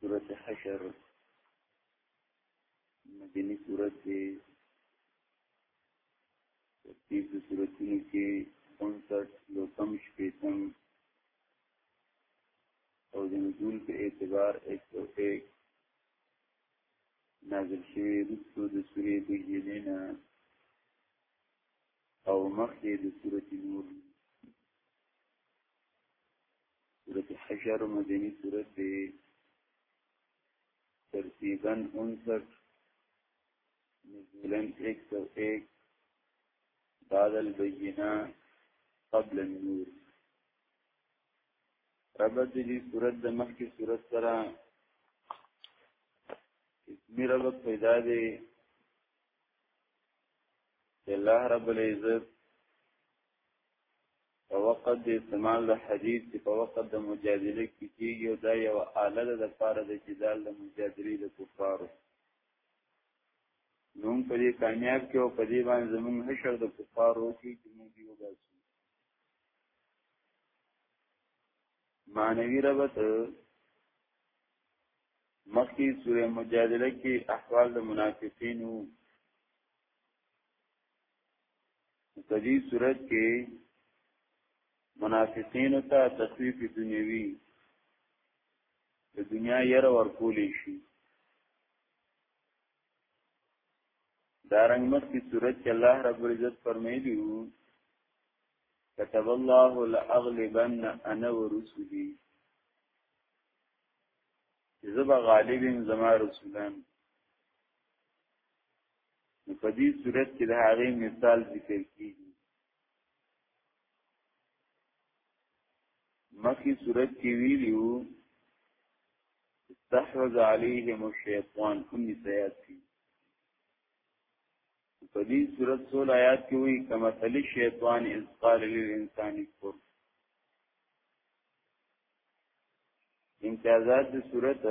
سورت حشر مدنی سورت دی ترتیب د سورتونو کې 59 لوکم شپیتم او د نزول په اعتبار 101 نازل شوی رسو د سورې بجلینا او مخکې د سورت نور سورة حشر مدنی سورت دی ترتیباً انسٹ نزولاً ایک سو ایک بعد البینہ قبل النور ربط دی سورت دمخ کی سورت سرا اسمی ربط پیدا دی اللہ رب العزت په وخت د استعمال د حدیث چې په وخت د مجادله کې کېږي او دا یو آله ده د پاره د جدال د مجادلې د کفارو نوم په دې کامیاب کې او په دې باندې زمونږ حشر د کفارو کې چې موږ یو باسو معنوي ربط مخکې سورې مجادله کې احوال د منافقینو په دې صورت کې منافقین ته تخفیف دنیوي د دنیا ير ورکولې شي دارنګ مخ کی صورت چې الله رب العزت فرمایلی وو كتب الله لاغلبن انا ورسلي زبا غالبین زما رسولان نو په دې صورت کې د هغې مثال ذکر کیږي مخی صورت کې ویلیو استحوذ علیهم الشیطان کوم سیات کی په دې صورت 16 آیات کې وی کما تل شیطان اذ قال للانسان کفر امتیازات د صورت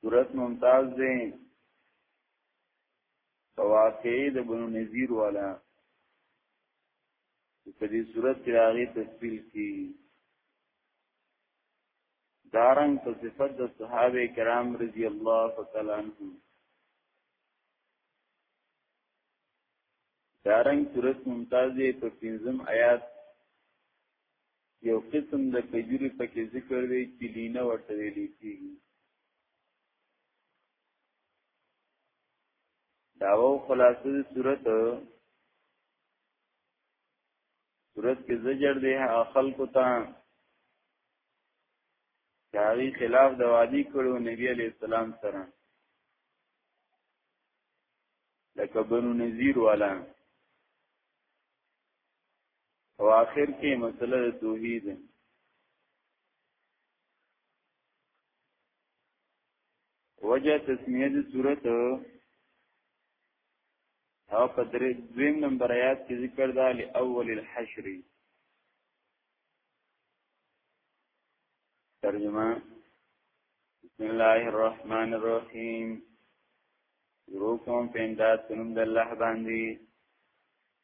صورت ممتاز دی واقعي د بنو نذیر والا په دې صورت کې راغی تفصیل کی دارنګ په صفت د صحابه کرام رضی الله تعالی عنهم دارنګ صورت ممتاز په پنځم آیات یو قسم د کجوري پکې ذکر دی چې لینه ورته ویل کیږي داو خلاصه د صورت صورت کې زجر دی خلکو ته داوی خلاف د وادي کړو نبی علی السلام سره لکه بنو نذیر والا او آخر کې مسله د توحید وجه تسمیه د صورت او په درې دویم نمبر آیات کې ذکر دا ل اول الحشر ترجمه بسم الله الرحمن الرحیم روکم پیندات کنم د الله باندې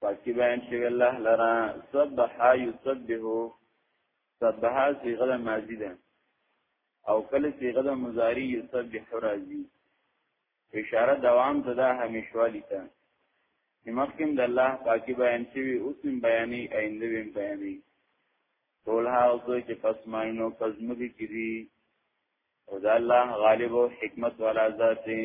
پاکی بیان شوی الله لرا سبح یسبح سبح صيغه د ماضی ده او کله صيغه د مضارع یسبح راځي اشاره دوام ته ده همیشوالی ته مخکم د الله پاکی بیان شوی اوس هم بیانې آینده هم بیانې ټول هغه څه چې پس مانو پزمدي کړي او دا الله غالب او حکمت والا ذات دی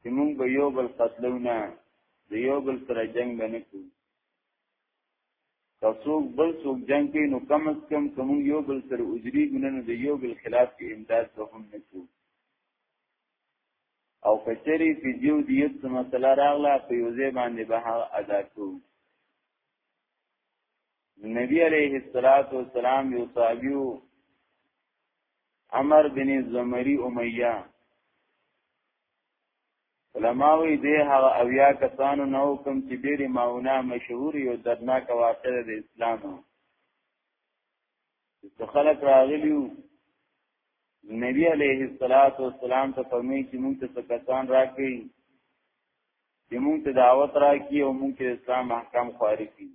چې موږ به یو بل قتلو نه د یو بل سره جنگ به نه کوو که څوک بل څوک جنگ کوي نو کم از کم که موږ یو بل سره اجري ګونه نو د یو بل خلاف کې امداد به هم نه کوو او کچری په دیو دیت څه مسله راغله په یو ځای باندې به هغه ادا کوو نبی علیه الصلاۃ والسلام یو صحابیو عمر بن زمری امیہ علماوی دی هغه اویا کسانو نو کوم چې ډیر ماونه مشهور یو درناک واقع د اسلام چې خلک راغلیو نبی علیه الصلاۃ والسلام ته فرمایي چې موږ ته کسان راکړي چې موږ ته دعوت راکړي او موږ ته اسلام احکام خواري کړي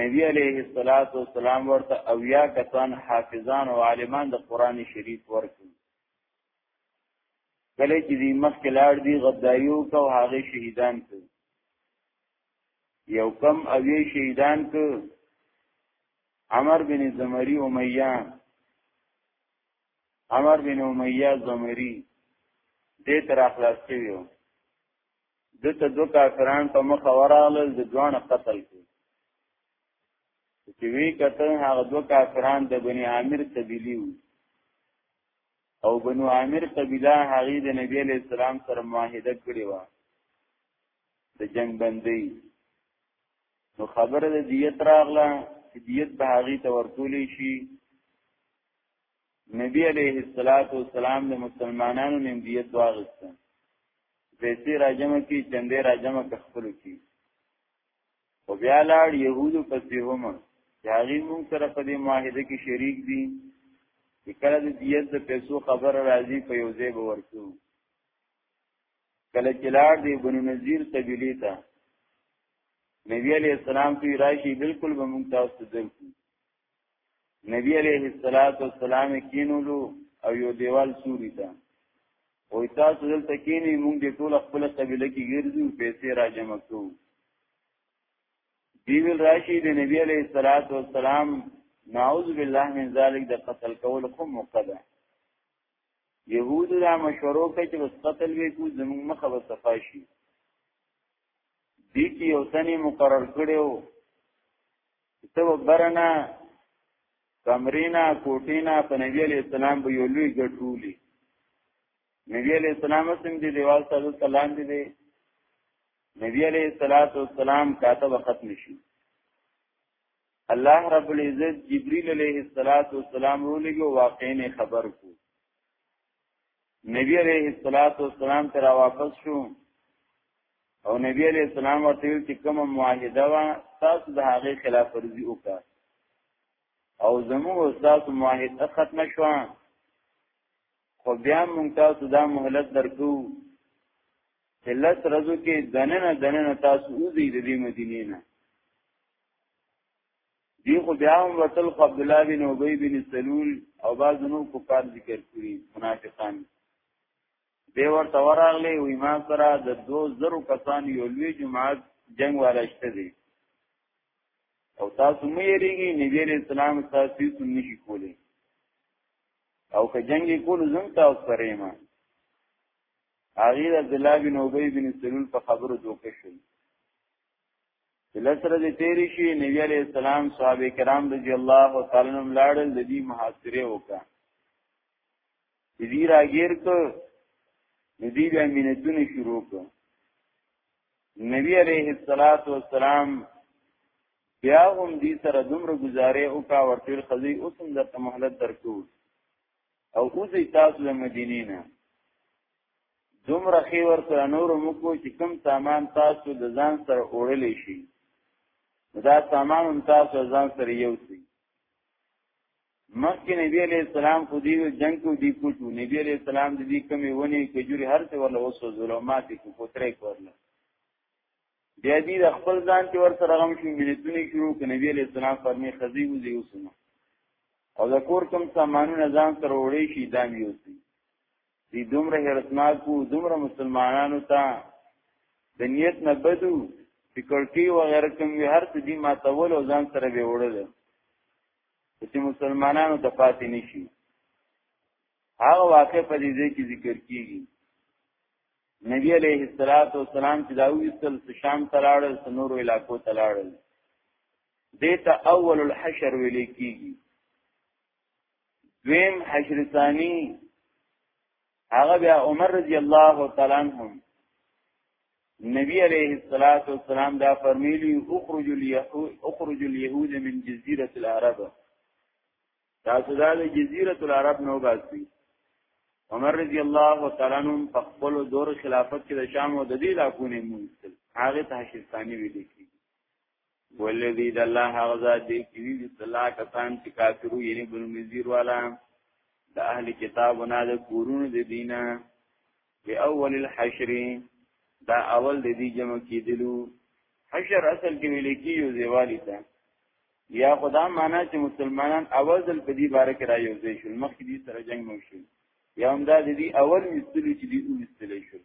نبی علیه الصلاۃ والسلام ورته او یا کسان حافظان او عالمان د قران شریف ورکړي کله چې دی مخ کې لاړ دی غدایو کو هغه شهیدان کو یو کم او یې شهیدان کو عمر بن زمری امیہ عمر بن امیہ زمری دې تر اخلاص شویو د ته دو کافران په مخ ورالل د دوانه قتل کی چې وی کته هغه دو کافران د بنی عامر قبیلی وو او بنو عامر قبیله هغه د نبی علیہ السلام سره معاهده کړی و د جنگ بندي نو خبره د دیت راغله چې دیت به هغه ته ورکول شي نبی علیه الصلاۃ والسلام د مسلمانانو نیم دیت واغسته پیسې راجمه کی چندې راجمه کخپل کی او بیا لاړ يهودو پسې هم چاغي مون سره په دې معاهده کې شریک دي چې کله د دیت د پیسو خبر راځي په یو ځای به ورکو کله چې لاړ دی بنو نذیر قبیله ته نبی علیہ السلام کی راشی بالکل به مونږ تاسو ته درکو نبی علیہ الصلات والسلام کینولو او یو دیوال سوري تا او تاسو دلته کینی موږ د ټول خپل قبیله کې ګرځو پیسې را جمع کوو دیویل راشی د نبی علیہ الصلات والسلام نعوذ بالله من ذلک د قتل کول خو مقدمه يهود دا مشورو کوي چې بس قتل وی کو زموږ مخه به صفا شي دې کې یو تنې مقرر کړو چې ته وبرنه کمرینا کوټینا په نبی علی السلام به یو لوی ګټولی نبی علی السلام سم دی دیوال ته سلام دی دی نبی علی صلوات و سلام کاته وخت نشي الله رب العزت جبريل عليه الصلاه والسلام ولګو واقعي خبر کو نبی علیہ الصلوۃ والسلام تر واپس شو او نبی علیہ السلام ورته ویل چې کومه معاهده وا تاسو د هغه خلاف ورزي وکړه او زموږ استاد معاهده ختم شو خو بیا مونږ تاسو دا مهلت درکو چې لس ورځو کې دننه دننه تاسو وځي د دې مدینې نه دی خو بیا هم وتل خو عبد الله بن ابي بن سلول او بعض نور کفار ذکر کړی منافقان دی ورته وراغلی او ایمان سره د 2000 کسان یو لوی جماعت جنگ والاشته دي او تاسو مې یریږي نبی اسلام تاسو سنی شي کولی او که جنگ کول زم تاسو سره ما هغه عبد الله بن ابي بن سلول په خبرو دوکه شول لسره دې تیر شي نبی علی السلام صحابه کرام رضی الله تعالی عنهم لاړل د دې محاصره وکړه دې راګیر کو دې بیا مینتونه شروع کړ نبی علیه الصلاۃ والسلام بیا هم دې سره دومره گزارې او کا ورتل خزي اوس هم د مهلت درکو او اوس تاسو د مدینې نه دومره خې ورته نور موکو چې کم سامان تاسو د ځان سره اوړلې شي دا سامان هم تاسو ځان سره یو سي مکه نبی علیہ السلام خو دی جنگ کو دی کوټو نبی علیہ السلام د دې کمی ونی کجوري هر څه ورله اوسو ظلمات کو کوتره کورله بیا دې د خپل ځان کې ور سره غم شو ملتونه شروع ک نبی علیہ السلام فرمی خزی و دی اوسنه او د کور کوم سامانونه ځان سره وړي شي دام یوسي دی دومره هرسناکو دومره مسلمانانو ته د نیت نه بدو چې کړکی و غیر کوم وی هر څه دی ما تول او ځان سره به وړل چې مسلمانانو ته پاتې نشي هغه واقع په دې ځای کې ذکر کیږي نبی علیه الصلاۃ والسلام چې دا ویستل شام تلاړل سنورو علاقو تلاړل دیتا اول الحشر ویلې کیږي دویم حشر ثانی هغه بیا عمر رضی الله تعالی عنہ نبی علیہ الصلات والسلام دا فرمیلی اخرج اليهود اخرج اليهود من جزيره العرب تاسو دا د جزيره العرب نو باسي عمر رضی الله تعالی عنہ په خپل دور خلافت کې د شام او د دې علاقو نه مونږ هغه تحشیستانی ویل کی والذي د الله هغه ذات دی چې وی د الله کسان چې کافرو یې بنو نذیر والا د اهل کتابونه د کورونو د دینه په اول الحشر دا اول د دې جمع کېدلو حشر اصل کې ویل کېږي زیوالی ته یا خدا معنا چې مسلمانان اول ځل په دې باره کې رايو ځای شول مخکې دې سره جنگ مو شول یا هم دا د دې اول مستلو چې دې وستل شول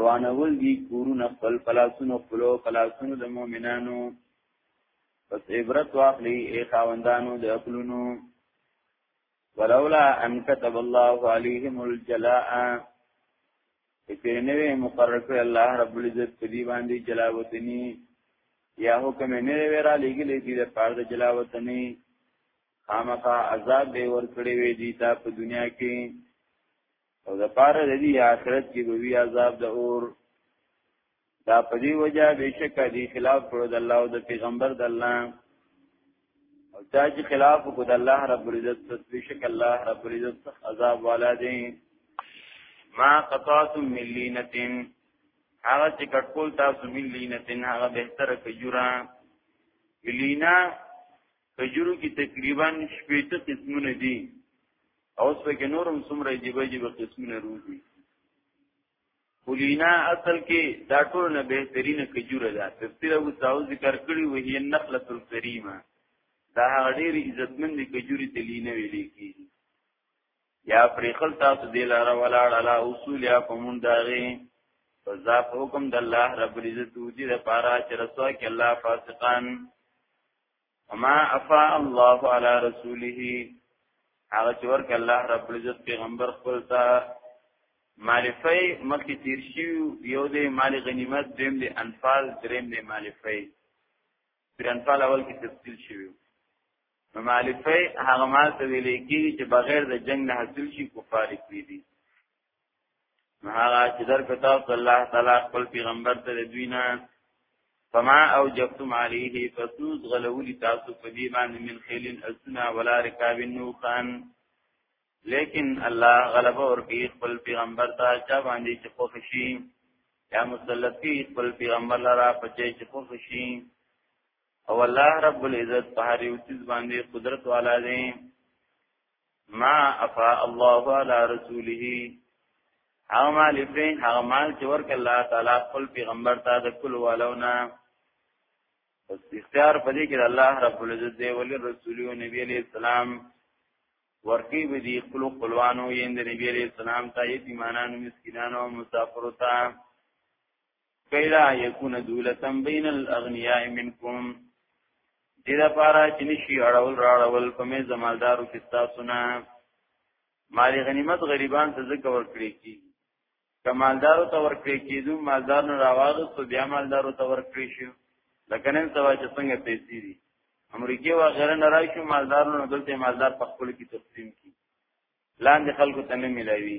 روانول دي کورونه خپل پلاسونو خپلو پلاسونو د مؤمنانو پس عبرت واخلي اي خاوندانو د عقلونو ولولا ان كتب الله عليهم الجلاء کچرنوی مقرر کړ الله رب العزت په دې باندې جلا وطني یا حکم نه ویرا لګلې دي د پاره جلا وطني خامخا عذاب به ور کړی وي دي تا په دنیا کې او د پاره د دې آخرت کې به وی عذاب د اور دا په دې وجہ بشک دې خلاف کړو د الله او د پیغمبر د الله او چا چې خلاف کو د الله رب العزت څخه بشک الله رب العزت څخه عذاب والا دی ما قطعتم من لینتن هغه چې کټکول تاسو من لینتن هغه بهتره کجورا لینا کجورو کې تقریبا شپږ قسمونه دي اوس په کې نورم څومره جیبه جیبه قسمونه روزي پولینا اصل کې دا ټول نه بهترینه کجوره ده تفسیر ابو ساو ذکر کړی وه هی النخله الکریمه دا هغه ډیر عزتمن دي کجوري تلینه ویلې کی یا پرخل تاسو دی لاره ولاړ علا اصول یا کومون داغه فزا حکم د الله رب العزت دی لپاره چې رسوا کې الله فاسقان وما افا الله على رسوله هغه چې ورک الله رب العزت پیغمبر خپل ته مالفی مخی تیر شیو یو دی مال غنیمت دیم دی انفال دریم دی مالفی پر انفال اول کی تفصیل شیو مالفی هغه مال ته ویلې کیږي چې بغیر د جنگ نه حاصل شي کفار کړی دي هغه چې در کتاب صلی الله تعالی خپل پیغمبر ته دوی نه فما او جفتم علیه فسوز غلولی تاسو په دې باندې من خیلن اسنا ولا رکاب نوخان لیکن الله غلبه ورکی خپل پیغمبر ته چا باندې چې خوښ شي یا مسلط کی خپل پیغمبر لرا پچې چې خوښ شي او الله رب العزت په هر یو چیز باندې قدرت والا دی ما افا الله علی رسوله هغه مال په هغه مال چې ورک الله تعالی خپل پیغمبر ته د کل والونه پس اختیار پدې کې الله رب العزت دی ولی رسول او نبی علی السلام ورکی به دی خپل خپلوانو یې د نبی علی السلام ته یتیمانانو مسکینانو مسافرو ته کیلا یکون دولتم بین الاغنیاء منکم دې دا پارا چې نشي اړول راړول په مې زمالدارو کې تاسو نه مال غنیمت غریبان ته ځکه ورکړي کی کمالدارو ته ورکړي کیدو مالدار نه راوازو ته بیا مالدارو ته ورکړي شي لکه نن سبا چې څنګه پیسې دي امریکای و غیره نه راشي مالدار نه دلته مالدار په خپل کې تقسیم کی لاندې خلکو ته نه ملایوي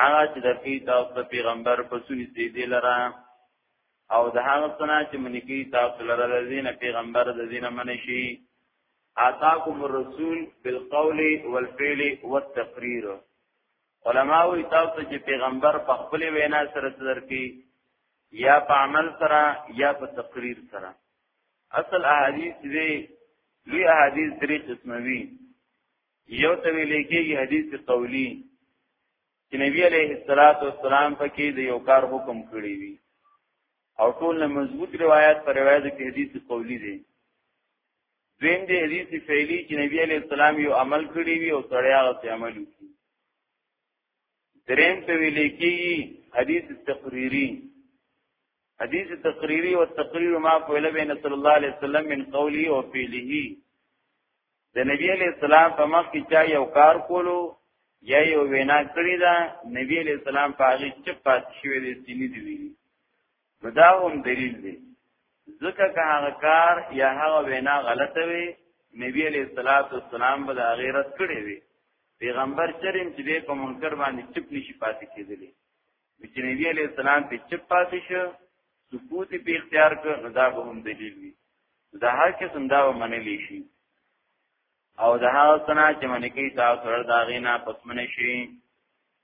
هغه چې د کی تاسو د پیغمبر په سونی سي دی لره او د هغه سنا چې منی کی تاسو لره د دین پیغمبر د دین منشي آتاکم الرسول بالقول والفعل والتقرير علماء وی تاسو چې پیغمبر په خپل وینا سره صدر کی یا په عمل سره یا په تقریر سره اصل احادیث دی لوی احادیث درې قسمه وی یو ته ویل کېږي حدیث قولی چې نبی علیه الصلاۃ والسلام پکې د یو کار حکم کړی وي او ټول نه مضبوط روایت پر روایت کې حدیث قولی دی دویم دی حدیث فعلی چې نبی علیه السلام یو عمل کړی وي او سړی هغه عمل وکړي دریم ته ویل کېږي حدیث تقریری حدیث تقریری او تقریر ما قول بین صلی الله علیه وسلم من قولی او فعله د نبی علیہ السلام په مخ کې چا یو کار کولو یا یو وینا کړی دا نبی علیہ السلام په هغه چې پات شوی دی سینې دی ویلي نو دا هم دلیل دی ځکه که هغه کار یا هغه وینا غلطه وي نبی علیہ الصلوۃ والسلام به دا غیرت کړی وي پیغمبر چریم چې په منکر باندې چپ نشي پاتې کېدلی چې نبی علیہ السلام په چپ پاتې شو سکوت په اختیار کړ نو دا به هم دلیل وي دا هر قسم دا منلی شي او دا هغه سنا چې منکې تاسو سره دا غینا پسمنه شي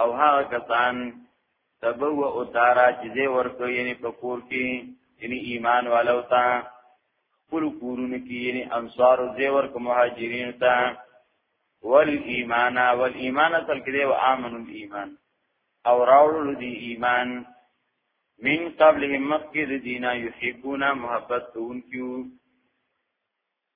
او هغه کسان تبو او دارا چې دې ورکو یعنی په کور کې یعنی ایمان والو ته خپل کورونه کې یعنی انصار او دې ورکو مهاجرین ته ول ایمان ول ایمان تل کې دی او امن ایمان او راول دی ایمان من قبل همت کې د دینا یحبونا محبت دون کیو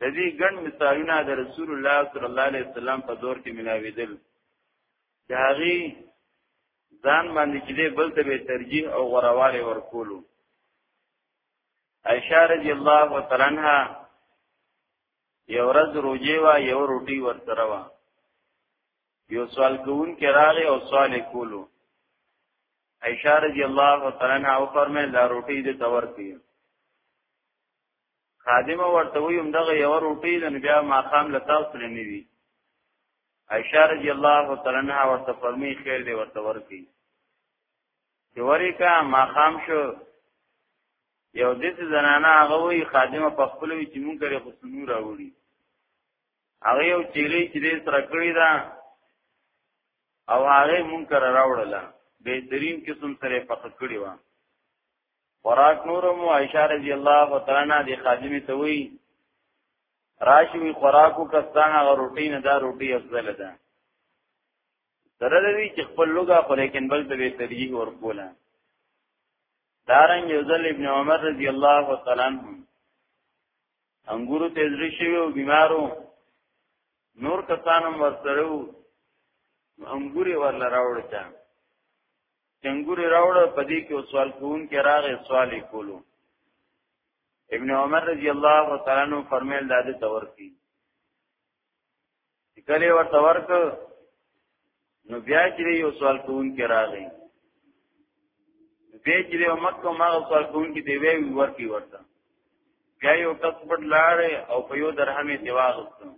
د دې ګڼ مثالونه د رسول الله صلی الله علیه وسلم په دور کې ملاویدل د هغه ځان باندې چې بل ته به ترجیح او غورواله ورکولو عائشہ رضی الله تعالی عنها یو ورځ روزي وا یو روټي ورسره وا یو سوال کوون کې راغی او سوال کولو عائشہ رضی الله تعالی عنها فرمایله روټي دې تور کړی خادم ورته وی هم دغه یو روټی د بیا ماقام لتا سره نه وی عائشہ رضی الله تعالی عنها ورته فرمی خیر دی ورته ورکی چې وری کا ماقام شو یو د زنانه هغه وی خادم په خپل وی چې مونږ لري خصنو راوړي هغه یو چیرې چې دې سره کړی دا او هغه مونږ را راوړله بهترین قسم سره پخ کړی و خوراک نور مو عائشہ رضی الله تعالی عنها د خادمه ته وی راشي وی خوراکو کستا هغه روټی نه دا روټی افضل ده سره دوی چې خپل لوګه خو لیکن بل ته به ترجیح ورکوله دارنګ یو ځل ابن عمر رضی الله تعالی عنہ انګورو تیزری شوی او بیمارو نور کسانم ورسره انګوري ورل راوړتا څنګه راوړ په دې کې سوال کوون کې راغې سوال کولو ابن عمر رضی الله تعالی عنہ فرمایل دا د تور کی کله ور تور ک نو بیا چې یو سوال کوون کې راغې بیا چې یو مکه ما سوال کوون کې دی وی ور کی ورته بیا یو کس پټ لاړې او په یو درهمې دیواغستم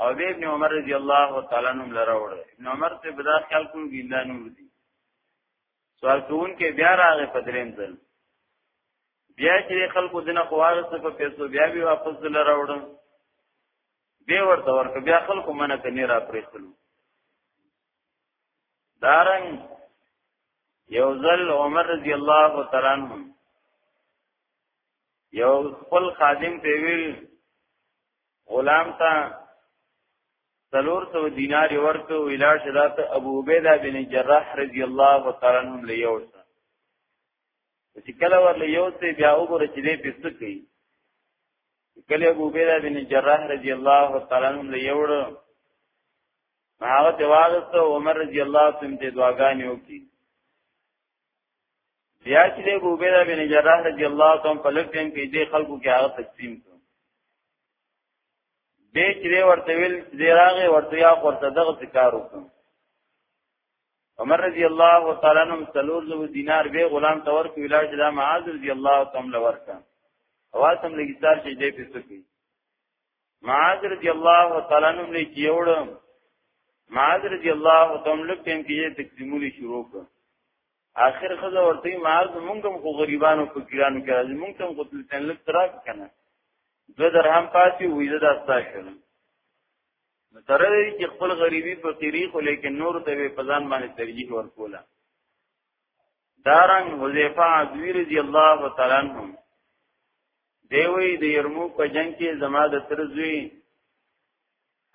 او به ابن عمر رضی الله تعالی عنہ لره وړ ابن عمر ته بدا خیال کوم ګیندا نور دي سوال کوون کې بیا راغې پدریم ځل بیا چې خلکو دنه خواغه څه په پیسو بیا به واپس لره وړ به ورته ورک بیا خلکو منه کني را پرېښلو دارن یو ځل عمر رضی الله تعالی عنہ یو خپل خادم ته ویل غلام ته سلور سو دینار ورته ویلا شدات ابو عبیده بن جراح رضی الله تعالی عنہ لیو سره چې کله ورله یو څه بیا وګوره چې دې پست کوي کله ابو عبیده بن جراح رضی الله تعالی عنہ لیوړ هغه ته واغسته عمر رضی الله تعالی عنہ دعاګانې وکړي بیا چې د ابو عبیده بن جراح رضی الله تعالی په لږ ټیم کې دې خلکو کې هغه تقسیم کړ دې چې ورته ویل دې راغې ورته یا ورته دغه ذکر وکړ عمر رضی الله تعالی عنہ سلور زو دینار به غلام تور کو علاج دا معاذ رضی الله تعالی ورکا واسم لګیتار چې دې پېڅ کې معاذ رضی الله تعالی عنہ له کیوړ معاذ رضی الله تعالی له ټیم کې تقسیمونه شروع کړ اخر خزه ورته معاذ مونږ هم خو غریبانو فقیرانو کې راځي مونږ هم قتل تن لک تراک کنه دو درهم پاتې وې زه داستا شول نو تر دې چې خپل غریبي فقيري خو لیکن نور ته به پزان باندې ترجیح ورکولا دارنګ حذیفه عدوی رضی الله تعالی عنہ دی وی د یرمو په جنگ کې زما د تر زوی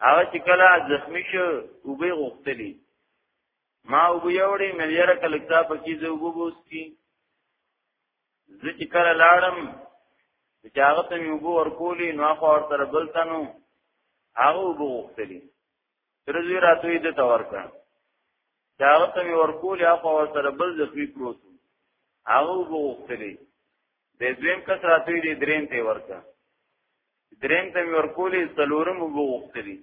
هغه چې کله زخمی شو او به غوښتلی ما او به یوړې مې یره کله کتاب کې زه وګو بوستي زه چې کله لاړم چې هغه ته مې وګو ورکولې نو خو ور تر بل تنو هغه وګو غوښتلی تر زوی راتوي د تور کړ دا هغه ته ورکول یا په سره بل زخمی پروت هغه وغوښتلی د دویم کس راتوی دی دریم ته ورکا دریم ته ورکولې څلورم وو غوښتلی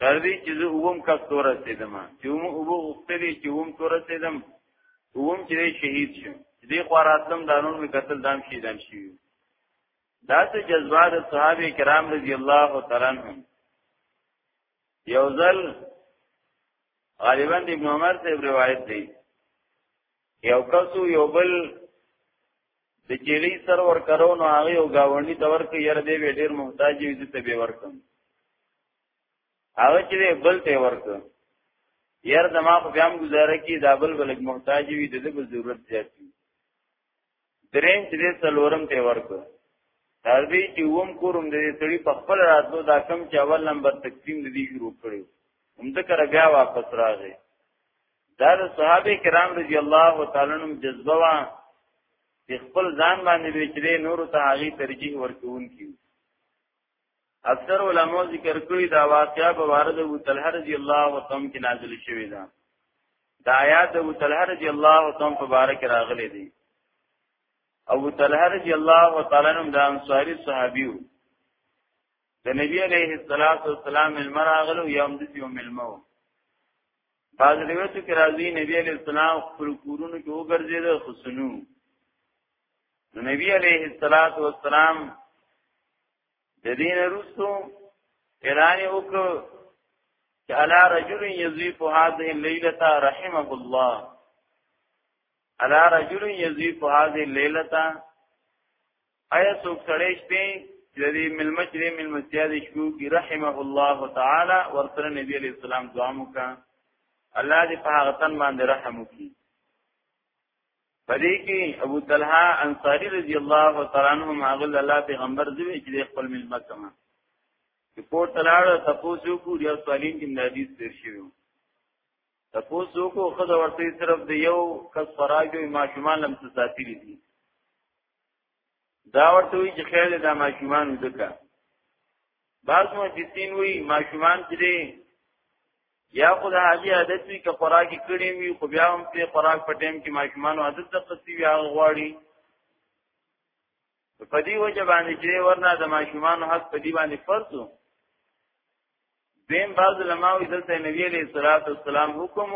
تر دې چې زه اوم کس تور رسیدم چې اوم وو غوښتلی چې اوم تور رسیدم اوم چې شهید شم دې خو راتلم دانون می قتل دام شهیدان شي دا څه جذبه د صحابه کرام رضی الله تعالی عنهم یو ځل غالبا ابن عمر سے روایت دی یو کسو یو بل د چیلی سر ور کرو نو هغه یو گاونډي تور کې ير دی وی ډیر محتاج وي د ته به ورکم هغه چې بل ته ورکم ير دما په بیام گزاره کې دا بل بلګ محتاج وي د دې ضرورت زیات وي دریم چې دې څلورم ته ورکو تربی چې ووم کوم دې سړي په خپل راتلو دا کم چې اول نمبر تقسیم دې شروع کړو هم ته کر بیا واپس راغی دا د صحابه کرام رضی الله تعالی عنهم جذبه وا خپل ځان باندې وچلې نور ته هغه ترجیح ورکون کیو اکثر علما ذکر کړی دا واقعا په وارد ابو طلحه رضی الله عنه کې نازل شوی دا دا آیات ابو طلحه رضی الله عنه په باره کې راغلي دي ابو طلحه رضی الله تعالی عنہ د انصاری صحابیو د نبی علیه الصلاۃ والسلام المراغلو یوم د یوم المو بعض روایتو کې راځي نبی علیه السلام خپل کورونو کې وګرځیدل خصنو نو نبی علیه الصلاۃ والسلام د دین رسو اعلان وکړ چې علی رجل یذیف هذه الليله رحمه الله علی رجل یذیف هذه الليله ایا څوک سړی شپې د دې ملمچري ملمسیا د شپو کې رحمه الله تعالی ورته نبی علیہ السلام دعا وکړه الله دې په هغه تن باندې رحم وکړي پدې کې ابو طلحه انصاری رضی الله تعالی عنہ ماغل الله پیغمبر دوی چې خپل ملمت کما کور تلاړ تاسو کو یو سوالین کې حدیث تیر شوی تاسو کو خدای ورته صرف د یو کس فراجو ماشومان لم تساتری دي دا ورته وی چې خیر دا ماشومان وکړه بعض محدثین وی ماشومان چې یا خو د حاجی عادت وی که خوراک کړی وي خو بیا هم په خوراک په ټیم کې ماشومان عادت د قصي بیا غواړي په دې وجه باندې چې ورنه د ماشومان حق په دې باندې فرض وو دیم بعض علماء دلته نبی علیہ الصلوۃ والسلام حکم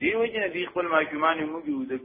دیو جن دی خپل ماشومان موږ یو دک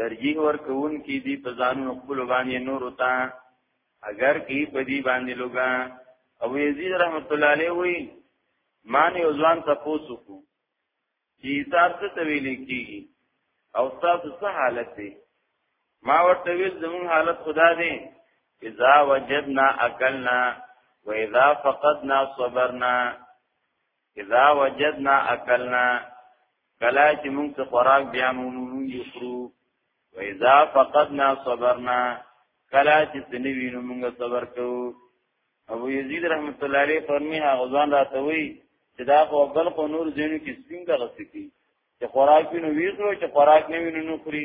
ترجیح ورکون کی دی په ځانونو خپل باندې نور وتا اگر کی په دی باندې لوګا او یزید رحمت الله علیه وی مان یو ځوان تاسو کو چې تاسو ته تویل کی او تاسو څه حالت دی ما ورته ویل زمون حالت خدا دی اذا وجدنا اکلنا واذا فقدنا صبرنا اذا وجدنا اکلنا کلا چې موږ څه خوراک بیا موږ یخرو و اذا فقدنا صبرنا کلا چې سنوي نو موږ صبر کوو ابو یزید رحمت الله علیه فرمی هغه ځان راته وی چې دا خو بل خو نور ځینو کې څنګه غستی چې خوراک وینو ویخرو چې خوراک نه وینو نو خوري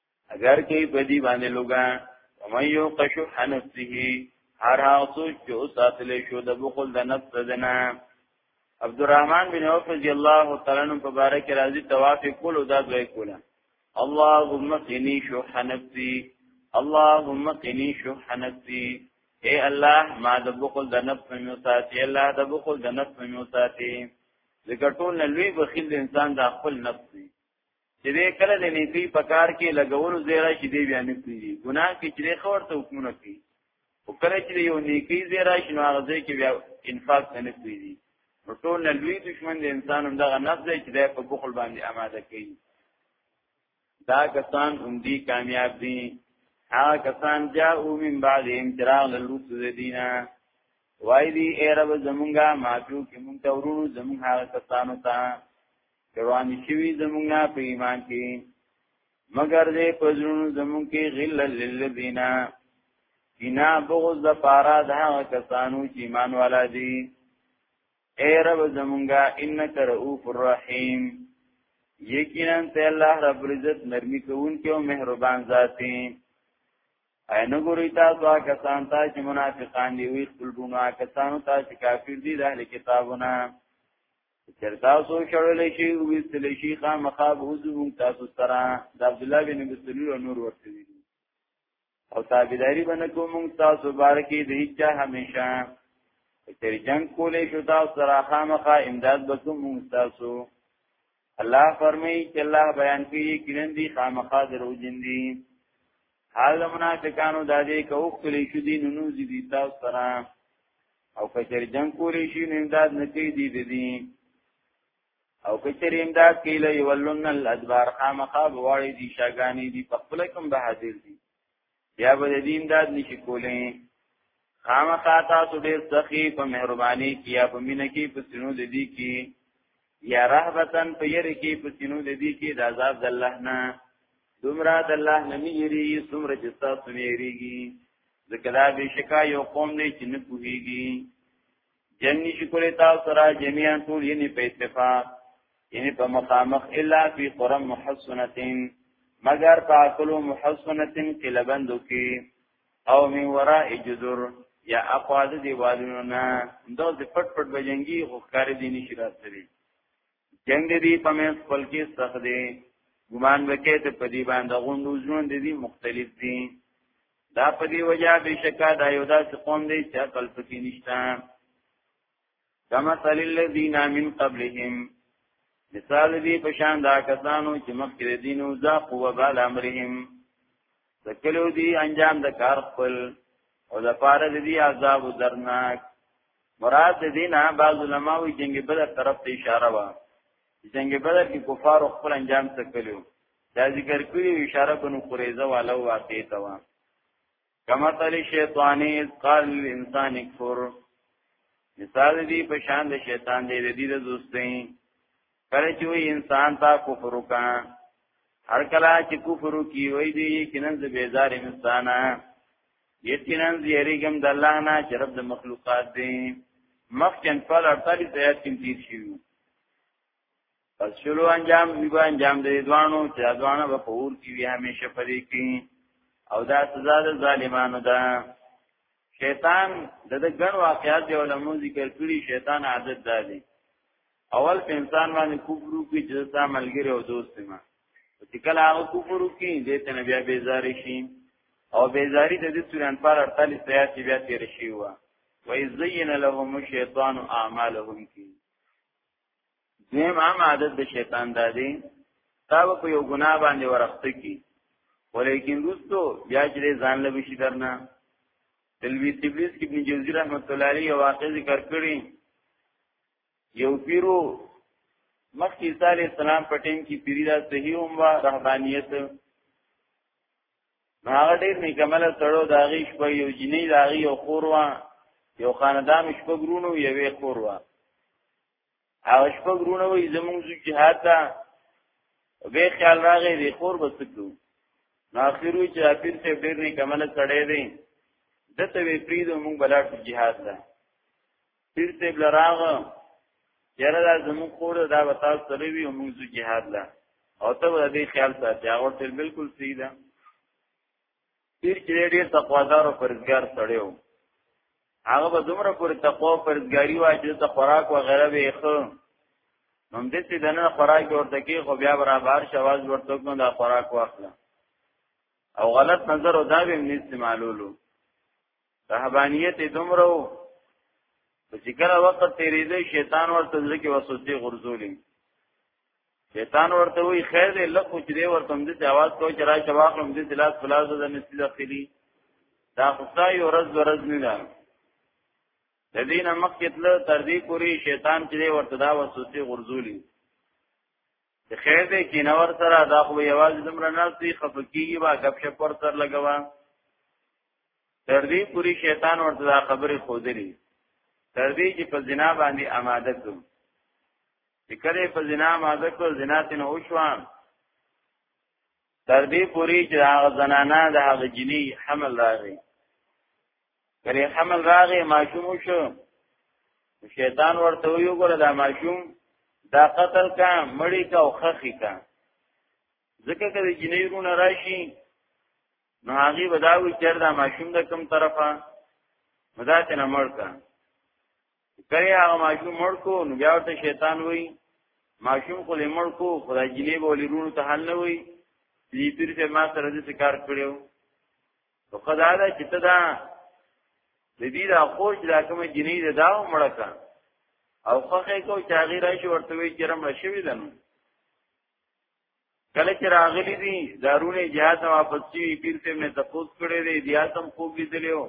اگر کې بدی باندې لوګا ومن یو قشو حنفسه هر هغه څوک چې او ساتل شو د بخل د نفس ددنه عبدالرحمن بن عوف رضی الله تعالی عنہ مبارک راضی طواف کول او دا دوی کوله اللهم قنی شو حنفسه اللهم قنی شو حنفسه اے الله ما د بخل د نفس مې ساتي الله د بخل د نفس مې ساتي ذکر ټول لوی بخیل انسان د خپل نفس دی چې دې کله د نیتی په کار کې لګولو زیرا شي دی بیا نه کوي ګناه کې چې خور ته حکمونه کوي او کله چې یو نیکی زیرا شي نو هغه ځای کې بیا انفاق نه کوي نو ټول نه لوی دشمن د انسان هم دغه نفس دی چې د په بخل باندې آماده کوي دا کسان هم دي کامیاب دي هغه کسان جاءو من بعد امتراغ للوت دینا وای دی ای رب زمونږه ماجو کې مونږ ته ورونو زمونږ هغه کسانو ته روان شوی زمونږ نه په ایمان کې مگر دې پزړونو زمونږ کې غل للذین کینا بغض د پارا ده کسانو چې ایمان والا دي اے رب زمونږه انک رؤوف الرحیم یقینا ته الله رب عزت نرمی کوونکی او مهربان ذاتی اینو ګوري تاسو هغه کسان ته چې منافقان دي وي خپل ګناه کسانو ته چې کافر دي د اهل کتابونه چر تاسو شړلې شي او وستلې شي خامخا به زموږ تاسو سره د عبد الله بن مسعود او نور ورته ویلي او تابعداري باندې کوم تاسو بارکه دې چا همیشه چر جنگ کولې شو تاسو سره خامخا امداد وکوم تاسو الله فرمایي چې الله بیان کوي کیندي خامخا دروځندي حال د منافقانو د دې کو خپلې شو دي نو نوځي دي تاسو سره او کچر جنگ کولی شي نو امداد نکي دي دي او کچر امداد کیله یولن الادبار خامخا بواړي دي شاګانی دي په خپل کوم بهادر دي یا به دې امداد نشي کولای خامخا تاسو ډېر سخی په مهرباني کې یا په مینه کې په سينو دې دي کې یا رهبتن په یری کې په سینو د دې کې د عذاب د الله نه دومره د الله نه میری څومره چې تاسو میریږي ځکه دا به شکا یو قوم دی چې نه پوهیږي جنگ نشي کولای تاسو سره جميعا ټول یې په اتفاق یعنی په مخامخ الا فی قرى محصنه مگر په اکلو محصنه کې لبندو کې او من وراء جذور یا اقواد دی والونو نه دا د پټ پټ بجنګي غوښکار دي نشي راځي جنگ دی په مې خپل کې سخت دی ګمان وکې ته په دې باندې غوندو ځون دي مختلف دي دا په دې وجہ بشکا دا یو داسې قوم دی چې عقل پکې نشته کما صلی الذین من قبلهم مثال دی پشان دا کسانو چې مخکې دینو ذا قوه بال امرهم تکلو دی انجام د کار خپل او د پاره دی عذاب درناک مراد دینا بعض علماء وی جنگ بدر طرف ته اشاره وا جنگ بدر کې کفار خپل انجام تکلو دا ذکر کړی اشاره بنو قریظه والو واقع تا وا کما تل شیطانی قال الانسان کفر مثال دی په شان د شیطان دی د دې د دوستۍ کله چې وی انسان تا کفر وکا هر کله چې کفر کی وی دی کینن د بیزار انسان یقینا یریګم د الله نه چې رب د مخلوقات دی مخکن پر 48 آیات کې تیر شوی پس شلو انجام ویبا انجام دی دوانو چا دوانو با پور کی وی همیشه پدی کی او دا سزا دا ظالمانو دا شیطان دا دا گن واقعات دی علمو ذکر کری شیطان عادت دا دی اول په انسان باندې کفر کی جزا ملګری او دوست ما چې کله هغه کفر کی دې ته بیا بیزاری شي او بیزاری د دې سوران پر 48 آیات بیا تیر شي وا وَإِذْ زَيَّنَ لَهُمُ الشَّيْطَانُ أَعْمَالَهُمْ کی دویم عام عادت د شیطان دا دی تا په یو ګناه باندې ورخته کی ولیکن روستو بیا چې ځان له بشي درنه تلوی تبلیس کې ابن جوزی رحمت الله علیه واقع ذکر کړی یو پیرو مخکې عیسی علی السلام په ټیم کې پیری دا صحیح هم وا رهبانیت هغه ډیر نیکمل سره دا غي شپه یو جنې دا غي یو خوروا یو خاندان شپه ګرونو یوې خوروا هغه شپه ګرونو وي زمونږ جهاد ته به خیال راغی دی خور بسکو ناخیرو چې اپیر ته ډیر نیکمل سره دی دته وی پریدو مونږ بلاټ جهاد ده پیر صاحب لراغ یاره دا زمون خور دا وتا سره وی موږ جهاد لا او ته دې خیال ساتي هغه تل بالکل صحیح ده پیر چې ډېر تقوادار او پرزګار سره و هغه به دومره پر تقوا او پرزګاری واجب ته خوراک و غیره به خو هم دې چې دنه خوراک ورته کې خو بیا برابر شواز ورته کو دا خوراک واخله او غلط نظر او دا به نه استعمالولو رهبانیت دومره وو چې کله وخت تیریدې شیطان ورته ځکه وسوسه غرزولې شیطان ورته وی خیر دې لکه چې دې ورته دې आवाज کوي چې راشه واخلم دې تلاش فلاز د نسل داخلي دا خدای ورځ ورځ نه ده د دین مخکې تل تر دې پوری شیطان چې ورته دا وسوسه غرزولې چې خیر دې کې نور سره دا خو یوازې زمره نه سي خفقيږي با غب شپ پر سر لګوا تر دې پوری شیطان ورته دا خبره خودري تر دې چې په زنا باندې آماده کوم چې کله په زنا آماده کو زنا تن او شوام تر دې پوری چې هغه زنانا د هغه جنی حمل راغی کله حمل راغی ماشوم شو شیطان ورته ویو ګره دا ماشوم دا قتل کا مړی کا او خخی کا ځکه کله جنې رونه راشي نو هغه بداوی چر دا ماشوم د کم طرفه مدات نه مړ کا کله هغه ماشوم مړ کو نو بیا ته شیطان وای ماشوم خو له مړ کو خدای جنې بولی رونه ته حل نه وای دې پیر ته ما سره دې کار کړو نو خدا دا چې ته دا د دې را خو چې دا کومه جنې ده دا مړه کړه او خوخه کو چې هغه راشي ورته وی چې رم شوی دن کله چې راغلی دي دارونه جهاد واپس شي پیر ته مې تفوس کړی دی بیا تم خوب لیدلو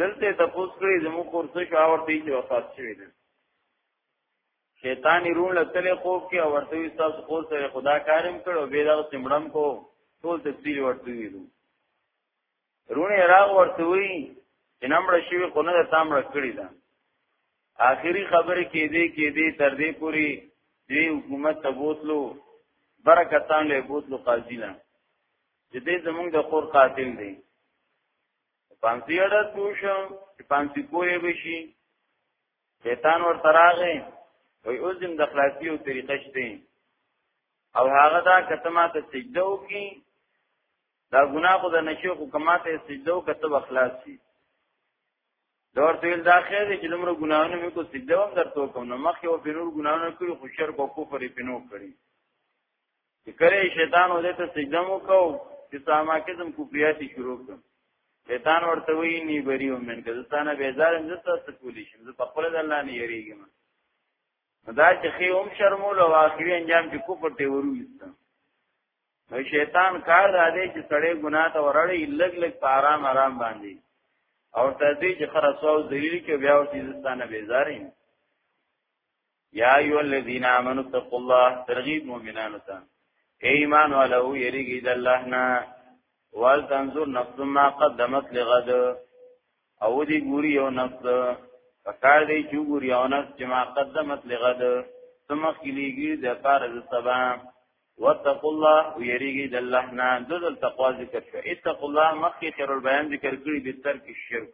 دلته تفوس کړی زمو کورسه شو ورته چې وفات شوی دی شیطان رون لتلې خوب کې او ورته وي تاسو خو سره خدا کارم کړو به دا سمړم کو ټول تفسیر ورته ویلو رونه راغ ورته وی چې نمړه شي خو نه تام رکړی دا آخري خبره کې دې کې دې تر دې پوری دې حکومت ته بوتلو برکتان له بوتلو قاضی نه چې دې زمونږ د خور قاتل دی پانسی اړه پوښم چې پانسی کوی بشي شیطان ورته راغی وای اوس دم د خلاصي او طریقه شته او هغه دا کته ما ته سجده وکي دا ګناه خو د نشو خو کما ته سجده او کته بخلاص شي دور تل دا خیر دی چې لمر ګناونه مې کو سجده هم درته کوم نو مخ یو په نور ګناونه کړو خو شر کو کو پرې پینو کړی چې کله شیطان ورته ته سجده مو کو چې ساماکزم کفریات شروع کړ شیطان ورته وی نی بری ومن که زستانه بیزار هم زستا سکولی شم زه په خپل د الله نه یریږم دا چې خې هم شرمول او اخري انجام چې کفر ته ورويسته نو شیطان کار را دی چې سړی ګناه ته ورړی لګ لګ په آرام آرام باندې او تدې چې خرڅو ذلیل کې بیا ورته زستانه بیزارین یا ایو الذین آمنوا اتقوا الله ترغیب مؤمنانو ته ایمان ولو یریږي د الله نه وال تنظر نفس ما قدمت لغد او دی ګوري یو نفس پکار دی چې ګوري یو نفس چې ما قدمت لغد ثم خلیږي د پار د سبا واتقوا الله ويريږي د الله نه د تقوا ذکر شو اتقوا الله مخکې خیر البيان ذکر کړی به ترک شرک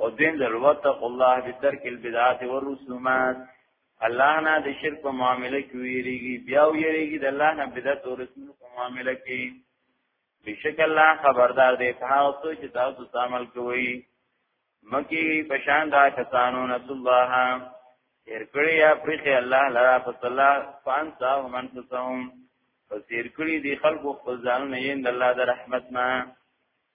او دین در وتق الله بترک البدعات والرسومات الله نه د شرک په معاملې کې ویریږي بیا ویریږي د الله نه بدعت او رسوم په معاملې کې بشک الله خبردار دی په هغه څه چې تاسو عمل کوئ مکی پشان دا کسانو نس الله ارکړی یا پرخه الله لرا په صلا فان تا ومن تسهم پس ارکړی دی خلق خپل ځانونه یې د الله د رحمت نه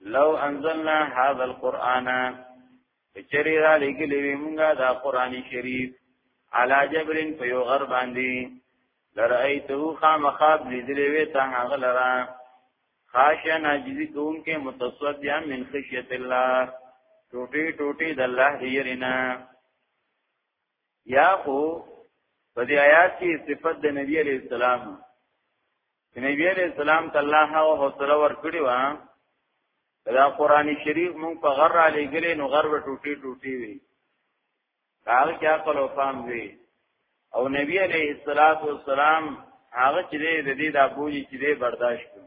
لو انزلنا هذا القرآن چری را لګلې وی مونږه دا قران شریف علا جبرن په یو غر باندې لرایته خامخاب لیدلې وی ته هغه لرا خاشن عاجزی کوم کې متصدیا من خشیت الله ټوټي ټوټي د الله دیرینا یا خو په دې آیات کې صفت د نبی علی السلام چې نبی علیہ السلام ته الله او حوصله ورکړي وا دا قران شریف مونږ په غر را لګلې نو غر به ټوټي ټوټي وي هغه کیا خپل فهم وي او نبی علیہ الصلات والسلام هغه چې دې دې دا بوجي چې دې برداشت کړو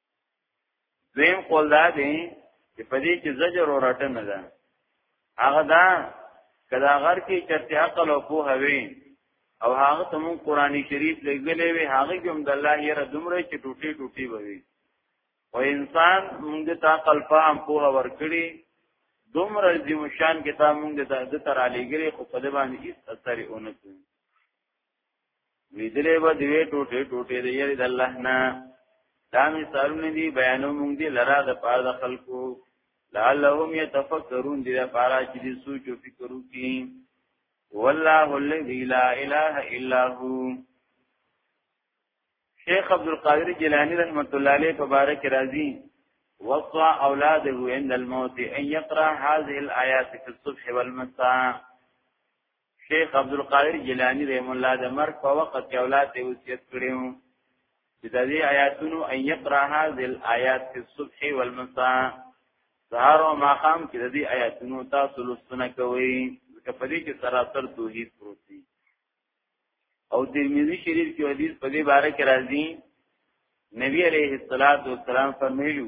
دویم قول دا دی چې په دې کې زجر او رټنه ده هغه دا کدا غر کې چرته عقل او پوه وي او هغه ته مون قران شریف لګلې وي هغه کوم د الله یې را دومره چې ټوټي ټوټي وي او انسان موږ ته عقل فهم پوه ورکړي دومره دې مشان کتاب موږ ته د تر علی ګری خو په دې باندې هیڅ اثر اونکو ویدلې به دوی ټوټه ټوټه دی یری د الله نه دا مثالونه دي بیانو مونږ دي لرا د پاره د خلکو لعلهم يتفکرون دې لپاره چې دې سوچ او فکر وکړي والله الذي لا اله الا هو شیخ عبد القادر جیلانی رحمت الله علیه تبارک رازی وصى اولاده عند الموت ان يقرا هذه الايات في الصبح والمساء شیخ عبد القادر جیلانی رحم الله د مرګ په وخت کې اولاد ته وصیت کړو چې د دې آیاتونو ان یقرا هذه الآیات فی الصبح والمساء سهار او ماقام کې د دې آیاتونو تاسو لوستنه کوئ ځکه په دې کې سراسر توحید پروت دی او ترمذی شریف کې حدیث په دې باره کې راځي نبی علیه الصلاۃ والسلام فرمایلو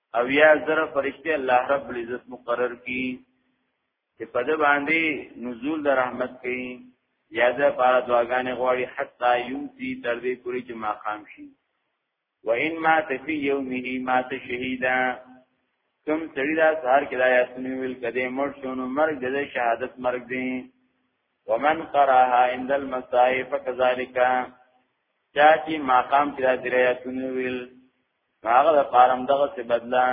او یا زره فرشته الله رب العزت مقرر کی چې په دې باندې نزول د رحمت کوي یا د پاره دعاګانې غواړي حتا یمسی تر دې پوری چې ما خام شي و ان ما تفی یومه ما تشهیدا کوم سړی دا سهار کې دا یاسمین ویل کده مړ شونو مرګ د شهادت مرګ دی ومن قراها عند المصائب فكذلك چا چې ماقام کې دا دریا سنویل هغه د پارم دغه څه بدلا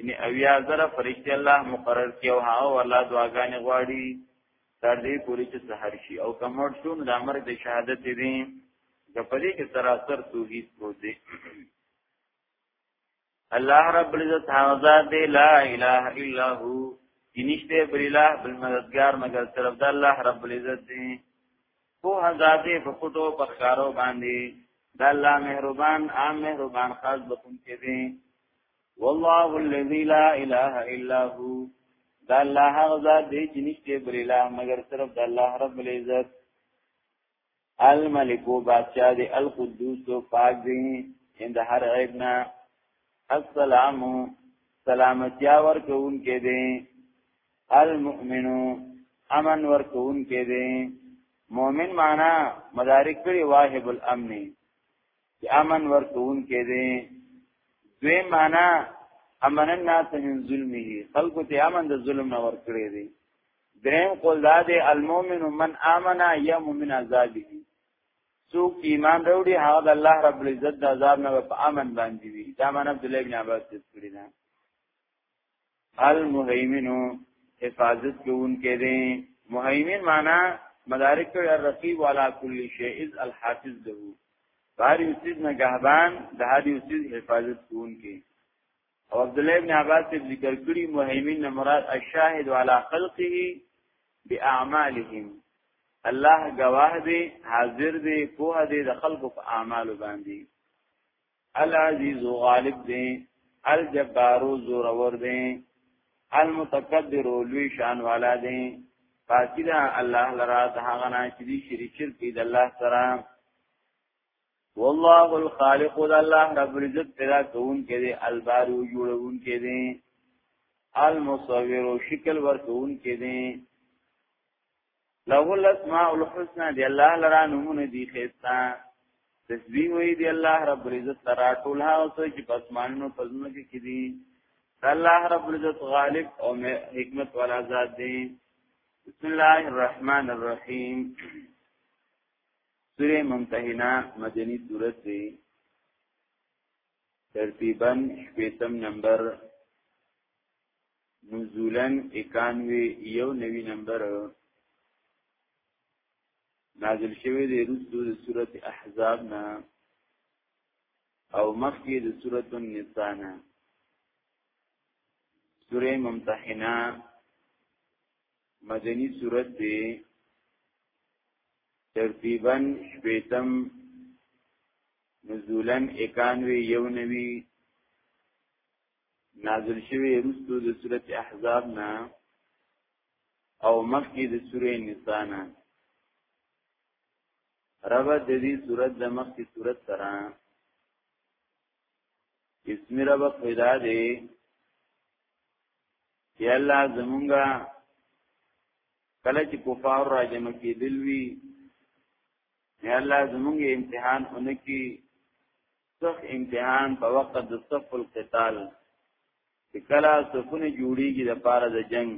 ان اویا زره فرشتي الله مقرر کیو هغه ولا دعاګانې غواړي تر دې پوری چې سحر شي او کموډ شون د امر د شهادت دي د پدې کې سراسر توحید پروت دی الله رب العزت هغه دی لا اله الا هو نشته بل الله بل مددگار مگر طرف د الله رب العزت دی په هزازه په پټو په ښکارو باندې د الله مهربان عام مهربان خاص بكم کې دي والله الذي لا اله الا هو دا الله هغه ذات دی چې نشته بل اله مگر صرف د الله رب العزت الملک و بادشاہ دی القدوس و پاک دی اند هر عیب نه السلام سلامتی ور کوونکې دي المؤمنو امن ورکون کې دي مؤمن معنا مدارک کړي واهب الامن چې امن ورکون کې دي دوی معنا امن الناس من ظلمه خلق ته امن د ظلم نه ور کړی دي دریم قول دا دی المؤمن من امن یم من عذابه څوک ایمان وروړي هغه د الله رب العزت د عذاب نه په امن باندې وي دا مان عبد الله بن عباس څخه کړی نه المهیمن حفاظت کوونکې دي مهیمن معنا مدارک کړي الرقیب علی کل شیء اذ الحافظ له بار یوسید نه غهبان د هر یوسید حفاظت کوونکې او عبد الله ابن عباس ذکر کړي مهیمن نه مراد الشاهد علی خلقه باعمالهم الله گواه دی حاضر دی کوه دی د خلقو په اعمالو باندې العزیز غالب دی الجبار زور ور دی المتکبر لوی شان والا دی پاکی دا الله لرا د هغه نه چې دي شریک شرک دی د الله سره والله الخالق د الله رب العزت پیدا کون کې دی البارو جوړون کې دی المصور شکل ور کون کې دی له الاسماء الحسنى دی الله لرا نمونه دی خيستا تسبیح وی دی الله رب العزت لرا ټول هغه څه چې په اسمانونو په ځمکه کې دي الله رب العزت غالب او حکمت والا ذات دی بسم الله الرحمن الرحیم سوره ممتحنه مدنی سورت دی ترتیبا شپیتم نمبر نزولا اکانوی یو نوی نمبر نازل شوی دی رسو د سورت احزاب نا او مخی د سورت النساء نا سوره ممتحنه مدنی سورت دی ترتیبا شپیتم نزولا اکانوی یو نوی نازل شوی رسو د سورت احزاب نه او مخکې د سورې نساء نه رب د دې سورت د مخکې سورت سره اسم رب پیدا دی یا الله زمونږه کله چې کفار راجم کې دلوي یا الله زمونږه امتحان اونکي صف امتحان په وخت د صف القتال چې کله صفونه جوړیږي د پاره د جنگ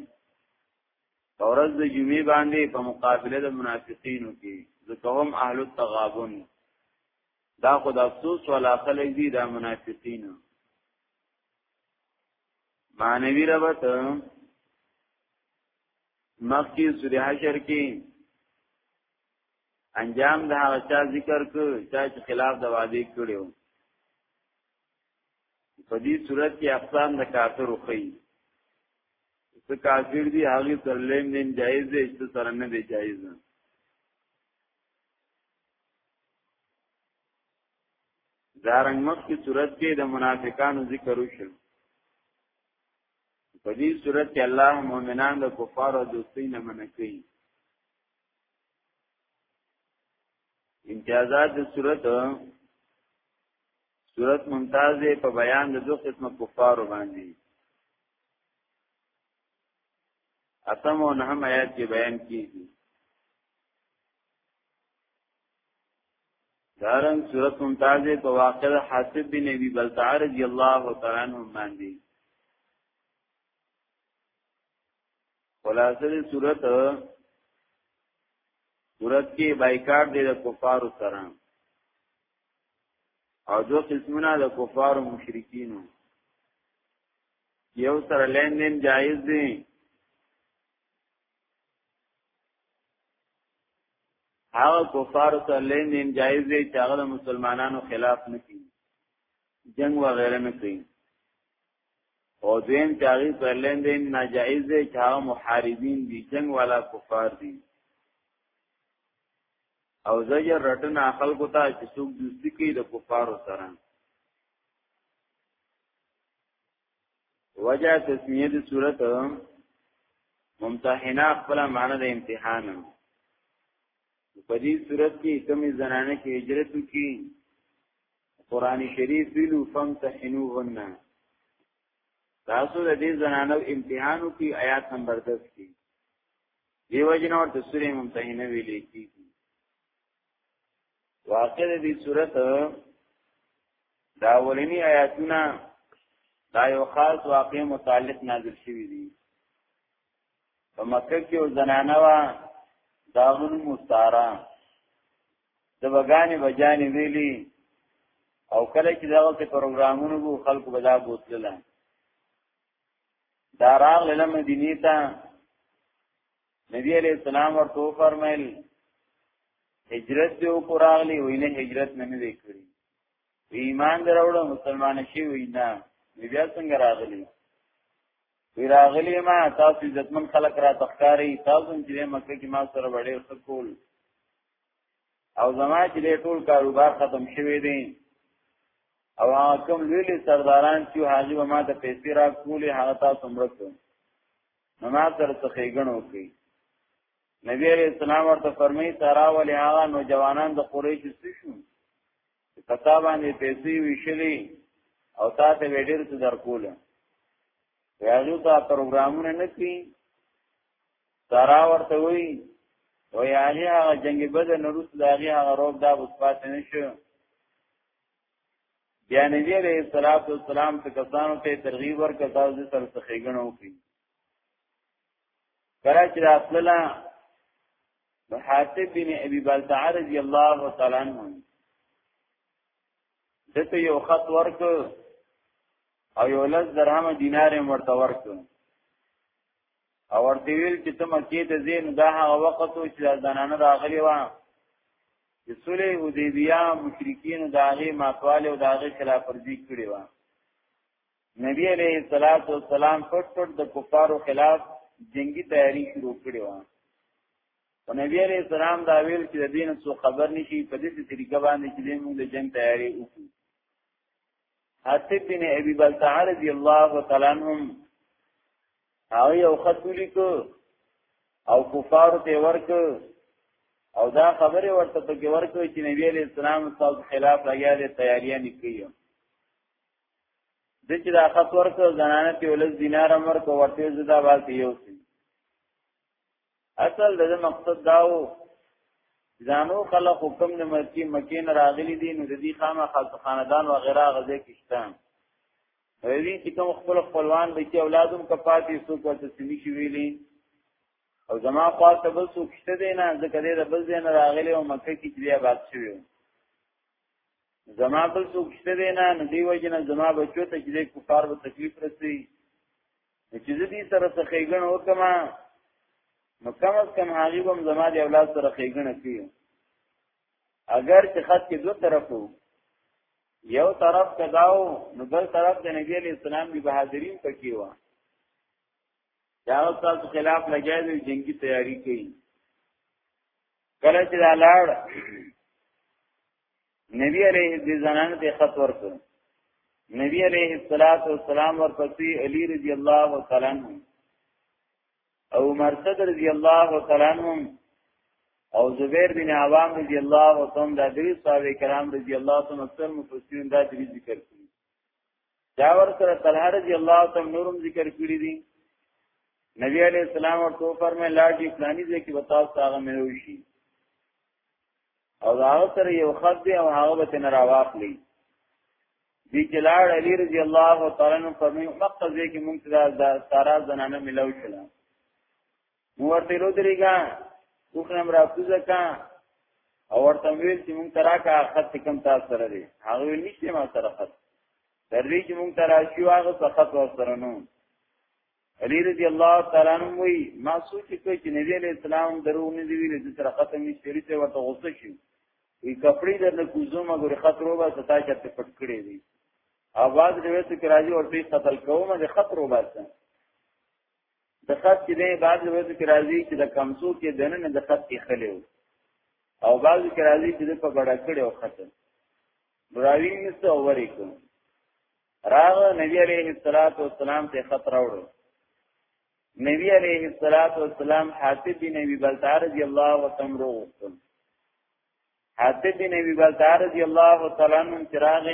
اورز د جمعې باندې په مقابله د منافقینو کې ځکه هم اهل التغابن دا خود افسوس ولا خلق دي دا منافقین معنوی ربط مخی سوری حشر کی انجام د هغه چا ذکر کو چا چې خلاف د وعده کړو په دې صورت کې اقسام د کافر وخی څه کافر دي هغه تر لین دین جایز دی څه سره نه دی جایز نه دارنګ مخ کی صورت کې د منافقانو ذکر وشو په دې صورت کې الله مؤمنان د کفارو دوستۍ نه منکې امتیازات د صورت صورت ممتاز په بیان د دو قسم کفارو باندې اتم او نهم آیات کې بیان کیږي دارن صورت ممتاز په واقع حاسب بن ابي بلتعه رضی الله تعالی عنہ باندې خلاصه دې صورت صورت کې بایکاټ دې د کفارو سره او دو قسمونه د کفارو مشرکینو یو سره لین دین جایز دی هغه کفار ته لین دین جایز دی چې هغه مسلمانانو خلاف نه کوي جنگ وغیرہ نه کوي او دویم چاغی پر لیندین ناجائز دی چا محاربین دی جنگ والا کفار دی او زجر رټن اخل کو تا چې څوک دوستی کوي د کفارو سره وجه تسمیه دی صورت ممتحنه خپل معنی د امتحان په دې صورت کې کومې زنانه چې هجرت وکړي قران شریف ویلو فم تحنوهن تاسو د دې زنانو امتحان وکړي آیات نمبر 10 کې دیو جن اور تسوره ممتحنه ویلې کی واقع دې صورت دا ولنی آیاتونه دا یو خاص واقع متعلق نازل شوی دی په مکه کې یو زنانه وا دامن مستارا د بګانې بجانې ویلي او کله چې دغه څه پروګرامونو وو خلکو به دا بوتلل دا راغله له مدینې ته نبی علیہ السلام ورته فرمایل هجرت دی او قراغلی وینه هجرت نه نه وکړي ایمان دراوړ مسلمان شي وینا بیا څنګه راغلی ویراغلی ما تاسو عزتمن خلق را تخکاری تاسو چې مکه کې ما سره وړې سکول او زما چې ټول کاروبار ختم شوی دی او کوم لوی لوی سرداران چې حاجی ما ته پیسې را کولې هغه تاسو مرکو نو ما سره څه ښېګڼو کوي نبی علیہ السلام ورته فرمایي ترا ولې هغه نوجوانان د قریش څه شو چې پتا باندې پیسې ویشلې او تا ته ویډر څه درکول ویالو تا پروګرامونه نه کی سارا ورته وی او یاغي هغه جنگ بدر نروس داغي هغه روب دا اوس پاتې نشو بیا نبی علیہ الصلوۃ والسلام ته کسانو ته ترغیب ورکړ تاسو سره څخېګنو کی کله چې راتلله نو حاتب بن ابي بلتعه رضی الله تعالی عنہ دته یو خط ورک او یو لز درهم دینار ورته ورک او ورته ویل چې ته مکه ته زین دا هغه وخت چې زنانه راغلی و چې سوره حدیبیه مشرکین دا هغه ماتواله او دا هغه خلاف ورزي کړی و نبی علیہ الصلوۃ والسلام پټ پټ د کفارو خلاف جنگي تیاری شروع کړې و او نبی علیہ السلام دا ویل چې د دین څو خبر نشي په دې طریقه باندې چې موږ د جنگ تیاری وکړو حاتب بن ابي بلتع رضی الله تعالی عنهم او یو خط ولیکو او کفار ته ورک او دا خبره ورته پکې ورکوي چې نبی علیہ السلام صاحب خلاف راغلی تیاریاں نکړي د چې دا خط ورکو زنانه ته ولز دینار امر کو ورته زدا باز یو سی اصل د مقصد داو ځانو خلق حکم نه مرکی مکین راغلی دي نو د دې خامه خلق خاندان و غیره غزه کشتان ویلی چې کوم خپل خپلوان به کې اولادم کپاتې سو کو ته سمي شي ویلي او زما خوا ته بل څوک شته دی نه ځکه دې د بل ځای نه راغلی او مکه کې بیا باد شوی زما بل څوک شته دی نه نو دی وجه نه زما بچو ته چې د کفار به تکلیف رسي چې دې سره څه خېګن وکما نو کم از کم هغه هم زما د اولاد سره خېګن کوي اگر چې خط کې دوه طرفو یو طرف کداو نو بل طرف د نبی علی السلام دی بهادرین پکې و دا تاسو خلاف لګیا دی جنگي تیاری کوي کله چې لاړ نبی علیه دې زنانه ته خط ورکړ نبی علیه الصلاۃ والسلام ورپسې علی رضی الله تعالی عنہ او مرصد رضی الله تعالی عنہ او زبیر بن عوام رضی الله تعالی عنہ د دې صحابه کرام رضی الله تعالی عنہ اکثر مفسرین دا دې ذکر کړی دا ور سره طلحه رضی الله تعالی نورم ذکر کړی دي نبی علی السلام ورته فرمایي لا دې فلاني ځای کې وتاو تاغه ملو شي او دا سره یو خط دی او هغه به تن راواخلی دی جلال علی رضی الله تعالی عنہ فرمایي مقصد دې کې مونږ ته دا سارا زنانه ملو شله مو ورته لو درېګا اوخ نام را کوزه کا او ورته ویل چې مونږ ترا کا خط کم تاسو سره دی هغه ویل نشته ما سره خط تر دې چې مونږ ترا شو هغه څه خط ور سره نو علی رضی الله تعالی عنہ وی ما سوچ کوي چې نبی علیہ السلام درو نه دی ویل چې تر خط می شری ته ورته غوسه شي وی کپڑے در نه کوزو ما ګور خط روبا ستا چرته پټ کړی دی اواز روایت کې راځي ورته قتل کوم د خط روبا سره د خط چې دی بعضې ورځو کې راځي چې د کمسو کې دننه د خط کې خلی او بعضې کې راځي چې د په بډه کړی او ختم براوی نسته او وری کو راغ نبی علیه الصلاۃ والسلام ته خط راوړو نبی علیه الصلاۃ والسلام حاتب بن ابي بلتع رضی الله وتعالى عنہ وکړ حاتب بن ابي بلتع رضی الله تعالی عنہ چراغ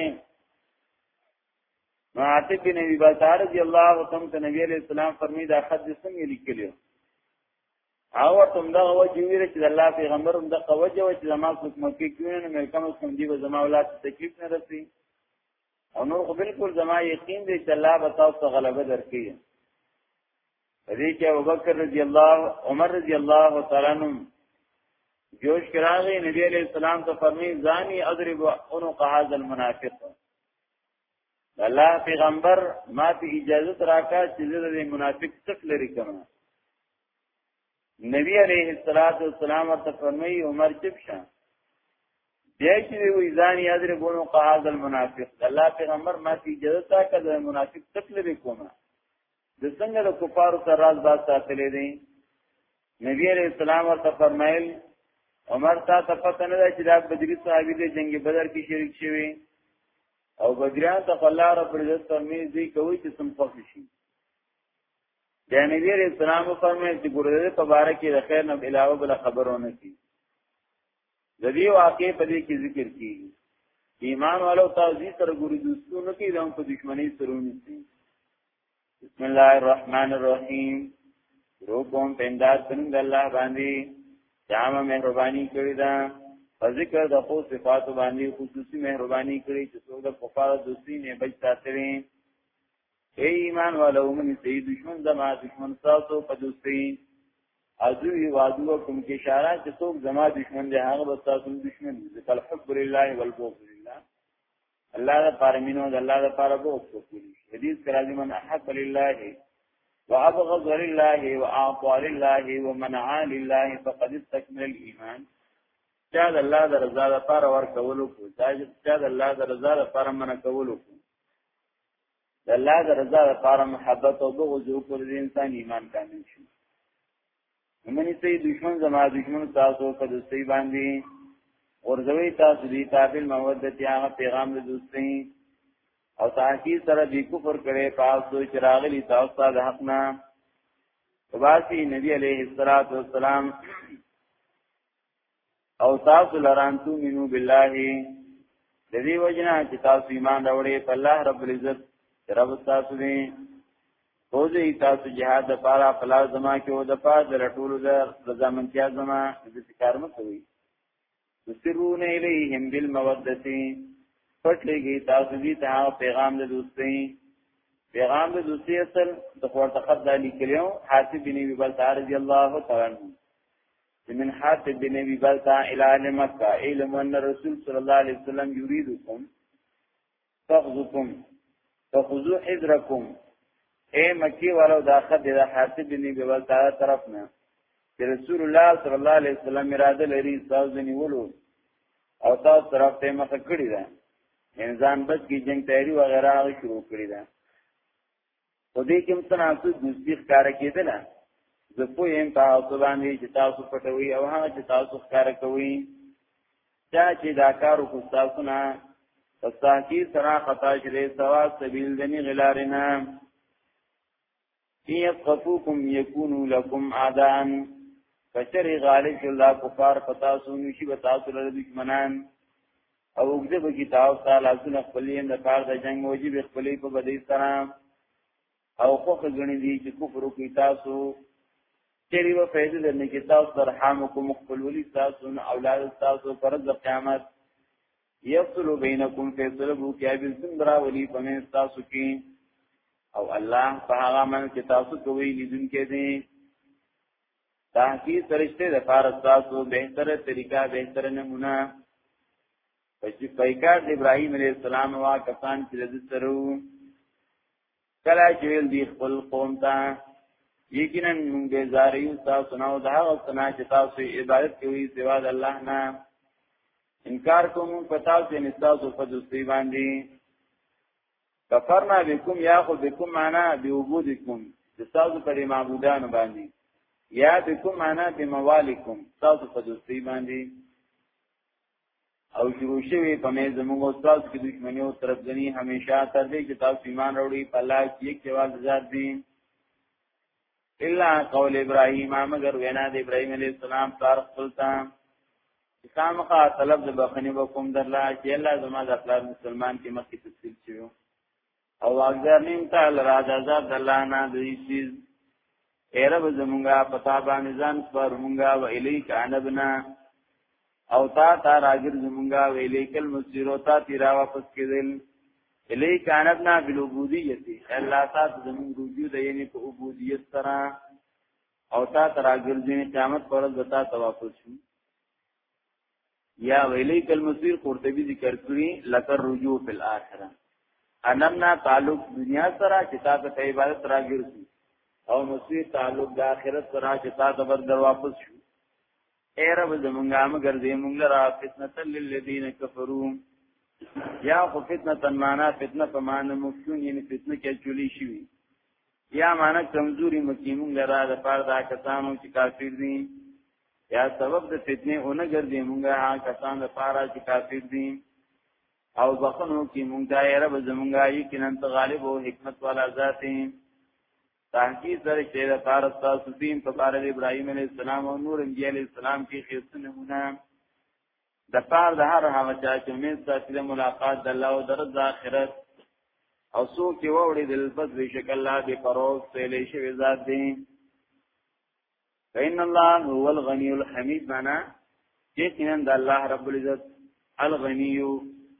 عاطف بن ابي بلتع رضی الله عنه ته نبی عليه السلام فرمی دا خط څنګه لیکلیو او تم دا وجه ویل چې الله پیغمبر هم د قوجه و چې زما څوک مکه کیونه نه ملکم کوم دی و زما اولاد تکلیف نه رسی او نور خو بالکل زما یقین دی چې الله به تاسو غلبه درکړي دې چې ابوبکر رضی الله عمر رضی الله تعالی عنہ جوش کراغی نبی علیہ السلام ته فرمی زانی اضرب عنق هذا المنافق الله پیغمبر ما ته اجازه راکا چې زه د منافق څخه لري کوم نبی علیه الصلاۃ والسلام ورته فرمایي عمر چپ شه بیا چې وی ځان یاد لري ګونو قاعد المنافق الله پیغمبر ما ته اجازه راکا د منافق څخه لري کوم د څنګه د کفارو سره راز باز ساتلې دي نبی علیہ السلام ورته فرمایل عمر تا ته پته نه ده چې دا بدری صحابي دی جنگ بدر کې شریک شوی او بدریان ته الله رب عزت فرمایي دی کوي چې سم خوښ شي د نبی علیہ السلام فرمایي چې ګورې په بار کې د خیر نه علاوه بل خبرونه کی د دې واقع په دې کې ذکر کیږي ایمان والو تعزیز سره ګوري دوستو نه کې دم په دشمنی سره ونیسي بسم الله الرحمن الرحیم روکم پنداد څنګه الله باندې جام مهرباني کړی دا په ذکر د خو صفات باندې خصوصي مهرباني کړی چې څوک د کفاره دوستي نه بچ ساتي اے ایمان والو من سی دشمن زما دشمن تاسو په دوستي ازوی وادو کوم کې اشاره چې څوک زما دشمن دی هغه به تاسو دشمن دي ځکه الحب لله والبغض لله الله د پاره مينو د الله د پاره بغض کوي حدیث کراځي من احب لله وابغض لله واعطى لله ومنع لله فقد استكمل الايمان چا د الله د رضا لپاره ور کولو کو چا د الله د رضا لپاره منع کولو کو د الله د رضا لپاره محبت او بغض وکړي د انسان ایمان کامل شي ومني سي دشمن زما دشمن تاسو په دوستي باندې ورځوي تاسو دي تابل مودت هغه پیغام د دوستي او تاکي سره د کفر کړي تاسو چې راغلي تاسو د حق نه وباسي نبی عليه الصلاه والسلام او تاسو لران تو منو بالله د دې وجنه چې تاسو ایمان راوړې په الله رب العزت رب تاسو دې اوځي تاسو جهاد د پاره پلا زما کې او د پاز رټولو د رضامندیا زما د ذکر مکوي تسرون الیهم بالمودتی پټ لګي تاسو دې ته پیغام د دوستۍ پیغام د دوستي اصل د خورته خط د لیکلو حاتب بن ابي بلتع رضی الله تعالی عنہ من حاتب بن ابي بلتا الى اهل مكه علم ان الرسول صلى الله عليه وسلم يريدكم فخذكم فخذوا حذركم اے مکی والو دا خد دا حاتب بن ابي بلتا طرف نه رسول الله صلى الله عليه وسلم اراده لري تاسو نیولو او تاسو طرف ته مخ کړی دا انسان بچ کی جنگ تیاری وغیرہ شروع کړی دا په دې کې هم تناسب دوستي ښکار کېدل زه په هم تاسو باندې چې تاسو پټوي او هغه چې تاسو ښکار کوي دا چې دا کار کو تاسو نه پس تحقیق سره خطا شری سوا سبیل دنی غلارینا یقفوکم یکونو لکم عدان فشر غالب الله کفار پتا سونو شی بتا سره دشمنان او وګړه به کتاب ته لاسونه خپلې د پار د جنگ وجي به خپلې په بدی سره او خو غني دي چې کفر کوي تاسو چری و فیض در نکی تاسو در حامکم خپلولی تاسو اولاد تاسو پر د قیامت یفصل بینکم فیصله بو کې ابل سندرا ولی پمن تاسو کې او الله په هغه من کې تاسو کوي لیدون کې دي تحقیق سرشته د فارس تاسو بهتره طریقہ بهتره نمونه پچې پیکار د ابراهیم علیه السلام وا کسان چې د سرو کله چې ویل دی خپل قوم ته یقینا موږ به زاری تاسو نه او دا او سنا چې تاسو عبادت کوي سوا د الله نه انکار کوم پتا چې نستاسو په دوستي باندې کفرنا بكم یا خو بكم معنا بوجودکم تاسو پر معبودان باندې یا بكم معنا بموالکم تاسو په دوستي باندې او شروع شوی په مې زموږ استاد کې دښمنی او طرفګنی همیشه تر دې چې تاسو ایمان وروړي په الله کې یک جواز ذات دي الا قول ابراهيم مگر وینا د ابراهيم عليه السلام پلار خپل ته خامخا طلب د بخنی وکوم درلا چې الله زما د خپل مسلمان کې مخکې تفصیل شوی او اگر نیم تعالی را د عذاب د الله نه د شیز ایره زمونږه پتا باندې ځان پر مونږه و الیک انبنا او تا تا راګر زمونږه ویلې کل مسیرو تا تیرا واپس کېدل الی کانتنا بالعبودیتی الله تا زمونږ رجوع د یعنی په عبودیت سره او تا تا راګر ځینې قیامت پر ورځ تا ته واپس شو یا ویلې کل مسیر قرطبی ذکر کړی لکر رجوع فی الاخره انمنا تعلق دنیا سره چې تا ته عبادت راګر او مسیر تعلق د آخرت سره چې تا ته ور در واپس شو اے رب زمونږه مګرځې مونږ لرا فتنه للذین کفروا یا خو فتنه تن معنا فتنه په معنا مفتون یعنی فتنه کې چولی شي یا معنا کمزوري مکی مونږ لرا د پاره دا کسانو چې کافر دي یا سبب د فتنه اونګه ګرځې مونږه ها کسان د پاره چې کافر دي او بخنو کې مونږه یې رب زمونږه یقینا ته غالب او حکمت والا ذاتې تحقیق سره چې د پاره تاسو دین په بار د ابراهیم علی السلام او نور انبیاء علی السلام کې خېسته نمونه د پاره د هر هغه چا چې مې تاسو د ملاقات د الله او د رضا آخرت او سو کې وړي د لفظ وشکل الله به پروز تلې شوی ذات دی فإن الله هو الغني الحميد معنا یقینا د الله رب العزت الغنی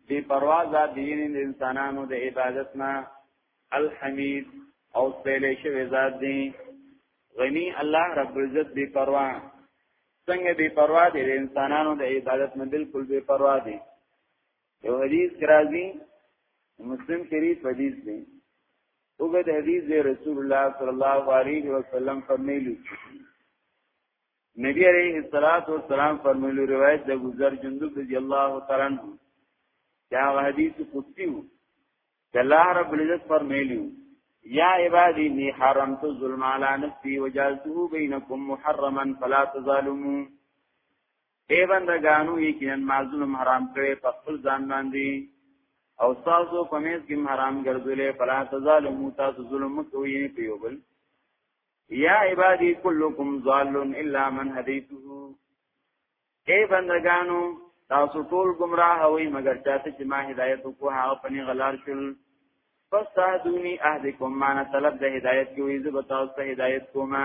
دی پروا ذات دی د انسانانو د عبادت نه الحمید او سپیلې شوی ذات دی غنی الله رب العزت دی پروا څنګه دی پروا دی د انسانانو د عبادت نه بالکل بے پروا دی یو حدیث کرازی مسلم شریف حدیث دی اوګه د حدیث دی رسول الله صلی الله علیه وسلم فرمایلی نبی علیہ الصلات والسلام فرمایلی روایت د گزر جندب رضی الله تعالی عنہ دا حدیث قدسی وو الله رب العزت فرمایلی یا عبادی نی حرمت ظلم علی نفسی وجعلته بینکم محرما فلا تظالمون اے بندگانو یقینا ما ظلم حرام کړی په خپل ځان باندې او تاسو په میز کې حرام ګرځولې فلا تظالمو تاسو ظلم کوئ نه پیوبل یا عبادی کلکم ضال الا من هدیته اے بندگانو تاسو ټول گمراه وئ مگر چاته چې ما هدایت کو هغه پنی غلار شول پس تاسو دونی اهدکم معنا طلب د هدایت کې وې زه به تاسو ته هدایت کومه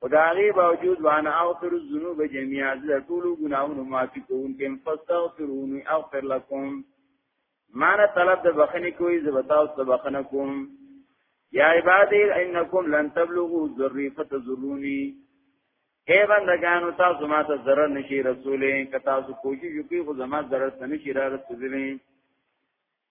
خدای باوجود وانا اغفر الذنوب جميعا ذل ټول ګناهونو معافي کوون کې فاستغفروني اغفر لكم معنا طلب د بخنه کوي زبتاو د بخنه کوم یا عبادی انکم لن تبلغوا ذری فتذروني اے بندگانو تاسو ما ته ضرر نشي رسولې که تاسو کوشش وکړئ خو زما ضرر ته نشي را رسولې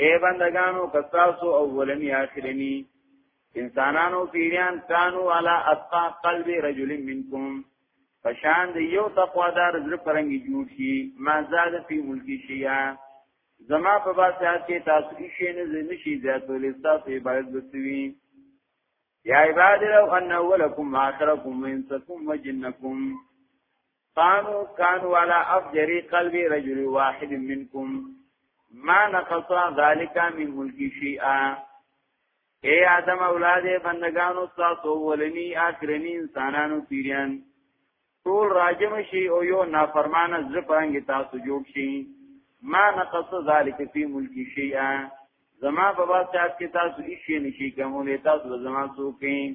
اے بندگانو کتاسو اولنی آخرنی انسانانو پیریان کانو علا اتقا قلب رجل منکم پشان د یو تقوادار زر پرنګي جوړ شي ما زاد فی ملکی شیا زما په باسیات کې تاسو شي نه زنه شي زیاتول تاسو عبادت وسوي یا عباد لو ان اولکم واخرکم وانسکم وجنکم قانو کان والا افجری قلبی رجل واحد منکم ما نقصا ذالک من ملکی شیئا اے آدم اولاد بندگانو تاسو ولنی اخرنی انسانانو پیریان ټول راجم شي او یو نافرمانه زپرنګ تاسو جوړ شي ما نقص ذالک فی ملکی شیئا زما په باسات کې تاسو هیڅ نشي کومه تاسو زما څوکین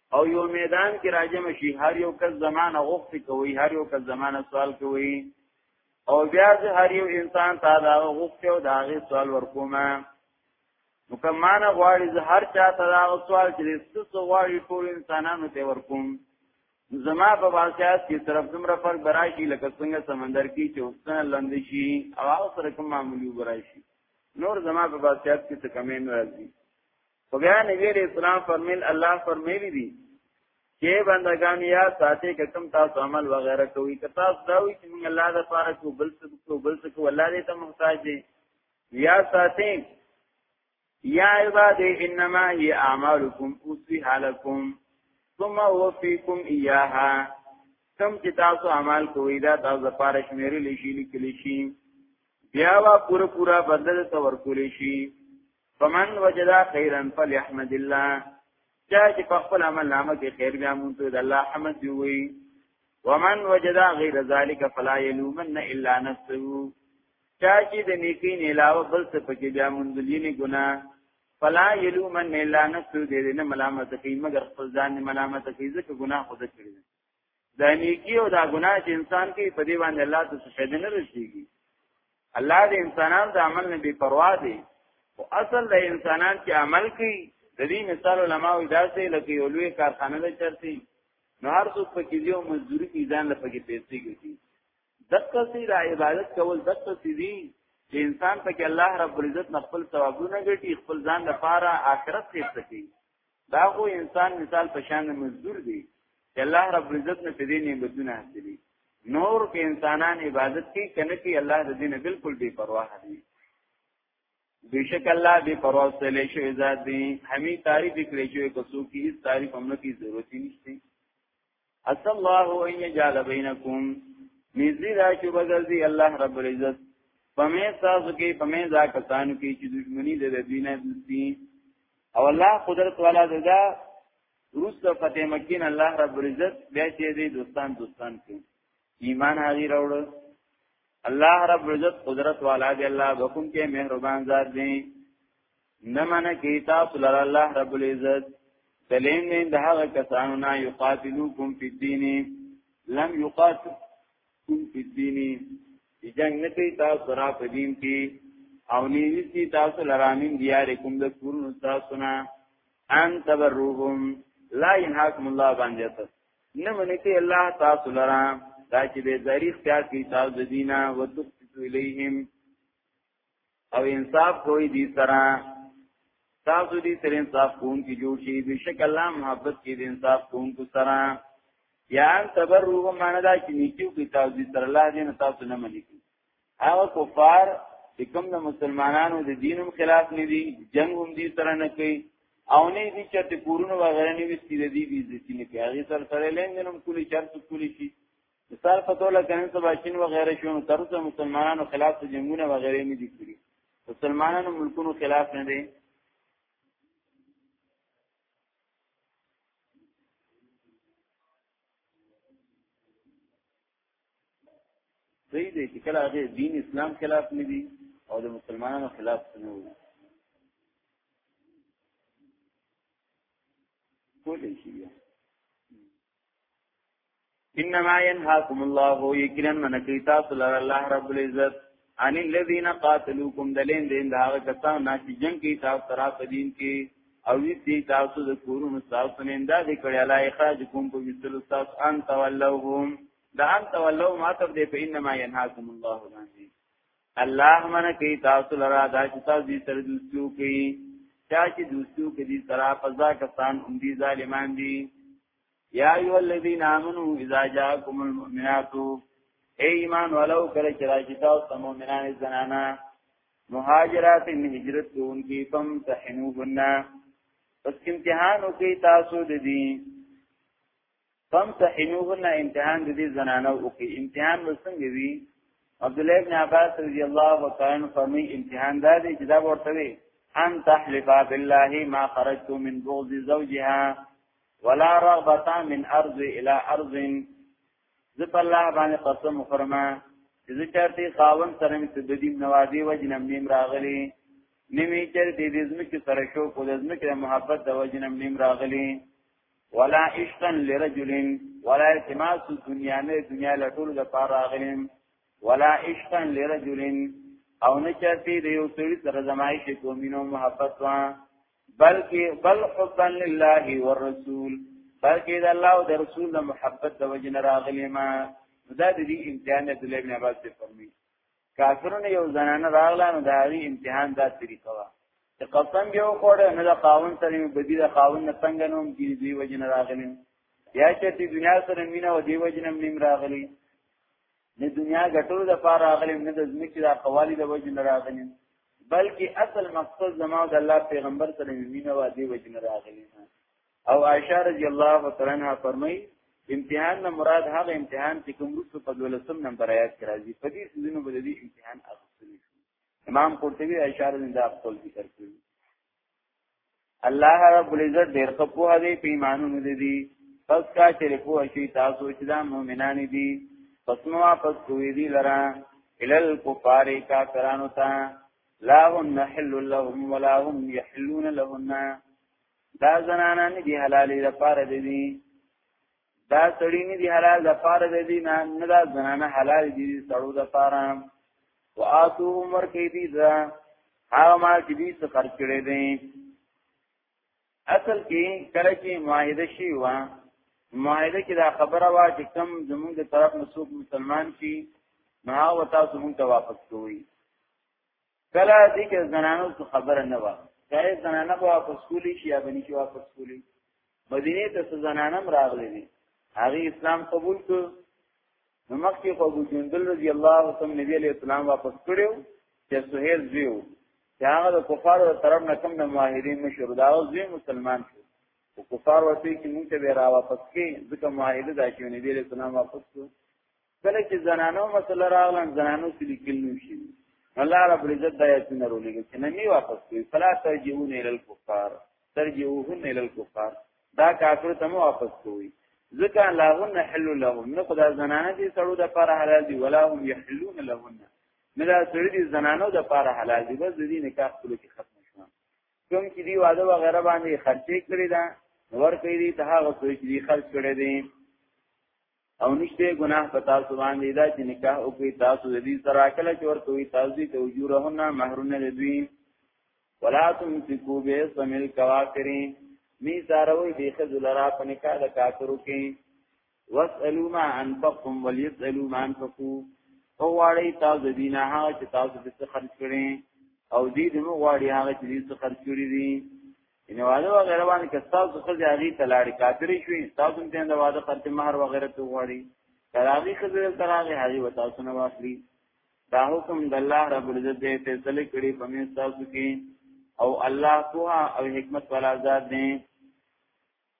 او یو میدان کې راجم شي هر یو کس زمانه غوښتي کوي هر یو کس زمانه سوال کوي او بیا چې هر یو انسان تا دا غوښتي او دا غي سوال ورکوما مکمانه غواړي زه هر چا ته دا سوال چې څه غواړي ټول انسانانو ته ورکوم زما په واقعیت کې طرف دومره فرق براشي لکه څنګه سمندر کې چې اوسنه لند شي او هغه سره کوم معمولی براشي نور زما په واقعیت کې څه کمې نه راځي خو بیا نبی علیہ السلام فرمیل الله فرمیلی دی چې بندگان یا ساتي کوم تاسو عمل وغیرہ کوي که تاسو دا وي چې موږ الله د پاره کو بل څه کو بل څه کو الله دې ته محتاج دي یا ساتي یا عباد انما هی اعمالکم اوسی حالکم ثم وفیکم ایاها کم چې تاسو عمل کوئ دا تاسو د پاره شمیرې لشي لیکل شي بیا وا پورا پورا بدل ته ورکول شي فمن وجد خيرا فليحمد الله چا چې په خپل عمل نامه کې خیر بیا مونږ ته د الله حمد دی وی ومن وجد غیر ذلك فلا يلومن الا نفسه چا چې د نیکی نه علاوه بل څه پکې بیا مونږ لینی ګنا فلا يلومن الا نفسه دې نه ملامت کوي مګر خپل ځان ملامت کوي ځکه ګناه خود کړی دا نیکی او دا ګناه چې انسان کې په دې باندې الله ته څه فائدې نه رسیږي الله دې انسانان د عمل نه بي پروا دي او اصل د انسانان چې عمل کوي د دې مثال علماء داسې لکه یو لوی کارخانه ده چرته نو هر څوک په کې یو مزدوري کې ځان لپاره کې پیسې ګټي دغه سي د عبادت کول دغه سي دي چې انسان په کې الله رب العزت خپل ثوابونه ګټي خپل ځان لپاره آخرت کې سکي دا خو انسان مثال په شان مزدور دی چې الله رب عزت نه دې نعمتونه حاصلې نور کې انسانان عبادت کوي کنه کې الله د دین بالکل بے پروا دی بیشک الله بے پروا سره شي ذات دی همي تعریف کړی چې کوڅو کې هیڅ تعریف هم نه کی ضرورت نشته اس الله ان يجعل بينكم نزدې دا چې وګرځي الله رب العزت پمې تاسو کې پمې ځا کسانو کې چې دښمنی د دینه دي او الله قدرت والا دغه روس فتح مکین الله رب العزت بیا چې دې دوستان دوستان کې ایمان حاضر وروړ الله رب العزت قدرت والا دی الله حکم کې مهربان ذات دی نه منه کی تاسو لره الله رب العزت دلین نه د هغه کسانو نه یقاتلوکم فی الدین لم یقاتلوکم فی الدین جنگ نه کوي تاسو را په دین کې او نیوی سی تاسو لرا من دیارکم د کورن تاسو نه ان تبروهم لا ينهاكم الله باندې ته نه منې کې الله تاسو لرا دا چې به ذری اختیار کی تاسو د دینه وتقتو الیهم او انصاف کوي دي سره تاسو دې سره انصاف کوون کې جوړ شي بشک الله محبت کې دې انصاف کوون کو سره یا تبرو معنا دا چې نیکیو کې تاسو دې سره الله دې تاسو نه مني هغه کفار چې کوم د مسلمانانو د دینم خلاف نه دي جنگ هم دي سره نه کوي او نه دي چې ته کورونه وغیرہ نه وستي دي دي دي چې نه کوي هغه سره سره لنګنم کولی چرته کولی شي مثال په توګه کنن سباشین و غیره شون تر څو مسلمانانو خلاف جنگونه و غیره نه دي کړی مسلمانانو ملکونو خلاف نه دي صحیح دی چې کله هغه دین اسلام خلاف نه دي او د مسلمانانو خلاف نه وي کولی شي انما ينهاكم الله يكرا من كتاب الله رب العزت ان الذين قاتلوكم دلین دین دا هغه کسان نه چې جنگ کې تاسو ترا په دین کې او دې تاسو د کورونو تاسو نه انده دې کړی الله اخراج کوم په مثل تاسو ان تولوهم دا ان تولو ما تر دې په انما ينهاكم الله باندې الله منه کوي تاسو لرا دا چې تاسو دې سره دوستو کوي چا چې دوستو کې دې سره فضا کسان هم دي ظالمان دي یا ایو الذین آمنو اذا جاءکم المؤمنات ای ایمان ولو کله چې راځي تاسو مؤمنان زنانا مهاجرات من هجرت کوونکی فم تحنوهن پس امتحان وکي تاسو د دې فامتحنوهن امتحان د دې زنانو او کې امتحان وسنګ وی عبد الله بن عباس رضی الله تعالی عنہ فرمی امتحان دا دی چې دا ورته وی ان تحلفا بالله ما خرجت من بغض زوجها ولا رغبه من ارض الى ارض ذپ الله باندې قسم فرما چې زه چارتي خاون سره مې تددیم نوازي وجنم نیم راغلی نیمه چر دې دې زمکه سره شو کو دې زمکه محبت د وجنم نیم راغلی ولا عشقا لرجل ولا التماس دنیا نه دنیا له ټول د پاره راغلم ولا عشقا لرجل او نه چاته دی یو سړي سره زمایش کومینو محبت وا بلکې بل حبا لله والرسول بلکې د الله او د رسول د محبت د وجه نه راغلم دا د دې امتحان د ابن عباس په فرمایي کافرونو یو زنانه راغله نو د هغې امتحان دا طریقه وه چې قسم یې وخوړ نه د قاون سره مې بدی د قاون نه څنګه نوم کې دوی وجه نه راغلی یا چې د دنیا سره مینه او دی وجه نه نیم راغلی نه دنیا ګټلو د پاره راغلی نه د ځمکې د قوالی د وجه نه راغلی بلکې اصل مقصد زما د الله پیغمبر سره مینه و دی وجه نه راغلی او عائشه رضی الله تعالی عنها فرمایي امتحان نه مراد هغه امتحان چې کوم رسو په دولسم نمبر آیات کې راځي په دې سيزونو باندې دې امتحان اخستل شي امام قرطبي عائشه رضی الله خپل ذکر کړی الله رب العزت ډېر خپوه دی په ایمانونو دي پس کا چې په شي تاسو چې دا مؤمنان دي پس نو واپس کوی دي لرا الل کفار کافرانو ته لا هم نحل لهم ولا هم يحلون لهن دا زنانه نه دی حلالې د پاره د دې دا سړی نه دی حلال د پاره د دې نه نه دا زنانه حلال دي سړو د پاره واتو عمر کې دي دا هغه مال چې دې څه خرج کړي دي اصل کې کله چې معاهده شي وا معاهده کې دا خبره وا چې کم زمونږ د طرف مسوک مسلمان شي نو هغه تاسو مونږ ته واپس کوي کله دې کې زنانو څه خبره نه و کله زنانه په واپس کولی شي یا بني کې واپس کولی مدینه ته زنانم راغلي دي هغه اسلام قبول کړ نو مخکې خو ابو جندل رضی الله عنه نبی علیہ السلام واپس کړو چې سہیل زیو چې هغه د کفارو تر طرف نه کوم د ماهرین مشر دا او زی مسلمان شو او کفار ورته چې موږ ته به را واپس کې ځکه معاهده دا چې نبی علیہ السلام واپس کړو کله چې زنانو مسله راغله زنانو چې لیکل نو شي الله رب عزت د آیتونو رولېږي چې نمی واپس کوي فلا ترجعون الى الكفار ترجعوهن الى الكفار دا کافر ته واپس کوي ځکه لاهن حل لهم نه خدا زنانه دي سړو د پاره حلال دي ولا هم يحلون لهن نه دا سړي دي زنانو د پاره حلال دي بس دې نکاح خپل کې ختم شو کوم چې دی واده وغیرہ باندې خرچې کړی دا ور کوي دي ته هغه څه چې خرچ کړی دي او نشته ګناه په تاسو باندې دا چې نکاح وکړي تاسو د دې سره کله چې ورته وي تاسو ته وجورهن مہرونه لدوی ولا تمسكوا باسم الكوافر می ساروي دې خذلرا په نکاح د کافرو کې واسالو ما انفقتم وليسالو ما انفقوا او واړی تاسو دینه هغه چې تاسو د څه خرج کړي او دې دې مو واړی هغه چې دې څه خرج کړي دي ان واده و غیره باندې که تاسو خو دې هغه تلاړی کافری شوي تاسو دې د واده خرچ مہر و غیره ته وړي تراغي خزر تراغي هغه و تاسو نه واخلي دا حکم د الله رب العزت دې فیصله کړي په من تاسو کې او الله کوه او حکمت والا ذات دې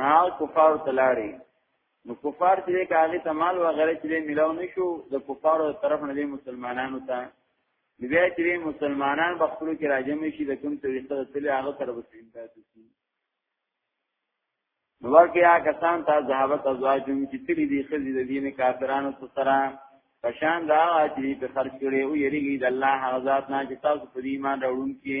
نه کفار تلاری نو کفار چې کاغی تمال و غیره چې ملاو نشو د کفارو طرف نه مسلمانانو ته بیا چې مسلمانان په خپل کې راجم شي د کوم طریقه تل هغه تر وسیم تاسو نو ورکه کسان ته ذهبت ازواجهم چې تری دي خزي د دین کافرانو سره پشان دا چې په خرج کړي او یریږي د الله حضرت نه چې تاسو په ایمان راوړون کې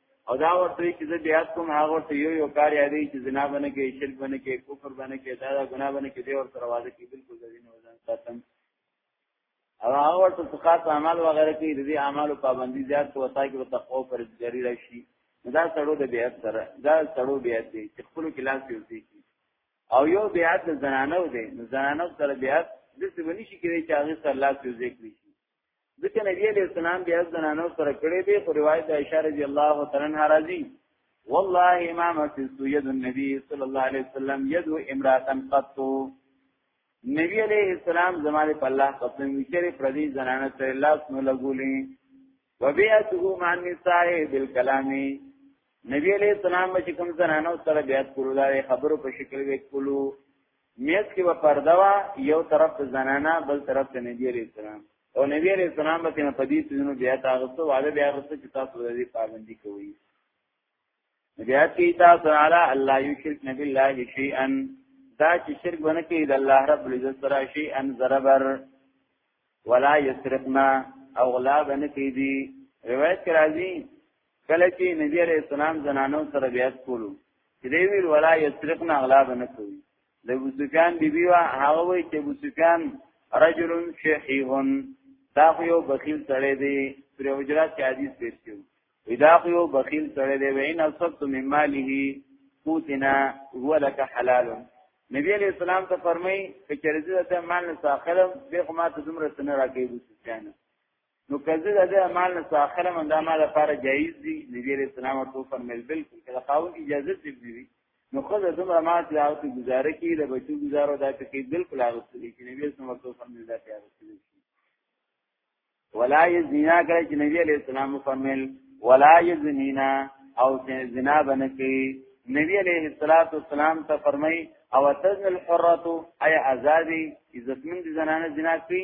او دا ورته چې زه بیا کوم هغه ته یو یو کار یادې چې زنا باندې کې شرک باندې کې کفر باندې کې دا ګناه باندې کې دی ورته واده کې بالکل د دین وزن ساتم او هغه ورته ثقات اعمال وغیرہ کې د دې اعمالو پابندي زیات کو وتا کې تقوا پر جری راشي دا سړو د بیعت سره دا سړو بیعت دی چې خپل کلاس یو دی او یو بیعت زنانو دی زنانو سره بیعت د څه ونی شي کې چې هغه سره لاس یو ذکر شي ځکه نبی علیہ السلام بیا زنانو سره کړی دی خو روایت د عائشہ رضی الله تعالی عنها راځي والله ما مست يد النبي صلی الله علیه وسلم يد امراه قط نبی علیہ السلام زمانه په الله قسم ویچره پردي زنانه سره لاس نو لګولې وبيعته مع النساء بالكلام نبی علیہ السلام چې کوم زنانو سره بیعت کولو دا خبرو په شکل وکولو میت کې و پرده وا یو طرف ته زنانا بل طرف ته نبی علیہ السلام او نبی علیہ السلام به تنه په دې سيزونو بیا تاسو وعده بیا غوښته چې تاسو د دې پابندي کوئ بیا کې تاسو علی الله یشرک نبی الله شیئا دا چې شرک ونه کې د الله رب العزت سره شیئا ضربر ولا یسرقنا او غلا بنه کې دي روایت کې راځي کله چې نبی علیہ السلام زنانو سره بیا کولو چې دی ویل ولا یسرقن اغلا بنه کوي د ابو سفیان بیبي وا هغه وی چې ابو سفیان رجل شحیحن دا خو یو بخیل سره دی پر حجرات کې حدیث پیش کیو ادا خو یو بخیل سره دی وین اصبت من ماله قوتنا هو لك حلال نبی علیہ السلام ته فرمای چې رضی ته مال نه ساخلم به خو ما ته دومره سن راکې ابو سفیان نو کزه د دې مال نه ساخره من دا مال لپاره جایز دی نبی رسول الله ورته فرمایل بالکل کله خاون اجازه دی دی نو خو د دومره مال چې هغه ته گزاره کی د بچو گزارو دا ته کې بالکل هغه څه دی چې نبی رسول الله ورته فرمایل دا ته هغه څه دی ولا یزنا کړه چې نبی علیہ السلام فرمایل ولا یزنا او زنا بنکی نبی علیہ الصلوۃ والسلام ته فرمای او تزن الحرۃ ای ازادی عزتمند زنانه زنا کوي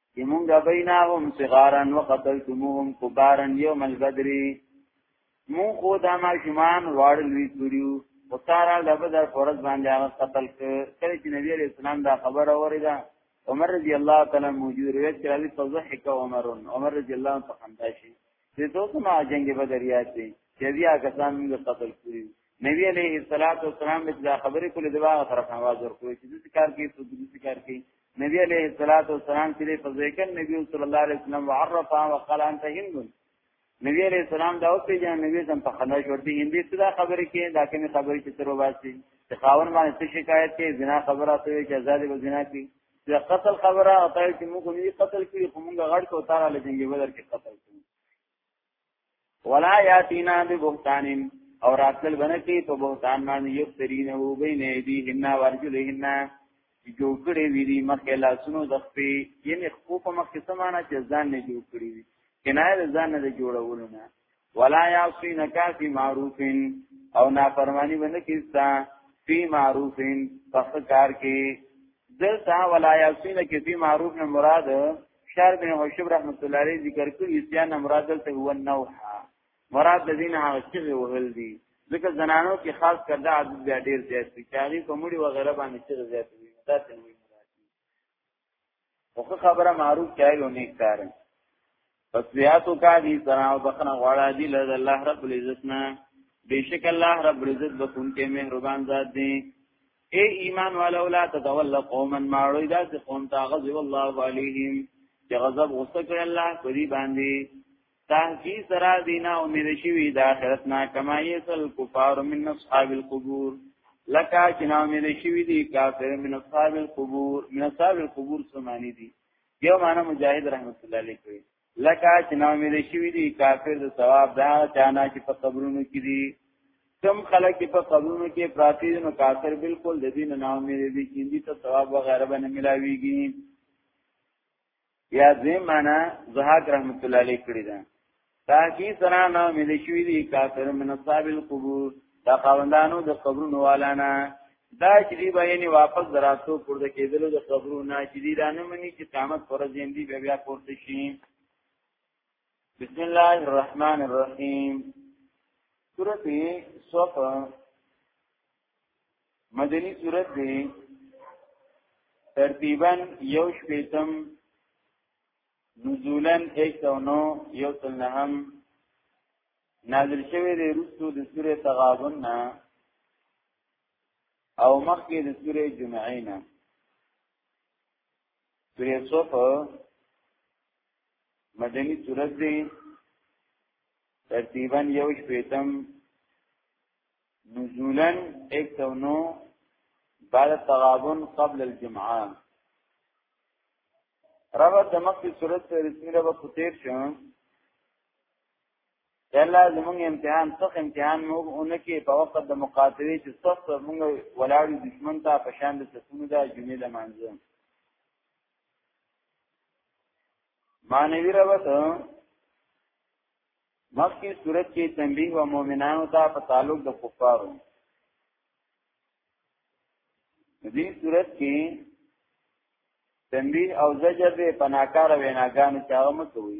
چې مونږ بینهم صغارا وقتلتموهم کبارا یوم البدر مون خو دا ما شمان واړ لوی کړیو او سارا لبدر فرض باندې هغه قتل کړي چې نبی علیہ السلام دا خبر اوریدا عمر رضی الله تعالی موجود روایت کړي فضحک عمر عمر رضی الله په خندا شي چې دوه ما جنگ بدر یاد دي چې بیا کسان موږ قتل کړی نبی علیه الصلاۃ والسلام دا خبرې کولې دغه طرف आवाज ورکوي چې دې کار کوي څه دې کار کوي نبی علیه الصلاۃ والسلام چې په ځکه نبی صلی الله علیه وسلم وعرف وقال انت هند نبی علیه السلام دا او پیجان نبی سم په خندا شو دې هندې څه دا خبرې کې دا کومه خبرې چې تر واسي چې خاون باندې څه شکایت کې زنا خبره ته چې آزاد و زنا کې چې قتل خبره او ته چې موږ نه قتل کې خو موږ غړ کو تاره لږه ولر کې قتل ولا یاتینا ببهتان او راتل بنکی په بهتان باندې یو ترینه و بین ایدیهن ورجلهن چې جوړ کړي وي دي مخکې لاسونو د خپې یعنی خپو په مخکې سمانه چې ځان نه جوړ کړي وي کنایه د ځان نه جوړولو نه ولا یعصین کافی معروفین او نافرمانی باندې کیستا فی معروفین په کار کې دلته ولا یعصین کې فی معروف نه مراد شار بن حشب رحمت الله علیه ذکر کوي اسیان مراد دلته هو النوح مراد د دین هغه چې وهل دي ځکه زنانو کې خاص کرده عدد بیا ډیر زیات دي چاغي کومړي وغیرہ باندې چې زیات دي دا تنوي مراد دي خو خبره معروف چایل او نیک کار پس بیا تو کا دي سره او بخنه غواړه دي له الله رب العزت نه بیشک الله رب العزت بخون کې مهربان ذات دی اے ایمان والو لا تتول قوما ماروی دا سی قوم تا غضب الله علیهم چه غضب غصه کر الله پدی باندی تحقی سرا دینا امید شوی دا آخرتنا کما یسل کفار من اصحاب القبور لکا چنا امید شوی دی کافر من اصحاب القبور من اصحاب القبور سمانی دی یو معنی مجاہد رحمت اللہ علیہ کوئی لکه چې نو مې شوی دی کافر د ثواب دا چانا چې په قبرونو کې دي کم خلک په قبرونو کې پراتی نو کافر بالکل د دین نه امید دي چې دې ته ثواب و غیره باندې ملاويږي یا دې معنا زهاک رحمت الله علیه کړی دا تاکي سره نو امید شوی دی کافر من اصحاب القبور دا خاوندانو د قبرونو والانا دا چې دی باندې واپس دراتو پورته کېدل د خبرو نه چې دی رانه مني چې قیامت پر ځین دی بیا بیا پورته شي بسم الله الرحمن الرحیم سورۃ صف مدنی سورۃ دی ترتیبا یو شپیتم نزولا 109 یو تلنهم نازل شوی دی رسو د سورې تغابن نه او مخکې د سورې جمعې نه سورې صف مدني سورت دی ترتیبا یو شپیتم نزولا 109 بعد التغابن قبل الجمعه ربط د مخکې صورت سره رسمي ربط خطیر شو الله زمونږ امتحان سخت امتحان مو اونکه په وخت د مقاتله چې سخت مونږ ولاړو دشمن ته په شان د سکونو د جمعې د منځه مانوی روت مخکې صورت کې تنبیه و مؤمنانو ته په تعلق د کفارو دې صورت کې تنبیه او زجر په ناکاره ویناګانو چاغه مکوي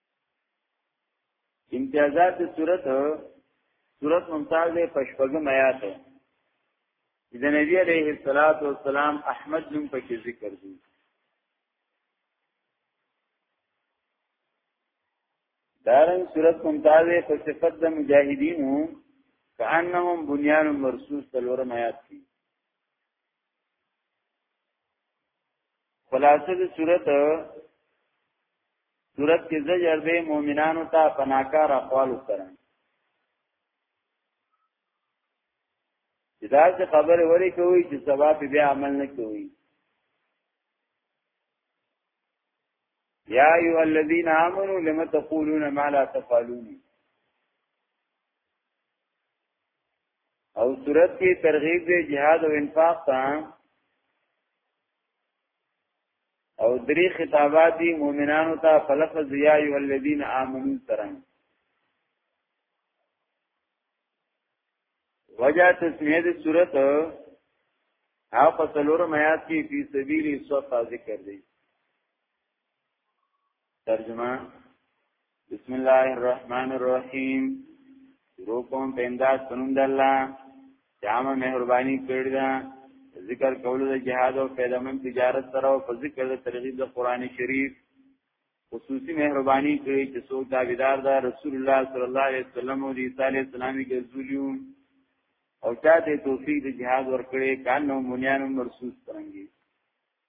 امتیازات صورت صورت ممتاز دی پشپګم آیات د نبی علیه الصلاۃ والسلام احمد نوم پکې ذکر دی دارن صورت ممتاز دی په صفت د مجاهدینو کانهم بنیان مرصوص تلورم آیات دی خلاصه د صورت صورت کې زجر به مؤمنانو ته پناکار اقوال سره دا څه خبره وری کوي چې سبا په بیا عمل نه کوي یا ایو الذین آمنو لم تقولون ما لا تفعلون او صورت کې ترغیب دی جهاد او انفاق ته او درې خطابات دي مؤمنانو ته فلفظ یا ایه الذین آمنو سره وجه تسمیه د صورت او په څلورم آیات کې په سبیل صفه ذکر دی ترجمه بسم الله الرحمن الرحیم شروع کوم په امداد پنوم د الله جامه مهرباني کړی دا ذکر کول د جهاد او پیدامن تجارت سره او ذکر د ترغیب د قران شریف خصوصي مهرباني کړی چې څوک داویدار دا رسول الله صلی الله علیه وسلم او عیسی علیه السلام کې ذولیو او چاته توفیق د جهاد ورکړي کانو مونیانو مرسوس څنګه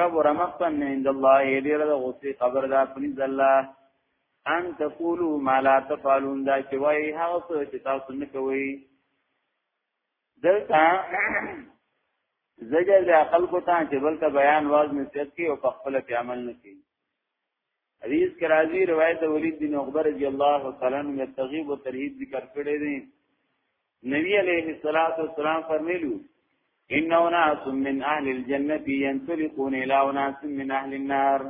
کبر مقتن عند الله دې رد غصه خبر دا پنځ الله ان تقولوا ما لا تفعلون دا چې وای هغه څه چې تاسو نه کوئ دلته زجر د خلکو ته چې بلته بیان واز نصیحت کوي او په خپل عمل نه کوي حدیث کې راځي روایت ولید بن عقبه رضی الله تعالی عنہ د تغیب او ترهیب ذکر کړی دی نبی علیه الصلاۃ والسلام فرمایلو ان اناس من اهل الجنه ينطلقون الى اناس من اهل النار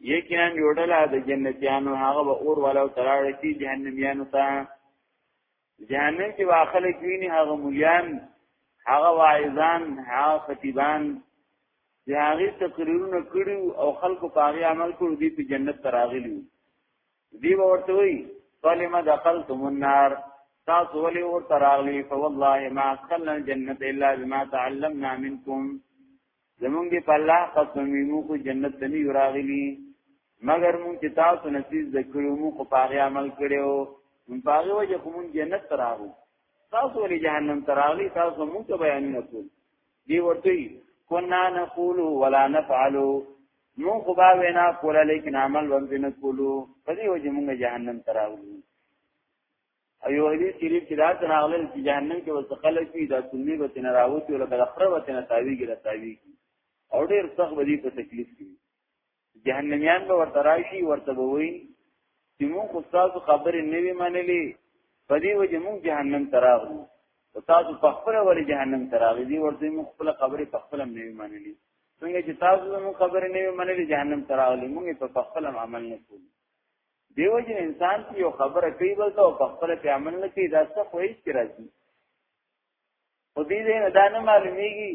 یقینا جوړلا د جنتیانو هغه به اور والا تراړ شي جهنميانو ته جهنم کې واخلې کینی هغه مليان هغه واعظان هغه خطیبان چې هغه تقریرونه کړي او خلکو په هغه عمل کړو دي په جنت تراغلي دی ورته وی فلم دخلتم النار تاسو ولې ور تراغلي فوالله ما دخلنا الجنه الا بما تعلمنا منكم زمونږ دی په الله قسم مو کو جنت ته نه راغلی مگر مون چې تاسو نصیب ذکرو مو کو پاغه عمل کړو مون پاغه وجه کوم جنت تراغو تاسو ولې جهنم تراغلی تاسو مون ته بیان نه کول دی ورته کنا نقول ولا نفعل مو خو با وینا کوله لیکن عمل ومنه کولو په دې وجه مونږ جهنم تراغو ایو حدیث شریف کې دا څنګه غلل چې جهنم کې وسه خلک وي دا سنوي به تن راوتی او لکه خره وته نه تاویږي را تاویږي او ډیر سخت به دي په تکلیف کې جهنميان به ورته راشي ورته به وي چې موږ خو تاسو خبرې نه وی منلې په دې وجه موږ جهنم تراغلو او تاسو په خپل ور جهنم تراغلي دي ورته موږ خپل خبرې په خپل نه وی منلې څنګه چې تاسو موږ خبرې نه وی منلې جهنم تراغلي موږ په خپل عمل نه کوو دیو جن انسان چې یو خبره کوي بل ته په خپل کې عمل نه کوي دا څه خو هیڅ کې راځي او دې دې نه دا نه معلومیږي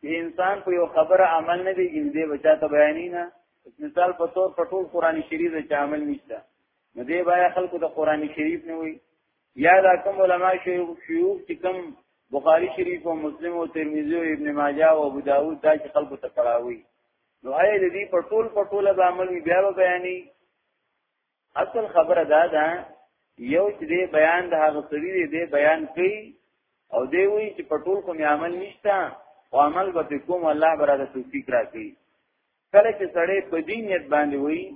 چې انسان په یو خبره عمل نه دی ګنده بچا ته بیانې نه مثال په تور په ټول قران شریف د عمل نشته نو دې بیا خلکو د قران شریف نه وي یا دا کوم علما شیوخ شیوخ چې کوم بخاری شریف او مسلم او ترمذی او ابن ماجه او ابو داود دا چې خلکو ته پڑھاوي نو آیا دې په ټول په ټول به عمل بیا بیانې اصل خبره دا ده یو چې دی بیان د هغه سړي دی دی بیان کوي او دی وایي چې په ټول کوم عمل نشته او عمل به کوم الله براته توفیق راکړي کله چې سړی په دین نیت باندې وایي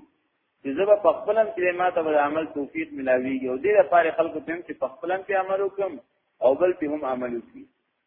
چې زه په خپلم کې ما ته به عمل توفیق ملاويږي او دې لپاره خلکو ته چې په خپلم کې عمل وکم او بل په هم عمل وکړي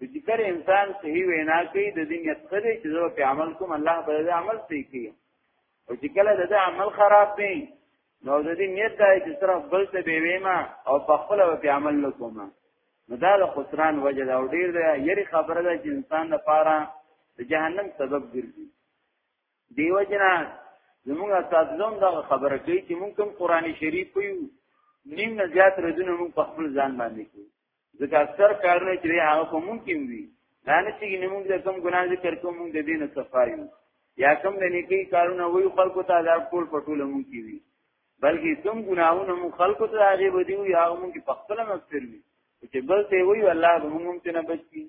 چې کله انسان صحیح وینا کوي د دې نیت څه دی چې زه په عمل کوم الله به د عمل صحیح کوي او چې کله د عمل خراب دی نو د دې نیت دی چې صرف بل څه به ویما او په خپل په عمل نه کوم نو دا د خسران وجه دا ډیر دی یری خبره ده چې انسان لپاره د جهنم سبب ګرځي دیو جنا زموږ اساتذوم دا خبره کوي چې موږ کوم قران شریف یو نیم نه زیات رځونه موږ په خپل ځان باندې کوو ځکه اکثر کارونه چې هغه په مونږ کې وي دا نه چې موږ د کوم ګناه ذکر کوو موږ د دین صفایو یا کوم د نیکی کارونه وی خلکو ته عذاب کول په ټول مونږ کې وي بلکې کوم ګناهونه مونږ خلکو ته هغه ودی وي هغه مونږ په خپل مستر وي چې بل ته وی الله به مونږ ته نه بچي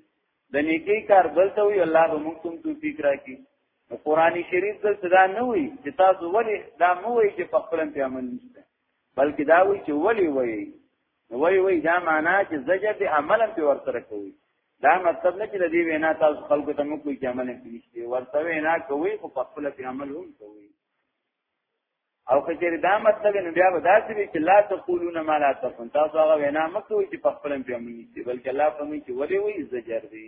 د نیکی کار بل ته وی الله به مونږ ته توفیق راکړي قرآن شریف دل صدا نه وی چې تاسو ولی دا مو وی چې په خپل ته عمل نشته بلکې دا وی چې ولی وی نو وای وای دا معنا چې زجر دې عملا په ورسره کوي دا مطلب نه چې د دې وینا تاسو خلکو ته مو کوئی عمل نه نشته ورته وینا کوي خو په خپل په عمل هم کوي او کچېری دا مطلب نه بیا ودا چې چې لا تقولون ما لا تفعلون تاسو هغه وینا مکوئ چې په خپل په عمل نشته بلکې الله په موږ کې ولې وایي زجر دی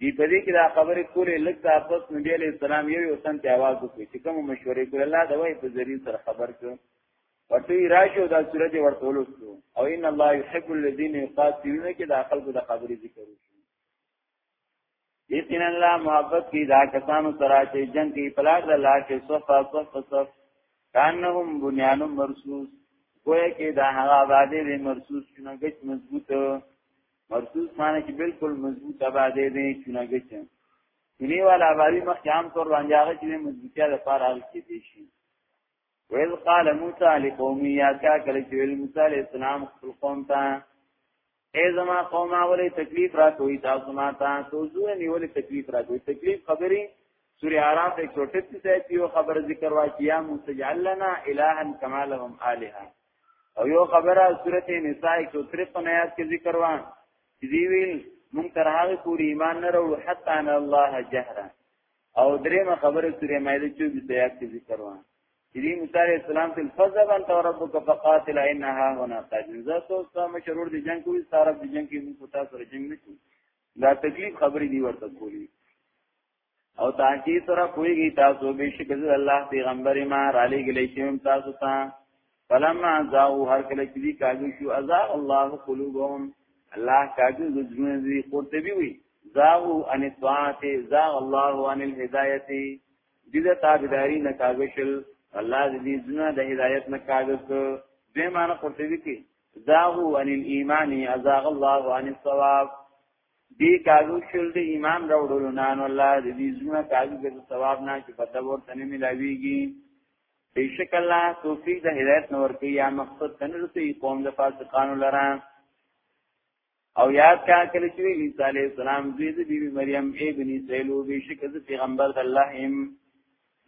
دی په دې کې دا خبرې کولې لږ دا پس نبی علیہ السلام یو یو تن ته आवाज وکړي چې کوم مشورې کول الله دا وایي په ذریعہ سره خبر کړو ورته راشه دا صورت ورته ولوستو او ان الله يحب الذين يقاتلون کې دا خلق د خبرې ذکر وشي یقینا الله محبت کی دا کسانو سره چې جنگ کې پلاګ د الله کې صفه صفه صف کانهم بنیان مرصوص گویا کې دا هغه آبادې مرصوص شنه ګچ مضبوطه مرسوس معنی کې بالکل مضبوط آبادې دي چونګه چې چونی والا آبادی مخ عام طور باندې هغه چې مضبوطیا د پاره حل کې دي شي ویل قال موسی لقومی یا کا کله چې ویل موسی علیہ السلام خپل قوم ته ای زما قوم اولی تکلیف را کوي تاسو ما ته توجو نیولې تکلیف را کوي تکلیف خبري سوره اعراف 133 ته یو خبر ذکر واکیا مستجعل لنا الہا کما لهم الہا او یو خبره سورته نساء 153 آیات کې ذکر و چې دی ویل مونږ تر هغه پورې ایمان نه وروړو حتی ان الله جهره او درېمه خبره سورې مائده 24 آیات کې ذکر و چې دی موسی عليه السلام په فضل انت ربک فقاتل انها هنا تجزا تو سم شرور دي جنگ کوي سارب دي جنگ کې موږ تاسو سره جنگ نه کوي دا تکلیف خبرې دی ورته کولی او تاکي سره کویږي تاسو به شک د الله پیغمبر ما را لګلې شوم تاسو ته فلما زاو هر کله چې دی کاږي شو ازا الله قلوبهم الله کاږي زړه دې قرطبي وي زاو ان طاعت زا الله عن الهدايه دې د تابعداري نه کاږل الله دې زنه د هدايت نه کاږل دې معنی قرطبي کې زاو ان الايمان ازا الله عن الصواب دې کاغو شل د ایمان راوړلو نه نو الله د دې زونه کاغو کې ثواب نه چې پته ورته نه ملاويږي بیشک الله توفیق د هدایت نور کې یا مقصد تنرسي قوم د فاسقانو لره او یاد کا کله چې عیسی علی السلام دوی د بیبي مریم ای بنی سیلو بیشک د پیغمبر د الله هم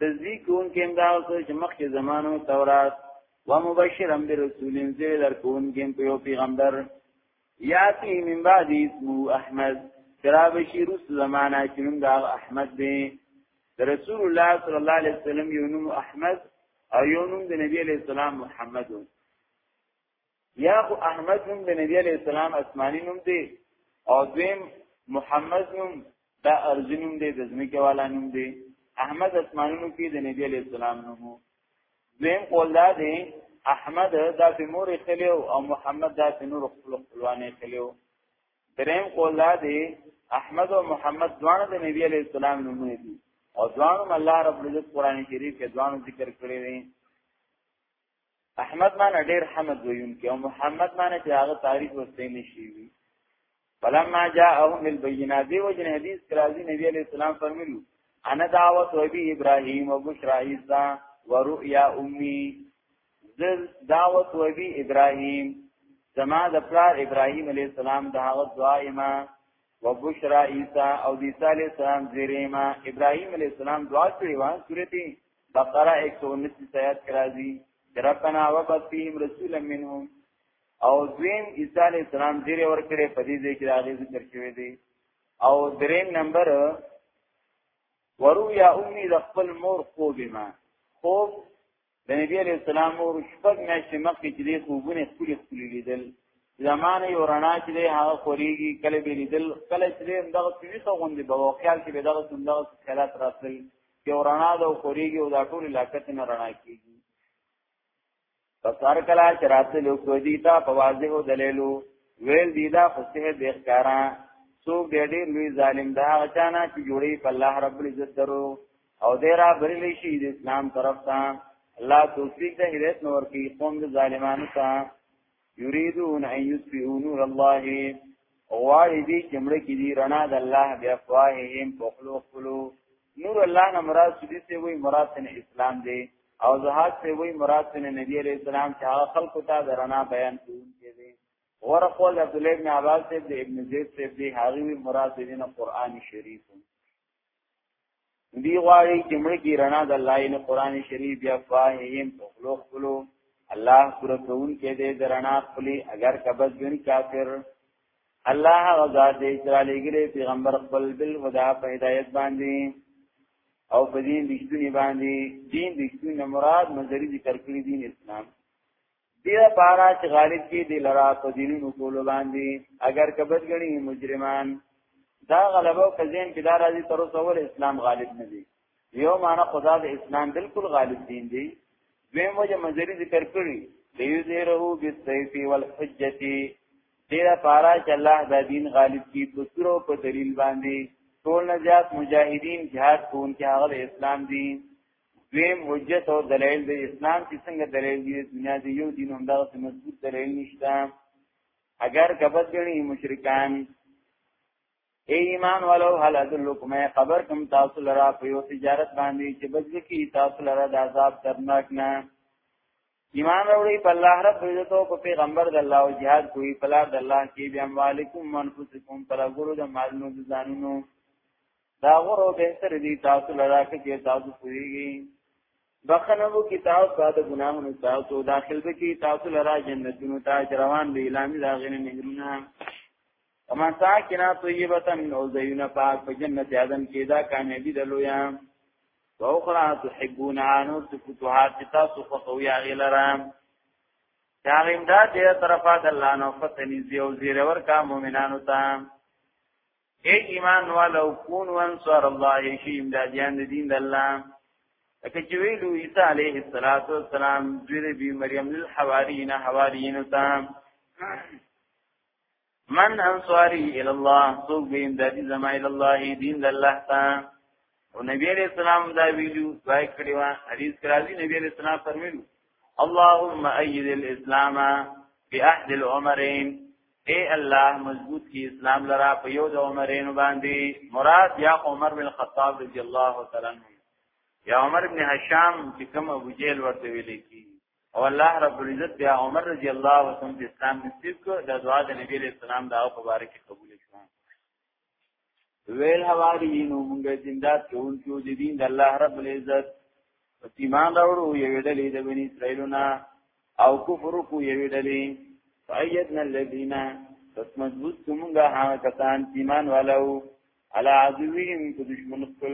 تصدیق کون کې امدا او چې مخکې زمانو تورات و مبشرم برسولین زیر در کون کې په یو پیغمبر یاتی من بعد اسمو احمد ترابشی روس زمانہ چنم دا احمد دی رسول الله صلی الله علیه وسلم یو نوم احمد او یو نوم د نبی علیہ السلام محمد یا خو احمد نوم د نبی علیہ السلام اسماني نوم دی او دویم محمد نوم دا ارضی نوم دی د ځمکې والا نوم دی احمد اسمانونو کې د نبی علی السلام نوم دویم قول دا دی احمد دا په مور خلیو او محمد دا په نور خپل خپلوانې خلیو دریم قول دا دی احمد او محمد دوانه د نبی علی السلام نوم دي او دوانو الله رب العزت قران شریف کې دوانو ذکر کړی دی احمد معنی ډیر حمد ویونکی او محمد معنی چې هغه تعریف ورته نشي وي فلما جاءهم البينات دی وجن حدیث کرازی نبی علیہ السلام فرمایلو انا دعوت ابي ابراهيم وبشرى عيسى ورؤيا امي ذل دعوت ابي ابراهيم زما د پلار ابراهيم عليه السلام د هغه دعایما وبشرى عيسى او عيسى عليه السلام زیریما ابراهيم عليه السلام دعا کړې و سورتي بقره 119 آیات کرازی ربنا وبعث فيهم رسولا منهم او دویم عیسی علی السلام ډیر ور کړې په دې ځای کې راغی ذکر شوی دی او دریم نمبر ورو یا امی د خپل مور خوب ما خوب د نبی علی السلام مور شپږ میاشتې مخکې چې دې خوبونه خپل خپل لیدل زمانه یو رڼا چې دې هغه خوريږي کله به لیدل کله چې دغه پیوسه غوندې په واقعال کې به دغه څنګه خلات راتل یو رڼا ده او خوريږي او دا ټول علاقه ته رڼا کیږي پس هر کله چې راته لو کو دي تا په واضح دلیلو ویل دي دا خو سه د ښکارا څوک دې ډېر لوی ظالم دا غچانا چې جوړي په الله رب العزت درو او دې را بللی شي د اسلام طرف ته الله توفیق دې هدایت نور کی قوم د ظالمانو ته یریدون ان یسبحوا نور الله غواړي دې چې مړ کې دي رڼا د الله بیا فواههم په خلو خلو نور الله نه مراد سدي ته وي مراد نه اسلام دی او زهاد ته وي مراد نه نبی عليه السلام چې هغه خلق ته د رڼا بیان کوونکی دی غره قول عبد الله بن عباس ته د ابن زید ته دی هغه وي مراد دې نه قران شریف دی غواړي چې مړ کی رڼا د الله نه قران شریف بیا فاهم خپلو خپلو الله پر کون کې دې درنا خپلې اگر کبد جن کافر الله غزا دې اسرائیل ګره پیغمبر خپل بل خدا په هدایت باندې او په دین دښتونی باندې دین دښتونه مراد مزری ذکر کړی دین اسلام دې لپاره چې غالب کې دی لرا په دینونو کولو باندې اگر کبد غني مجرمان دا غلبه کزین کې دا راځي تر اوسه ول اسلام غالب نه دی یو معنا خدا د اسلام بالکل غالب دین دی دویم وجه منځري ذکر کړی لیذره بالسیف والحجه دې لپاره چې الله دا دین غالب کی په سورو په دلیل باندې ټول نه زیات مجاهدین jihad کوونکي هغه اسلام دي دویم حجت او دلیل د اسلام چې څنګه دلیل دی دنیا دی یو دین هم دغه مضبوط دلیل نشته اگر کبد غنی مشرکان اے ایمان والو هل ادلکم خبر کوم تاسو لرا په یو تجارت باندې چې بدل کی تاسو لرا د عذاب درناک نه ایمان راوړي په الله رب عزت او په پیغمبر د الله او jihad کوي په لار د الله کې بیا مالکم منفسکم پر غورو د مالونو د ځانونو دا غورو به تر دې تاسو لرا کې تاسو کويږي بخنه وو کتاب بعد ګناهونو تاسو داخل به کې تاسو لرا جنتونو ته روان دي اعلان دا غنه نهرونه ومساکنا طیبتن او زیون پاک په جنت عدن کې دا کامیابی دلویا واخرى تحبون انو تفتوحات تاسو فقویا غلرام چاغ امداد دې طرفه د الله نو فتنی زیو زیر ور کا مؤمنانو ته اے ایمان والو کون وانصار الله شی امدادیان د دین د الله اکه چې ویلو عیسی علیه السلام دوی بی مریم للحواریین حواریین ته من انصاری الى الله سوق به امدادی زما الى الله دین د الله تا او نبی علیہ السلام دا ویلو ځای کړی و حدیث کرازی نبی علیہ السلام فرمایلو اللهم ايد الاسلام باحد العمرين اے الله مضبوط کی اسلام لرا په یو د عمرین باندې مراد یا عمر بن خطاب رضی الله تعالی عنہ یا عمر بن هشام چې کوم ابو جیل ورته ویل کی او الله رب العزت بیا عمر رضی الله عنه څنګه د اسلام نصیب کو د دعا د نبی له سلام دا په باره کې قبول شو ویل حواریین موږ زنده کول چې د دین د الله رب العزت په ایمان راوړو یو ډلې د بنی اسرائیلونه او کفر کو یو ډلې فایدنا الذین پس مضبوط کومه هغه کسان ایمان والو علا عدوهم په دشمن خپل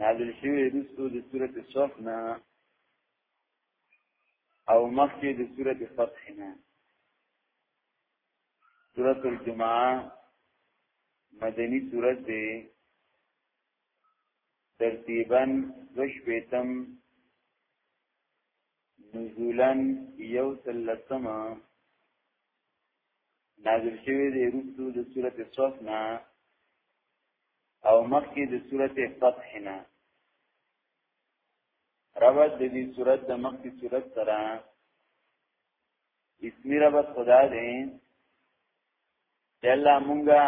نازل شوی رسو د سورت صف نه او مخکې د سورت فتح نه سورت الجمعه مدنی سورت دی ترتیبا دوش بیتم نزولا یو سلسما نازل شوی دی رسو د سورت صف نه او مخکې د سورته فتح نه ربط د دې سورته د مخکې سورته سره اسمی ربط خدا دی چې الله مونږه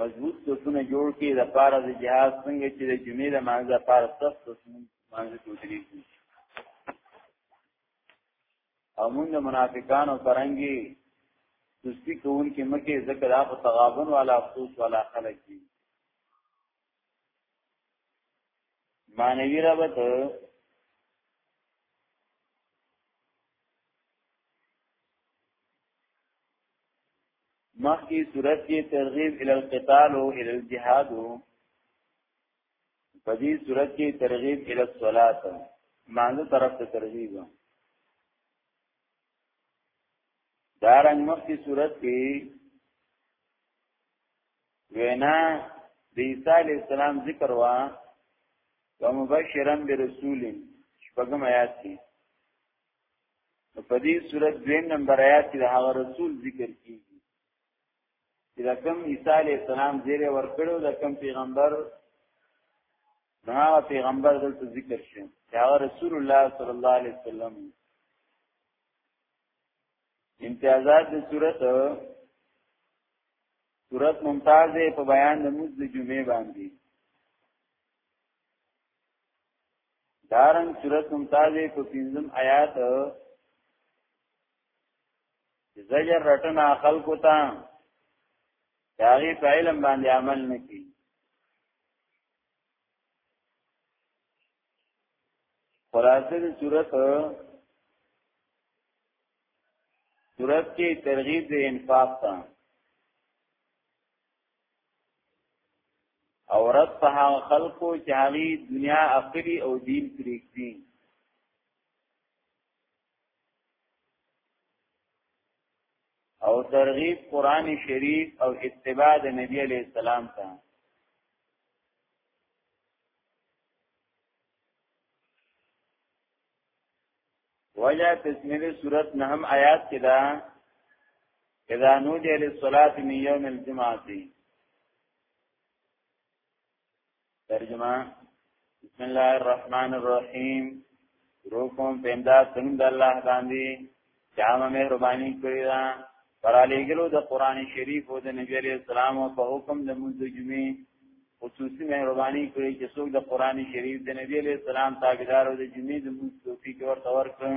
مضبوط سوتونه جوړ کړي د پاره د جهاد څنګه چې د جمعې د مانځه پاره سخت سوتونه مانځه جوړ کړي او موږ د منافقانو ترنګي سستی کوون کې مکه ذکر اپ تغابن والا افسوس والا خلک دي مانوی ربط مخی صورت کی ترغیب الالقتال و الالجهاد په دې صورت کې ترغیب ال الصلات مانزه طرف ته ترغیب دارنګ مخکې صورت کې وینا د عیسی علی السلام ذکر وا ومبشرا برسول شپږم آیات کې په دې صورت دویم نمبر آیات کې هغه رسول ذکر کیږي چې د کوم عیسی علی السلام زیره ورکړو د کوم پیغمبر دا پیغمبر دلته ذکر شي چې هغه رسول الله صلی الله علیه وسلم امتیازات د صورت صورت ممتاز په بیان د موږ د جمعې باندې دارن صورت ممتاز په پنځم آیات زجر رټنا خلقو ته داغي په علم باندې عمل نکي خلاصه د صورت صورت کې ترغیب د انفاق ته او رد په هغه خلکو چې هغه دنیا اخري او دین پرېږدي او ترغیب قران شریف او اتباع د نبی علی السلام ته وجه تسمیل صورت نهم آیات کې دا اذا نودی للصلاة من یوم الجمعه ترجمه بسم الله الرحمن الرحیم روکم پیمدا څنګه د الله باندې جام مهرباني کړی دا پر علیګلو د قران شریف او د نبی علی السلام او په حکم د منځ جمعې خصوصي مهرباني کړی چې څوک د قران شریف د نبی علی السلام تابعدار او د جمعې د منځ توفیق ورته ورکړي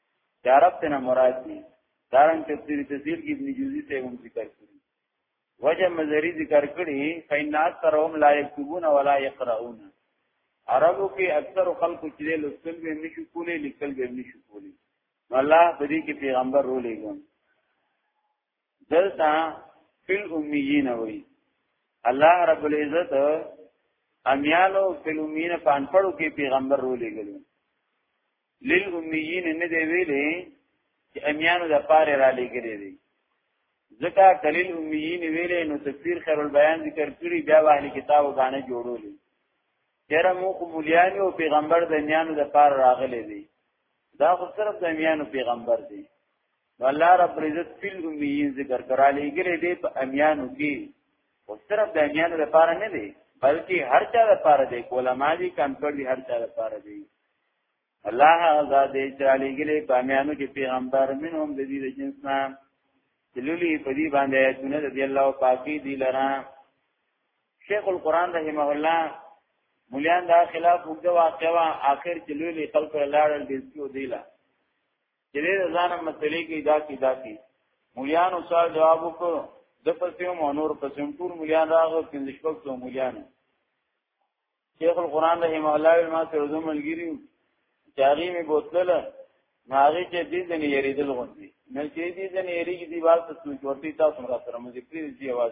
چې عرب ته نه مراد دي دارن تفسیر تفسیر کې ابن جوزی ته هم ذکر کړی وجه مزری ذکر کړی فینات ترهم لا یكتبون ولا یقرؤون عربو کې اکثر خلکو چې لوستل به نشو کولې لیکل به نشو کولې الله په دې کې پیغمبر رولېږم دلته فل امیین وی الله رب العزت امیالو فل امیین پان پړو کې پیغمبر رو لګلو لیل امیین نه دی ویلې چې امیانو د پاره را لګلې دي ځکه کلیل امیین ویلې نو تفسیر خیر البیان ذکر کړی بیا واهلی کتاب باندې جوړولې چیرې مو خو مليان او پیغمبر د امیانو د پاره راغلي دي دا خو صرف د امیانو پیغمبر دي نو الله رب العزت فل امیین ذکر کرا لګلې دې په امیانو کې او صرف د امیانو لپاره نه دی بلکې هر چا لپاره دی علماء دي کم کړ دي هر چا لپاره دی الله غزا دې چې لګلې په امیانو کې پیغمبر منهم د دې د جنس نام دلولی په دې باندې آیتونه د الله پاکي دی لرا شیخ القران رحمه الله مليان دا خلاف وګړه واقعا اخر چې لوی خلکو لاړل دې سیو دیلا چې دې ځان مسلې کې داسي داسي مليانو سره جواب وکړو د پسیو مونور پسیم ټول مليان راغو پنځه شپږ سو مليان شیخ القران رحم الله ما سره زموږ ملګری چاري می بوتله ناغي چې دې دې یریدل غوندي نو چې دې دې یریږي دی واسطه څو چورتي تاسو را سره مې پری دی आवाज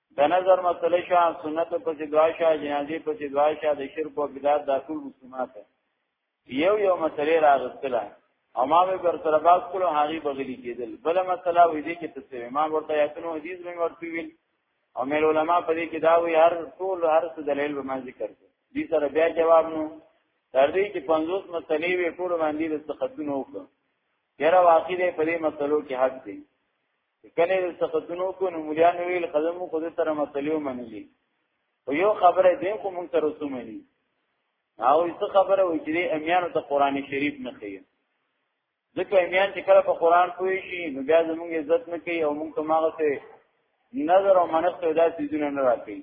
د نظر مسله شاه سنت په چې دعا شاه جنازي په چې دعا شاه د شرک او بدعت د ټول مسلمانات یو یو مسله راغستله او ما به بر سره باز کولو هغه بغلی کېدل بل مسله وې دي کې تسوي ما ورته یاتنو حدیث مې ورته ویل او مې علماء په دې کې دا وی هر ټول هر څه دلیل به ما ذکر کړ دې سره بیا جواب نو تر دې چې 50 مسلې وې ټول باندې د تقدم وکړ یره واقع دې په دې مسلو کې حق دي کنه د سختونو کو نو مليان ویل قدم خو دې تر متلیو منلی او یو خبره دې خو مونږ تر اوسه منی او څه خبره وې چې امیانو ته قران شریف نه خي ځکه امیان چې کله په قران پوي شي نو بیا زمونږ عزت نه کوي او مونږ ته ماغه ته نظر او منښت او داسې ځونه نه راکړي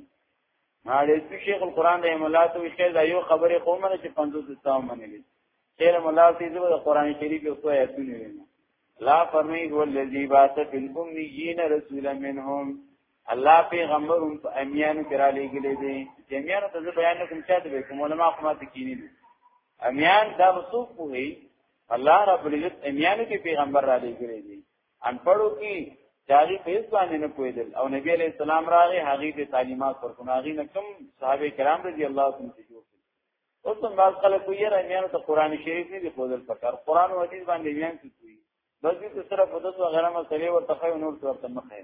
ماړې چې شیخ القران د مولا ته وی خیر دا یو خبره خو منه چې 50 اسلام منلې خیر مولا ته زو د قران شریف یو څه آیتونه ویني لا فرمی هو الذی باث فی الامیین رسولا منهم الله پیغمبر هم په امیانو کې را لېګلې دي چې امیانو ته بیان کوم چا ته کوم علما خو ماته کینی دي امیان دا وسوق وې الله رب العزت امیانو کې پیغمبر را لېګلې دي ان پړو کې چاري په اسلام نه پوهیدل او نبی علیہ السلام راغی هغه ته تعلیمات ورکونه هغه نه کوم صحابه کرام رضی الله عنهم ته جوړ اوس هم بعض خلک یې رامیانو ته قران شریف نه دی خودل پکار قران او حدیث باندې بیان کوي بس دې سره په دغه غره مسلې ورته خو نور ورته مخه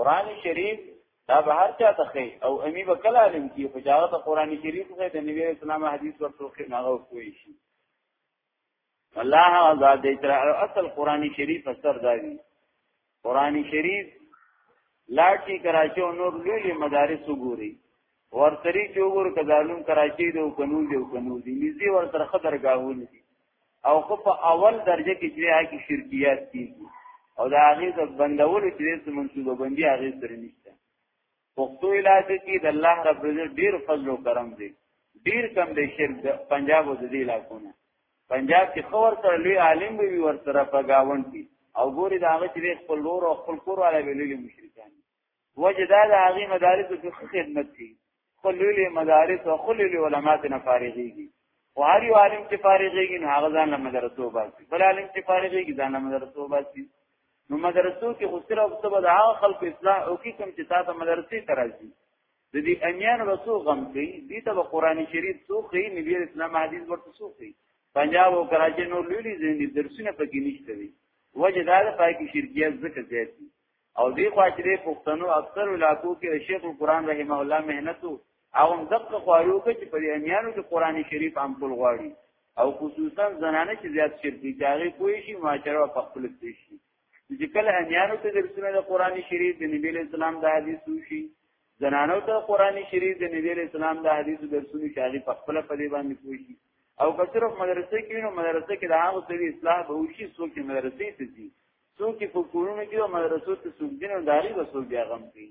قران شریف دا به هر چا ته خي او امي به کله علم کی په جاغه قران شریف خو د نبی اسلام حدیث ورته خو نه کوي شي الله آزاد دی تر اصل قران شریف اثر دی قران شریف لاټي کراچي او نور لوی مدارس وګوري ورتري چې وګور کزالون کراچي دی او کنو دی او کنو دی نږدې ورتر خطر گاهونه دي او خو په اول درجه کې چې هغه شرکیات کیږي او دا هغه د بندولو چې څه منسوبه بندي هغه سره نشته پښتو علاقې کې د الله رب عزت ډیر فضل او کرم دی ډیر کم دی شرک د پنجاب او د دې علاقونه پنجاب کې خور سره لوی عالم وي ور سره په گاون کې او ګوري دا هغه چې خپل لور او خپل کور علی ویلي مشرکان وجه دا د هغه مدارس کې خدمت کوي خپل لوی مدارس او خپل لوی علماات نه فارغيږي او هر یو عالم چې فارغيږي نه هغه ځان له مدرسو باسي بل عالم چې فارغيږي ځان له مدرسو باسي نو مدرسو کې خو سره او سبا د هغه خلکو اصلاح او کې کوم چې تاسو مدرسې ته راځي د دې امیان وسو غم کوي دې ته قرآن شریف سو کوي نبی اسلام حدیث ورته سو کوي پنجاب او کراچي نو لولي زندي درسونه پکې نشته وي وجه دا ده پای کې شرکیات ذکر زیات دي او دې خواجه پښتنو اکثر علاقو کې شیخ القرآن رحمه الله مهنتو او هم دغه خوارو کې چې په دې امیانو کې قران شریف هم کول غواړي او خصوصا زنانه چې زیات شرکی چاغي کوی شي ماجرا په خپل کې شي چې کله امیانو ته درسونه د قران شریف د نبی اسلام د حدیث شي زنانو ته قران شریف د نبی اسلام د حدیث درسونه شاغي په خپل په دې باندې کوی شي او که صرف مدرسې کې نو مدرسې کې د هغه سړي اصلاح به وشي څوک مدرسې ته ځي څوک په کورونو کې او مدرسو ته څوک دین او داري وسو بیا غم کوي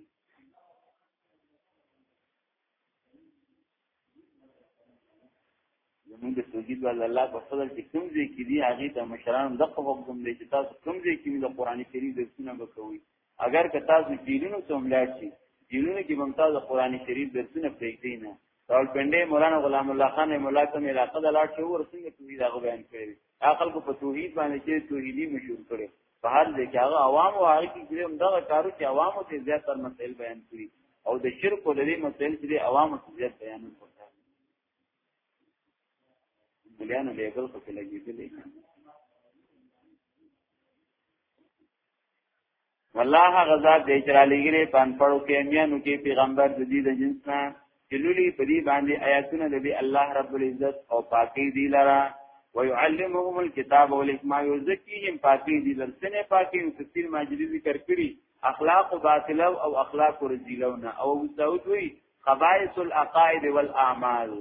زمونږ د توحید ول الله په فضل چې کوم ځای کې دی هغه د مشران د حکم دی چې تاسو کوم ځای کې د قران کریم د سنت وکوي اگر که تاسو جیلونو ته ملاړ شي جیلونو کې بم تاسو قران کریم د سنت پرېږدئ نه ټول پندې مولانا غلام الله خان مولا کوم علاقې د لاټ شو ورسنګ توحید هغه بیان کړی عقل کو په توحید باندې چې توحیدی مشهور کړي په حال دې کې هغه عوام او هغه کې هم دغه کارو چې عوامو ته زیات تر مسائل بیان کړي او د شرک او د دې مسائل چې عوامو ته زیات بیان کړي مليانو به بل څه لګېدلې والله غزا دې چرالېګرې پان پړو کې میانو کې پیغمبر د دې د جنس نه چې لولي په دې باندې آیاتونه د الله رب العزت او پاکي دی لره ويعلمهم الكتاب والحکمه يزكيهم پاکي دي لرسنه پاکي او تفسیر ماجری ذکر کړي اخلاق باطله او اخلاق رذيلونه او داود وی خبائث العقائد والاعمال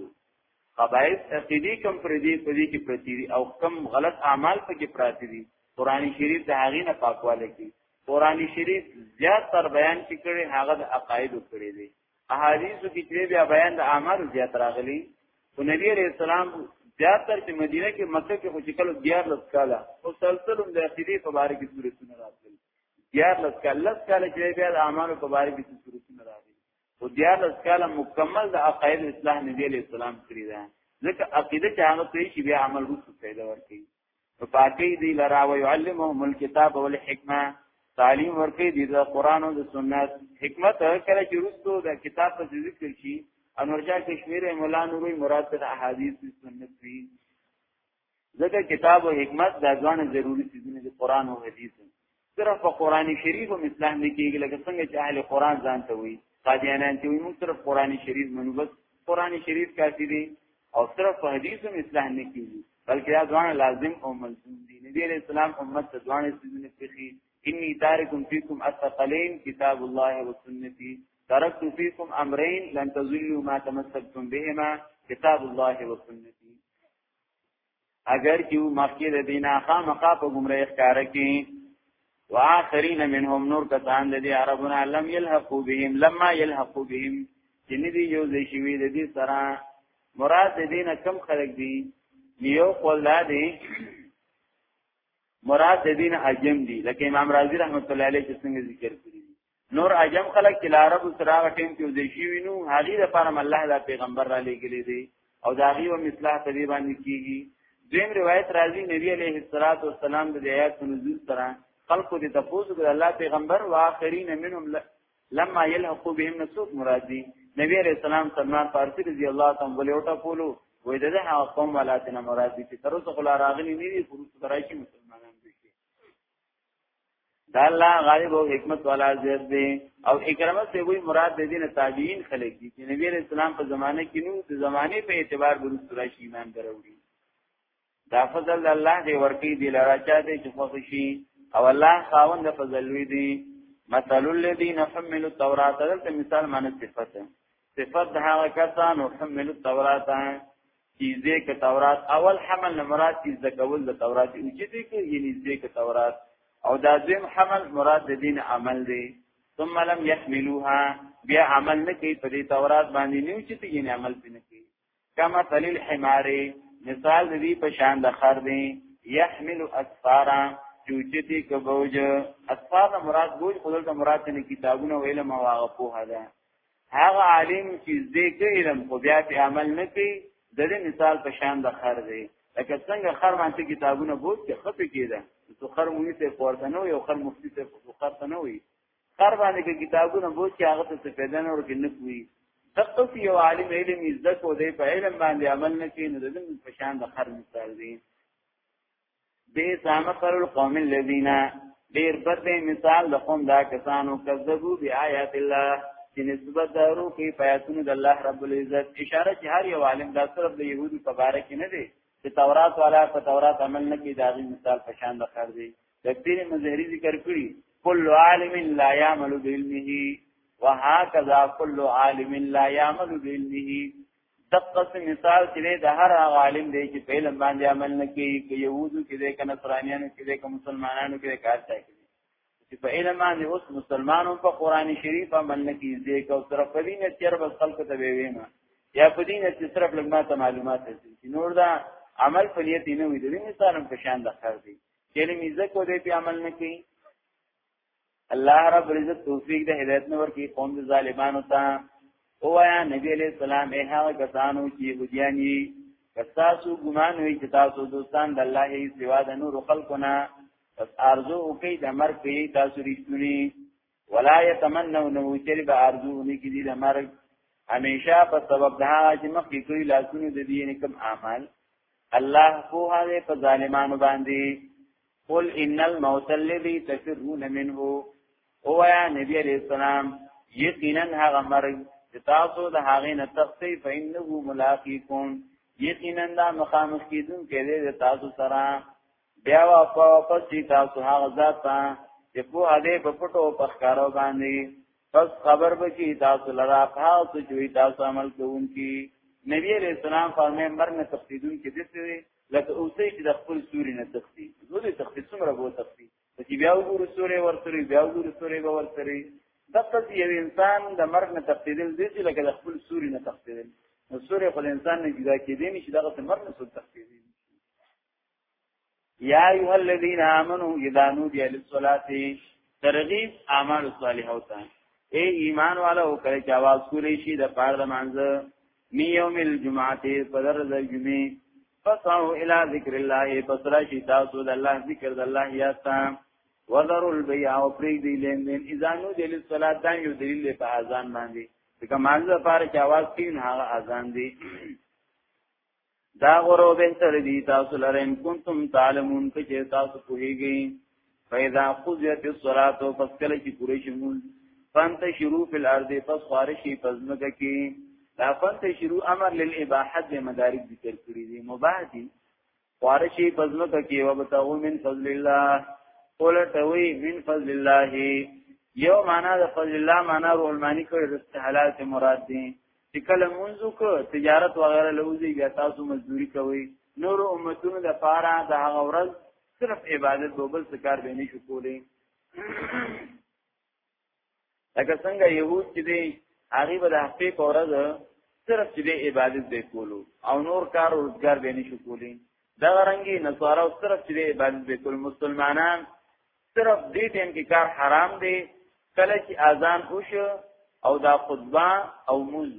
خبائث عقيدي کم پردي پدي کې پرتي دي او کم غلط اعمال پکې پراتی دي قران شریف د هغې نه پاکواله کې قران شریف زیات تر بیان کې کړي هغه د عقاید کړي دي احادیثو کې چې بیا بیان د اعمال زیات راغلي او نبی عليه السلام زیات تر چې مدینه کې مکه کې خو چې کله دیار لس کاله او سلسله د عقیدې په باره کې صورتونه راغلي دیار لس کاله لس کاله چې بیا د اعمال په باره کې صورتونه راغلي او دیار لس کاله مکمل د عقاید اسلام نبی عليه السلام کړی ده ځکه عقیده چې هغه څه شي بیا عمل وروسته پیدا ورکړي په پاکي دی لرا او يعلمهم الكتاب والحکمه تعلیم ورکې دي د قران او د سنت حکمت کله چې رسو د کتاب په ذکر شي انورجا کشمیر مولا نوری مراد د احادیث سنت وی ځکه کتاب او حکمت د ځوان ضروری چیزونه دي قران او حدیث صرف په قران شریف او اسلام نه کېږي لکه څنګه چې اهل قران ځان ته وي قادیانان چې موږ صرف قران شریف منو بس قران شریف کافي دی او صرف په حدیث او اسلام نه کېږي بلکې دا ځوان لازم او ملزم دي نبی علیہ السلام امت ته ځوان سيزونه پیخي انی تارکم فیکم الثقلین کتاب الله و سنتی ترکت فیکم امرین لن تضلوا ما تمسکتم بهما کتاب الله و سنتی اگر کیو مخکې د دینه خامخا په گمراه ښکار کې واخرین منهم نور کسان د دې عربنا لم يلحقوا بهم لما يلحقوا بهم چې ندي یو ځای شوی د دې سره مراد د دینه کم خلق دي یو قول دا دی مراد د دین عجم دي لکه امام رازی رحمت الله علیه چې څنګه ذکر کړی نور عجم خلک چې لارب سره هغه ټیم کې وځي شي وینو هغه د پاره الله دا پیغمبر را لېګلې دي او دا غي و مثله په دې باندې کیږي دیم روایت راځي نبی عليه الصلاه والسلام د آیات نزول سره خلق دې تفوز کړ الله پیغمبر واخرین منهم لما يلحق بهم نسوق مرادي نبی عليه السلام سلمان فارسی رضی الله تعالی عنہ ولې وټه پولو وې دغه هغه قوم ولاتنه مرادي چې تر اوسه خلا راغلي نه دي خو ترای شي مسلمانان دي دا الله غالب او حکمت والا ذات دی او اکرامت دی وی مراد د دین تابعین خلق دي چې نبی رسول الله په زمانه کې نو د زمانه په اعتبار د رسول شي ایمان دروړي دا فضل الله دی ورکی دی لرا چا دی چې خو شي او الله خاوند فضل وی دی مثل الذين حملوا التوراة دلته مثال معنی صفت صفت هغه کسانو حملوا التوراة چې ذکر تورات اول حمل نه مراد چې ذکول د تورات او چې دې کې یعنی ذکر تورات او دا ذم حمل مراد د دین عمل دی ثم لم يحملوها بیا عمل نه کوي په دې تورات باندې نیو چې دې یعنی عمل پینې کوي کما تلل حمار مثال دې په شان د خر دی يحمل اسفارا چوچتی کبوج اسفار مراد بوج خدل مراد نه کتابونه ویل ما واغه په هدا هغه عالم چې دې کې علم خو بیا په عمل نه کوي د دې مثال په شان د خر دی لکه څنګه خر باندې کتابونه بوت کې خپې کېده نو خر مونږ ته پورته نه یو خر مفتی ته خر ته نه وي خر باندې کې کتابونه بوت کې هغه ته پیدا نه ورکې نه کوي دغه یو عالم علم عزت او دې په علم باندې عمل نه کوي نو د دې په شان د خر مثال دی به سامثل القوم الذين ډیر بد دی مثال د قوم دا کسانو کذبو بی آیات الله چې نسبت دارو کوي پیاتونو د الله رب العزت اشاره چې هر یو عالم دا صرف د يهودو په باره کې نه دی چې تورات والا په تورات عمل نه کوي دا غي مثال په شان د خر دی د پیر مظهری ذکر کړی کل عالم لا يعمل بعلمه وهكذا كل عالم لا يعمل بعلمه دقص مثال چې د هر هغه عالم دی چې په علم باندې عمل نه کوي که يهودو کې دی که نصرانيانو کې دی که مسلمانانو کې دی کار کوي چې په علم باندې اوس مسلمانانو په قران شریف عمل نه کوي ځکه او طرف په دین تیر بس خلق ته وی وینا یا په دین چې صرف لګماته معلومات دي چې نور دا عمل په نیت نه وي د مثالم په شان د خر دی چې علم یې ځکه دې په عمل نه کوي الله رب العزت توفیق د هدایت نور کی قوم د ظالمانو ته او یا نبی علیہ السلام ای هغه کسانو چې يهودياني کساسو ګمان وي چې تاسو دوستان د الله ای سوا د نور خلقونه پس ارزو او کې د مرګ په تاسو رښتونی ولا يتمنونه چې به ارزو نه کې دي د مرګ همیشه په سبب د هغه چې مخکې کوي لاسونو د دین کوم اعمال الله په هغه په ظالمانو باندې قل ان الموت الذي تفرون منه او یا نبی علیہ السلام یقینا هغه مرګ چې تاسو د هغه نه تختی فإنه ملاقاتكم یقینا دا مخامخ کیدون کې دې تاسو سره بیا واپس چې تاسو هغه ذات ته چې په هغه په پټو په ښکارو باندې پس خبر به کی تاسو لرا خاص چې تاسو عمل کوونکی نبی علیہ السلام فرمایي مرګ نه تختی دون کې دې لکه اوسې چې د خپل سوري نه تختی نو دې تختی څومره وو تختی چې بیا وګورو سوري ورسره بیا وګورو سوري به ورسره دغه چې یو انسان د مرګ نه تختیدل دې چې لکه د خپل سوري نه تختیدل نو سوري خپل انسان نه جدا کېدې نشي دغه څه مرګ نه سول تختیدل یا ایها الذین آمنو اذا نودی للصلاة ترغیب اعمال صالحه ته اے ایمان والو کله چې आवाज کولی شي د پاره د مانځه می یوم الجمعه پدر د جمعې فصاو الى ذکر الله پسرا شي تاسو د الله ذکر د الله یا تا وذر البيع او پری دی لین دین اذانو دل صلات دا یو دلیل په اذان باندې ځکه مانځه لپاره چې आवाज کین هغه اذان دی دا غورو به تر دې تاسو لره ان کنتم تعلمون کچې تاسو پوهیږئ فیدا قضیت الصلاۃ پس کله چې پوره شمول فانت شروع فی الارض پس خارشی پس مکه کې دا فانت شروع امر للاباحه به مدارک ذکر کړی دي مباح دي خارشی پس مکه کې وبتغوا من فضل الله قولتوی من فضل الله یو معنا د فضل الله معنا روح المانی کړي رست حلال ته مراد دي چې کله مونږ کو تجارت وغیرہ لوزي بیا تاسو مزدوري کوي نور امتونو د پاره د هغه ورځ صرف عبادت دوبل سکار به نه شو کولی لکه څنګه يهود چې دی هغه به د هفته په ورځ صرف چې دی عبادت به کولو او نور کار روزګار به نه شو کولی دا رنګي نصارا صرف چې دی عبادت به کول مسلمانان صرف دې ټیم کې کار حرام دی کله چې اذان وشو او دا خطبه او موز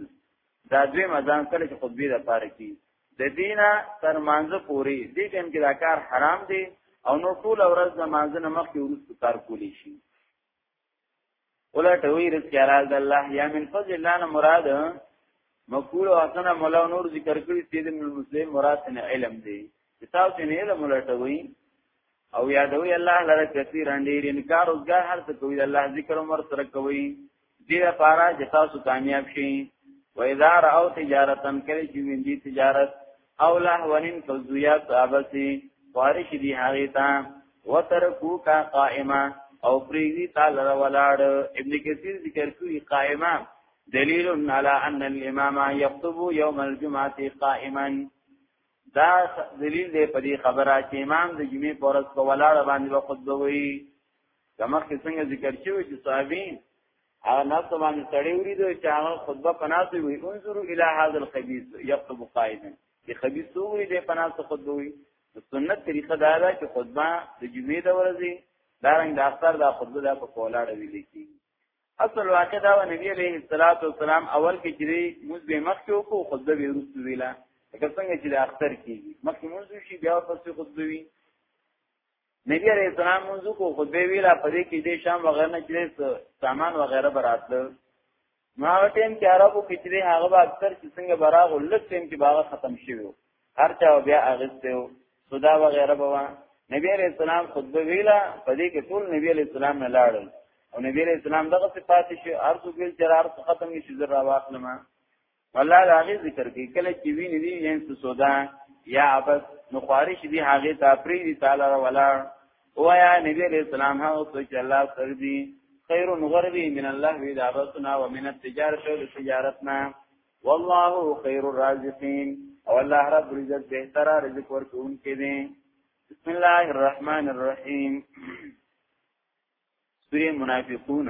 دا دوی مزان کله چې خطبه د پاره کی د دینه تر مانزه پوری دې ټیم کې دا کار حرام دی او نو ټول ورځ د مانزه نه مخکې ورسره کار کولی شي ولټوي رزق حلال د الله یا من فضل الله نه مراد مقبول او حسن مولا نور ذکر کړی سید ابن مسلم مراد نه علم دی کتاب ته نه علم ولټوي او یادوي الله لره کثیر انډیر انکار او ځګر هر څه کوي الله ذکر او مر سره کوي دې لپاره چې تاسو کامیاب شئ و اذا راو تجارتن کړي چې ویندي تجارت او لهونین فزویا صحابسی فارش دی هغی تا وترکو کا قائمه او پریدی تعالی ولاړ ابن کثیر ذکر کوي قائمه دلیل علی ان الامام یخطب یوم الجمعه قائما دا دلیل دی په دې خبره چې امام د جمعې پر ورځ په ولاړ باندې خطبه وایي کما څنګه ذکر شوی چې صحابین هغه ناس باندې سړی وریدو چې هغه خطبه پناسي وي انظروا الى هذا الخبيث يخطب قائما چې خبيث وي د پناسه خطبه وي سنت طریقه دا ده چې خطبه د جمعې د ورځې دا رنګ د اختر د خطبه د په کولاړه ویل کی اصل واقع دا و نبی عليه الصلاه والسلام اول کې چې موږ به مخ کې وکړو خطبه به ورسو ویلا لکه څنګه چې د اختر کېږي مخکې موږ شي بیا پسې خطبه وی نبی علیہ السلام منځو کو خطبه ویلا پدې کې دې شام وغیرہ نه چې سامان وغیرہ براتل ما ټیم کې عربو کې چې هغه به اکثر چې څنګه براغ لږ ټیم کې باغ ختم شي هر چا بیا اغسته صدا وغیرہ بوا نبی علیہ السلام خطبه ویلا پدې کې ټول نبی علیہ السلام نه لاړل او نبی علیہ السلام دغه صفات شي ارزو ګل چر ارز ختم شي زرا واخلمه والله دا غي ذکر کوي کله چې ویني دي ان سودا یا عبس نو خارش دي هغه ته پری دي تعالی ولا وایا نبی علیہ السلام ها او چې الله سر دي خیر غربی من الله وی دعوتنا ومن التجارت والتجارتنا والله خیر الرازقین او الله رب عزت بهتر رزق ورکون کې دي بسم الله الرحمن الرحیم سوره منافقون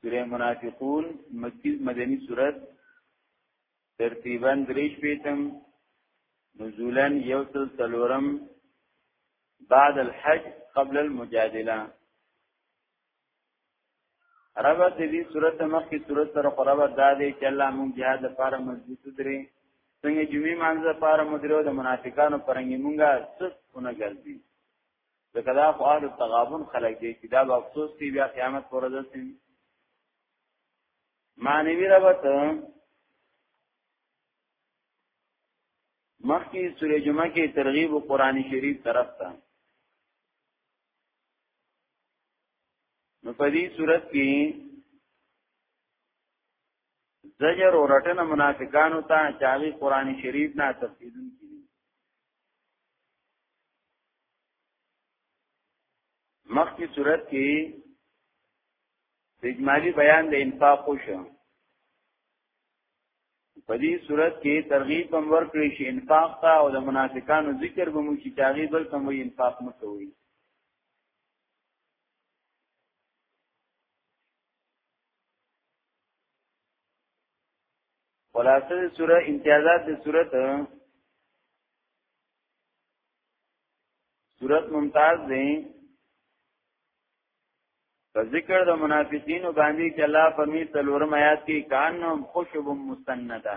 سوره منافقون مکی مدنی سورت ترتیبا دریش پیتم نزولا یوسل سلورم بعد الحج قبل المجادله ربط دې صورت مخکې صورت سره قربت دا دی چې الله مونږ جهاد لپاره مضبوط درې څنګه جمعې مانځه لپاره مدرو د منافقانو پرنګي مونږه څه ونه ګرځي ځکه دا خو اهل تغابن خلک دي چې دا به افسوس کوي بیا قیامت پر ورځ سي معنوي ربط مخکې سورې جمعه کې ترغیب قرآني شریف طرف ته نو په دې صورت کې زجر او رټنه منافقانو ته چاغي قرآني شریف نه تفسیرون کړي مخکې صورت کې د اجمالی بیان د انفاق وشو په دې صورت کې ترغیب هم ورکړي چې انفاق ته او د منافقانو ذکر به مو چې تاغي بل کوم انفاق مکوي خلاصه سوره امتیازات د صورت صورت ممتاز دی په ذکر د منافقینو باندې چې الله په می تلورم آیات کې کانهم خشب مستنده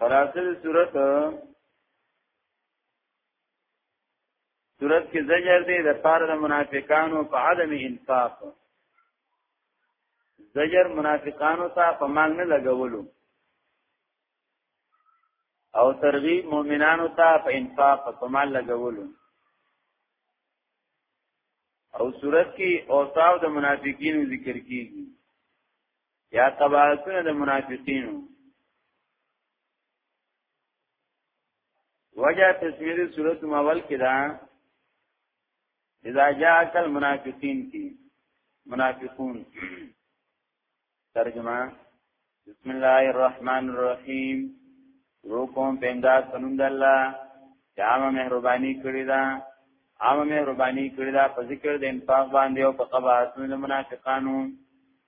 خلاصه صورت صورت کې زجر دی د پاره د منافقانو په عدم انفاق زجر منافقانو ته په مال نه لګولو او ترغیب مؤمنانو ته په انفاق په مال لګولو او صورت کې اوصاف د منافقینو ذکر کیږي یا قباحتونه د منافقینو وجه تسمیری صورت مول کې دا اذا جاءك المنافقين کی منافقون ترجمه بسم الله الرحمن الرحیم روکم پینداد پنوم د الله چې عامه مهرباني کړی دا عامه مهرباني کړی دا په ذکر د انفاق باندې او په قباحتونو د منافقانو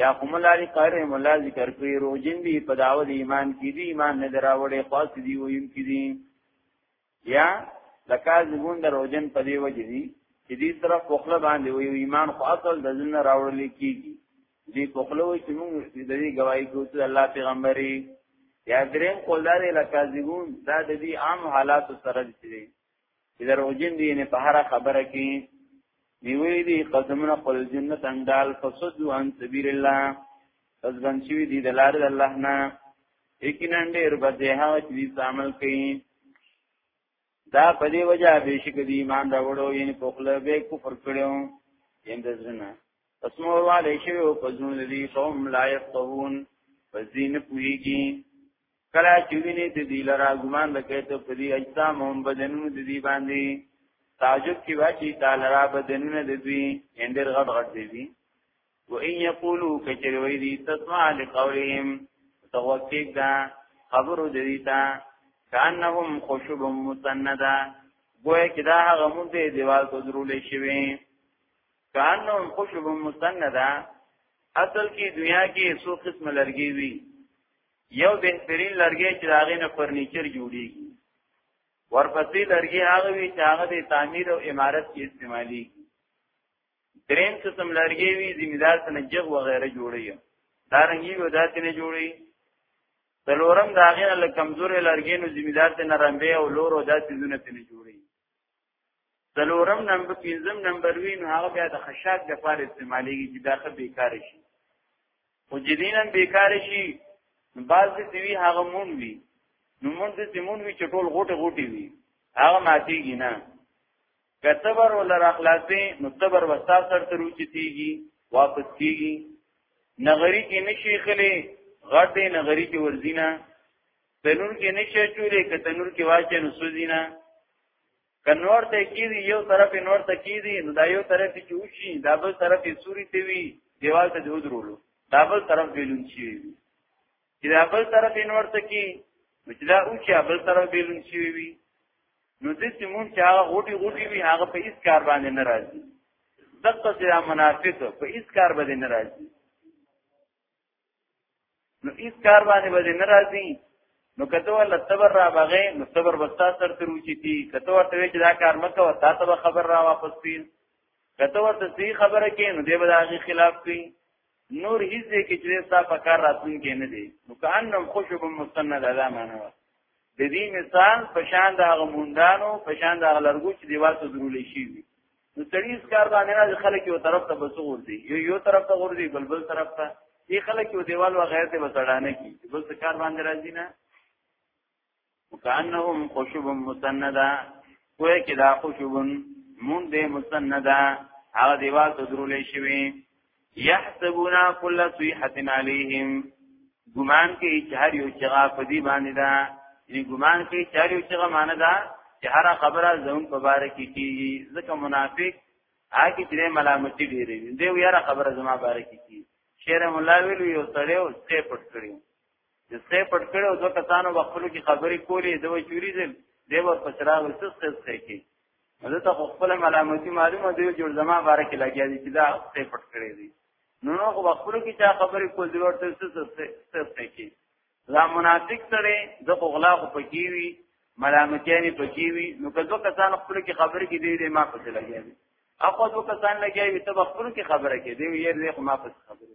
یا هم لاری قاری مولا ذکر کړی روجن دی په داوود ایمان کې دی ایمان نه دراوړې خاص دی ویم کې دی یا لکاز ګون د روجن په دی وجه دی چې دې سره فخله باندې وی ایمان خو اصل د ځنه راوړل کیږي دې فخله وی چې موږ د دې گواہی کوو چې الله پیغمبري یا دریم قول دا دی لکاز ګون دا د دې عام حالات سره دی دروغجن دي نه په هر خبره کې دی وی دی قسمنا قل جنت اندال فسدو عن سبیل الله پس بنشوی دی دلار د الله نه یقینا ډیر بده ها چې دې عمل کوي دا په دې وجہ بهشک دی ایمان راوړو یعنی په خپل به کفر کړو یم د زنه پس مو والے شو په ځون دي قوم لا يفقهون پس دین پویږي کله چې ویني د دې لرا ګمان د کوي ته په دې اجسام هم بدنونو د دې باندې تعجب کې واچي تعالی را بدنونه د دوی اندر غټ غټ دي و ان یقولو کچر وی دی تسمع لقولهم توقیق دا خبرو دی تا کانهم خشب مسنده گویا کې دا هغه مونږ دی دیوال کو درولې شوی کانهم خشب مسنده اصل کې دنیا کې څو قسم لرګي وي یو بهترین لرګی چې دا غینه فرنیچر جوړیږي ورپسې لرګي هغه وی چې هغه د تعمیر او امارت کې استعمالي دریم قسم لرګي وی زمیدار تنجغ و غیره جوړي دا رنګي و ذات نه جوړي تلورم داغه له کمزورې لرګي نو زمیدار ته نرمبه او لور او ذات زونه ته نه جوړي څلورم نمبر پنځم نمبر وین هغه بیا د خشاک د پاره استعمالېږي چې دا خه بیکار شي او جدینم بیکار شي بعض دوی هغه مون وی نو مون د سیمون وی چټول غوټه غوټي وی هغه ماتيږي نه کتبر ول را خلاصې نو تبر وستا سر تر وچتيږي واپس کیږي نغری کې نشي خلې غټه نغری کې ورزینا تنور کې نشي چولې کتنور کې واچې نو سوزینا کنور ته کیږي یو طرف نور ته کیږي نو دا یو طرف چې وشي دا بل طرف یې سوري ته وی دیوال ته جوړ ورولو دا بل طرف بیلون شي چې دا بل طرف نور ته کی نو چې دا او چې بل طرف بیلون شي وي نو دې چې مونږ چې هغه غوټي غوټي وي هغه په هیڅ کار باندې نه راځي دغه چې منافق په هیڅ کار باندې نه راځي نو هیڅ کار باندې باندې ناراضي نو کته ول صبر را بغې نو صبر وستا سر تر وچی دي کته ورته چې دا کار مکه او تاسو به خبر را واپس پین کته ورته سی خبره کې نو دی به داغي خلاف کوي نور هیڅ دې کې چې تاسو په کار راتلون کې نه دي نو کانم خوشب مستند ادا معنی د دې مثال پشان د هغه موندانو پشان د هغه لرګو چې دیوال ته درول شي نو سړي کار باندې نه خلک یو طرف ته بس ورځي یو یو طرف ته ورځي بل بل طرف ته دې خلک یو دیوال و غیر ته بسړانه کی بل څه کار باندې راځي نه وکانهم خشب مسنده کوه کې دا خشب مون دې مسنده هغه دیوال ته درولې شوی یحسبونا کل صیحت علیهم ګمان کوي چې هر یو چغه په دې باندې ده یعنی ګمان کوي چې هر یو چغه معنی ده چې هر خبره زمون په باره کې کیږي ځکه منافق هغه چې ملامتي ډیرې دی یو یاره خبره زما باره کې کیږي شعر مولا ویلو یو سړیو سټې پټ کړیو د سې پټ کړو دوه کسانو وقفلو کې خبرې کولې د وچوریزم دی ور پسرا وسس خس کې نو ته خپل ملامتي معلومه دی جوړ زما باره کې لګیا دي چې دا سې پټ کړې دي نو نو وقفلو کې چا خبرې کول دی ورته سس خس کې دا منافق سره د غلا په پکی وی ملامتیانی پکی وی نو که دوه کسان خپل کې خبرې کې دی ما پسې لګیا دي اخو دوه کسان لګیا وي ته خپل کې خبره کې دی یې خو ما پسې خبره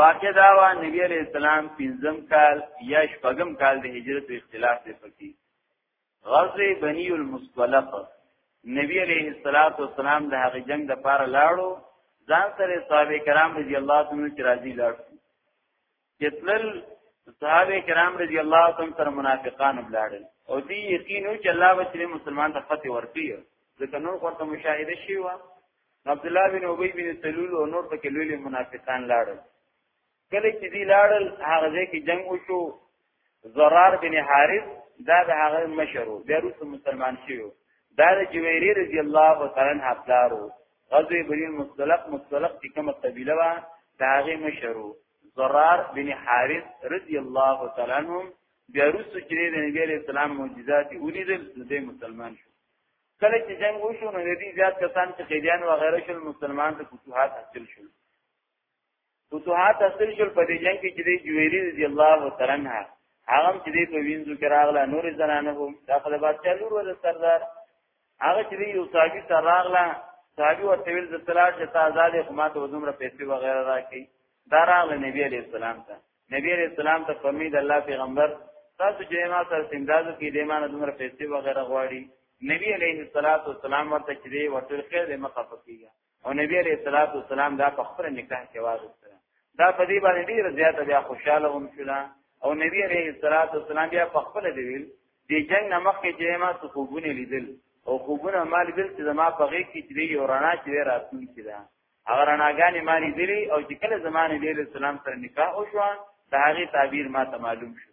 واقع دا و نبی علیہ السلام پنځم کال یا شپږم کال د هجرت او اختلاف دی پکې غزوه بنی المصطلق نبی علیہ الصلات والسلام د هغه جنگ د پاره لاړو ځان سره صحابه کرام رضی الله تعالی عنہ راضی لاړ کتل صحابه کرام رضی الله تعالی سره منافقان بلاړل او دی یقینو چې الله وتعالى مسلمان ته فتح ورکړي ځکه نور ورته مشاهده شي وا عبد الله بن ابي بن سلول او نور پکې لوی منافقان لاړل کله چې دی لاړل هغه ځای کې جنگ وشو زرار بن حارث دا د هغه مشرو بیا روس مسلمان شیو دا د جویری رضی الله تعالی عنہ حبلارو غزوه بنی مصطلق مصطلق چې کومه قبیله وا دا هغه مشرو زرار بن حارث رضی الله تعالی عنہ بیا روس چې د نبی علیہ السلام معجزات ولیدل نو د مسلمان شو کله چې جنگ وشو نو دې زیات کسان چې قیدیان و غیره شول مسلمان ته فتوحات حاصل شول فتوحات حاصل شول په دې جنگ کې چې د جویری رضی الله تعالی عنہ هغه چې دې په وینځو کې راغله نور زنانه هم داخله بادشاہ لور ول سردار هغه چې یو صاحب سره راغله صاحب او طویل د تلاش ته آزاد خمات او دومره پیسې وغیرہ راکې دا راغله نبی علیہ السلام ته نبی علیہ السلام ته فرمید الله پیغمبر تاسو چې ما سره سندازو کې د ایمان دومره پیسې وغیرہ غواړي نبی علیہ الصلات والسلام ورته چې دی ورته خیر دې مخه پکېږي او نبی علیہ الصلات والسلام دا په خپل نکاح کې واغسته دا په دې باندې ډیر زیاته بیا خوشاله هم شولا او نبی علیہ الصلات والسلام بیا په خپل دی ویل دی جنگ نمخ کې چې ما څه خوبونه لیدل او خوبونه مال بل چې زما په غیږ کې چې یو رڼا چې راتلونکي ده هغه رڼاګانې ما لیدلې او چې کله زمانه دې اسلام سره نکاح وشو دا هغه تعبیر ما ته معلوم شو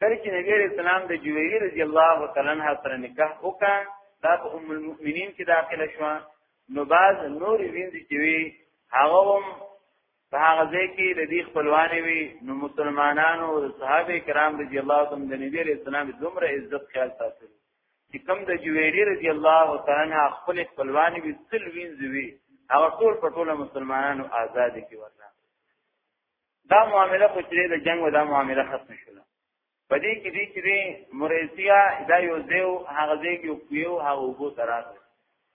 تر چې نبی رسول الله د جویری رضی الله تعالی عنها سره نکاح وکړ دا په ام المؤمنین کې داخله شو نو باز نور وینځي چې وی هغه هم په هغه ځای کې د دې خپلوانې وی نو مسلمانانو او صحابه کرام رضی الله تعالی د نبی رسول الله دومره عزت خیال ساتل چې کوم د جویری رضی الله تعالی عنہ خپل خپلوان وی تل وینځوي او ټول په ټول مسلمانانو آزاد کی ورنه دا معاملې خو چې د جنگ و دا معاملې ختم شوه په دې کې دې چې مریسیا دا یو دیو هغه دې کې یو هغه وګو تراغ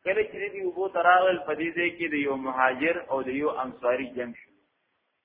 کله چې دې وګو تراغل په دې دې کې د یو مهاجر او د یو انصاری جنگ شو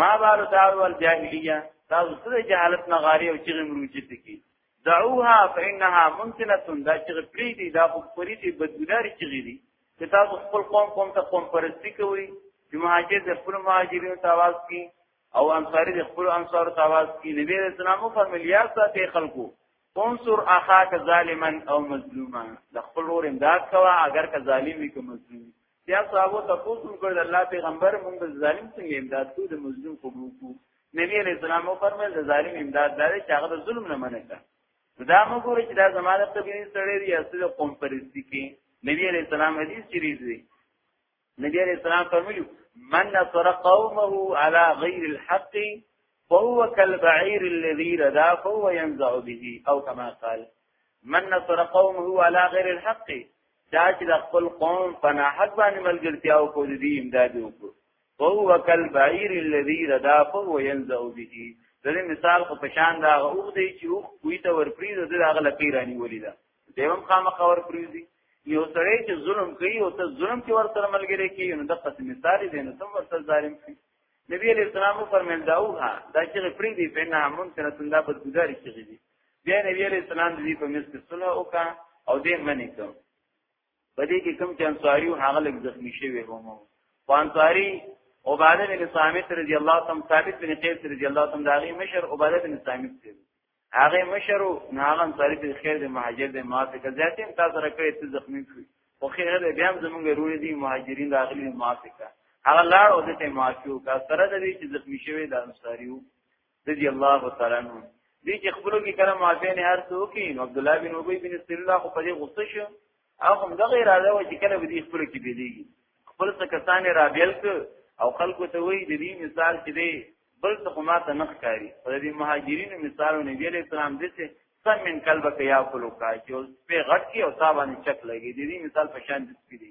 ما بالو دعوه الجاهلیه دا سره جهالت نه غاری او چیغې مروجي تکي دعوها فانها ممتنه دا چیغې پری دي دا خو پری دي بدګداري چیغې دي چې تاسو خپل قوم قوم ته قوم پرستی کوي چې مهاجر د خپل مهاجرینو ته आवाज کوي او انصاری د خپل انصار ته आवाज کوي نبی رسول الله په مليار ساتي خلکو انصر اخاک ظالما او مظلوما د خپل ور امداد کوا اگر که ظالم وي که مظلوم بیا صحابه تاسو وکړ د الله پیغمبر موږ د ظالم څنګه امداد کوو د مظلوم خو وکړو نبی علیہ السلام فرمایل د ظالم امداد دار چې هغه د ظلم نه منع کړ دا موږ ګورو چې دا زماده قبیله سره دی اصل قوم پرستی کې نبی علیہ السلام حدیث شریف دی نبی علیہ السلام فرمایلی من نصر قومه على غیر الحق فهو كالبعير الذي ردا فهو ينزع به او كما قال من نصر قومه على غیر الحق دا چې د خپل قوم په ناحق باندې ملګرتیا او کو دي امداد وکړو او وکل بعیر الذی رداف و ينزع به دغه مثال خو پشان دا او دی چې او کوی ته ورپری د هغه لکی رانی ولیدا دیوم خامخ ور پریزي یو سړی چې ظلم کوي او ته ظلم کې ورته ملګری کوي نو د قسم مثال دی نو تم ورته ظالم کوي نبی علیہ السلام فرمایل دا او دا چې پری دی په نه مونږ سره څنګه بدګزاري کوي بیا نبی علیہ السلام دې په مست صلح وکا او دې منی کو په دې کې کم چې انصاری او هغه لږ زخمی شوی هم او انصاری عباده بن صامت رضی الله تم ثابت بن قیس رضی الله تم داغي مشر عباده بن صامت دی هغه مشر او هغه انصاری په خیر د مهاجر د معافی کا ذاتیم تاسو راکړی ته زخمی شوی او خیر دې بیا زمونږ روړي دي مهاجرین داخلي معافی کا هغه لار او دې ته معافی کا سره دې چې زخمی شوی د انصاریو رضی الله تعالی عنہ دې چې خپلو کې کلم مافیا نه هر څوک نو عبد الله بن ابي بن سلول الله خو په دې غصه شو او هم دغه اراده و چې کله به دې خپلو کې بيليږي خپل څه کسان را بیل ک او خلکو ته وایي د دې مثال چې دی بل څه ما ته نخ کاری په دې مهاجرینو مثالو نبی عليه السلام دې څه سم من قلب کې یا کولو کا چې په غټ کې او صاحبانه چک لګي دې مثال په شان دې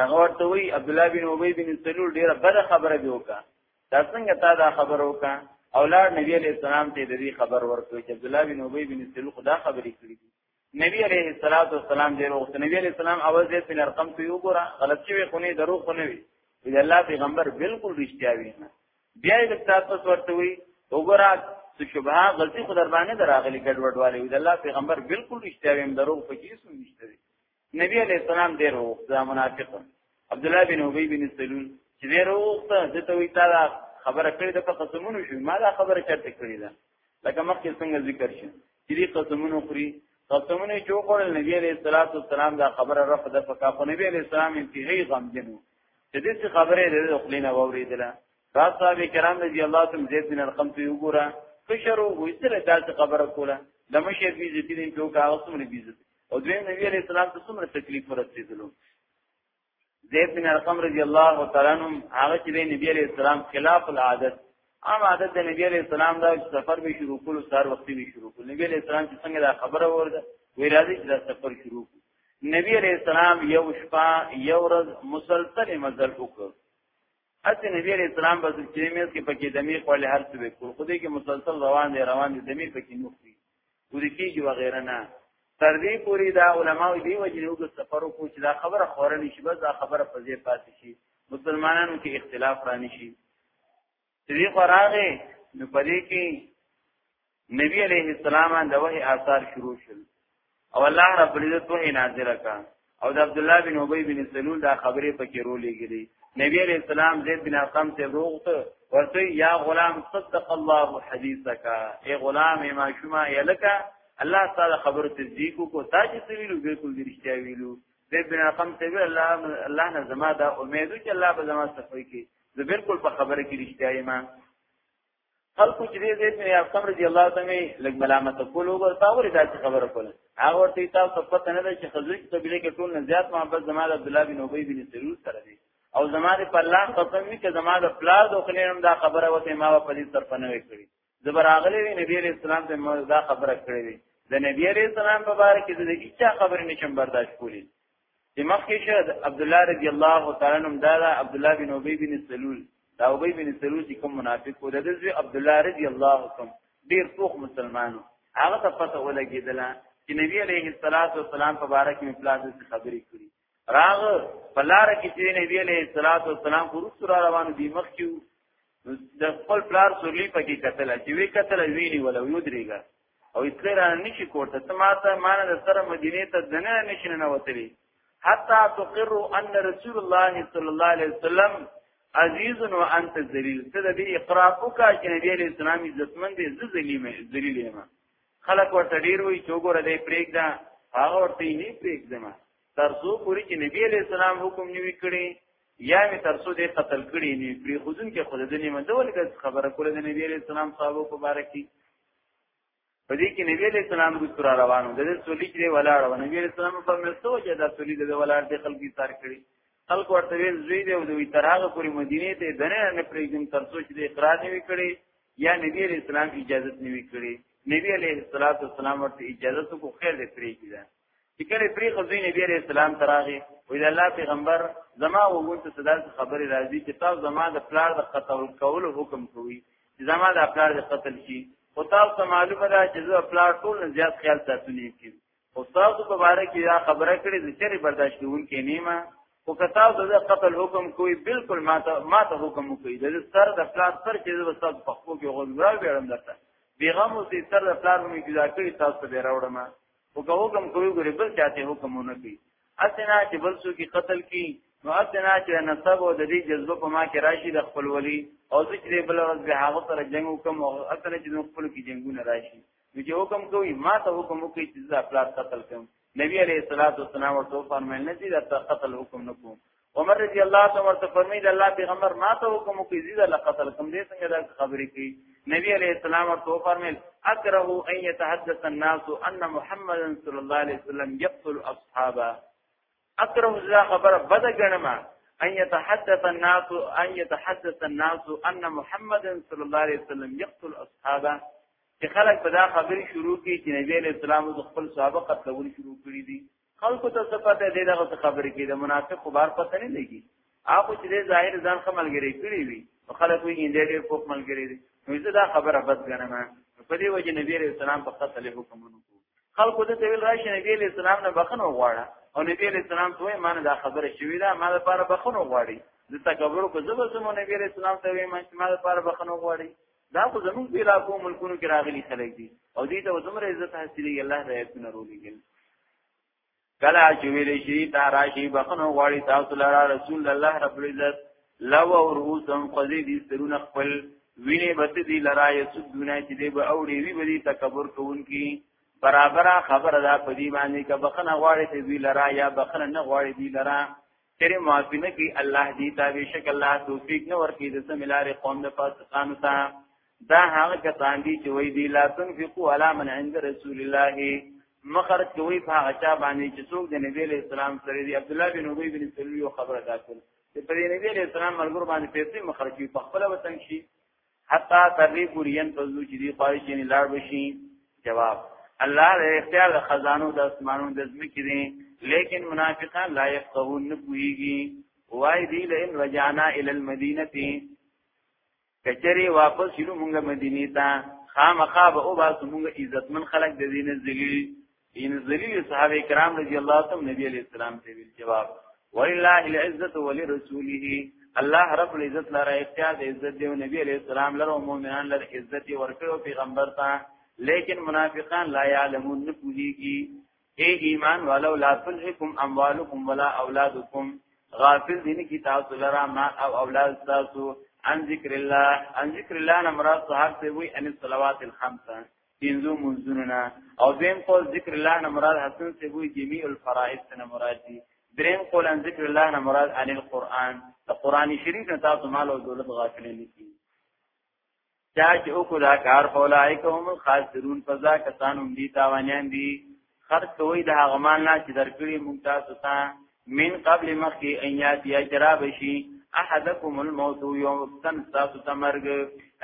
هغه ورته وی عبد الله بن ابي بن سلول ډیره بده خبره دی وکړه دا څنګه تا دا خبر وکړه اولاد نبی عليه السلام ته دې خبر ورکړي چې عبد الله بن ابي بن سلول خدا خبرې کړې دي نبی عليه الصلاه والسلام دې وروخت نبی عليه السلام اواز یې په رقم ته یو ګره غلط شوی خو نه درو خو نه وي دې الله پیغمبر بالکل رښتیا وي بیا یې تاسو ورته وی وګوره څه شبهه غلطي خو در باندې دراغلي ګډوډواله وي د الله پیغمبر بالکل رښتیا وي درو پکې سم نشته نبی علیہ السلام دیر وخت دا منافق عبد الله بن ابي بن سلول چې دیر وخت د توي تعالی خبره کړې ده په قسمونو شو ما دا خبره چرته کړې ده لکه مخکې څنګه ذکر شي چې دې قسمونو خوري قسمونه چې وکړل نبی عليه الصلاه والسلام دا خبره رفع ده فقا خو نبی عليه السلام انتهایی غم جنو چې دې څه خبره دې د خلینا ووریدله راز صاحب کرام رضی الله تعالی زید بن القم ته وګوره فشرو وېستله دا څه خبره کوله د مشه بي عزت دې ټوکا اوسمره بي عزت او دوی نبی علیہ السلام ته څومره تکلیف ورسېدلو زید بن ارقم رضی الله تعالی عنہ هغه چې نبی علیہ السلام خلاف العادت عام عادت د نبی علیہ السلام دا سفر به شروع کول سار وخت به شروع کول نبی علیہ السلام چې څنګه دا خبره ورده وی راځي چې دا سفر شروع نبی علیہ السلام یو شپه یو ورځ مسلسل مزل وکړ اته نبی علیہ السلام بس چې مې کې پکې دمي خپل هر څه وکړ خو دې کې مسلسل روان دي روان دي دمي پکې نو پوری کیږي وغیرہ نه تر دې پوری دا علماء دی وجنه وګ سفر کو چې دا خبره خور نشي بس دا خبره په ځای پاتې شي مسلمانانو کې اختلاف را نشي دې قراغه نو پدې کې نبی عليه السلام د وحي آثار شروع شول او الله رب العزت وحي نازل کړ او د عبد الله بن ابي بن سلول دا خبره پکې رولې کړي نبی عليه السلام زید بن ارقم ته روغته ورته یا غلام صدق الله حدیثک اے غلام ما شما یلکا الله تعالی خبر تصدیق کو تا چې ویلو بالکل رښتیا ویلو زید بن ارقم ته ویل الله الله نه زما دا امید چې الله به زما صفای کی زه بالکل په خبره کې رښتیا یم خلکو چې دې دې یا قمر رضی الله تعالی لګ ملامت کول او ورته ورې دا خبره کول هغه ورته تاسو پته نه ده چې خزرج قبيله کې ټول نه زیات محبت زماد عبد الله بن ابي بن سلول سره دي او زماد په الله قسم وی چې زماد پلار د خلینم دا خبره وته ما په دې طرف نه وکړي زبر اغلی وی نبی عليه السلام ته ما دا خبره کړې وی د نبی عليه السلام په باره کې د هیڅ خبرې نشم برداشت کولی چې مخکې شه عبد الله رضی الله تعالی عنہ دا عبد الله بن ابي بن سلول دا ابي بن سلول چې کوم منافق و د دې عبد الله رضی الله کوم ډیر پوخ مسلمانو هغه ته پته ولګیدل چې نبی عليه الصلاه والسلام په باره کې پلاس څخه خبرې کړې راغ پلار کې چې نبی عليه الصلاه والسلام ورس را روان دي مخ کې د خپل پلار سورلی پکې قتل چې وی قتل ویني ولا یو درېګا او اتلی را نشي کوته ته ماته مان د سره مدینه ته دنه نشي نه وتلی حتا تقر ان رسول الله صلی الله علیه وسلم عزیز و انت ذلیل ته د دې اقرار وکړه چې نبی علیہ السلام عزتمن دی زه ذلیل ذلیل یم خلک ورته ډیر وی چې وګوره دې پریک دا هغه ورته نه پریک دما تر څو پوری چې نبی علیہ السلام حکم نیوي کړی یا می تر څو دې قتل کړی نه پری خودن کې خود دې نه مندول خبره کوله د نبی علیہ السلام صاحب مبارکي په دې کې نبی علیہ السلام رسول را روانو د سولې کې ولاړ و نبی علیہ السلام په مرسته وجه دا سولې د ولاړ د خلکو سار کړی خلک ورته ویل زوی دی او دوی تر هغه پورې مدینه ته دنه نه پرېږدم تر څو چې د اقرار نه وکړي یا نبی علیہ السلام اجازه نه وکړي نبی علیہ السلام ورته اجازه کو خیر دې پرېږدي چې کله پری خزوی نبی عليه السلام تراغي وی د الله پیغمبر زما وګون ته صدا خبرې راځي چې تاسو زما د پلار د قتل کولو حکم کوي چې زما د پلار د قتل شي او تاسو ته معلومه ده چې زه پلار ټول نه زیات خیال ساتونی کی او تاسو په باره کې دا خبره کړې چې چیرې برداشت کوونکې نیمه او که تاسو د قتل حکم کوي بالکل ماته ماته حکم کوي د سر د پلار سر چې زه تاسو په خو کې غوړم درته بیغم او سر د پلار مې جدا کړی تاسو به راوړم او که حکم کوي ګوري بل چاته حکم نه کوي اسنه چې بل څوک قتل کی نو اسنه چې نسب او د دې جذبه په ما کې راشي د خپل ولی او ذکر بل ورځ به هغه سره جنگ وکم او اسنه چې خپل کې جنگونه راشي نو چې حکم کوي ما ته حکم وکړي چې زه خپل قتل کوم نبی علیہ الصلوۃ والسلام ورته فرمایل نه دي دا قتل حکم نکوم عمر رضی الله عنه ورته فرمایي الله پیغمبر ما ته حکم کوي زیاده لقتل کوم دې څنګه دا خبرې کوي نبی علیہ السلام ورته فرمایل اکره ان يتحدث الناس ان محمد صلی الله علیه وسلم يقتل اصحابه اکره ذا خبره بد غنما ان يتحدث الناس ان يتحدث الناس ان محمد صلی الله علیه وسلم يقتل اصحابه چې خلک په دا خبرې شروع کړي چې نبی علیہ السلام د خپل صحابه قتلول شروع کړی دي خلکو ته څه پته دی دغه څه خبرې کوي د منافق خو بار پته نه لګي هغه چې د ظاهر ځان خملګری کړی وي خلک وي ان ډېر پوک ملګری دي نو زه دا خبره بد ګڼم په دې وجه نبی رسول الله په خاطر له حکمونو خلکو ته ویل راشي نبی رسول الله نه بخنه غواړه او نبی رسول الله دوی مانه دا خبره شوې ده ما لپاره بخنه غواړي د تکبر کو زبر سمو نبی رسول الله ته ویل ما لپاره بخنه غواړي دا خو زموږ په علاقو ملکونو کې راغلي خلک دي او دې ته زموږ عزت حاصلې الله دې ایتونه رولېږي کلا چې ویل شي دا راشي بخنو غواړي تاسو لاره رسول الله رب العزت لو او رؤسم قضې دې سترونه خپل ویني بت دي لرا یسدونه چې دې به اوړي وی به دې تکبر کوونکی برابر خبر دا په دې باندې ک بخنه غواړي دې لرا یا بخنه نه غواړي دې لرا چرې معافی نه کی الله دی تا بشک الله توفیق نه ورکی د سملار قوم د فاسقانو ته دا هغه کسان دي چې وای دی لا تنفقوا علی من عند رسول الله مخر کوي په هغه چا باندې چې څوک د نبی له اسلام سره دی عبد الله بن ابي بن سلول یو خبره دا کړ چې په نبی له اسلام مرګور باندې پیسې مخرجي په خپل وطن شي حتا تر دې پورې ان په زو چې دی خواهش یې لار بشي جواب الله دې اختیار د خزانو د اسمانو د زمکې دي لیکن منافقان لا يفقهون نه پويږي وای دی لئن رجعنا الى المدینه کچری واپس شلو مونږه مدینه ته خامخا به او باسو مونږه عزتمن خلک د دین ذلیل دین ذلیل صحابه کرام رضی الله تعالی نبی علیہ السلام ته ویل جواب ولله العزت ولرسوله الله رب العزت لره اختیار د عزت دی او نبی علیہ السلام لره مؤمنان لره عزت ورکړو پیغمبر ته لیکن منافقان لا يعلمون نپوهیږي اے ایمان والو لا تلهکم اموالکم ولا اولادکم غافل دین کی تاسو لرا ما او اولاد تاسو ان ذکر الله ان ذکر الله نه مراد صحاب ته وی ان صلوات الخمسه پینځو منځونو نه او دیم قول ذکر الله نه مراد حسن سی وی جميع الفرائض نه مراد دي دریم قول ذکر الله نه مراد عن القرآن د قران شریف نه تاسو مال او دولت غافل نه کی چا چې او کو دا کار فولای کوم خاصرون فزا کسانو دي تاوانیان دي خرج کوي د هغه مال نه چې درکړي مونږ تاسو ته من قبل مخکې ایات یا جراب شي احدکم الموت یوم تن تاسو ته مرګ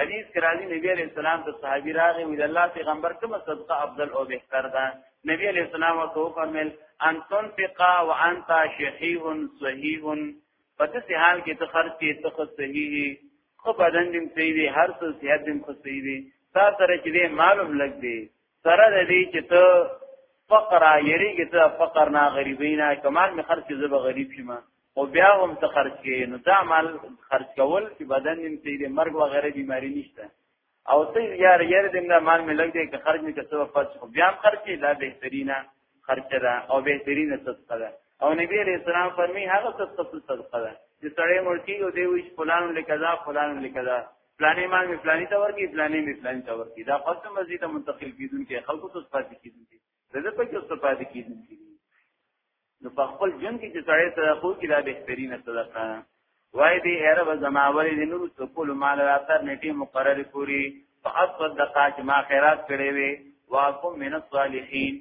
حدیث کرازی نبی علیہ السلام ته صحابي راغی وی الله پیغمبر کوم صدقه افضل او بهتر ده نبی علیہ السلام ورته فرمایل ان تنفق وانت شحیح صحیح په دې حال کې ته خرج کې ته صحیح خو بدن دې صحیح دی هر څه صحت دې خو صحیح دی تا سره چې مالوم لګ دی سره د دې چې ته فقر یریږي ته فقر نه غریبی نه کمال می خرج کې زب غریب شي ما او بیا هم ته خرج کې نو دا مال خرج کول چې بدن نیم ته دې مرګ و غیره بیماری نشته او ته یار یار دې نه مال می لګ دې که خرج می که څه پس خو بیا هم خرج کې لا بهترینه خرج ده او بهترینه صدقه ده او نبی علیہ السلام فرمی هغه صدقه صدقه ده چې سړی مړ کیږي او دی ویش فلان لکذا فلان لکذا پلانې ما می پلانې ته ورکی پلانې می پلانې ته ورکی دا خپل مزید منتقل کیدون کې خلکو ته پاتې کیدون کې زده په کې څه پاتې کیدون کې نو په خپل جون کې چې سړی سره خو کې دا بهترینه صدقه وای دی اره به زماوري د نور څه کول مال راتر نیټه مقرره پوری فاصدقات ما خیرات کړې وي واقم من الصالحین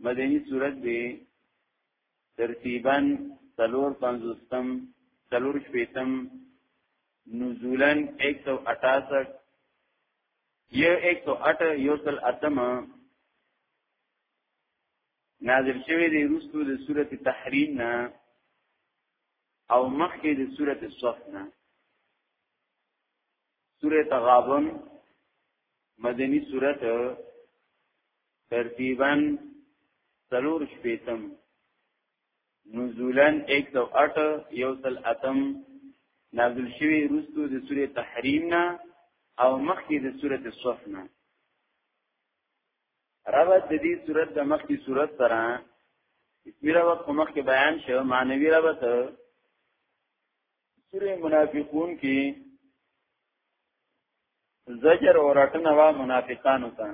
مدنی صورت دی ترتیبا سلور پنزوستم سلور شپیتم نزولا ایک سو اٹاسٹھ یو ایک سو اٹھ یو سل اتم نازل شوی دی رستو د صورت تحریم نا او مخی د صورت صف نا سوره تغابن مدنی سوره ترتیبا سلور شپیتم نزولن 108 یوصل اتم نازل شوی رستو د سوره تحریم نه او مخکې د سوره صف نه ربط د دې صورت د مخکې صورت سره اسمی ربط په مخکې بیان شو معنوي ربط سوره منافقون کې زجر او رټنه وا منافقانو ته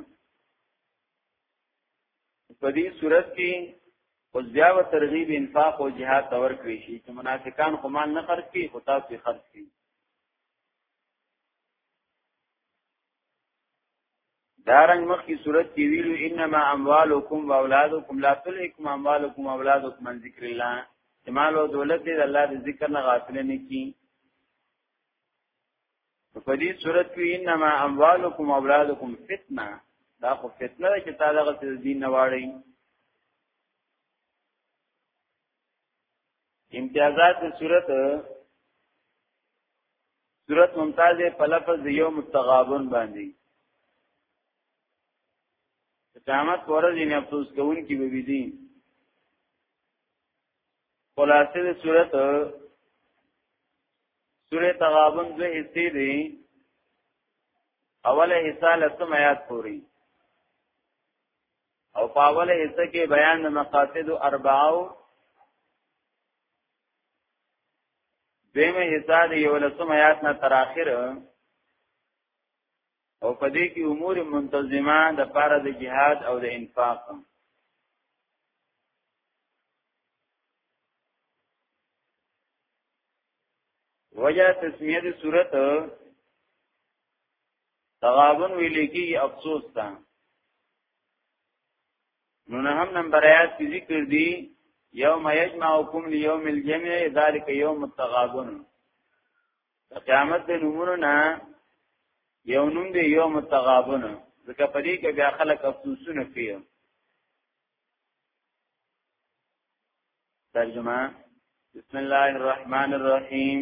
په دې صورت کې اوس بیا و ترغیب انفاق او جهاد تور کړی شي چې منافقان خو مال نه خرج کوي خو تاسو خرج کوي دارنګ مخ کی صورت کې ویلو انما اموالکم واولادکم لا تلهکم اموالکم واولادکم من ذکر الله جمال او دولت دې الله دې ذکر نه غافل نه کی په دې صورت کې انما اموالکم واولادکم فتنه دا خو فتنه چې تعالی غته دین نه واړی امتیازات د صورت صورت ممتاز په لفظ یو متغابن باندې قیامت ورځ یې افسوس کوون کې به دي خلاصه د صورت سوره تغابن دوه حصے دي اوله حصہ لسم آیات پوری او پاوله حصہ کې بیان د مقاصد اربعو دیمه حصہ د یو لسم آیات نه تر اخر او په دې کې امور منتظمه د پاره د جهاد او د انفاق هم وجه تسمیه دی صورت تغابن ویلی کی افسوس تا نونهم نمبر آیات کی ذکر دی یوم یجمعکم لیوم الجمع ذالک یوم التغابن قیامت دی نمونو نا یو نوم دی یوم التغابن ځکه په دې کې بیا خلک افسوسونه کوي ترجمه بسم الله الرحمن الرحیم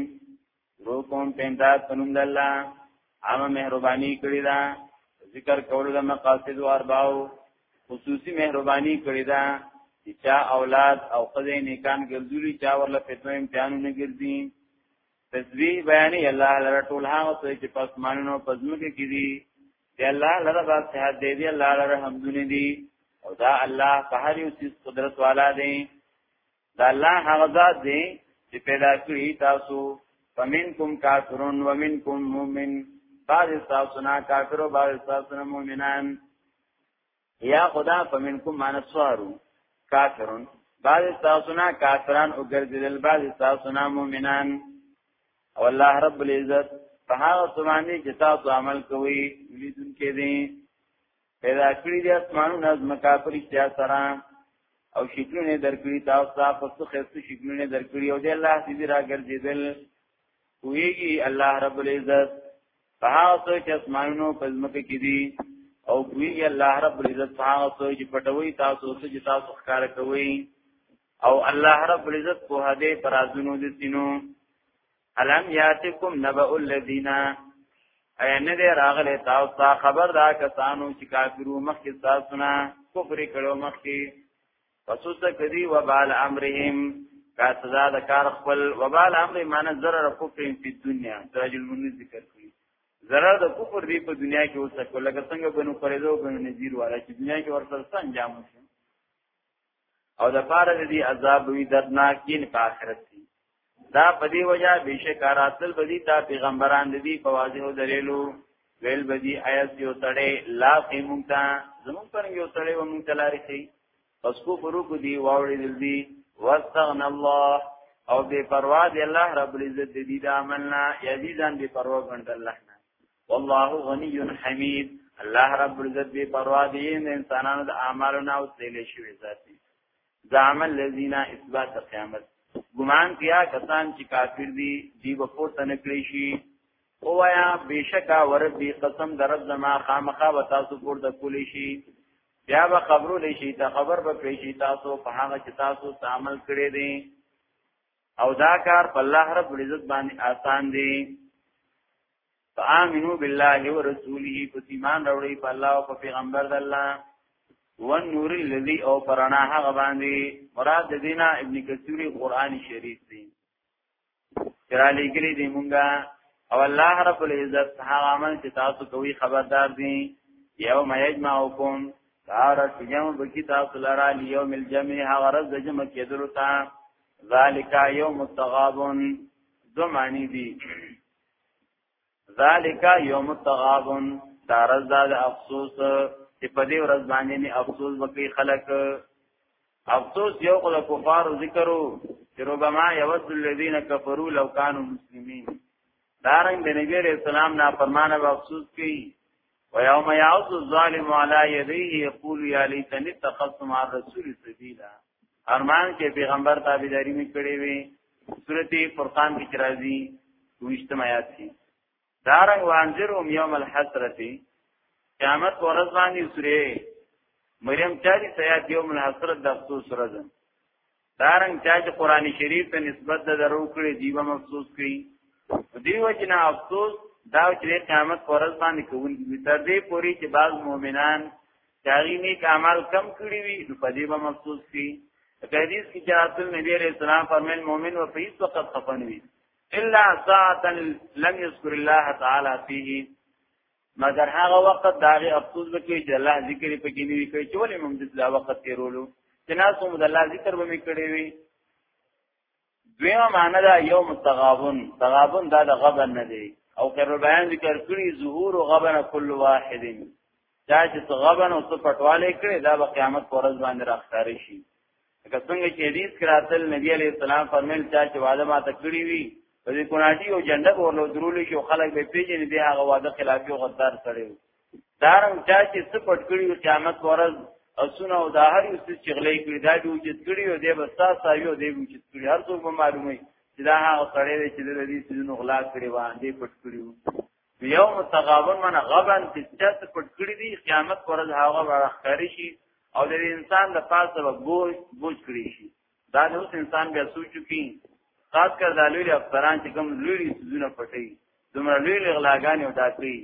رو کوم پینداد پنوم د الله عامه مهرباني کړی دا ذکر کول د مقاصد او ارباو خصوصي مهرباني کړی دا چې چا اولاد او خزې نیکان ګرځولي چا ورله فتنه امتحانونه ګرځي تسبیح بیانې الله لره ټول هغه څه چې په اسمانونو پزمو کې کړي دی الله لره با صحت دی دی الله لره حمدونه دی او دا الله په هر یو څه قدرت والا دی دا الله هغه ذات دی چې پیدا کړی تاسو فمنکم کافرون ومنکم مؤمن بعض تاسو نه کافر او بعض تاسو نه مؤمنان یا خدا فمنکم من الصارو کافرون بعض تاسو نه کافران او ګرځیدل بعض تاسو نه مؤمنان او الله رب العزت په هغه سمانی چې تاسو عمل کوئ لیدون کې دي پیدا کړی دي اسمانو نظم کافر اشتیا سره او شکلونه درکړي تاسو ته په څه خسته شکلونه درکړي او دې الله دې راګرځیدل کویږي الله رب العزت په هغه څه چې اسمانونو په ځمکه کې دي او کوي الله رب العزت په هغه څه چې پټوي تاسو څه چې تاسو ښکار کوي او الله رب العزت په هده پرازونو دي سينو الم یاتکم نبأ الذین اينه دې راغله تاسو ته خبر دا کسانو چې کافرو مخکې تاسو نه کفر کړو مخکې پسوس کدی وبال امرهم کا سزا د کار خپل وبال امر معنی ضرر کفر فی دنیا سراج المنیر ذکر کړی ضرر د کفر دی په دنیا کې اوسه کو لکه څنګه بنو قریظه او بنو نذیر والا چې دنیا کې ورسره سنجام شو او د پاره دې عذاب وی دردناک یې په آخرت کې دا په دې وجه بشکاراتل بدی تا پیغمبران دي په واضح دلیلو ویل بدی آیات یو سړی لا قیمون تا زمون پر یو سړی و مون تلاری شي پس کو پرو کو دی واوړي دل دی واستغن الله او بے پروا دی الله رب العزت دی دا عملنا یزیدان بے پروا غند الله نه والله غنی حمید الله رب العزت بے پروا دی انسانانو د اعمالو نه او تللی شوی ذاتی زعم الذين اثبات قیامت ګمان کیا کسان چې کافر دي دی به پورته نکړي شي او یا بشکا ورب دی قسم درب زما خامخا و تاسو پورته کولی شي بیا به خبرو لشي ته خبر به پیشي تاسو په هغه چې تاسو تعامل کړی دي او دا کار په الله رب العزت باندې آسان دی فآمنو بالله ورسوله پس ایمان راوړی په الله او په پیغمبر د الله والنور الذي او پرانا هغه باندې مراد دینا ابن کثیر قران شریف دی چرالی کلی دی مونږه او الله رب العزت هغه عمل چې تاسو کوي خبردار دي یوم یجمعکم کار سجم بکی تاسو لرا لیوم الجمع هغه ورځ د جمع کېدلو ته ذالک یوم التغابن دو معنی دي ذالک یوم التغابن دا رز دا افسوس چې په دې ورځ باندې نه افسوس وکړي خلک افسوس یو خدای کفار ذکرو چې ربما یود الذین کفروا لو کانوا مسلمین دارنګ د نبی رسول الله نه فرمانه افسوس کوي ويوم يعض الظالم على يديه يقول يا ليتني اتخذت مع الرسول سبيلا ارمان کې پیغمبر تابعداري مې کړې وي سورته فرقان کې راځي وشتم آیات کې دارنګ وانذرهم يوم الحسرتي قیامت ورځ باندې سورې مریم چاري سیات یوم الحسرت د افسوس ورځ دارنګ چا چې قران شریف ته نسبت د درو کړي دی به افسوس کوي دیو جنا افسوس دا چې قیامت پرز باندې کوونکی تر دې پوري چې بعض مؤمنان چاري نیک اعمال کم کړی وي نو په دې به افسوس کوي په حدیث کې چې رسول نبی عليه السلام فرمایل مؤمن و فیس وقت خفنوي الا ساعتا لم يذكر الله تعالی فيه مګر هغه وخت دا غي افسوس وکړي چې الله ذکر په کې نیوي کوي چې ولې موږ د لا وخت تیرولو چې ناسو موږ د الله ذکر به میکړي وي دویمه معنی دا یو متغابن تغابن دا د غبن نه دی او خیر بیان ذکر کړی ظهور او غبن کل واحد دا چې غبن او څه پټواله کړي دا به قیامت پر ورځ باندې راخاره شي که څنګه چې حدیث کراتل نبی علی السلام فرمایل چا چې وعده ما ته کړی وي په دې کوناټي او جنډه ورلو درول شي او خلک به پیژني به هغه وعده خلاف یو غدار سره دارم چا چې څه پټ کړی او قیامت ورځ اسونه او دا هر یو څه چغلې کړی دا به وجود کړی او دې بستا سایو دې وجود کړی هر څوک معلومه چې دا هغه سره چې د دې سيزونو غلا کړی و دې پټ کړی یو متغابن من غبن چې چت پټ کړی دی قیامت پر ورځ هغه راخاري شي او د انسان د پاسه به بوج بوج کړی شي دا نو انسان بیا سوچو کی خاص کر د لوی افسران چې کوم لوی سونه پټي دومره لوی لغلاګانی او داتري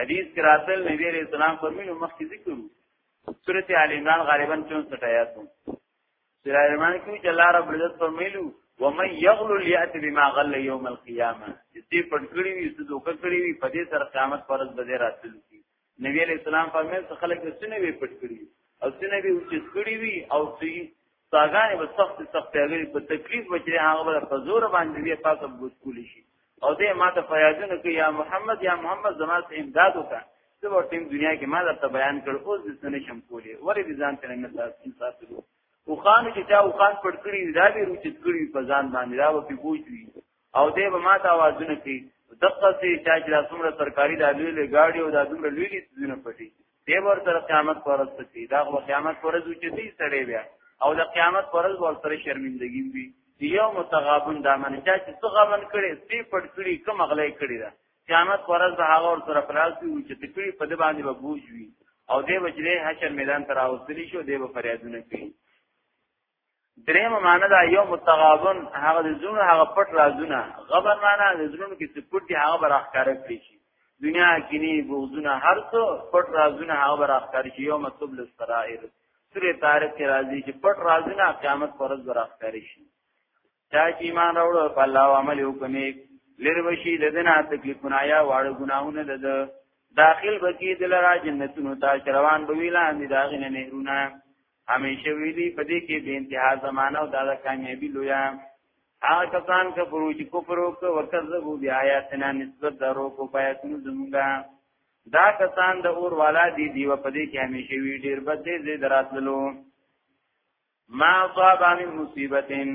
حدیث کې راتل نبی رسول الله فرمایي مخکې ذکر سورته ال عمران غالبا 64 آیات سورہ ایمان کې چې الله رب عزت فرمایلو ومن یغل الیات بما غل یوم القیامه دې پټ کړی وي څه دوک کړی وي په دې سر قیامت پرز به راتل کی نبی علیہ السلام فرمایل څه خلک سنې وي پټ کړی او سنې وي چې کړی وي او چې ساګانې به سخت سخت هغه په تکلیف بچي هغه په زور باندې یې پاتم ګوت کولی شي او دې ما ته فیاضونه کې یا محمد یا محمد زما ته امداد وکړه زه ورته دنیا کې ما درته بیان کړ اوس د سنې شم کولې ورې دې ځان ته نه تاسو انصاف وکړو او خان چې چا او خان پړ کړی دا به روچت کړی په ځان باندې دا به بوجوي او دې به ما ته आवाजونه کوي دقه سي چا چې څومره ترکاری د لوی لوی گاډي او د دومره لوی لوی څه نه پټي دی ورته قیامت پرځ څه دا غو قیامت پرځ چې دی سړی بیا او د قیامت پرځ ور سره شرمندګي وي یو متغابن دا من چا چې څه غمن کړي سپی پټ کړي کوم غلې کړي دا قیامت پرځ به هغه ور سره پرځي او چې تکړي په دې باندې به بوج وي او دی وجره حشر میدان تر اوسلی شو دی به فریادونه کوي دریم معنی دا یو متغابن هغه د زړونو هغه پټ رازونه غبر معنی د زړونو کې څه پټ دي هغه براخکاره کړی شي دنیا کې نه بوزونه هر څو پټ رازونه هغه براخکاره شي یو مطلب لسرائر سوره طارق کې راځي چې پټ رازونه قیامت پر ورځ براخکاره شي چا چې ایمان راوړو په الله او عمل وکړي لری وشي لدنا تکلیفونه یا واړ ګناهونه لد داخل بکی دلرا جنتونو تا روان بویلان دي داغنه نهرونه همیشه ویلي په دې کې به انتها زمانہ او دا کامیابی لویا هغه کسان کفرو چې کفر وکړ وکذبوا بیااتنا نسبت درو کو پیاتونو زمونږه دا کسان د اور والا دی دیو په دې کې همیشه وی ډیر بد دې زید راتللو ما صاب من مصیبتن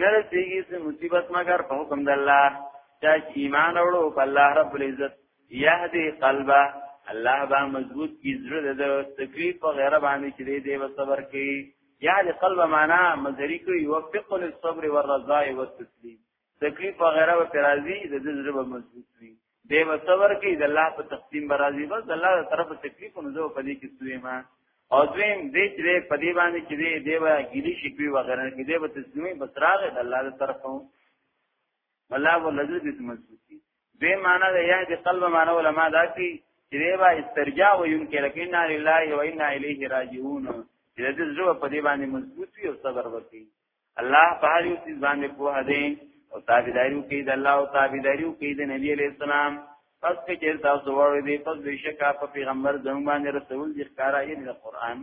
نرسیږي چې مصیبت مگر په حکم د الله چې ایمان اورو په الله رب العزت یهدی قلبه الله با مضبوط کی زړه د تکلیف او غیره باندې چې دې و صبر کوي یا د قلب معنا مزری کوي وفق للصبر والرضا والتسلیم تکلیف او غیره و ترازی د دې زړه به مضبوط وي دې و صبر کوي د الله په تقسیم برازي بس الله تر طرف تکلیف نو زه په دې کې سوې ما او دویم دې چې په دې باندې چې دې دیو ګیلی شي کوي وغیره کې دې به تسلیمي بسراغه د الله تر طرفه ولا ولذي دې مضبوطي به معنا ده یهدی قلب معنا علما دا کی چې با استرجاع و ينکر کنا لله و انا الیه راجعون چې دې زړه په دې باندې مضبوط وي او صبر وکړي الله په هر یو څه باندې په هدي او تابعداریو کې د الله او تابعداریو کې د نبی علیہ السلام پس کې چې تاسو وړو دي پس بشکا په پیغمبر زموږ باندې رسول دي ښکارا یې د قران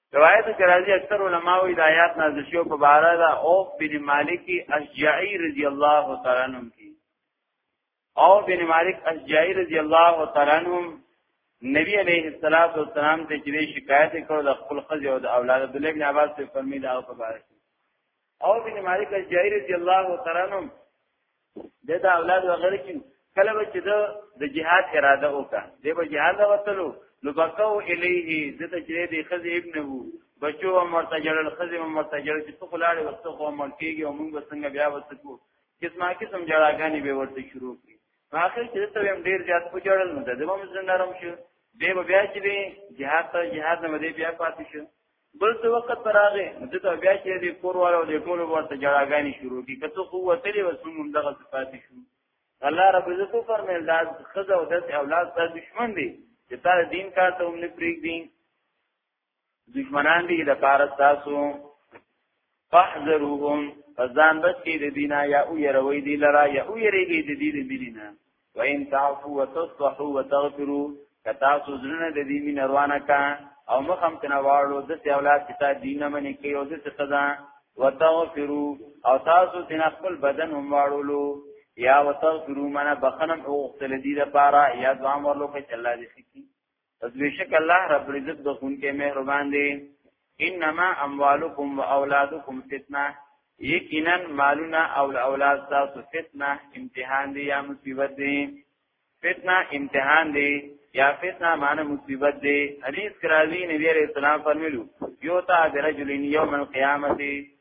روایت کې راځي اکثر علما وی د آیات نازل شو په بارا دا او بن مالک اشجعی رضی الله تعالی عنہ کی او بن مالک اشجعی رضی الله تعالی عنہ نبی علیہ الصلوۃ والسلام ته چې شکایت کړو د خپل خځه او د اولاد د لګ نه आवाज ته فرمی دا په بارا او بن مالک الجائر رضی الله تعالی عنہ د دا اولاد وغیرہ کې کله به چې د جهاد اراده وکړه د به جهاد وتلو نو بقاو الیه د ته چې د خزی ابن وو بچو مرتجل الخزی مرتجل چې په خلاړې وخت خو مړ کېږي او موږ څنګه بیا وسکو قسمه قسم جړاګانی به ورته شروع کړي اخر چې ته هم ډیر زیات پجړل نو د دمو زندارم شو دی بیا چې جهاد ته جهاد نه دی بیا پاتې شو بل څه وخت راغې د ته بیا چې د کوروالو د ټول ورته جړاګانی شروع کی کته خو وتلې وسوم دغه صفات شو الله رب عزت فرمایل دا خزه او د اولاد د دشمن دی چې تا دین کار ته هم نه پریګ دي دشمنان دي د کار تاسو فاحذروهم فزان بس کې د دینه یا او يروي دي لرا یا او يريږي د دې د دینه وین تعفو وتصفحو وتغفرو کتا سوزرنه د دې مين روانه کا او مخم تنا واړو د سی اولاد چې تا دینه منې کې او د سی قضا وتغفرو او تاسو تنا خپل بدن هم واړولو یا وتغفرو منا بخنم او غسل دې لپاره یا دوام ورلو کې چلا دې سکی پس بشک الله رب العزت بخونکې مهربان دی انما اموالکم واولادکم فتنه یقینا مالونه او اولاد تاسو فتنه امتحان دی یا مصیبت دی فتنه امتحان دی یا فتنه معنی مصیبت دی حدیث کراوی نبی علیہ السلام فرمایلو یوتا برجل یوم القیامت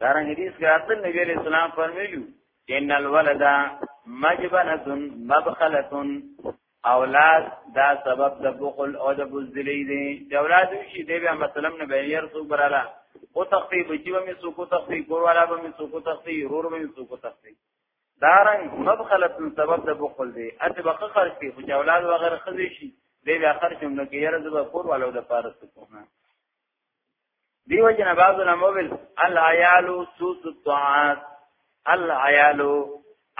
دارن حدیث کې راځي نبی عليه السلام فرمایلو ان الولد مجبنه مبخله اولاد دا سبب د بخل او د بزدلی دی چې اولاد شي دی بیا مثلا نه بیر سو براله او تختی بچی به می سو کو تختی کور والا به می سو کو تختی رور به می سو کو تختی دارن مبخلت سبب د بخل دی اته بخ خرج کی خو اولاد وغیرہ خزي شي دی بیا خرج هم نه کیره د کور والا د پارس کوه دیو جن بعض علماء ویل العیال سوس الطاعات العیال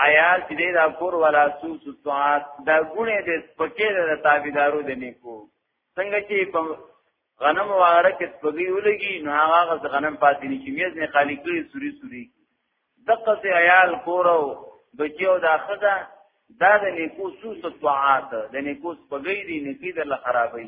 عیال چې دا کور ولا سوس الطاعات دا ګونه د پکې د تابعدارو د نیکو څنګه چې په غنم واره کې پګي ولګي نو هغه د غنم پاتې نه چې میز نه خالی کړي سوري سوري دغه سي عیال کور او بچیو دا خزه دا د نیکو سوس الطاعات د نیکو پګي دي نکي د خرابې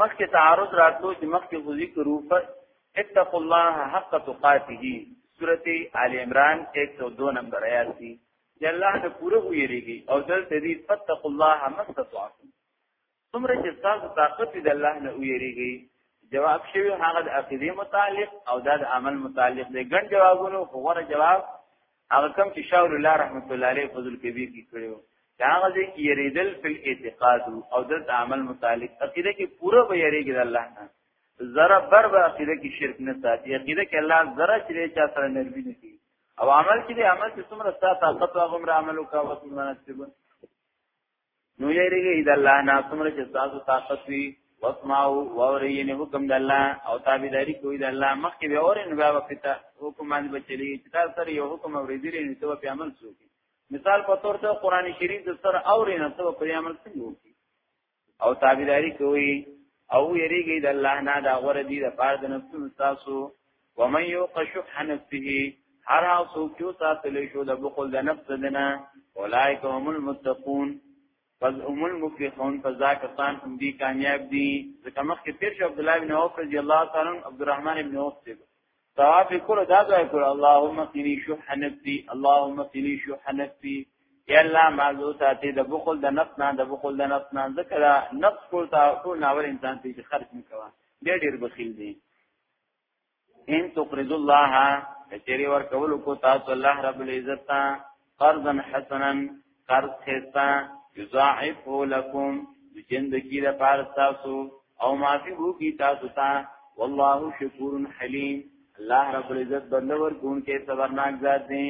مخکې تعارض راتلو چې مخکې خو ذکر وکړ اتقوا الله حق تقاته سورته آل عمران 102 نمبر آیات دی چې الله ته پوره ویریږي او دلته دی فتقوا الله مستطعتم څومره چې تاسو طاقت دی الله نه ویریږي جواب شوی هغه د عقیده متعلق او د عمل متعلق دی ګڼ جوابونو غوړه جواب هغه کوم چې شاول الله رحمت الله علیه فضل کبیر کې کړو دا هغه دې کې یریدل په اعتقاد او د عمل متعلق عقیده کې پوره به یریږي د الله نه ذره بر به عقیده کې شرک نه ساتي عقیده کې الله ذره چې چا سره نرمي نه کوي او عمل کې دې عمل چې څومره ساته طاقت او عمر عمل وکاوه څومره نصیب نو یریږي د الله نه څومره چې تاسو طاقت وي واسمعوا واورین حکم د الله او تابعداري کوي د الله مخکې به اورین بیا وخته حکم باندې بچلی چې تاسو سره یو حکم اوریدلی نو ته په عمل شو مثال په تور ته قران شریف د سره اورین ته په عمل څنګه وکړي او تابعداري کوي او یریږي د الله نه دا غره دي د پاره د نفسونو تاسو ومن یوق شح نفسه هر هغه څوک چې ساتل شو د بخل د نفس دنه اولایک هم المتقون پس هم المفلحون پس دا کسان هم دي کامیاب دي ځکه مخکې تیر شو عبد الله بن عوف رضی الله تعالی عنہ عبد الرحمن بن عوف دی طواف کول دا ځای کول اللهم قنی شح نفسي اللهم قنی شح نفسي یا الله ما زو ساتي د بخل د نفس نه د بخل د نفس نه ذکر نفس کول تا ټول ناول انسان ته خرج نکوا ډېر ډېر بخیل دي ان تقرض الله کچری ور کول کو تاسو الله رب العزت قرضا حسنا قرض خستا یضاعفه لكم جند کی د پار تاسو او معافی هو کی تاسو ته والله شکور حلیم الله رب العزت بدلور کون کې صبرناک ذات دی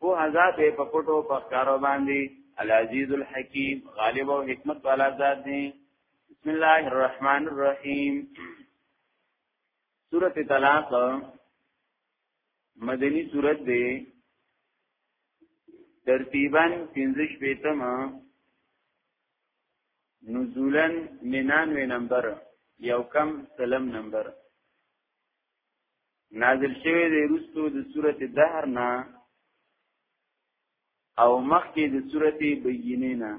کو عذاب په پټو په کارو باندې العزیز الحکیم غالب او حکمت والا ذات دی بسم الله الرحمن الرحیم سورت طلاق مدنی سورت دی ترتیبا پنزش بیتم نزولا ننانوی نمبر یو کم سلم نمبر نازل شوی دی رستو د سورت دهر نه او مخکې د سورت بینه نه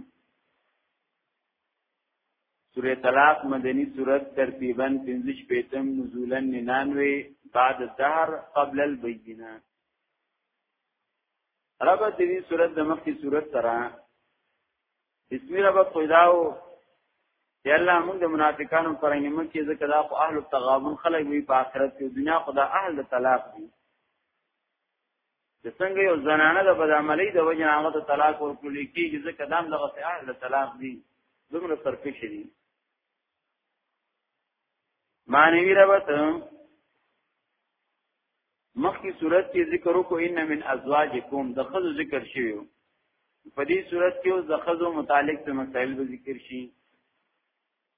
سوره طلاق مدنی سورت ترتیبا 15 پیتم نزولا 99 بعد الدهر قبل البینه رب دې سورت د مخکې سورت سره اسم رب پیداو یا الله موږ د منافقانو پر نیمه کې ذکر دا خو اهل التغابن خلک وی په آخرت کې دنیا خدا اهل طلاق دي چې څنګه یو زنانه د بدعملۍ د وجه هغه ته طلاق ورکول کیږي ځکه دام دغه څه اهل طلاق دي دومره سرکش دي معنی ربط مخکې صورت کې ذکر وکړو ان من ازواجکم د خزو ذکر شوی په دې صورت کې د خزو متعلق څه مسائل به ذکر شي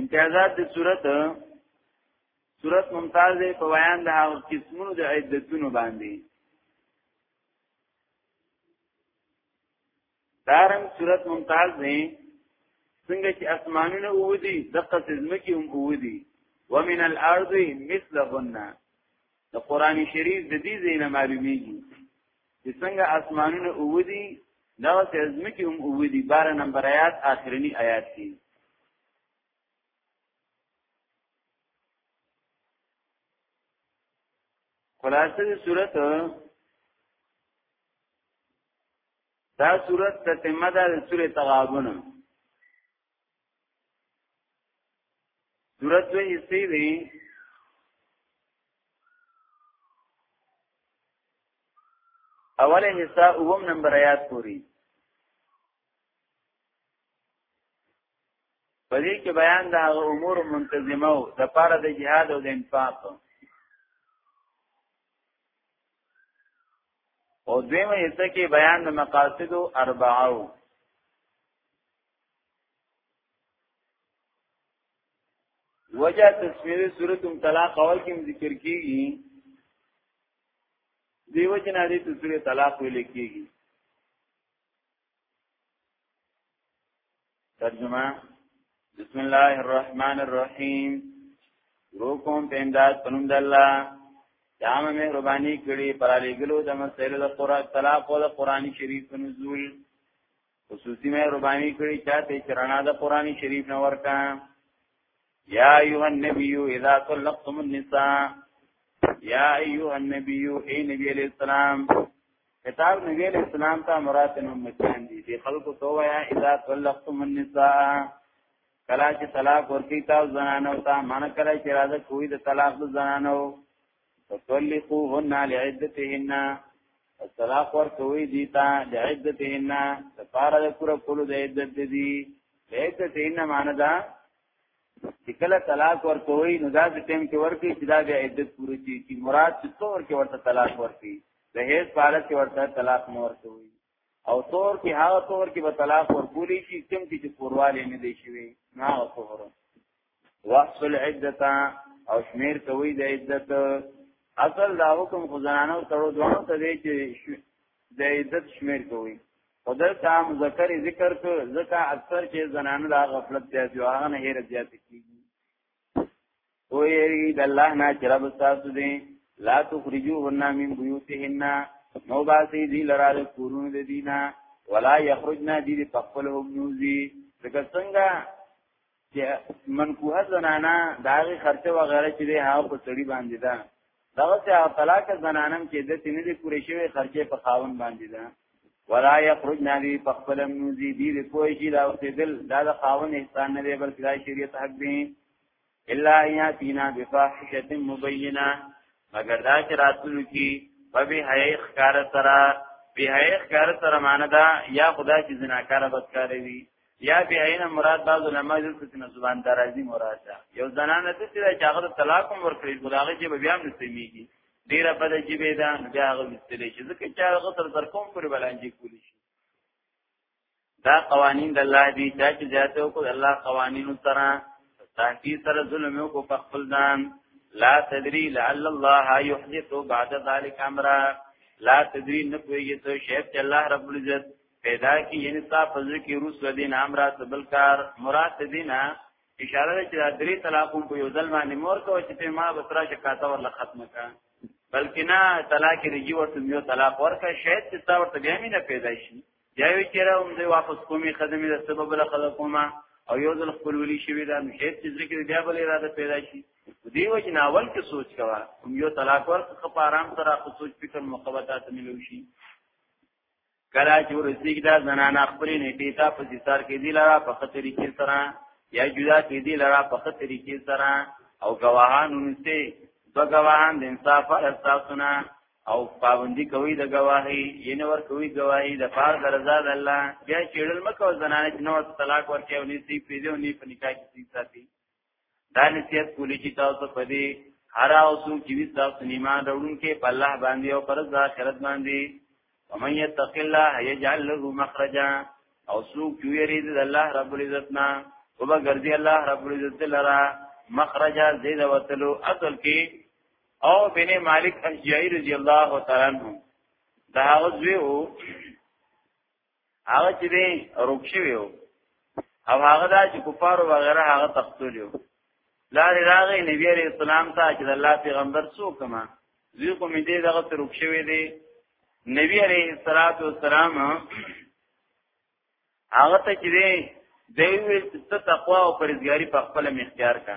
امتیازات د صورت صورت ممتاز په بیان د هغو قسمونو د عدتونو باندې دارن صورت ممتاز دی څنګه چې اسمانونه وودي دقه ځمکې هم وودي ومن الارض مثلهن د قران شریف د دې زینه معلومیږي چې څنګه اسمانونه اوودي دا چې ازمکه هم اوودي 12 نمبر آیات آخرنی آیات دي خلاصه دې صورت دا صورت تتمه ده د سورې تغابن صورت دوی حصے دی اوله حصہ اوم نمبر آیات پوری په دې کې بیان د هغه امور منتظمه او د پاره د جهاد او د انفاق او دیمه حصہ کې بیان د مقاصد اربعه وجه تسمیه صورت طلاق اول کې ذکر کیږي دیو جنا دې تسمیه طلاق ویل کیږي ترجمه بسم الله الرحمن الرحیم روکم په امداد پنوم د الله دامه مهرباني کړي پر علی ګلو د مسائل د قران طلاق او د قران شریف نزول خصوصی مهربانی کړی چاته چې رڼا د قران شریف نه ورکا یا ایه النبی اذا طلقتم النساء یا ایه النبی ای نبی علیہ السلام خطاب نبی علیہ السلام ته مراد نو مچان دي دی خلکو تو یا اذا طلقتم النساء کلا چې طلاق ورکی تا زنانو ته من کړی چې راځه کوی د طلاق د زنانو فطلقوهن لعدتهن الطلاق ورکوي دي تا لعدتهن لپاره د پوره کولو د عدت دي لعدتهن معنی دا چې کله طلاق ورکوي نو دا د ټیم کې ورکي چې دا د عدت پوره شي چې مراد چې څور کې ورته طلاق ورکي د هیڅ حالت کې ورته طلاق نه ورکوي او تور کې هغه تور کې به طلاق ورکولي شي کوم چې پورواله نه دی شوی نه او تور وقت العدتا او شمیر کوي د عدت اصل دا حکم خو زنانو تړو دوه ته دی چې د عدت شمیر کوي خدای ته مذکر ذکر کو ځکه اکثر چې زنانو دا غفلت دی چې هغه نه هیر زیات کیږي او یری د الله نه چې رب تاسو دې لا تخرجوهن من بيوتهن نو باسی دی لرا د کورونو د دینا ولا یخرجنا دی په خپل هم نوزی ځکه څنګه چې منکوه زنانه دا غي خرچه وغیرہ چې دی هغه په سړي باندې ده دا چې هغه طلاق زنانم چې د تینې لري پوره شوی خرچه په خاون باندې ده ولا یخرج نبی په خپل منځي دی د کوی چې دا وخت دل دا د خاون احسان نه دی بلکې دا شریعت حق دی الا یاتینا بفاحشه مبینه مگر دا چې راتلو کې په به حیا ښکار سره به حیا ښکار سره معنی دا یا خدا چې زناکار بدکار وي یا بیاینه مراد بعض علما دلته چې زبان درازي مراد ده یو زنانه ته چې هغه طلاق هم ورکړي خو هغه چې بیا هم نسمیږي ډیره بده جیبه ده بیا هغه وستلې چې ځکه چې هغه تر در کوم پر بلانجي کولی شي دا قوانین د الله دی چې ذاته او کو الله قوانین سره تاکي سره ظلم او کو خپل ځان لا تدری لعل الله يحدث بعد ذلك امرا لا تدری نه کوي ته شیخ الله رب العزت پیدا کی یعنی تا فضل کی روس و دین امرا سبلکار مراد دینا اشاره چې دا درې طلاقون په یو ځل باندې مور کو چې ته ما بسرا شکاته ورله ختم کا بلکې نه طلاق رجی ورته یو طلاق ورکا شاید چې تا ورته بیا مینه پیدا شي بیا وی چې راوم دی واپس کومي خدمت د سبب له خلق کومه او یو ځل خپل ولي شوی دا شاید چې ذکر بیا بل اراده پیدا شي دی وجه ناول کې سوچ کوا یو طلاق ورکا په آرام سره خو سوچ فکر مقبتات ملوشي کلا چې ورسیږي دا زنانه خپل نیټه ته په ستار کې دی لاره په خطرې کې سره یا جدا کې دی لاره په خطرې کې سره او گواهان ونسته دو گواهان د انصاف استاسونه او پابندی کوي د گواهی ینه ور کوي گواهی د پار درزا د الله بیا چېړل مکو زنانه چې نو طلاق ورکې او نیسی پیډو نی په نکاح کې ساتي دا نصیحت کولی چې تاسو په دې هر او څوک چې تاسو نیمان راوړونکي په الله باندې او پر ځا آخرت باندې ومن يتق الله يجعل له مخرجا او څوک چې یرید الله رب العزت نه او به ګرځي الله رب العزت لرا مخرجا زید وتلو اصل کې او بن مالک اشجعی رضی الله تعالی عنہ دا غزوه هغه چې به روکشي ویو او هغه دا چې کفار او وغیرہ هغه تختولیو لارې راغې نبی عليه السلام ته چې الله پیغمبر څوک ما زی کوم دې دغه تر روکشي وی دی نبی عليه الصلاه والسلام هغه ته چې دی دوی ته تقوا او پرهیزګاری په خپل اختیار کا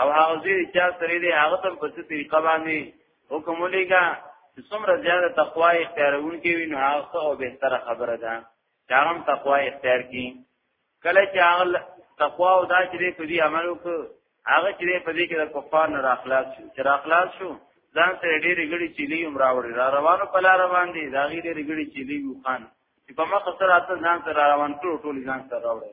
او هغه زیر چا سره دی هغه تم په طریقه باندې حکم ولېګا چې څومره زیاته تقوا اختیارون کې وي نو هغه او بهتره خبره ده چې هغه تقوا اختیار کړي کله چې هغه تقوا او دا چې په دې عمل وکړي هغه چې په دې کې د کفار نه راخلاص شو چې راخلاص شو ځان سره ډېر غړي چيلي هم راوړي را روانو په لار روان دي دا غي ډېر غړي چيلي وو خان چې په مخ سره اته ځان سره روان کړو ټول ځان سره راوړي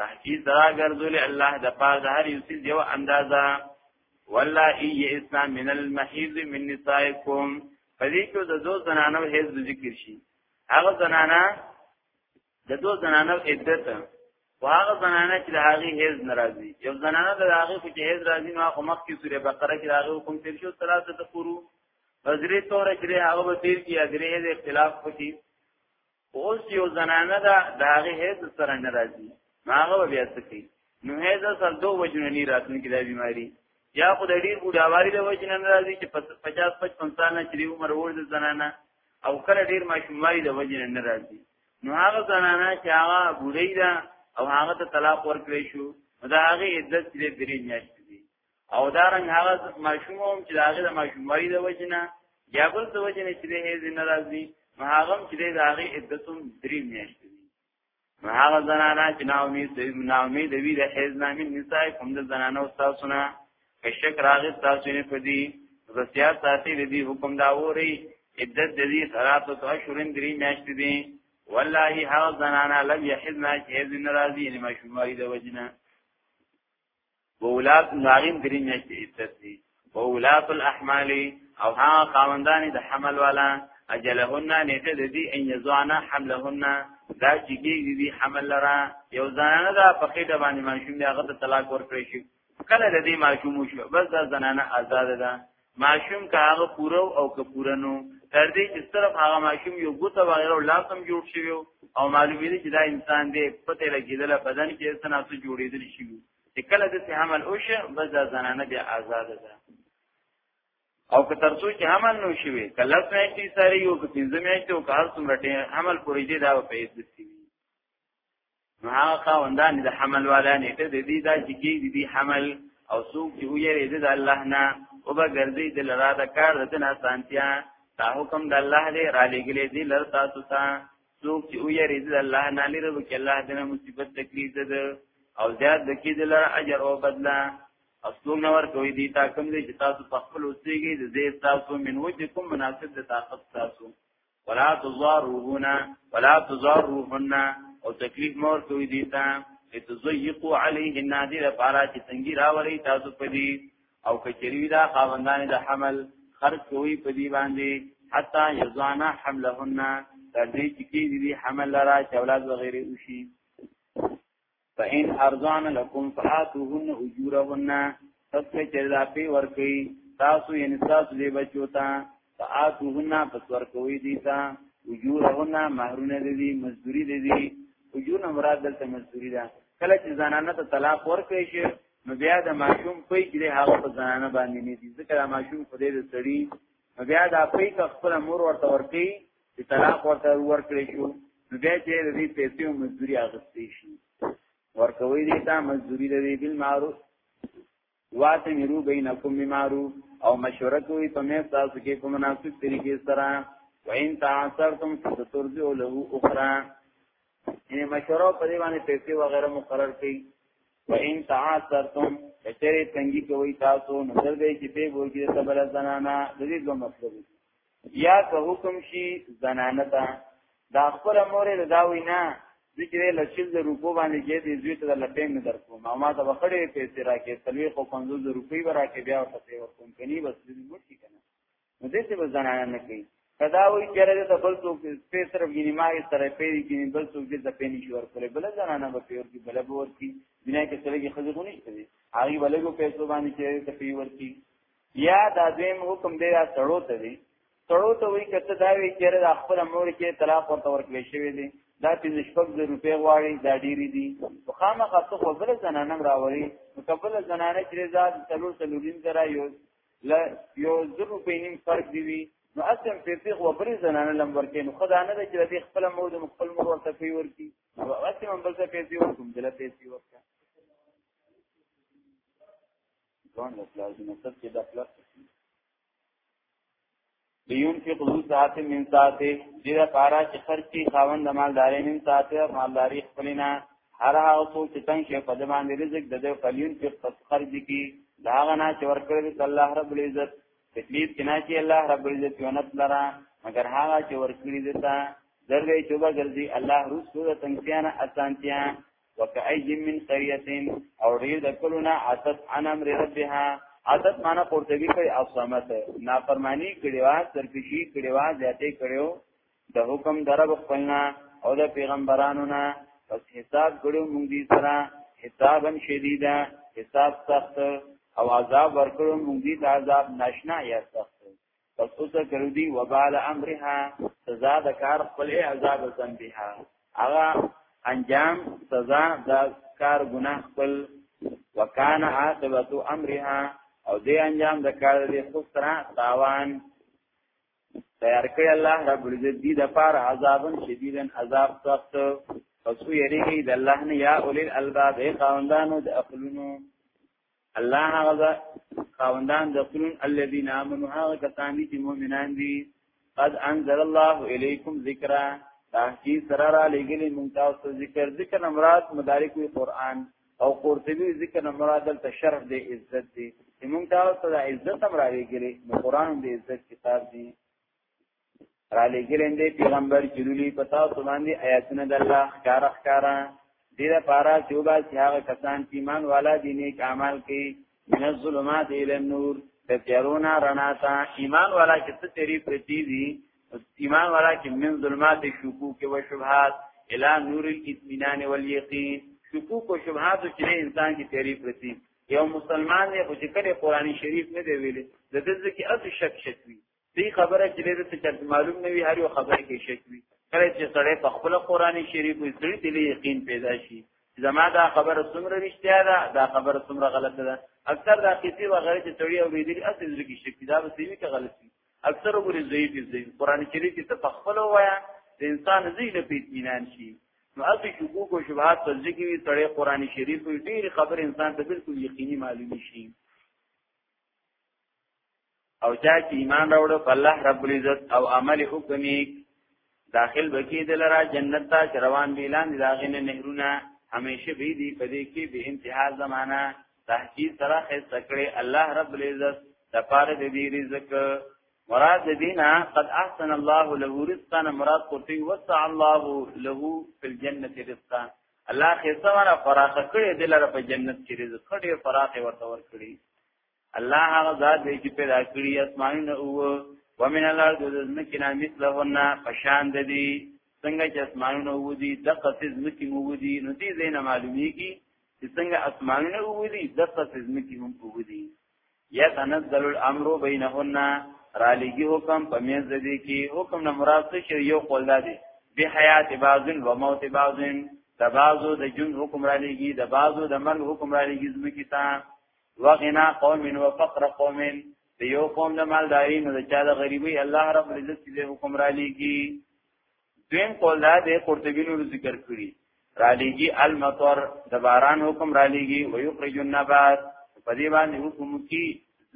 تحقیق درا ګرځولې الله د پاره د هر یو څه یو اندازا ولا ای اسلام من المحیض من نسائکم پدې کې د دو زنانو هیڅ ذکر شي هغه زنانا د دو زنانو عدت او هغه زنانا چې د هغه هیڅ ناراضي یو زنانا د هغه چې هیڅ راضي ما خو مخ کې سورې بقره کې هغه حکم تیر شو ثلاثه تقرو وزرې تور چې هغه به تیر کې اجرې د اختلاف پکې خو اوس یو زنانه ده د هغې هیڅ سره نه راځي نو هغه به بیا څه کوي نو هیڅ سره دوه وجونه نه راتلونکي دا بیماري یا خو د ډېر بوډاوالي د وجې نه راځي چې پچاس پچپن سال نه چې د عمر وړ د زنانه او کله ډېر ماشوموالي د وجې نه راځي نو هغه زنانه چې هغه بوډۍ ده او هغه ته طلاق ورکړی شو نو د هغې عدت چې درې میاشتې او دارنګ هغه ماشوم هم چې هغه د ماشومۍ د وجنه یا بل د وجنه چې هي زین راځي نو هغه چې د هغه عدتون درې میاشتې دي نو هغه زنانه چې نا امید دی نا امید دی د حیز نامې نساء کوم د زنانه او تاسو نه کشک راغی تاسو نه پدی وصیات ساتي د دې حکم دا وری عدت د دې ثلاثه اشهرن درې میاشتې دي والله هغه زنانه لم يحزن چې حیز ناراضي نه مشموعي د وجنه وولات نارین درې میاشتې عدت دي وولات الاحمال او ها خاوندان د حمل والا اجلهن نیټه د دې ان یزوانا حملهن دا چې کېږي دي حمل لرا یو زنانه دا په خېټه باندې ماشوم دی هغه ته طلاق ورکړي شي کله د دې ماشوم شو بس دا زنانه آزاد ده ماشوم که هغه پوره او که پوره نو تر دې چې صرف هغه ماشوم یو ګوته وغیره او لاس هم جوړ شوی او معلومې دي چې دا انسان دی پته لګیدل بدن کې څه ناسو جوړېدل شي چې کله د حمل اوشه بس دا زنانه بیا آزاد ده او که ترڅو چې حمل نو شي کله څه چې ساري یو که پنځه میاشتې او کار څومره حمل پورې دی دا په هیڅ دي نو هغه خاوندان د حمل والا نه ته د دې دا چې کې د دې حمل او څوک چې ویری د الله نه او به ګرځي د لرا د کار د نه سانتیا دا حکم د الله دی را لګلې دې لر تاسو ته څوک چې ویری د الله نه لري وکړي الله دې مصیبت تکلیف ده او زیاد د کې د لر اجر او بدلا اصلو نور کوي دي تا کوم دي چې تاسو په خپل اوسېږي د دې تاسو من وجه کوم مناسب د طاقت تاسو ولا تزاروهن ولا تزاروهن او تکلیف مور کوي دي تا لتزيقوا عليهن دي لپاره چې څنګه راوړي تاسو په دې او کچری دا خاوندان د حمل خرج کوي په دې باندې حتا یزانا حملهن تر دې چې کې دي حمل لرا چې اولاد وغیره وشي فإن ارزان لكم فآتوهن اجورهن پس چې دا پی ورکی تاسو یې نساس دی بچو ته فآتوهن پس ورکوي دي تا اجورهن مہرونه دي مزدوری دي اجور نه مراد دلته مزدوری ده کله چې زنانه ته طلاق ورکړي شي نو بیا د ماشوم پي چې هغه په زنانه باندې نه دي ځکه د ماشوم په دې سړي نو بیا د پي کا خپل مور ورته ورکړي چې طلاق ورته ورکړې شو نو بیا چې د دې پیسې او مزدوري اغستې شي ورکوي دې ته مزدوري لري بل معروف واتمرو بینکم بمعروف او مشوره کوي په مې تاسو کې په مناسب طریقې سره وین تعاصرتم فترجو له اخرى یعنی مشوره په دې باندې پیسې وغیرہ مقرر کړي وین تعاصرتم کچره تنګي کوي تاسو نو دلته چې په ګورګي ته بل زنانا د دې دوه مطلب یا که حکم شي زنانه ته دا خپل مور له دا وینا ذکر له شل د روپو باندې کې دې زوی ته د لپین در کوم ما ته وخړې پیسې راکې تلوي خو 50 روپۍ ورا کې بیا ورته ورکوم کني بس دې موټ کی کنه نو دې څه زنانه نه کوي کدا وی چیرې د بل څوک په طرف غنی ما یې سره پیری کینی بل څوک دې د پېنی شور کولې بل زنانه به پیور کی بل به ورکی بنا کې سره کې خزګونی شته هغه ولګو پیسو باندې چې ته پیور کی یا دا دویم حکم دی دا سړو ته دی سړو ته وی کته دا وی چیرې د خپل مور کې طلاق ورته ورکړې شوی دی دا پنځه شپږ زره روپۍ غواړي دا ډېری دي خو خامخا څه خو بله زنانه هم راوړي نو که بله زنانه چې ذات څلور څلورین زره یو له یو زر روپۍ نیم فرق دی وي نو اصلا پیسې خو بلې زنانه لم ورکې نو خدا نه ده چې د خپل مور د خپل مور ورته پی ورکی او اصلا هم بل څه پیسې ورکوم دله پیسې ورکوم ځوان د پلار د مطلب چې د پلار لیون فی قضو ساعت من ساعت دیده پارا چه خرچی خاون دا مالداری من ساعت مالداری خپلینا هر هغه څوک چې تنگ شي په دې باندې رزق د دې فلیون کې پس خرج کی دا هغه نه چې ورکړي د الله رب العزت تکلیف کنا چې الله رب العزت یو نت لرا مگر هغه چې ورکړي دې تا درې چوبه ګرځي الله رسول تنگسیانه اسانتیا وکأی من قریتین او ډیر د کلونه عتت عن امر ربها عتت معنا قرطبی کوي اصمت نافرمانی کړي وا سرکشي کړي وا زیاتې کړيو د حکم درب خپلنا او د پیغمبرانو نه پس حساب کړو موږ دې سره حسابا شدیدا حساب سخت او عذاب ورکړو موږ دې عذاب ناشنا یا سخت پس اوس کړو دی وبال امرها سزا د کار خپل عذاب ذنبها هغه انجام سزا د کار ګناه خپل وکان عاقبت امرها او دې انجام د کار دې خسرا تاوان تیار کړی الله رب العزت دې د پار عذابن شدیدن عذاب سخت پس یې ری د الله نه یا اولل الباب خواندانو د عقلونو الله هغه خاوندان د قرون الذين امنوا هغه کسان چې مؤمنان دي قد انزل الله اليكم ذکرا تحقیق سره را لګلی مونږ تاسو ذکر ذکر مراد مدارک وی قران او قرطبی ذکر مراد دلته شرح دی عزت دی مونږ تاسو ته عزت هم را لګلی نو قران دی عزت کتاب دی را لګلین دی پیغمبر جلولی پتا سو باندې آیاتونه د الله ښکار ښکار دې لپاره چې وبا چې هغه کسان چې ایمان والا دي نیک اعمال کوي من الظلمات الى النور د تیرونا رڼا ته ایمان والا چې څه تیری پرتی دي ایمان والا چې من ظلمات شکوک و شبهات الى نور الاطمینان والیقین شکوک و شبهات چې انسان کې تیری پرتی یو مسلمان دی خو چې کله قرآني شریف نه دی ویلي د دې ځکه اته شک شک وي دې خبره چې دې ته چرته معلوم نه وي هر یو خبره کې شک وي کله چې سړی په خپل قران شریف وي سړي دې یقین پیدا شي زما دا خبره څومره رښتیا ده دا خبره څومره غلطه ده اکثر دا کیسې و غیره چې سړی اورېدل اصل دې کې شک دا به سوي کې غلطي اکثر وګوري ضعیف دي قران شریف کې ته په خپل وایا د انسان ذهن په اطمینان شي نو اصل شکوک او شبهات په ځکه وي سړی قران شریف وي ډېر خبر انسان ته بالکل یقیني معلومي شي او چا چې ایمان راوړو په الله رب العزت او عمل حکمي داخل بکی دلرا جنت تا روان دی لاندې داغه نه نهرونه همیشه به دی پدې کې به انتها زمانہ تحقیق سره خسته کړي الله رب العزت د پاره د دې رزق مراد دینا قد احسن الله له رزقا مراد کوتی وسع الله له فی الجنه رزقا الله خسته ورا فراخ کړي دلرا په جنت کې رزق کړي فراخ ورته ور کړي الله هغه ذات دی چې پیدا کړی اسمانونه او ومن الارض ذنکنا مثلهن فشان ددی څنګه چې اسمانونه او دي د قصز مکی مو دي نو دې زین معلومی کی چې څنګه اسمانونه او دي د قصز مکی هم او دي یا تنزل الامر بینهن را لګي حکم په میز دې کې حکم نه مراد څه یو قول دی به حیات بعضن و موت بعضن د بعضو د جون حکم را لګي د بعضو د مرګ حکم را لګي زمکې ته وغنا قوم و فقر قوم د یو قوم د مالداري نه د چا د غریبي الله رب العزت دې حکم را لېږي دویم قول دا د قرطبي نور ذکر کړی را لېږي المطر د باران حکم را لېږي و یخرج النبات په دې باندې حکم کی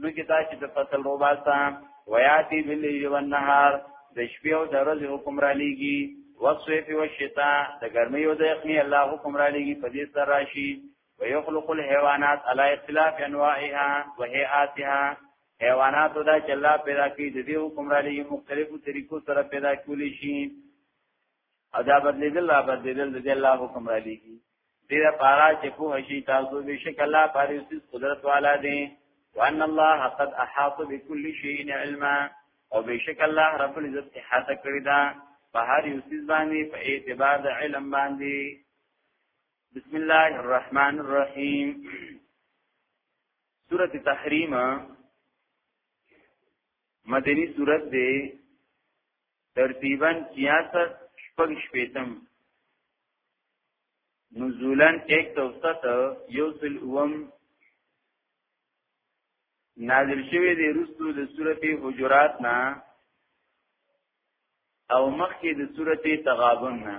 نو کې دا چې د فصل روباسا ویاتی باللیل والنهار د شپې او د ورځې حکم را لېږي وصیف والشتاء د ګرمۍ او د یخنۍ الله حکم را لېږي په دې سره راشي ويخلق الحيوانات على اختلاف انواعها وهيئاتها حیوانات دا چې الله پیدا کړي د دې حکم را لې مختلفو طریقو سره پیدا کولی شي او دا بدلیدل را بدلیدل د الله حکم را لې دې لپاره چې په هشي تاسو به شک الله پاره اوس قدرت والا دی وان الله قد احاط بكل شيء علما او بشک الله رب العزت احاطه کړی دا په هر یو څه باندې په اعتبار د علم باندې بسم الله الرحمن الرحیم سورۃ تحریم مدنی سورۃ دی ترتیبا 66 شپږ شپیتم نزولا 107 یوصل اوم نازل شوی دی رسو د سورۃ حجرات نا او مخکې د سورۃ تغابن نا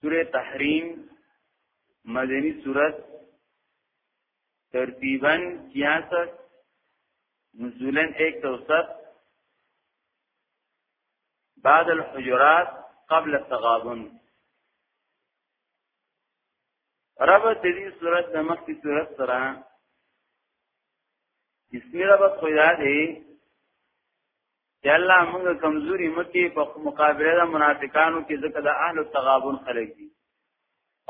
سوره تحریم مدنی سورت ترتیبا 66 نزولا 107 بعد الحجرات قبل التغابن رب دې صورت د مخکې صورت سره اسمی رب خدا دې یا الله موږ کمزوري مکه په مقابله د منافقانو کې ځکه د اهل التغابن خلک دي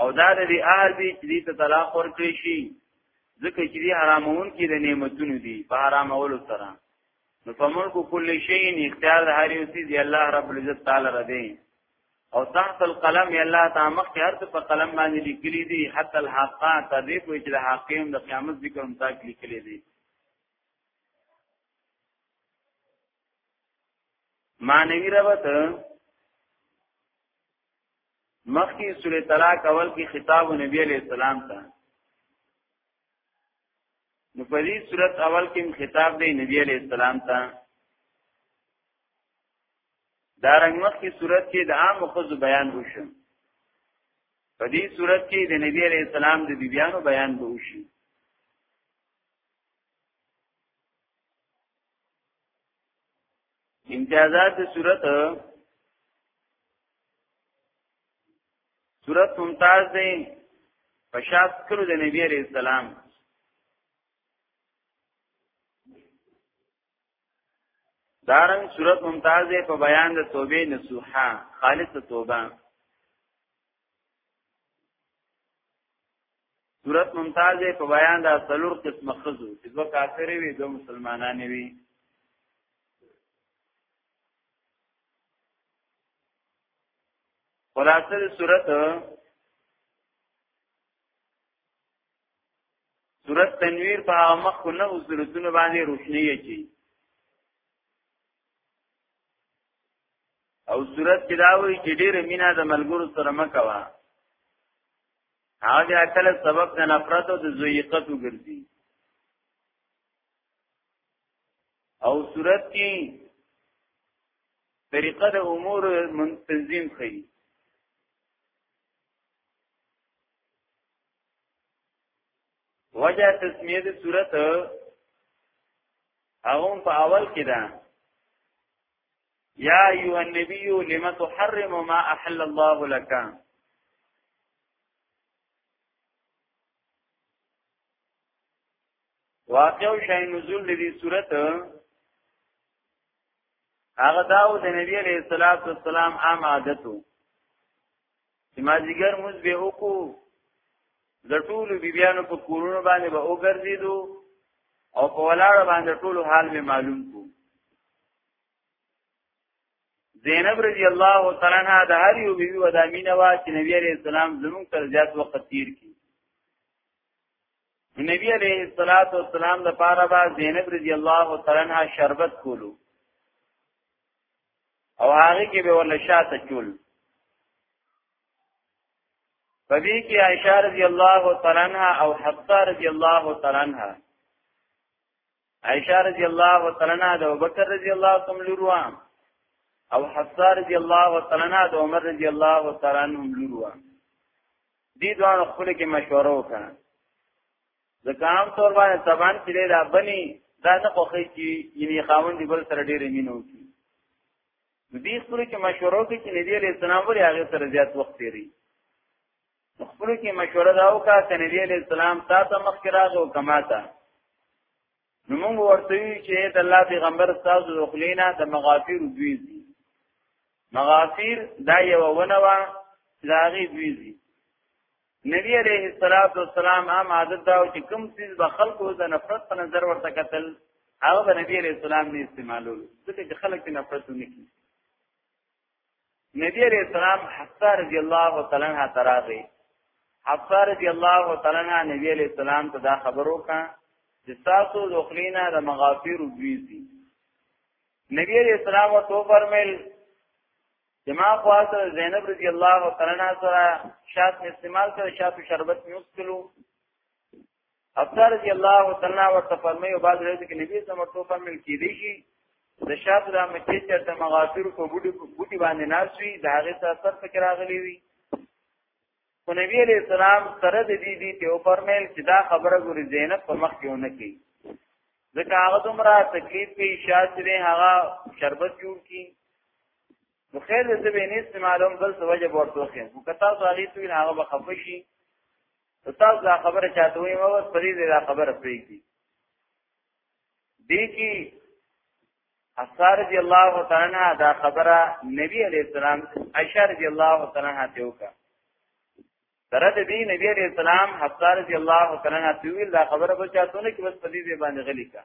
او دا د دې اهل دي چې دې ته طلاق ورکړي شي ځکه چې دې حرامون کې د نعمتونو دي په حرامولو سره نو په ملک کل شي اختیار د هر یو سیز الله رب العزت تعالی را دی او تحت القلم الله تعالی مخ هر څه په قلم باندې لیکلي دي حتی الحقات دې په چې د حقیم د قیامت ذکر هم تاک لیکلي دي معنی ربط مخکې سورې طلاق اول کې خطاب نبی علیہ السلام ته نو په دې صورت اول کې خطاب دی نبی علیہ السلام ته دا رنګ مخکې صورت کې د عام خود بیان وشو په دې صورت کې د نبی علیہ السلام د بیانو بیان به وشي امتیازات صورت صورت ممتاز دی پشاس کلو د نبی علیہ السلام دارن صورت ممتاز دی په بیان د توبې نصوحه خالص توبه صورت ممتاز په بیان دا څلور قسم خزو چې دوه کافر وي دوه مسلمانان وي خلاصه صورت صورت تنویر په مخ نه او صورتونو باندې روشنی اچي او صورت کې دا وایي چې ډېر مینا د ملګرو سره مکوا هغه کله سبب د نفرت او د ضیقت وګرځي او صورت کې طریقه د امور تنظیم خي وجه تسمیه د صورت هغه په اول کې ده یا ایو النبی لم تحرم ما احل الله لك واقع شای نزول د دې صورت هغه داو د نبی علیہ الصلوۃ والسلام عام عادتو چې ما ځګر موږ به وکړو د ټولو بیبیانو په کورونو باندې به وګرځیدو او په ولاړ باندې ټولو حال می معلوم کو زینب رضی الله تعالی عنها د هر یو بیبي و د امینه وا چې نبی علیہ السلام زموږ تر زیات وخت تیر کی نبی علیہ الصلات والسلام د پاره با زینب رضی الله تعالی عنها شربت کولو او هغه کې به ول شاته چول پدې کې عائشہ رضی الله تعالی عنها او حفصه رضی الله تعالی عنها عائشہ رضی الله تعالی عنها د ابوبکر رضی الله تعالی لوروا او حفصه رضی الله تعالی عنها د عمر رضی الله تعالی عنهم لوروا دې دوه خپل کې مشوره وکړه ځکه عام طور باندې سبان چې دا بني دا نه خوخي چې یعنی خاوند دی بل سره ډېر مينو کی د دې خپل کې مشوره کې چې نبی عليه السلام ورې هغه سره زیات وخت تیری خپل کې مشوره دا وکړه چې نبی عليه السلام تا ته مخکې راغو کماته نو موږ ورته وی چې د الله پیغمبر تاسو د خلینا د مغافیر دوی دي مغافیر دا یو ونه وا لاغي دوی دي نبی علیہ الصلوۃ والسلام هم عادت دا چې کوم چیز به خلکو د نفرت په نظر ورته قتل هغه نبی علیہ السلام نه استعمالول ځکه چې خلک نفرت نه کوي نبی علیہ السلام حفصه رضی الله تعالی عنها تراغی حفصه رضی الله تعالی عنها نبی علیہ السلام ته دا خبرو کا چې تاسو لوخلینا د مغافیر ویزي نبی علیہ السلام تو فرمایل جما خواص زینب رضی الله تعالی عنها سره شات استعمال کړ شات شربت نیوستلو ابدا رضی الله تعالی او تفرمای او بعد رضی کې نبی سم ورته فرمایل کې دی شي د شاد را مچې چې ته مغافر په بوډي بوډي باندې ناشوي د هغه سره فکر راغلی وي خو نبی علیہ السلام سره د دې دې ته فرمایل چې دا خبره ګوري زینب په مخ کې ونه کی ځکه هغه دومره تکلیف کې شاد لري هغه شربت جوړ کی نو خیر دې به نه استعمالوم بل څه وجه ورته خو کتا سو هغه تو هغه بخفشي نو تاسو دا خبره چاته وایي ما بس پرې دا خبره پرېږدي دې کې اثار دی الله تعالی دا خبره نبی علیہ السلام عائشہ رضی الله تعالی عنها ته وکړه سره د دې نبی عليه السلام حتی رضی الله تعالی عنہ تویل دا خبره به چاته نه کې بس په دې باندې غلي کا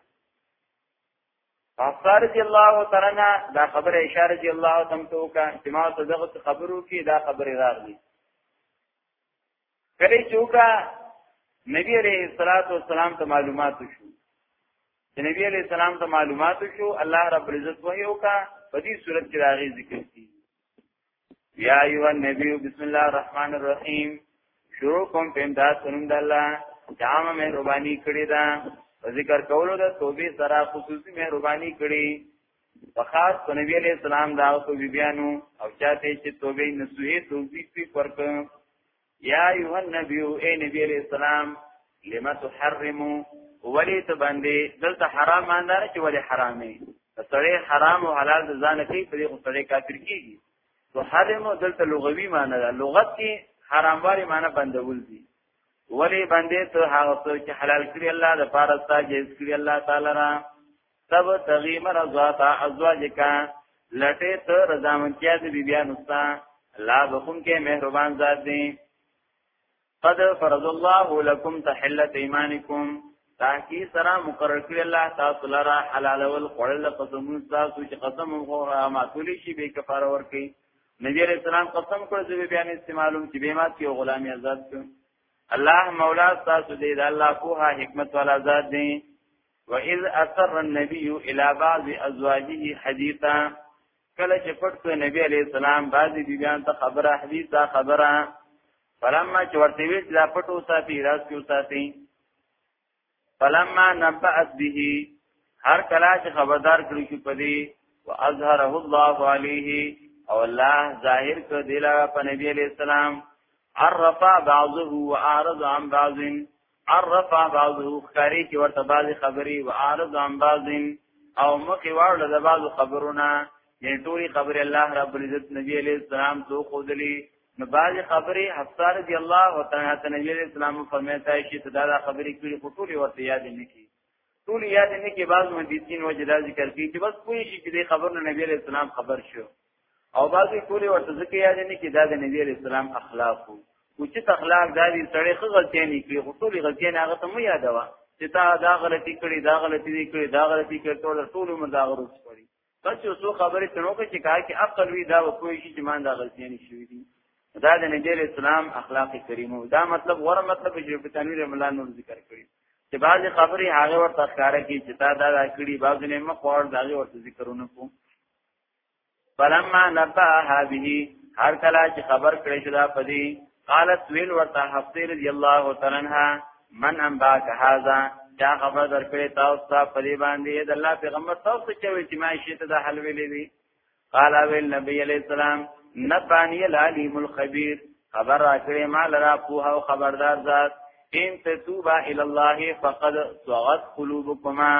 حتی رضی الله تعالی عنہ دا خبره اشاره رضی الله تم تو کا اجتماع ته دغه خبرو کې دا خبره راغلی کله چې وکا نبی عليه الصلاه والسلام ته معلومات شو چې نبی عليه السلام ته معلومات شو الله رب العزت وحي وکا په دې صورت کې راغی ذکر دي یا ایو النبی بسم الله الرحمن الرحیم شروع کوم په امداد سنم د الله جام مهرباني کړی دا ذکر کولو د توبې سره خصوصي مهرباني کړی په خاص په نبی علیہ السلام دا او بی بیانو او چاته چې توبه نسوی توبې پی ورک یا ایه النبی او ای نبی علیہ السلام لما تحرمو ولی ته باندې دلته حرام اندار چې ولی حرامې سړی حرام او حلال د ځان کې په دې سړی کافر کیږي تو حرم دلته لغوي معنی ده لغت کې حرامواري معنی بندول دي ولی باندې ته هغه څه چې حلال کړی الله د پاره ستا جز کړی الله تعالی را تب تغی مرضات ازواجک لټه ته رضا منتیا د بیبیانو ستا لا بخون کې مهربان ذات دی قد فرض الله لكم تحله ایمانکم تاکي سره مقرر کړی الله تاسو لپاره حلال او خړل قسمون تاسو چې قسم خو ما تولي شي به کفاره ورکي نبی علیہ السلام قسم کړ چې بیان استعمالوم چې به ما کې غلامي آزاد کړ الله مولا تاسو دې د الله په حکمت والا ذات دی واذ اثر النبي الى بعض ازواجه حديثا کله چې پټ کو نبی عليه السلام بعضي بیان ته خبره حدیثه خبره فلما چې ورته وی چې دا پټو ساتي راز کې ساتي فلما نبأت به هر کله چې خبردار کړی چې پدی واظهره الله عليه او الله ظاهر کړ دلا په نبی عليه السلام عرف بعضه واعرض عن بعض عرف بعضو خکاری کی ورته بعضی خبری و عارض عن بعضین او مخی وارل ده بعضو خبرونا یعنی طوری خبری اللہ رب العزت نبی علیہ السلام تو خودلی نو بعضی خبری حفظہ رضی اللہ و تنہت نبی علیہ السلام فرمیتا ہے شیط دادا خبری کلی خطولی ورته یادی نکی ټول یاد نه کې بعض محدثین وجه دا ذکر کوي چې بس کوی شي چې د خبر نه نبی علیہ السلام خبر شو او بعضی ټول ورته ځکه یاد نه کې دا د نبی علیہ السلام اخلاق وو چې اخلاق دا دي سړی خو غلطی نه کوي خو ټول غلطی نه هغه ته مو یادوا چې تا دا غلطی کړې دا غلطی کړې دا غلطی کړې ټول ټول مداغرو کړی بس یو څو خبرې تنو کې چې کار کې عقل وی دا وکوي چې مان دا غلطي نه شوې دي دا د نبی اسلام اخلاق کریمو دا مطلب غوړه مطلب چې په تنویر مولا نور ذکر کړی چې بعضی خبرې هغه ورته ښکارا کې چې تا دا دا کړی بعضی نه مخ ور دا ورته ذکرونه کو فلما نبا هذه هر کله چې خبر کړی شو دا پدی قالت ویل ورته حفصه رضی الله تعالی عنها من انباک هذا دا خبر درکړې تاسو ته په دې باندې د الله پیغمبر تاسو چې وی چې ما شي ته د حل ویلې دي قال ویل نبی علیہ السلام نبانی العلیم الخبیر خبر راکړې ما لرا په او خبردار ذات ان تتوبا الى الله فقد صغت قلوبكما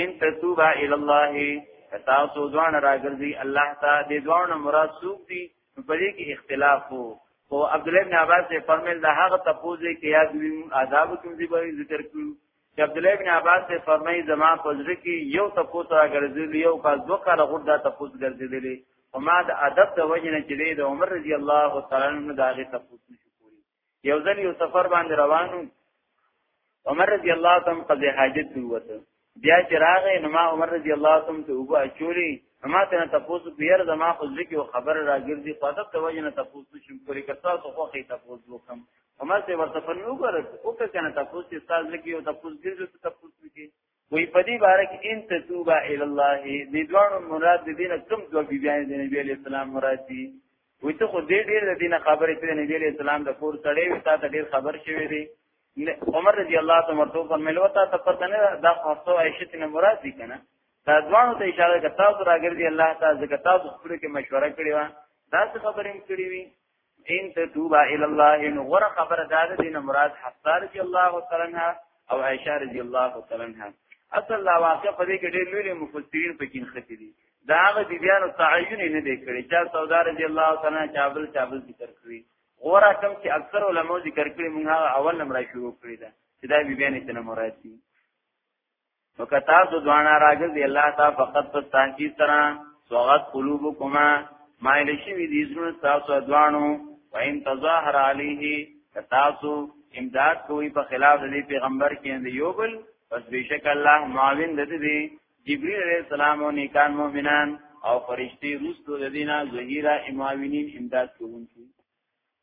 ان تتوبا الى الله کتا سو دوان راګرځي الله تا دې دوان مراد سوق دي په دې کې اختلاف وو او عبد الله بن عباس یې فرمایل دا هغه تپوزې کې یاد وی آداب کوم دي به ذکر کړو چې عبد الله بن عباس یې فرمایي زما پزړه کې یو تپوز راګرځي یو کا دوه کاله غوډه دا تپوز ګرځېدلې او ما د ادب د وجنه چې د عمر رضی الله تعالی عنہ دا غي تپوز نشو کولی یو ځل یو سفر باندې روانو عمر رضی الله تعالی قضې حاجت وته بیا چې راغې نو ما عمر رضی الله تعالی ته وګه اچولې ما ته نه تاسو بیر زما خو ځکه خبر راګرځي په ادب ته وجه نه تاسو شم پرې کتا سو خو خې تاسو وکم عمر ته ورته فنو ګره او که کنه تاسو چې تاسو کې او تاسو ګرځي تاسو کې وی په دې باره کې ان تتوبا ال الله دې دوانو مراد دې نه کوم دوه بیان دې نبی علی السلام مراد دي وی ته خو دې ډېر دې نه خبرې ته نبی علی السلام د کور سره وي تا ته ډېر خبر شوی دی عمر رضی الله تعالی عنہ فرمایلو تا ته پته نه دا خاصه عائشه ته مراد دي کنه دا دوانو ته اشاره کوي تاسو راګردي الله تعالی زکه تاسو خپل کې مشوره کړی و دا څه خبرې کړې وي ان تتوبا الى الله ان غره خبر دار دین مراد حفصه رضی الله تعالی عنها او عائشه رضی الله تعالی عنها اصل لا واقع په دې کې ډېر لوی مفسرین پکې نختی دي دا هغه دي بیان تعین نه دی کړی چې سودا رضی الله تعالی عنها چابل چابل ذکر کړی غره کم چې اکثر علماء ذکر کړی موږ اول نمبر شروع کړی دا چې دا بیان ته مراد دي نو کتا سو دوانا راګر دی الله تا فقط پس تانچی سرا سوغت قلوبکما مائل شوی دی زرون تاسو دوانو و ان تظاهر علیه تاسو امداد کوي په خلاف دی پیغمبر کې دی یو بل پس بیشک الله معاون د دې جبرئیل علیہ السلام او نیکان مؤمنان او فرشتي روستو د دینه زهیرا اماوینین امداد کوونکي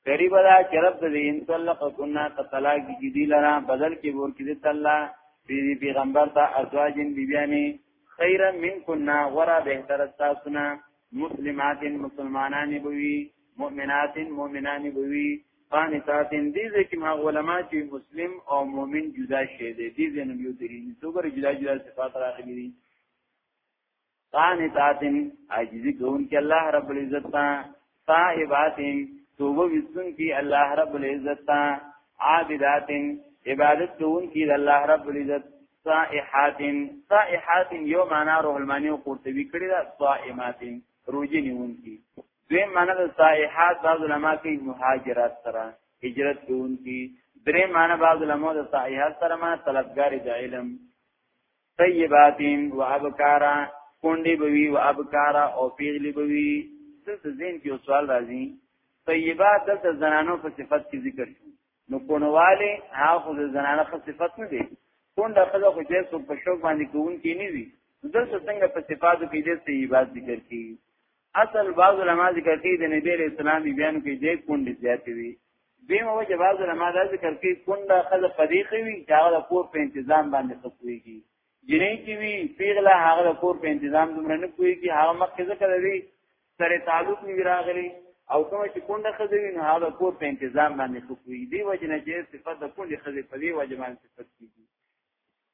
غریب دا چې رب دې ان طلق کنا طلاق دي دي لرا بدل کې ور کې دې تعالی بی پیغمبر ته ازواجین بیبیانی خیرا من کنا ورا بهتر تاسونا مسلمات مسلمانان بوي مؤمنات مؤمنان بوي قانتات دې ځکه ما علما چې مسلم او مؤمن جدا شي دي دې نه یو دي څوګر جدا جدا صفات راغلي قانتاتن عاجزی کون کی الله رب العزت تا صاحباتن توبه وستون کی الله رب العزت تا عابداتن عبادت کون کی الله رب العزت صائحاتن صائحاتن یو معنا روح المانی او قرطبی کړی دا صائماتن روزي نیون کی دوی معنا د صائحات بعض علما کوي مهاجرات سره هجرت کون کی درې معنا بعض علما د صائحات سره معنا طلبګاری د علم طیبات و ابکارا کونډي بوي و ابکارا او پیغلی بوي دلته زین کې یو سوال راځي طیبات دلته زنانو په صفت کې ذکر شو نو کونواله هغه د زنانو په صفت نه دي کونډه خزه خو چې څو په شوق باندې کوون کې نه وي دلته څنګه په صفاتو کې دې طیبات ذکر کی اصل بعض علما ذکر کوي د نبی رسول الله بیان کې دې کونډي زیاتې وي دیمه وجه بعض علما دا ذکر کوي کونډه خزه پدې خوي چې هغه د کور په تنظیم باندې خپويږي جنې چې وی پیغله هغه د کور په تنظیم دومره نه کويږي هغه مخکې ذکر دی سره تعلق نه راغلي او کوم چې کونډه خزه وي نو هغه کور په تنظیم باندې خپويږي دی وجه نه چې صفات د کونډه خزه پدې وجه باندې صفات کیږي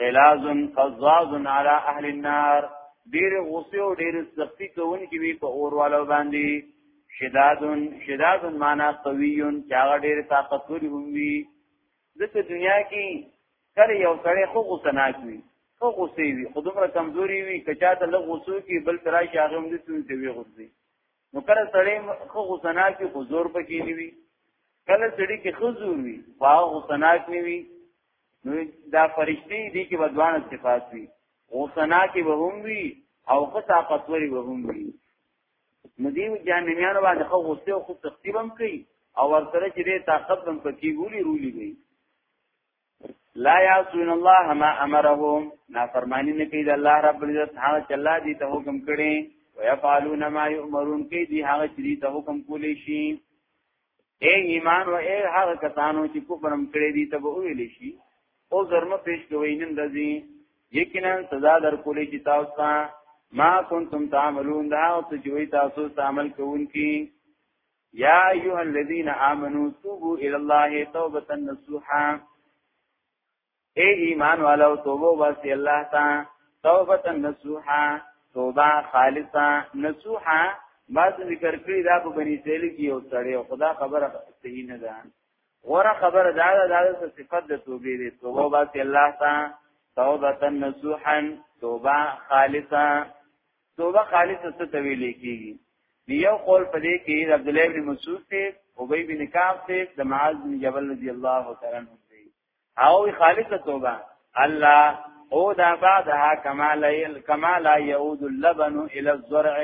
غلاظ فظاظ على اهل النار ډیر غصه او ډیر سختی کوونکی وي په اور والو باندې شدادن شدادن معنا قویون چې هغه ډیر طاقتور هم وي دغه دنیا کې کله یو سړی خو غصه نه کوي خو غصه وي خو دومره کمزوري وي کچا ته لږ غصو کې بل ترای شاغم دي څه وي غصه نو کله سړی خو غسنا کې حضور پکې نیوي کله سړی کې حضور وي واو غسنا کې نیوي نو دا فرشتي دي کې بدوان صفات وي غسنا کې به هم وي او خطا قطوري به هم وي مدیو جانمیانو باندې خو غصه او خو تختی بم کوي او ورسره چې دې طاقت بم پکې ګولي رولي وي لا یعصون الله ما امرهم نافرمانی نه کوي د الله رب العزت هغه چې الله دې ته حکم کړي او يفعلون ما يؤمرون کوي دې هغه چې دې ته حکم کولی شي اے ایمان او اے هغه کسانو چې کوپرم کړي دې ته به ویل شي او ظلم پیش کوي نن دځي یقینا سزا در کولی شي تاسو ته ما کنتم تعملون دا او چې تاسو عمل کوونکي یا ایها الذین آمنو توبوا الی الله توبه نصوحا اے ایمان والو توبه واسي الله تا توبه نصوحا توبه خالصا نصوحا ما ذکر کړی دا په بنی سیل کې یو سړی خدا خبره صحیح نه ده غوره خبره دا ده دا صفت د توبې دی توبه واسي الله تا توبه نصوحا توبه خالصا توبه خالص څه ته ویل کیږي یو قول په دې کې د عبد الله بن مسعود ته ابي بن کعب ته د معاذ بن جبل رضی الله تعالی عنہ دی او خالص توبه الله او دا بعدها کما لا کما لا يعود اللبن الى الزرع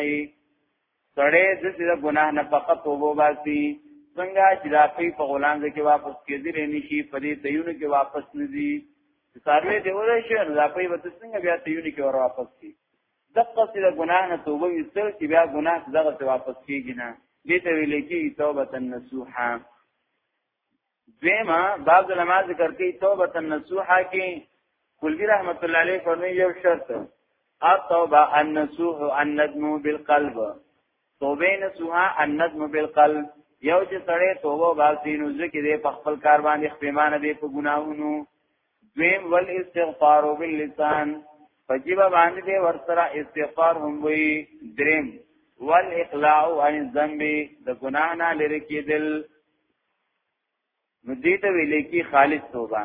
سړې د دې ګناه نه فقط توبه باسي څنګه چې دا په غلام کې واپس کېدل نه شي په دې دیونو کې واپس نه دي ساروی دی ورشي نو دا په وته څنګه بیا تیونی کې ور واپس کی دغه څه د ګناه نه توبه وستل چې بیا ګناه دغه څه واپس کیږي نه دې ته ویل کېږي توبه نصوحه دیمه بعض علما ذکر کوي توبه نصوحه کې کلبی رحمت الله علیه فرمایي یو شرط التوبه النصوح الندم بالقلب توبه نصوحه الندم بالقلب یو چې سړی توبه باسي نو ځکه دې په خپل کار باندې خپېمانه دې په ګناهونو دویم ول استغفار باللسان فجیبه باندې به ورسره استغفار هم وي دریم ول اقلاع عن الذنب د ګناه نه لری کېدل نو دې ته ویلې کې خالص توبه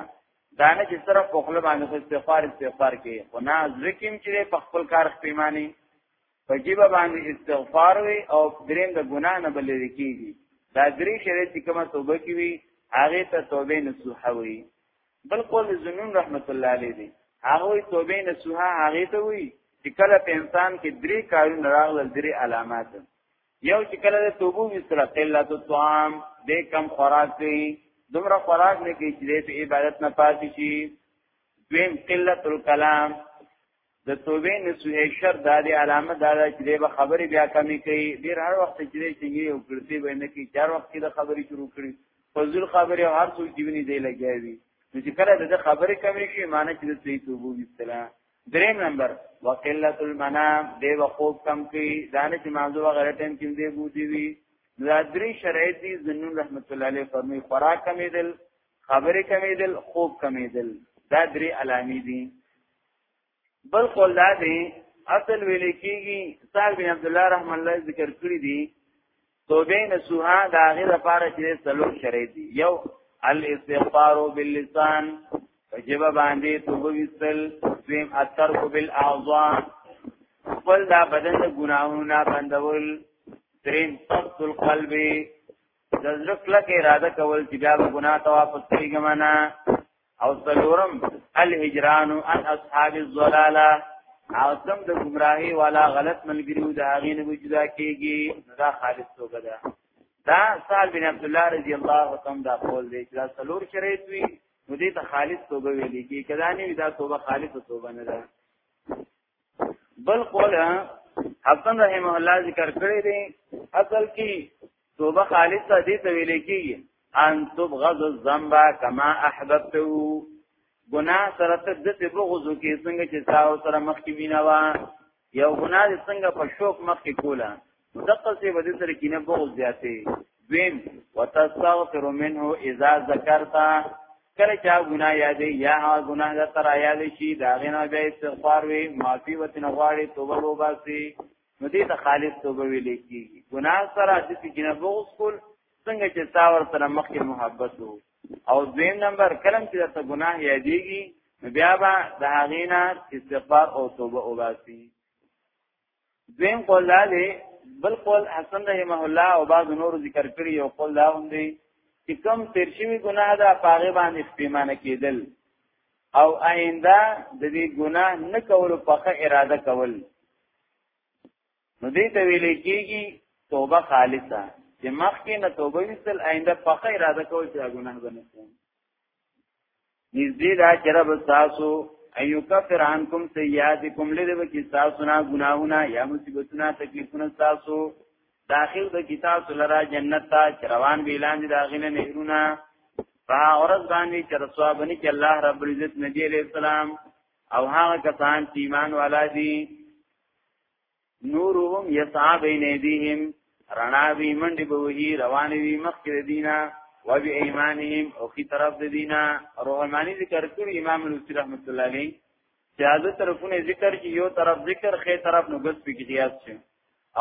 دانه چې سره په خپل باندې استغفار استغفار کې خو نه ذکر چې په خپل کار پیمانه په جیبه باندې استغفار وي او دریم د ګناه نه بلل کیږي دا درې شرایط کومه توبه کوي هغه ته توبه نصوح وي بل قول زنون رحمت الله علیه دی هغه توبه نصوح هغه ته وي چې کله په انسان کې درې کارونه راغلل درې علامات یو چې کله د توبو وسره قلت الطعام دې کم خوراک کوي دومره خوراک نه کوي چې په عبادت نه پاتې شي دویم قلت الکلام د توبې نسوه شر د دې علامه دا ده چې به خبرې بیا کمی کوي ډیر هر وخت چې دې چې یو ګړتي باندې کې چار وخت کې د خبرې شروع کړي فضل خبرې هر څو جیونی دی لګیاوي نو چې کله د خبرې کمی شي معنی چې د توبې توبو وستلا دریم نمبر وقلت المنام دی وقوب کم کی دانه چې مانزو وغیرہ ټیم کې دی بودی وی دا درې شرایط دي زنون رحمت الله علیه فرمای خوراک کمیدل خبرې کمیدل خوب کمیدل دا درې علامې دي بل قول دا دی اصل ویل کېږي سال بن عبد الله رحم الله ذکر کړی دی توبه نسوها دا غیر لپاره چې سلو شری دی یو الاستغفار باللسان وجب باندې توبه وستل دویم اثر کو بالاعضاء خپل دا بدن د ګناهونو بندول دریم سخت القلب د زړه کلک اراده کول چې بیا ګناه ته واپس کیږم نه او سلورم الهجران عن اصحاب الضلاله او سم د گمراهي والا غلط ملګریو د هغه نه وجدا کیږي دا خالص توګه ده دا سال بن عبد الله رضی الله تعالی دا قول دی چې دا سلور شریط وی نو دې ته خالص توبه ویلې کې کدا نه دا توبه خالص توبه نه ده بل قول حسن رحمه الله ذکر کړی دی اصل کې توبه خالصه دې ته ویل کېږي ان تبغض الذنب كما احببته ګناه سره ته د دې بغض کې څنګه چې تاسو سره مخکې مینوا یو ګناه څنګه په شوق مخکې کوله دقه سی ودی سره کینه بغض زیاته دویم وتستغفر منه اذا ذکرت کله چا ګنا یادې یا ها ګنا د تر یاد شي دا غنا به استغفار وي معافي وتنه غواړي توبه وباسي نو دې ته خالص توبه ویل کی ګنا سره د دې جناب وسکول څنګه چې تا ورته مخکې محبت وو او دویم نمبر کلم چې ته ګنا یادېږي بیا به د هغې نه استغفار او توبه وباسي دویم قول دا دی بل قول حسن رحمه الله او بعض نور ذکر کړی یو قول دا هم دی چې کوم تیر شوی ګناه ده پاغه باندې استعمانه کېدل او آینده د دې ګناه نه کول په ښه اراده کول نو دې ته ویل کېږي توبه خالصه چې مخکې نه توبه وستل آینده په ښه اراده کول چې ګناه بنه کوم نږدې دا چې رب تاسو ایو کفر عنکم سیئاتکم لری و کی تاسو نه گناهونه یا مصیبتونه تکلیفونه تاسو داخل به کی تاسو لرا جنت ته روان به اعلان دي داخله نهرونه په اورز باندې چې رسوا بني چې الله رب العزت نبی علیہ السلام او هغه کسان چې ایمان والا دي نورهم یسعا بین ایدیهم رڼا وی منډي به وی روان وی مخکې دینا و بی ایمانهم او کی طرف د دینا روحمانی ذکر کړی امام نوسی رحمت الله علی سیاده طرفونه ذکر کی یو طرف ذکر خې طرف نو بس په قیاس شي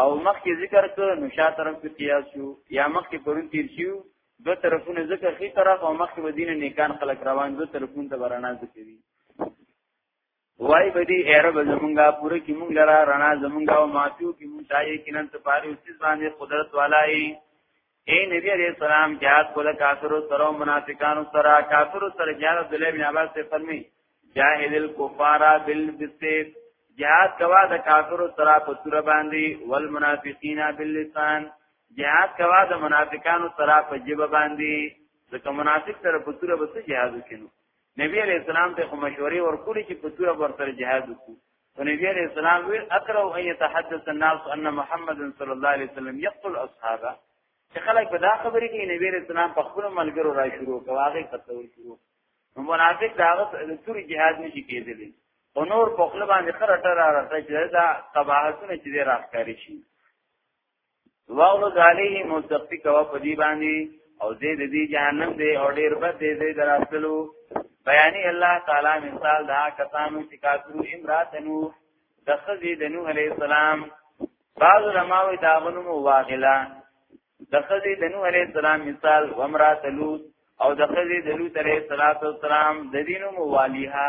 او مخکې ذکر کړ نو شا طرف په قیاس شو یا مخکې پرون تیر شو دو طرفونه ذکر خې طرف او مخکې ودینه نیکان خلق روان دو طرفونه ته ورانه ذکر وای بدی ایره به زمونږه پوره کی مونږ لرا رڼا زمونږه او ماتیو کی مونږ تای کینه ته پاره اوس باندې قدرت والای اے نبی علیہ السلام جهاد کوله کافرو سره منافقانو سره کافرو سره جهاد عبد الله بن عباس ته فرمی جاهد الکفار بالبسیف جهاد کوا د کافرو سره په تور باندې والمنافقین باللسان جهاد کوا د منافقانو سره په جبه باندې ځکه منافق سره په تور به څه جهاد وکینو نبی علیہ السلام ته خو مشورې ورکولې چې په توره ورته جهاد وکړو او نبی علیہ السلام وی اقرأ ان يتحدث الناس ان محمد صلی الله علیه وسلم یقتل اصحابه چې خلک به دا خبرې کوي نبی علیہ السلام په خپل ملګرو را شروع کوي هغه قتل شروع نو منافق دا د توره جهاد نشي کېدلی او نور په خپل باندې خره ټر راځي چې دا قباحتونه چې راخکاري شي واغلظ علیهم او سختی کوا په دی باندې او دې د دې جهنم دې او ډیر بد دې دې دراتلو بیانې الله تعالی مثال دا کسانو چې کافرو امرات نو د خزې د نوح علی السلام بعض علماوی داغنو مو واغلا د خزې د نوح علی السلام مثال ومرات لوط او د خزې د لوط علی السلام د دینو مو والیها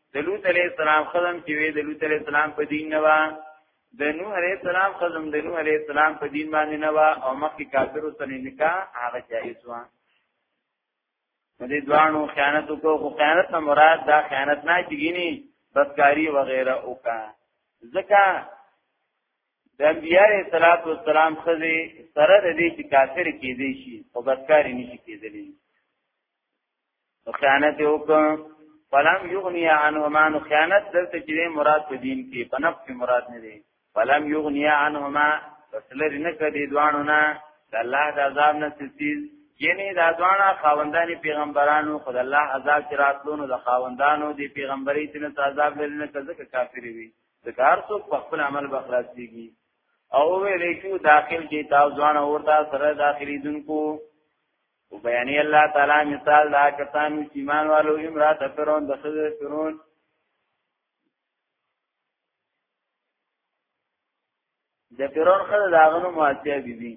د لوط علیه السلام خدم چې وی د لوط علیه السلام په دین نه و د نوح علیه السلام خدم د نوح علیه السلام په دین باندې نه و او مخکې کافرو سره نکاح هغه جایز و دې دوانو خیانت کو خو خیانت نه مراد دا خیانت نه چګینی بدکاری وغیرہ وکا ځکه د انبیاء صلوات و سلام خزي سره د دې چې کافر کېدې شي او بدکاری نشي کېدلی نو خیانت یو کوم فلم یغنی عنهما نو خیانت دلته چې مراد په دین کې په نفس مراد نه دی فلم یغنی عنهما فسلر نه کدی دوانو نه د الله د عذاب نه سیز یعنی دا دوانه خاوندانی پیغمبرانو خد الله عذاب چې راتلونو د خاوندانو دی پیغمبري چې نه عذاب لري نه ځکه کافر وي ذکر سو په خپل عمل بخلاص دیږي او ویلې چې داخل کې تاسو ځوان اورتا سره داخلي دونکو او بیانې الله تعالی مثال دا کسان چې ایمان والو امرات فرعون د خزر فرعون د فرعون خزر داغنو معاصیه بی بی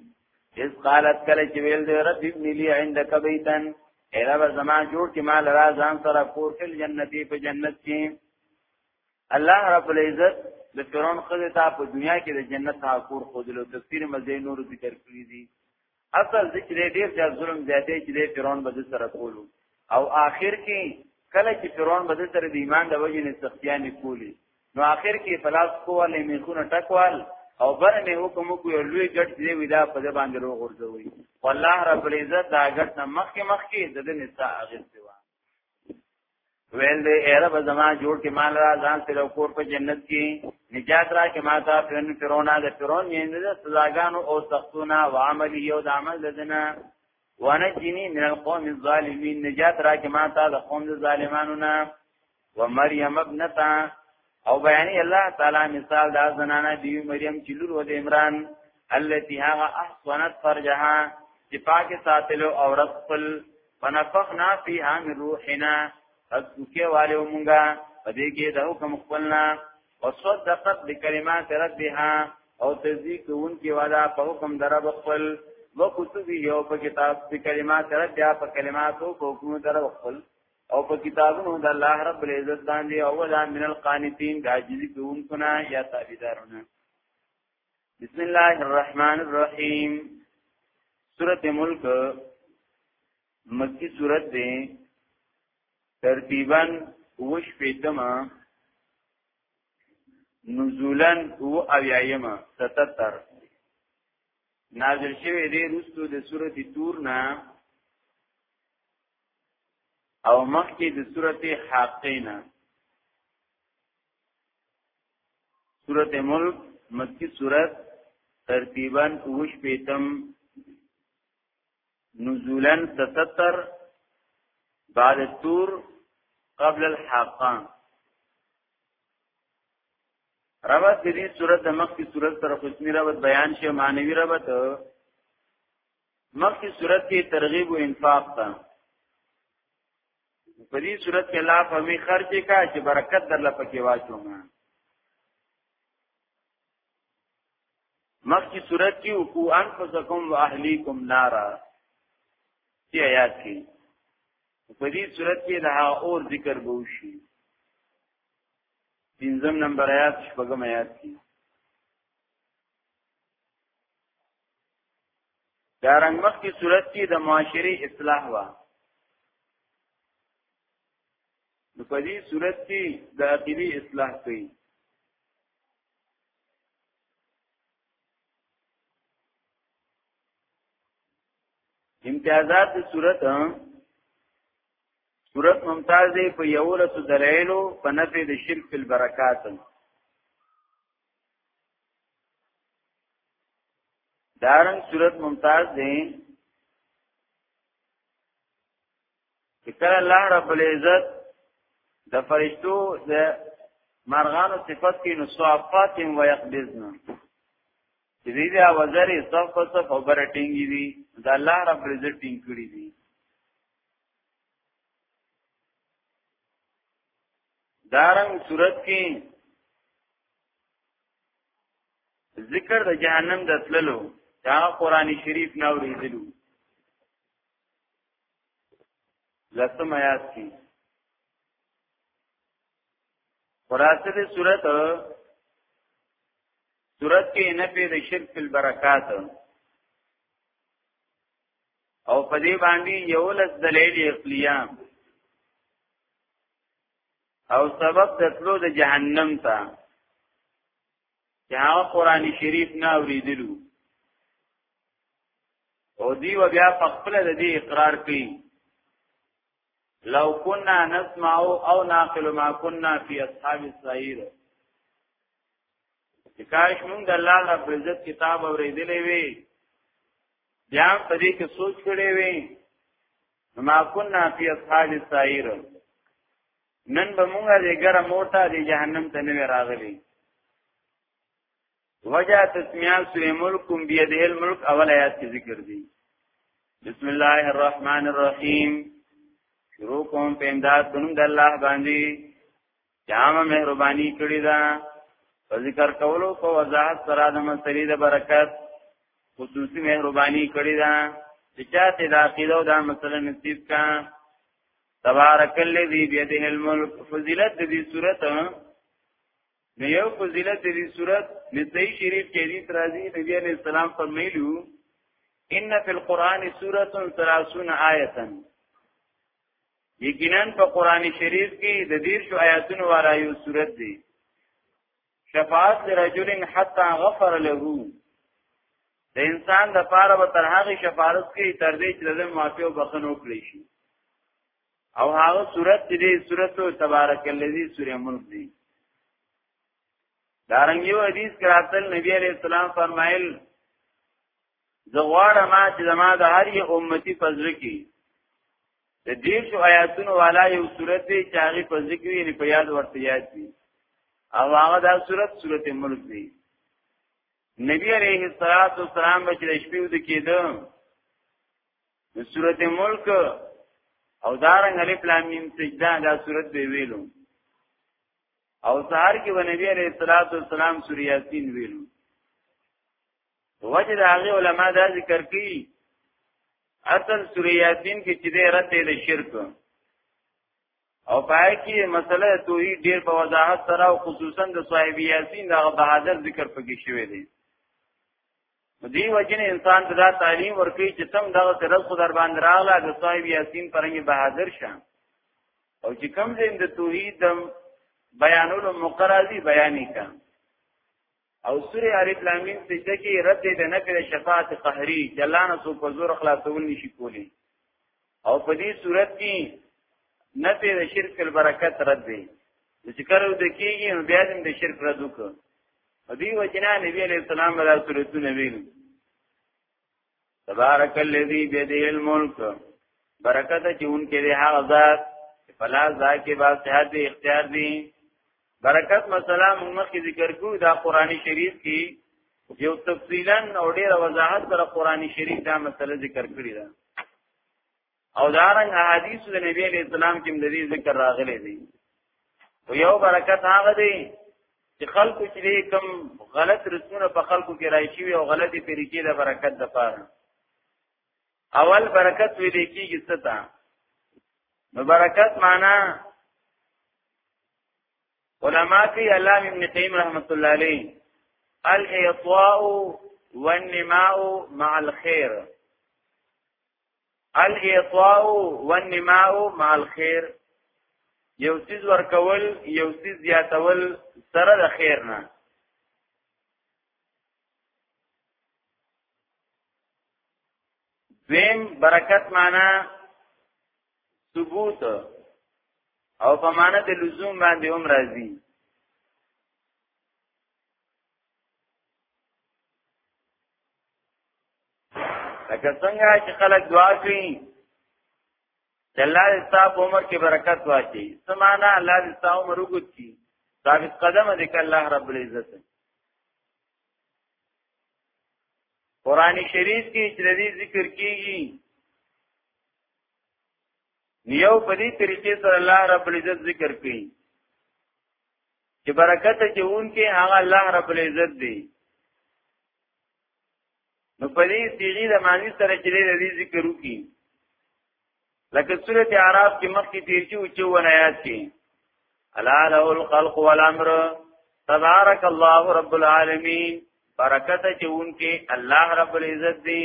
اس قالت کله چې ویل دی رب ابن لی عندك بیتا ایرا به زما جوړ کې مال را ځان سره کور فل جنتی په جنت کې الله رب العزت د فرعون خزه ته په دنیا کې د جنت ته کور خودلو تفسیر مزه نور ذکر کړی دی اصل ذکر ډیر چې ظلم زیاتې چې د فرعون بد سره کولو او آخر کې کله چې فرعون بد سره د ایمان د وجې نه سختیانه کولی نو آخر کې فلاس کوواله میخونه ټکوال او بر نه حکم کو یو لوی ګټ دی ودا په دې باندې روغ ورځوي والله رب العزت دا ګټ نه مخکې مخکې د دې نساء اغستوا ویل دی اے رب زما جوړ کې مال را ځان سره کور په جنت کې نجات را کې ماته پرن پرونا د پرون یې نه سزاګانو او سختونه او عمل یو د عمل ددنه وانا جنی من القوم الظالمین نجات را کې ماته د قوم د ظالمانو نه و مریم ابنتا او بیانې الله تعالی مثال دا زنانه بیوی مریم چې لور و د عمران التي هغه احسنت فرجها چې پاکه ساتلو او رب خپل فنفخنا فيها من روحنا پس کوکه والو مونږه پدې کې د حکم خپلنا وصدقت بكلمات ربها او تصدیق کوونکی والا په حکم در رب خپل وکتبه یو په کتاب په کلمات ربها په کلماتو کو کوم در رب خپل او په کتابونو د الله رب العزت باندې او ولا من القانتين د عاجزي کوونکو نه یا تابعدارونه بسم الله الرحمن الرحیم سورۃ ملک مکی سورۃ ده ترتیبا وش پیتما نزولا او اویایما 77 نازل شوه دې رستو د سورۃ تور نه او مخکې د سورته حاقینا سورته ملک مکی سورته ترتیبا اوش پیتم نزولا تستر بعد التور قبل الحاقان ربط دې صورت د مخ کی صورت سره حسنی ربط بیان شي معنوي ربط مخکې صورت کې ترغیب او انفاق ته په دې صورت کې لا په می خرج کا چې برکت در لپاره کې واچوم مخکې صورت کې وکو انفسکم واهلیکم نارا چې آیات کې په دې صورت کې دا اور ذکر به وشي پنځم نمبر آیات شپږم آیات کې دا رنګ مخ کی صورت کې د معاشري اصلاح وا نو په دې صورت کې د عقیدی اصلاح کوي امتیازات د صورت صورت ممتاز دی په یو لس دلایلو په نفع د شرک په برکاتو دارن صورت ممتاز دی چې کله الله رب العزت د فرشتو د مرغانو صفت کې نو صافات و يقبضن چې دې د وزرې صف په صف او برټینګي دي د الله رب العزت ټینګ کړی دي دارنګ صورت کې ذکر د جهنم د تللو دا قران شریف نه ورېدلو لسم آیات کې خلاصه د صورت صورت کې نه په د شرک په برکات او په دې باندې یو لس دلیل عقلیه او سبب د تلو د جهنم ته چې هغه قران شریف نه اوریدلو او دی و بیا په خپل د دې اقرار کوي لو كنا نسمع او ناقل ما كنا في اصحاب السعير کاش مونږ د الله رب عزت کتاب اوریدلې وي بیا په دې کې سوچ کړې وي ما كنا في اصحاب السائر نن به مونږه د ګرم موټه د جهنم ته نه راغلي وجه تسمیه سوره ملک کوم بيد الملک اول آیات کې ذکر دي بسم الله الرحمن الرحیم شروع کوم په امداد بنوم د الله باندې جامه مهرباني کړی دا په ذکر کولو په وضاحت سره د مسلې د برکت خصوصي مهرباني کړی دا چې چاته د عقیده او د مسله نصیب کا تبارک الذی بيده الملک فضیلت د دې صورت نو یو فضیلت د دې صورت نسائی شریف کې حدیث راځي نبی علیہ السلام فرمایلیو ان فی القرآن سورۃ 30 آیه یقینا په قران شریف کې د دیر شو آیاتونو واره یو صورت دی شفاعت لرجل حتا غفر له د انسان د پاره به تر هغه شفاعت کې تر دې چې د معافي او بخنو کړی شي او هغه صورت دې صورت تبارک الذی سوره ملک دی دارنګ یو حدیث کراتل نبی علیہ السلام فرمایل زه غواړم چې زما د هر یو امتی په ځل کې د دې شو آیاتونو والا یو صورت دی چې هغه په ځل کې نه په یاد ورته یاد دي او هغه دا صورت صورت ملک دی نبی علیه الصلاۃ والسلام به چې شپې ود کېده د صورت ملک او دارنګ الف لام میم سجده دا صورت به ویلو او سهار کې به نبی علیه الصلاۃ والسلام سوره یاسین ویلو وجه دا هغه علما دا ذکر کوي اصل سوره یاسین کې چې د رد د شرک او پای کې مسله توحید ډیر په وضاحت سره او خصوصا د صاحب یاسین دغه بهادر ذکر پکې شوی دی دی وجه نه انسان ته دا تعلیم ورکړي چې تم دغه سره خو در باندې راغله د صاحب یاسین پرنګي بهادر شه او چې کم زم د توحید بیانولو مقرازي بیانې کړه او سوره الف لام میم سجده کې رد د نفي د شفاعت قهري چې الله نه سو په زور خلاصول نشي کولی او په دې صورت کې نفي د شرک البرکت رد دی چې کله د کېږي نو بیا د شرک رد وکړي په دې وجنا نبی عليه السلام راځي سورته ویل تبارک الذی بيده الملک برکت چون کې دی هغه ذات فلا ذاکه با صحت اختیار دی برکت مثلا موږ کې ذکر کوو دا قرآنی شریف کې یو تفصیلا او ډیر وضاحت سره قرآنی شریف دا مسله ذکر کړی ده او دارنګ احادیث د نبی علیہ السلام کې د دې ذکر راغلي دي او یو برکت هغه دی چې خلکو چې کوم غلط رسونه په خلکو کې راشي او غلطي طریقې د برکت د پاره اول برکت ویل کېږي څه ده نو برکت معنا علما کې علامه ابن قیم رحمت الله علیه الاطواء والنماء مع الخير الاعطاء والنماء مع الخير یو سیز ورکول یو سیز زیاتول سره د خیر نه دویم برکت معنا ثبوت او په معنا د لزوم باندې هم راځي لکه څنګه چې خلک دعا کوي چې الله دې تاسو عمر کې برکت واچي سمانا الله دې تاسو عمر وګوري ثابت قدم دې ک الله رب العزت قران شریف کې چې دې ذکر کیږي یو په دې طریقې سره الله رب العزت ذکر کوي چې برکت چې اون کې هغه الله رب العزت دی نو په دې سیری د معنی سره چې دې ذکر وکي لکه سورته اعراف کې مخکې تیر چې او چې ونایات کې الا له الخلق والامر تبارک الله رب العالمین برکت چې اون کې الله رب العزت دی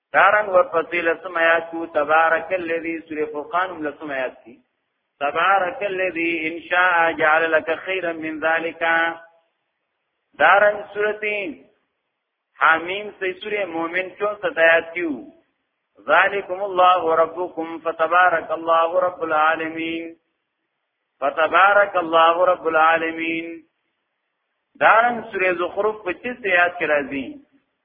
دارن ورپسې لسم آیات کو تبارک الذی سورې فرقان لسم آیات کی تبارک الذی ان شاء جعل لك خیرا من ذلک دارن سورتی حامیم سے سورې مومن 64 آیات کیو ذالکم الله ربکم فتبارک الله رب العالمین فتبارک الله رب العالمین دارن سورې زخرف 25 آیات کې راځي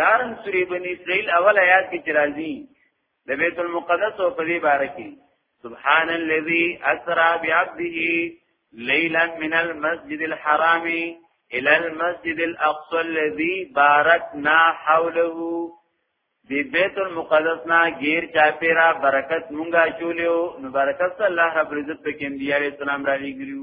دارن سوره بنی اسرائیل اول آیات کې چرایي د بیت المقدس او په دې باره کې سبحان الذي اسرا بعبده ليلا من المسجد الحرام الى المسجد الاقصى الذي باركنا حوله دی بیت المقدس نا غیر چا پیرا برکت مونږه چولیو نو برکت الله رب عزت په کې انبیاء اسلام را لګیو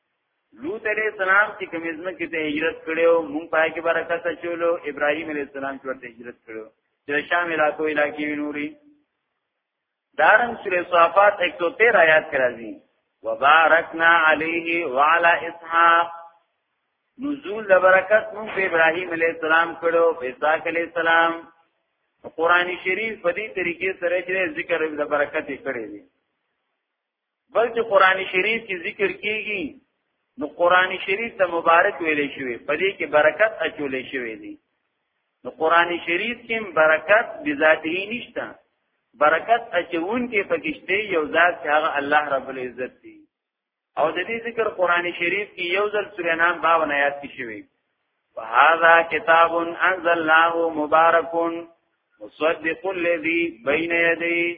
لوط علیہ السلام چې کوم ځمکې ته هجرت کړو مونږ پای کې برکت چولو ابراهیم علیہ السلام چې ورته هجرت کړو چې شام علاقو علاقې وینوري دارن سورې صافات 113 آیات کې راځي وبارکنا علیه وعلى اسحاق نزول د برکت مونږ په ابراهیم علیہ السلام کړو په اسحاق علیہ السلام قرآنی شریف په دې طریقې سره چې ذکر د برکت کړی دی بل چې قران شریف کې ذکر کیږي نو قران شریف ته مبارک ویلې شوی په دې کې برکت اچولې شوی دی نو قران شریف کې برکت بذاته نشته برکت اچون کې پکشته یو ذات چې هغه الله رب العزت دی او د دې ذکر قران شریف کې یو ځل سورې نام 52 آیات کې شوی وهذا کتاب انزلناه مبارک مصدق الذي بين يديه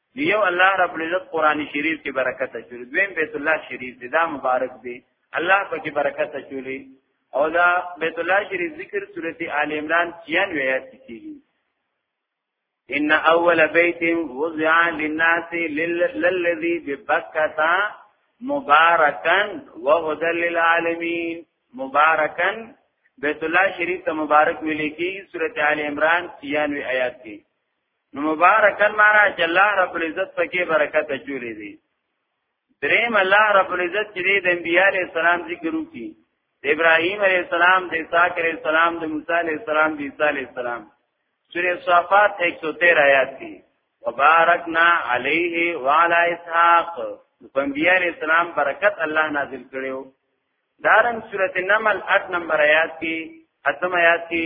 دی یو الله رب العزت قران شریف کې برکت اچولي دویم بیت الله شریف دی دا مبارک دی الله پکې برکت اچولي او دا بیت الله شریف ذکر سورته آل عمران 96 آیات کې ان اول بیت وضع للناس للذي ببکتا مبارکن وهدى للعالمین مبارکن بیت الله شریف ته مبارک ویل کی سورته آل عمران 96 آیات کې نو مبارکن معنا چې الله رب العزت پکې برکت اچولې دي دریم الله رب العزت چې د انبیاء علی السلام ذکر وکړي د ابراهیم علی السلام د اسحاق علی السلام د موسی علی السلام د عیسی علی السلام سورې صافات 113 آیات دي وبارکنا علیه وعلى اسحاق په انبیاء علی السلام برکت الله نازل کړو دارن سورۃ النمل 8 نمبر آیات کې اتم آیات کې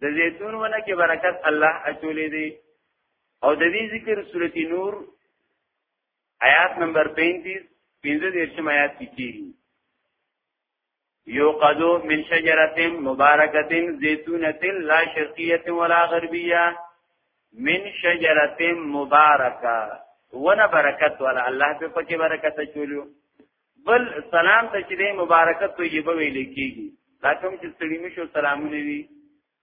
د زیتون ونه کې برکت الله اچولې دی او د دې ذکر سورتی نور آیات نمبر 35 پنځه دیرشم آیات کې کیږي یو قدو من شجرت مبارکت زیتونت لا شرقیت ولا غربیه من شجرت مبارکه ونه برکت ولا الله په پکې برکت چولیو بل سلام ته چې دی مبارکت طیبه ویل کیږي دا کوم چې ستړي مشو سلامونه وي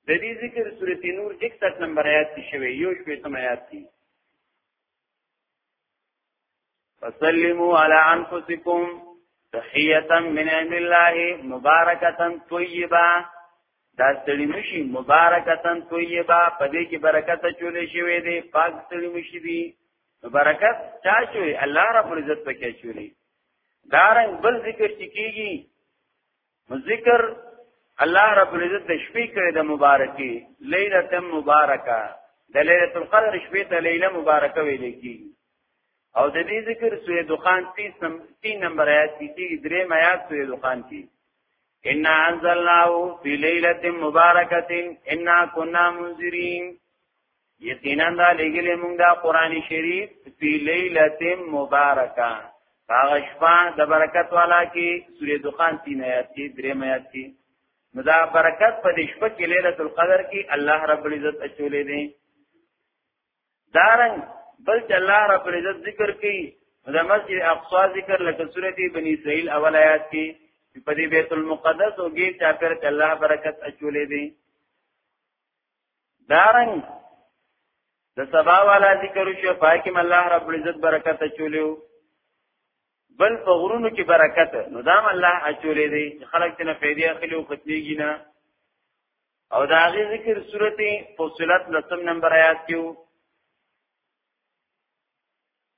د دې ذکر سورته نور 61 نمبر آیات کې شوی یو شپې تم آیات دی فسلموا على انفسكم تحيه من عند الله مبارکه طیبه دا ستړي مشي مبارکه طیبه په دې کې برکت چولې شوی دی پاک ستړي مشي دی نو برکت چا چوي الله رب العزت پکې چوري دارنګ بل ذکر چې کیږي ذکر الله رب العزت د شپې کړې د مبارکي ليله مبارکه د ليله القدر شپې ته ليله مبارکه ویل کیږي او د دې ذکر سوره دخان 3 نمبر آیات کې درې آیات سوره دخان کې ان انزلناه فی ليله مبارکه انا كنا منذرین یقینا دا لګلې موږ دا قران شریف په ليله مبارکه هغه شپه د برکت والا کې سورې دخان 3 آیات کې 3 آیات کې نو دا برکت په دې شپه کې ليله القدر کې الله رب العزت اچولې دي دارن بل چې الله رب العزت ذکر کوي د مسجد اقصا ذکر لکه سورې بنی اسرائیل اول آیات کې په دې بیت المقدس او ګیټ چاپر کې الله برکت اچولې دي دارنګ د دا سبا والا ذکر شو پاکم الله رب العزت برکت چولیو بل په غرونو کې برکت نو دام الله اچولې دي خلک تنه فائدې اخلي او ختميږي نه او دا غي ذکر سورته فصلت لسم نمبر آیات کې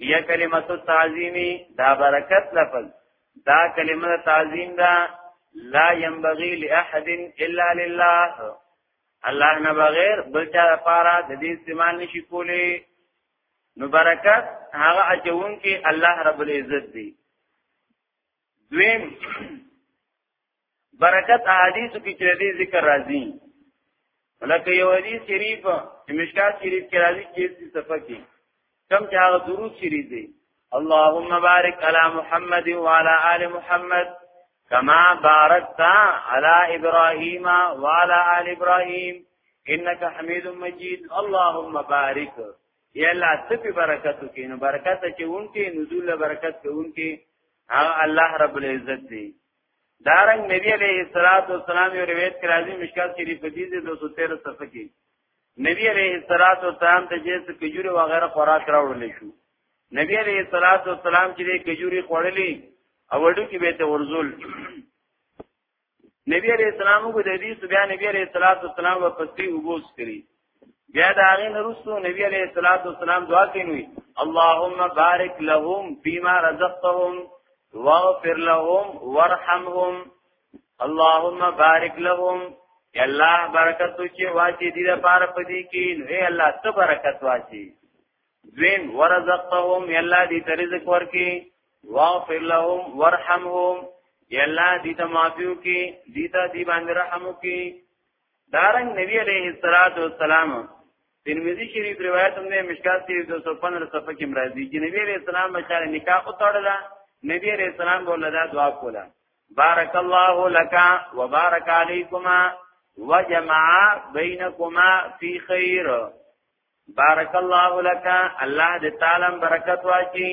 هي کلمه التعظیم دا برکت لفظ دا کلمه تعظیم دا لا ينبغي لاحد الا لله الله نه بغیر بل چا لپاره د دې استعمال نشي کولی نو برکت هغه اچون کې الله رب العزت دی دویم برکت احادیث کې چې دې ذکر راځي لکه یو حدیث شریف چې مشکات شریف کې راځي چې دې صفه کې کم چې هغه دروز شریف دی اللهم بارک علی محمد وعلى آل محمد کما بارکت علی ابراهیم وعلى آل ابراهیم انك حمید مجید اللهم بارک یا الله ستې برکت کې نو برکت چې اونکي نزول برکت کې اونکي هغه الله رب العزت دی دارنګ نبی علیہ الصلوۃ والسلام یو روایت کې راځي مشکات شریف په دې 213 صفحه کې نبی علیہ الصلوۃ والسلام ته جنس کجوري و غیره خوراک راوړل شو نبی علیہ الصلوۃ والسلام چې کجوري خوړلې او وړو کې به ته ورزول نبی علیہ السلام کو د دې بیا نبی علیہ الصلوۃ والسلام په پسې وبوس کړی بیا دا غي نرسو نبی علیہ الصلوۃ والسلام دعا کوي اللهم بارک لهم فيما رزقتهم واغفر لهم وارحمهم اللهم بارک لهم یا الله برکت وکي واچي دې لپاره پدې کې اے الله ته برکت واچي دویم ورزقهم یا الله دې رزق ورکي واغفر لهم وارحمهم یا الله دې ته معافيو کې دې ته دې باندې رحم وکي دارنګ نبی علیه الصلاۃ والسلام ترمذی شریف روایت هم ده مشکات شریف 215 صفحه کې مرادي چې نبی علیہ السلام بچاره نکاح او تړله نبی علیہ السلام بوله دا دعا کوله بارک الله لك وبارك عليكما وجمع بينكما في خير بارک الله لك الله دې تعالی برکت واچي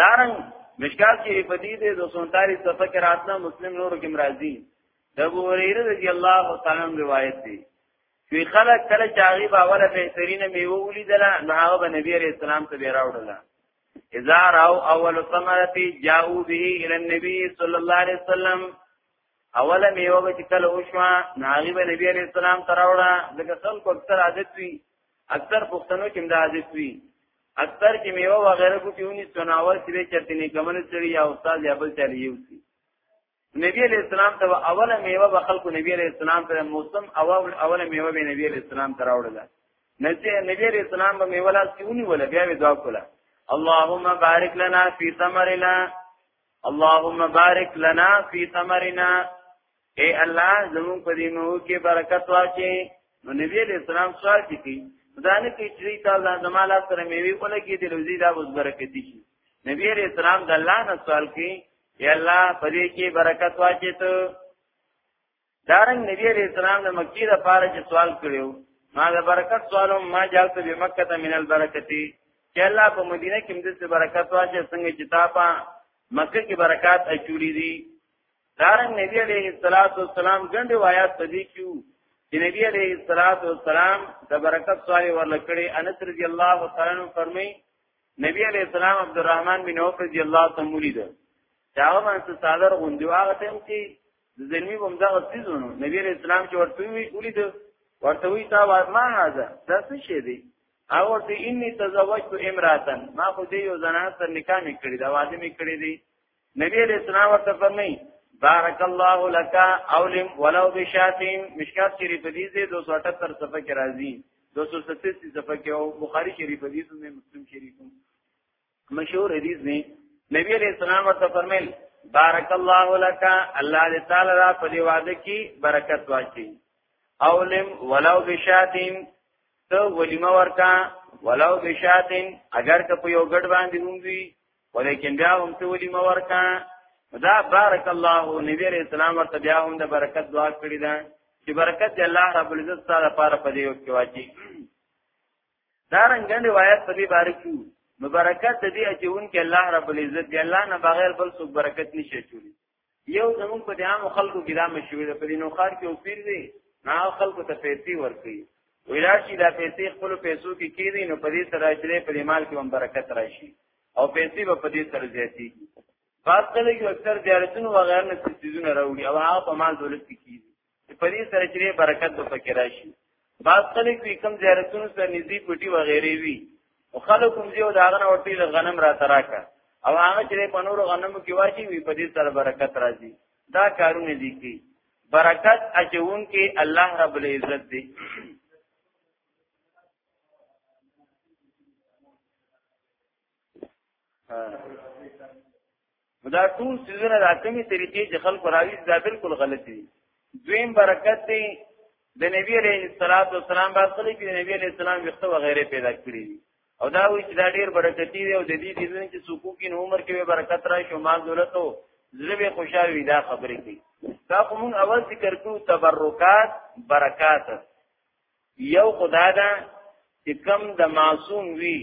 دارن مشکات کې په دې د 239 صفحه کې راتله مسلم نور کې مرাজি د ابو هريره رضی الله تعالی عنہ روایت دی چې خلک کله چاغي باور به سرینه میوه ولیدل نو هغه به نبی عليه السلام ته بیره وړله اذا راو اول ثمره جاءو به الى النبي صلى الله عليه وسلم اوله میوه به کله وشو ناغي به نبی عليه السلام تراوړه دغه څنګه اکثر عادت وی اکثر پښتنو کې دا عادت وی اکثر کې میوه و غیره کو پیونی سناول چې چرته نه کمن سری یا استاد یا بل چلی یوسی نبی علیہ السلام ته اوله میوه به خلکو نبی علیہ السلام ته موسم اول اوله میوه به نبی علیہ السلام ته راوړل نبی نبی علیہ السلام به میوه لاس کیونی ولا بیا به دعا کوله اللهم بارک لنا فی ثمرنا اللهم بارک لنا فی ثمرنا اے الله زمون په دې مو کې برکت واچي نو نبی علیہ السلام سوال کوي ځانه کې چې تا ځان زماله سره میوي کوله کې د روزي دا اوس برکت شي نبی علیہ السلام د الله نه سوال کوي یا الله په دې کې برکت واچي ته دارنګ نبی علیہ السلام د مکی د پاره چې سوال کړو ما د برکت سوالو ما جاءت به مکه ته من البرکتی چې الله په مدینه کې موږ ته برکت واچي څنګه چې تا په مکه کې برکات اچولې دي دارن نبی علیہ الصلات والسلام ګڼ روایت پدې کیو چې نبی علیہ الصلات والسلام د برکت سوال ورلکړي انس رضی الله تعالی عنہ فرمایي نبی علیہ السلام عبدالرحمن بن عوف رضی الله تعالی عنہ لید دا باندې صادر غوندي هغه ټیم کې د زلمی کوم دا غسیزونو نبی علیہ السلام چې ورته وی ولید ورته وی تا ما هاذا دا څه شی دی او ورته انی تزوجت امراتن ما خو دې یو زنانه سره نکاح میکړی دا واده میکړی دی نبی علیہ السلام ورته فرمایي بارک الله لك اولم ولو بشاتين مشکات شریف دې دې 278 صفحه کې راځي 237 صفحه کې او بخاری شریف دې دې مسلم شریف مشهور حدیث دی نبی علیہ السلام ورته فرمایل بارک الله لك الله دې تعالی را په دې واده کې برکت واچي اولم ولو بشاتين ته ولیمه ورکا ولو بشاتين اگر که په یو ګډ باندې هم وي ولیکن بیا هم ته ولي مور کا دا بارک الله نبی علیہ السلام ورته بیا هم د برکت دعا کړی ده چې برکت الله رب العزت تعالی لپاره پدې یو کې واچي دا رنګ روایت په دې باره کې مبارکت دې اچون کې الله رب العزت دی الله نه بغیر بل څوک برکت نشي چولی یو زمون په دې عام خلکو کې دا مشوي ده په دې نو خار کې اوسیر دي نه خلکو ته پیسې ورکړي ویلا شي دا پیسې خپل پیسو کې کېږي نو په دې سره چې په مال کې هم برکت راشي او پیسې به په دې سره زیاتې کیږي خاص کله کې اکثر زیارتونو وغیرہ نه سيزونه راوړي او هغه په مال دولت کې کیږي چې په دې سره چې برکت به پکې راشي بعض خلک وی کم زیارتونو سره نږدې پټي وغیرې وی او خلک هم یو داغه نه ورته غنم را تراکا او هغه چې په نور غنمو کې واچي وی په دې سره برکت راځي دا کارونه دي کی برکت اچون کې الله رب العزت دی دا ټول سيزونه د اتمی طریقې چې خلق راوي دا بالکل غلط دي دویم برکت دی د نبی علیه الصلاۃ والسلام باندې خلې چې نبی علیه السلام وخته وغیرہ پیدا کړی او دا وی چې دا ډیر برکتی دی او د دې د دې چې سکوک ان عمر کې به برکت راشي او مال دولت او زړه به خوشاله وي دا خبرې دي دا کوم اول ذکر کوو تبرکات برکات یو خدا دا چې کم د معصوم وی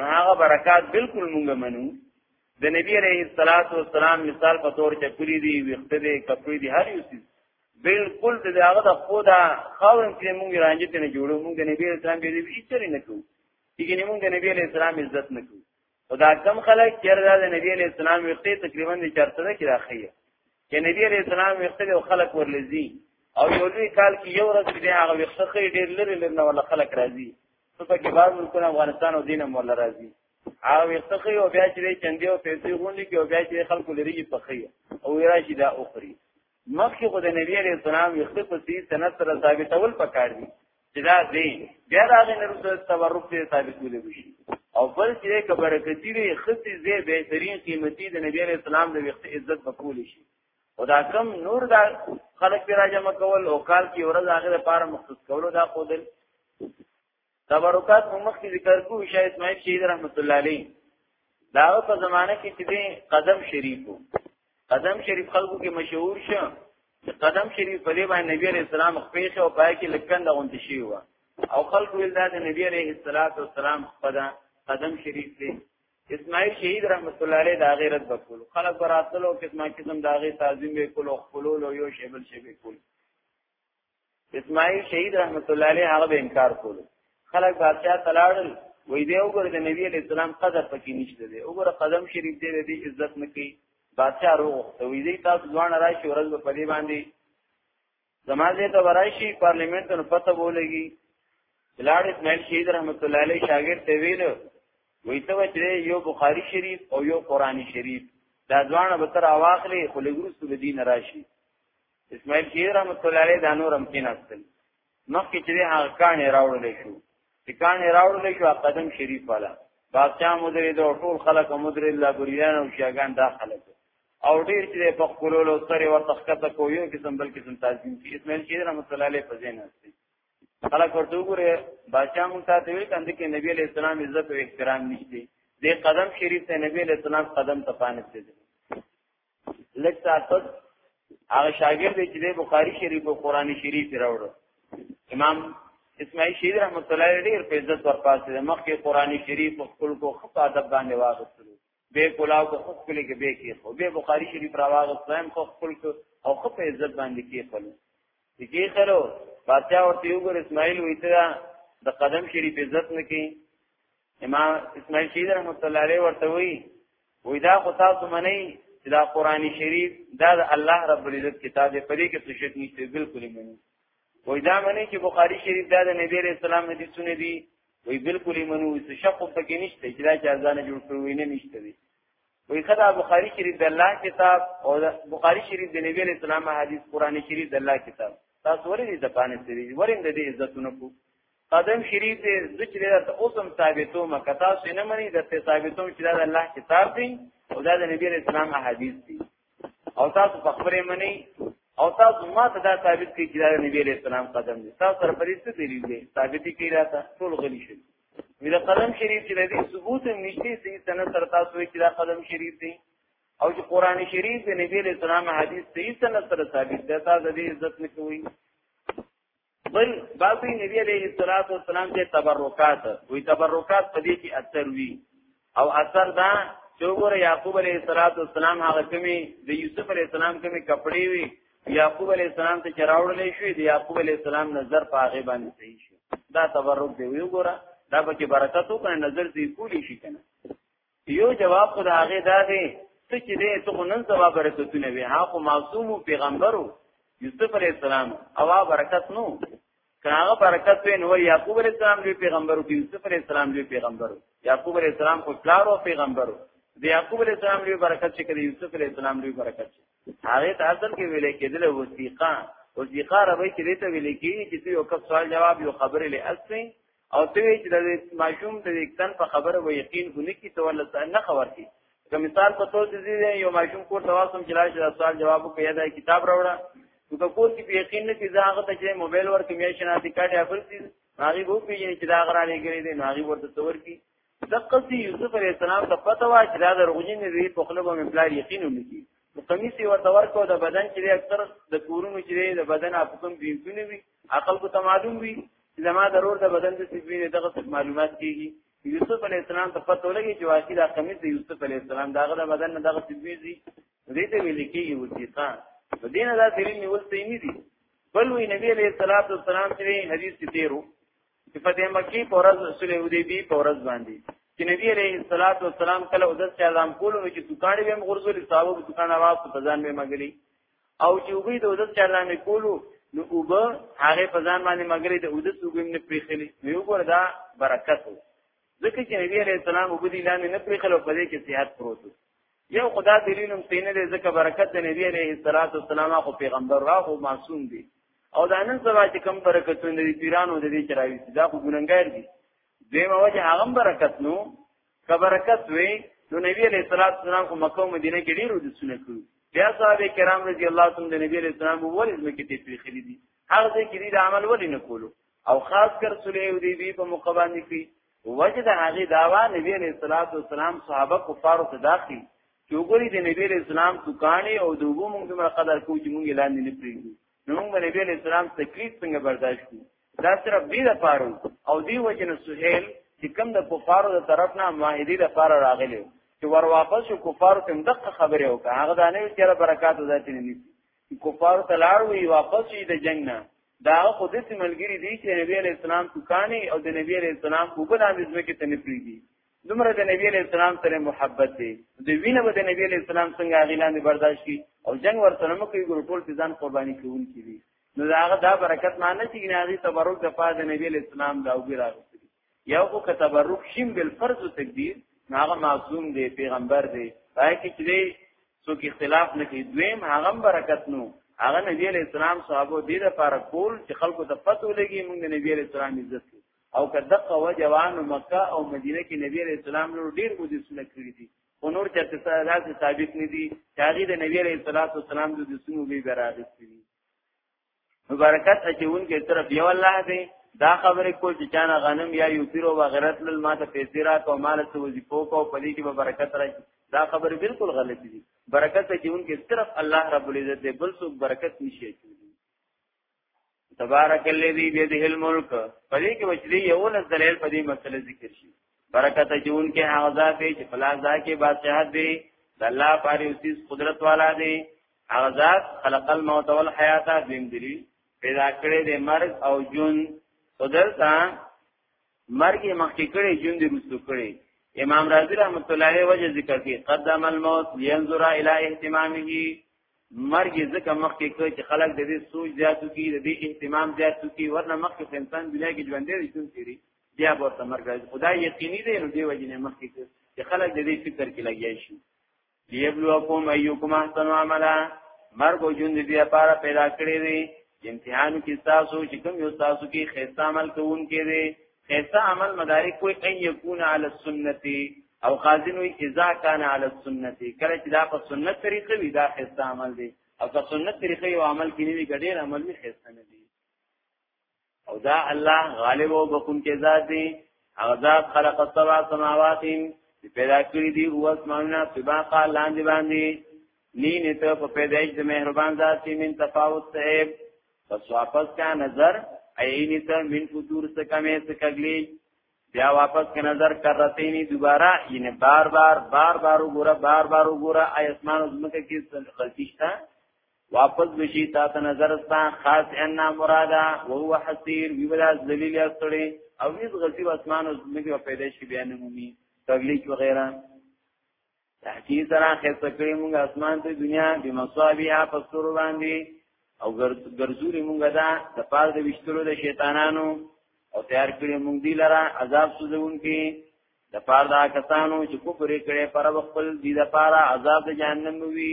نو هغه برکات بالکل مونږ منو د نبی عليه الصلاه والسلام مثال په تور چې کلی دی وخت دی کپړې دی هر یو څه بالکل د هغه د خدا خاون کې مونږ رانجه ته نه جوړو مونږ د نبی اسلام به دې هیڅ نه کوو چې موږ د نبی عليه السلام عزت نه کوو خدا کم خلک چیرې د نبی علی السلام وخت تقریبا د چرته کې راخی چې نبی علی السلام وخت له خلک ورلزي او یو لوی کال کې یو ورځ دې هغه وخت خې ډېر لري لرنه ولا خلک راځي څه په کې بعض ملکونه افغانستان او دینه مولا راځي هغه وخت خې او بیا چې چندې او پیسې غونډي کې او بیا چې خلکو لري په خې او راشي دا اخري مخکې خو د نبی عليه السلام ویخته په سي سند سره ثابتول پکار دي چې دا دی بیا دا غي نه رسول تبرک ته ثابتول وي او بل چې کبر کثیره خصي زی بهترین قیمتي د نبی عليه السلام د ویخته عزت مقبول شي او دا کم نور دا خلق پیرا جمع کول او کال کی ورځ هغه لپاره مخصوص کول دا خودل تبرکات مو مخکې ذکر کوو شاه اسماعیل شهید رحمت الله علیه دا په زمانه کې چې قدم شریف وو قدم شریف خلکو کې مشهور شو چې قدم شریف په دې باندې نبی عليه السلام خپل او پای کې لکند غونډ شي و او خلکو ول دا د نبی عليه السلام خپل قدم شریف دی اسماعیل شهید رحمت الله علیه دا غیرت وکول خلک براتلو قسمه قسم دا غی تعظیم وکول او خپلول یو شیبل شیبل کول اسماعیل شهید رحمت الله علیه هغه به انکار کولو خلک بادشاہ تلاړل وې دی وګوره د نبی علی السلام قدر پکې نشته دی وګوره قدم شریف دی د عزت نه کوي بادشاہ روغ ته وې دی تاسو ځوان راشي ورځ په دې باندې زمازه ته ورایشي پارلیمنت نو پته بولېږي بلاد اسماعیل شهید رحمت الله علیه شاګرد ته ویل وې ته چې یو بخاری شریف او یو قرآنی شریف دا ځوان به تر اواخلې خلګروس د دین راشي اسماعیل شیر رحمت الله علیه دا نورم کې نستل مخکې چې هغه کانې راوړل شو چې کانې راوړل شو قدم شریف والا بادشاہ مدرې دا ټول خلک مدرې الله ګریان او شیاغان دا خلک او ډیر چې په خپلولو سره ورته خطه کو یو قسم بل قسم تعظیم کی اسماعیل شیر رحمت الله علیه په ځین نستل خلک ورته وګوره بادشاہ مونږ ته ویل کاندې کې نبی علیہ السلام عزت او احترام نشته دې قدم شریف ته نبی علیہ السلام قدم تپانه دي لږ ساعت پس هغه شاګرد چې د بخاری شریف او قران شریف راوړ امام اسماعیل شهید رحمت الله علیه ډیر په عزت ورپاسې مخکې قران شریف خپل کو خط ادب باندې واغستلو به کلاو کو خپل کې به کې خو به بخاری شریف راواغستم خو خپل کو او خو په عزت باندې کې خپل دې خلو بادشاہ ورته یو ګر اسماعیل ویته د قدم شریف عزت نه کې امام اسماعیل شهید رحمت الله علیه ورته وی وی دا خو تاسو منئ چې دا قران شریف دا د الله رب العزت کتاب دی پرې کې څه شک نشته بالکل منئ وی دا منئ چې بخاری شریف دا د نبی رسول الله حدیثونه دي وی بالکل منو څه شک په کې نشته چې دا چې ځان جوړ کړو نه نشته دي وی خدا بخاری شریف د الله کتاب او بخاری شریف د نبی رسول الله حدیث قران شریف د الله کتاب تاسو ورې دې د پانه سری ورې دې عزتونه کو قدم شریف دې زه چې درته اوسم ثابتوم که تاسو نه منئ درته ثابتوم چې دا د الله کتاب دی او دا د نبی رسول الله احادیث دي او تاسو په خبرې منئ او تاسو ما ته دا ثابت کړئ چې دا د نبی رسول الله قدم دی تاسو سره پرې څه دلیل دی ثابت کړئ راته ټول غلي شي مې دا قدم شریف چې دې ثبوت نشته چې سنت سره تاسو چې دا قدم شریف دی او چې قران شریف د نبی رسول الله حدیث صحیح سنت سره ثابت دی تاسو دې عزت نه کوئ بل باوی نبی علیہ الصلوۃ والسلام ته تبرکات وی تبرکات په دې کې اثر وی او اثر دا چې وګوره یعقوب علیہ الصلوۃ والسلام هغه کمی د یوسف علیہ السلام کمی کپڑے وی یعقوب علیہ السلام ته چراوړلې شوې د یعقوب علیہ السلام نظر په هغه باندې صحیح شو دا تبرک دی وی وګوره دا به کې برکت وکړي نظر دې کولی شي کنه یو جواب خو د هغه دا دی ته چې دې ته خو نن سبا برکتونه وي ها خو معصوم پیغمبرو یوسف علی السلام او برکت نو کاغه برکت وي نو یعقوب علی السلام دی پیغمبرو کې یوسف علی السلام دی پیغمبرو یعقوب علی السلام خو پلار او پیغمبرو د یعقوب علی السلام دی برکت چې کړي یوسف علی السلام دی برکت هغه ته اصل کې ویل کېدل وثیقه وثیقه ربې چې دې ته ویل کېږي چې یو کس سوال جواب یو خبرې له اصلي او ته وی چې د ماشوم د وکتن په خبره و یقین ونه کی ته ولته نه خبر کی که مثال په تور دي یو ماشوم کور ته واسم چې راشه د سوال جواب کوي دا کتاب راوړه نو که کور کې یقین نه کی زه هغه ته چې موبایل ورکې مې شناختی کارت یا بل څه هغه وو پیژنې چې دا غرانې ګرې دي نو هغه ورته تور کی دقصي یوسف علیہ السلام ته پته وا چې دا درغونی نه دی په خپل باندې پلار یقین ونکي نو قمیص یې ورته ورکو د بدن چې اکثر د کورونو چې د بدن په کوم بینځونه وي عقل کو ته معلوم وي چې زما ضرور د بدن د سپینې دغه معلومات کیږي یوسف علیہ السلام ته پته ولګي چې واقعي دا قمیص یوسف علیہ السلام داغه د بدن نه دغه سپینې دي دې ته ویل کېږي وثیقه په دینه دا سری نیول څه نه دي بل وی نبی علیہ الصلوۃ والسلام چې حدیث کې تیرو چې په دې مکی په ورځ رسول حدیبی په ورځ باندې چې نبی عليه الصلاه والسلام کله اودس ته اعلان کولو چې دکان به مغرزول صاحب په دکان आवाज په ځان به مګلی او چې وګي د اودس ته اعلان کولو نو وب هغه په ځان باندې مګلی د اودس وګم نه پریخلی یو ګور دا برکت ځکه چې نبی عليه السلام وګدي لاندې نه پریخلو په دې کې صحت پروت یو خدا دلیل هم پینې دې ځکه برکت د نبی عليه الصلاه والسلام خو پیغمبر را خو معصوم دي او دا نن سبا چې کم برکتونه دي پیرانو د دې چراوي دا خو ګننګار دي دیمه وجه هغه برکت نو که برکت وي نو نبی عليه الصلاه والسلام خو مکه او مدینه کې ډیرو د سونه کړو بیا صحابه کرام رضی الله تعالی عنهم د نبی عليه السلام ولې زمکه ته پیخري دي هغه ځکه دې عمل ولې نه کولو او خاص کر صلح حدیبی په مقابله کې وجه د هغه داوا نبی علیہ الصلوۃ والسلام صحابه کفارو ته داخلي چې وګوري د نبی علیہ السلام دکانې او د وګو موږ دومره قدر کوو چې موږ لاندې نه پریږدو نو موږ نبی علیہ السلام تکلیف څنګه برداشت کړو دا صرف دې لپاره او دی وجه نه سهیل چې کوم د کفارو د طرف نه معاهدې لپاره راغلی چې ور واپس شو کفارو ته دغه خبره وکړه هغه دانه چې برکات ذاتي نه کفار تلار وی واپس شي د جنگ نه دا خو د ملګری دی چې نبی علیہ السلام توکانی او د نبی علیہ السلام په بل انداز کې تنفری دي دومره د نبی علیہ السلام سره محبت دی د وینه به د نبی علیہ السلام څنګه غیلان برداشت کی او جنگ ورسره مو کوي ګور ټول ځان قرباني کوون کی دي نو دا هغه دا برکت معنی چې نه غي تبرک د پاد نبی علیہ السلام دا وګراغ یو خو که تبرک شیم بل فرض او تقدیر هغه معصوم دی پیغمبر دی پای کې چې څوک اختلاف نه کوي دویم هغه برکت نو هغه نبی علیہ السلام صحابه دې لپاره کول چې خلکو ته پته ولګي موږ نبی علیہ السلام عزت کوي او که دغه وجوان مکه او مدینه کې نبی علیہ السلام نور ډیر مودې سونه کړی دي او نور چې تاسو ثابت نه دي چې هغه د نبی علیہ السلام د سونو به برابر دي مبارکت اچون کې طرف یو الله دی دا خبره کول چې چانه غنم یا یو پیرو و غیرت لل ماته پیسې را کو مال څه وظیفو کو په دې کې به برکت راځي دا خبره بالکل غلط دي برکت اچون کې طرف الله رب العزت دی بل څوک برکت نشي اچون تبارک الذی بيده الملک پدې کې وجدي یو لز دلیل پدې مسله ذکر شي برکت جون کې هغه ذات چې پلاس دا کې بادشاہت دی د الله پاره اوسیس قدرت والا دی هغه ذات خلق الموت والحیات دیم دی پیدا کړی دی مرګ او جون قدرتا مرګ مخکې کړی جون دی رسو کړی امام رازی رحمت الله علیه وجه ذکر کوي قدم الموت لینظر الی اهتمامه مرګ ځکه مخکې کوي چې خلک د دې سوچ زیاتو کی د دې اهتمام زیاتو کی ورنه مخکې انسان دنیا کې ژوند دی چې بیا به ورته مرګ راځي خدا یقیني دی نو دی وجه نه مخکې چې خلک د دې فکر کې لګیا شي لیبلوکم ایوکم احسن عملا مرګ او ژوند دې لپاره پیدا کړی دی امتحان کې تاسو چې کوم یو تاسو کې خیسه عمل کوونکې دی خیسه عمل مدارک کوئی ان یکون علی السنتی او خازن وی اذا کان علی السنتی کله چې دا په سنت طریقې وی دا خیسه عمل دی او که سنت طریقې او عمل کې نه وی ګډیر عمل می خیسه نه دی او دا الله غالب او بخون کې ذات دی هغه ذات خلق السبع سماوات چې پیدا کړی دی او اسمانونه سباقا لاندې باندې نی نته په پیدایش د مهربان ذات کې من تفاوت صاحب پس واپس کا نظر عینی ته من فطور څخه کمې څخه کګلی بیا واپس کا نظر کرتینی دوباره یعنی بار بار بار بار وګوره بار بار وګوره ای اسمان زمکه کې غلطی شته واپس بشی تا ته نظر ستا خاص ان مرادا وهو حسیر وی ولا ذلیل استړي او هیڅ غسی اسمان او زمکه په پیدا شي بیان مومي تغلیق وغیرہ تحقیق سره خسته کړی موږ اسمان ته دنیا به مصابیا پستور باندې او ګرځوري موږ دا د پاره د وشتلو د شیطانانو او تیار کړی موږ دی لره عذاب سوزون کې د پاره دا کسانو چې کوپرې کړي پر خپل دی د پاره عذاب د جهنم وی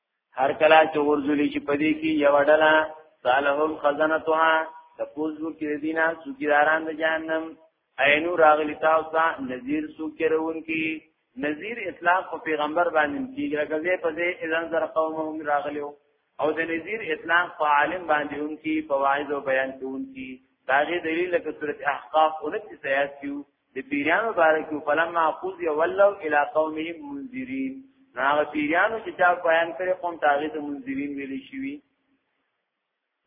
هر کله چې ورزولې چې پدې کې یو ډله سالهم خزنتها تپوزو کې دینا سوکیداران د جهنم عینو راغلی تاسو نذیر سوکرون کې نذیر اطلاق په پیغمبر باندې کیږي غزه په دې اذن زر قومهم راغلیو او د نذیر اطلاق په عالم باندې هم کې په واعظ او بیان کوونکی داغه دلیل لکه سورۃ احقاف 29 آیات کې د پیرانو باره کې فلما قضی ولوا الی قومهم منذرین هغه پیرانو چې چا بیان کړي قوم تاغه ته منذرین ویل شي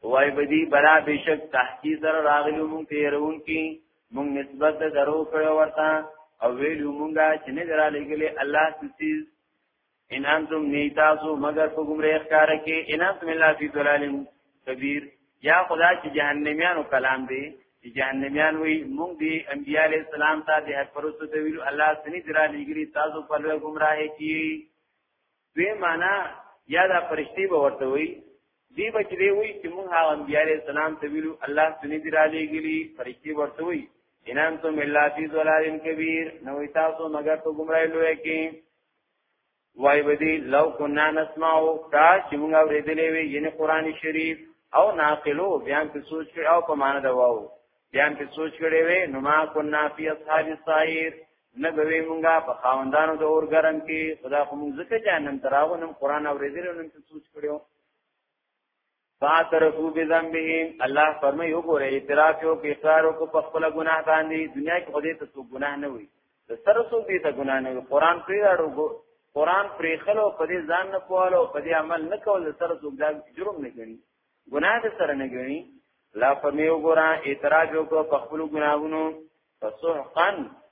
وای بدی بلا بشک تحقیق سره راغلی مونږ تیرون کې مونږ نسبت درو کړو ورته او ویلو مونږه چې نه درا لګلې الله سیس ان انتم نیتاسو مگر په ګمره اخکار کې ان انتم الا فی ضلال کبیر یا خدا چې جهنميانو کلام دی چې جهنميان وي موږ دی انبیاء علی السلام ته د حق پرستو ته ویلو الله سنی درا لګری تاسو په لوی گمراه کی دوی معنا یا دا فرشتي به ورته وي دی بچ دی وي چې موږ هغه انبیاء علی السلام ته ویلو الله سنی درا لګری فرشتي ورته وي ان انتم الا فی ضلال کبیر نو تاسو مگر په گمراهی لوی کې وای ودی لو کنا نسمعو دا چې موږ اورېدلې وی یعنی قران شریف او ناقلو بیا په سوچ کې او په معنا دا واو بیا په سوچ کړي وی نو ما کنا فی اصحاب السعیر نه به موږ په خاوندانو د اور ګرم کې خدا خو موږ ځکه جهنم تراغو نن قران اورېدلې نن په سوچ کړو فاترفو بذنبهم الله فرمایي وګوره اعتراف یو کې اقرار او په خپل ګناه باندې دنیا کې خدای ته څو ګناه نه وي د سره څو دې ته ګناه نه وي قران پرې راړو قران پرې خلو په دې ځان نه کولو په دې عمل نه کول سره څو دا جرم نه ګڼي ګناه دې سره نه ګڼي لا فرمایي وګوره اعتراف یو کو په خپل ګناهونو فسحقا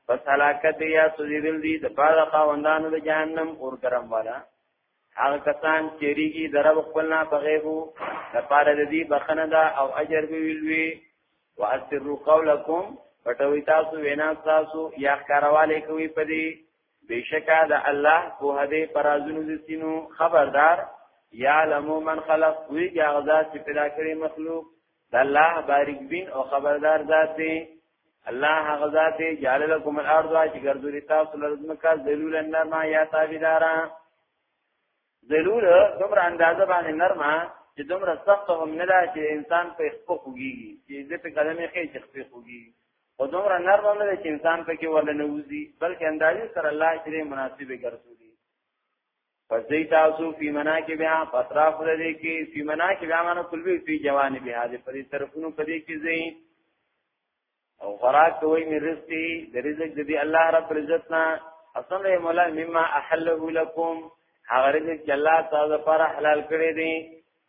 فسلاکت یا سذیل دي د پاره خواندانو د جهنم اور ګرم والا هغه کسان چې ریږي د رب خپل نه په غیبو لپاره د دې بخنه ده او اجر به ویلوي واسروا قولکم پټوي تاسو وینا تاسو یا کارواله کوي په دې بشکا د الله په هدي پرازونو د سینو خبردار یا لمو من خلق وی جاغذات چې پیدا کړی مخلوق د الله باریک بین او خبردار ذات دی الله هغه ذات دی جعل لكم الارض چې ګرځولې تاسو لرزمکا ذلول النرما یا تابیدارا ذلول دومره اندازه باندې نرما چې دومره سخت هم نه ده چې انسان په خپل خوږي چې دې په قدمه کې چې خپل خوږي او دومره نرما نه ده چې انسان په کې ولا نوځي بلکې اندازې سره الله چې مناسبه ګرځولې پس دی تاسو فی مناکبها فطراف لدی کی فی مناکبها مانا کلوی فی جوانبها دی پدی طرفونو پدی کی زی او خوراک کوئی من رزقی دی رزق دی اللہ رب رزقنا اصلا رحم اللہ مما احله لکم هغه رزق چې الله تعالی پر حلال کړی دی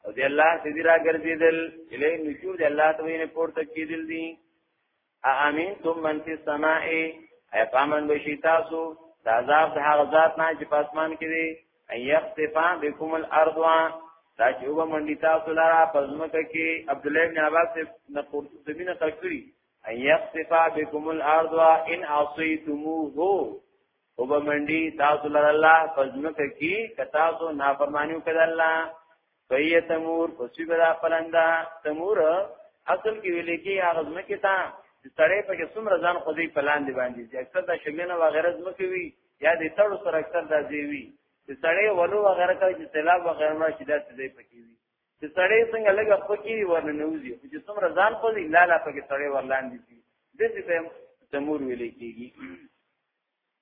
او دی الله سیدی را ګرځیدل الی نشور دی الله ته وینه پورته کیدل دی امنتم من فی السماء ای پامن بشی تاسو د عذاب د هغه ذات نه چې په اسمان کې دی ایختفا بكم الارض دا چې وب منډی تاسو لاره پزمکه کې عبد الله بن عباس نه قرطبی نه کړی ایختفا بكم الارض ان عصيتموه وب منډی تاسو لاره الله پزمکه کې کتا سو نافرمانیو کړه الله فی تمور پسوی بدا پلنده تمور اصل کې ویل کې هغه ځمکه ته سړې په کې څومره ځان خو دې پلان دی باندې چې اکثر دا شګلنه و غیره ځمکه وي یا دې تړو سره اکثر دا دی وي چې سړې ولو و غیره کوي چې سیلاب و غیره نه شي دا څه دی پکې وي چې سړې څنګه لګه پکې ورنه نوځي چې څومره ځان خو دې لاله پکې سړې ورلاندې دي دې ته تمور ویل کېږي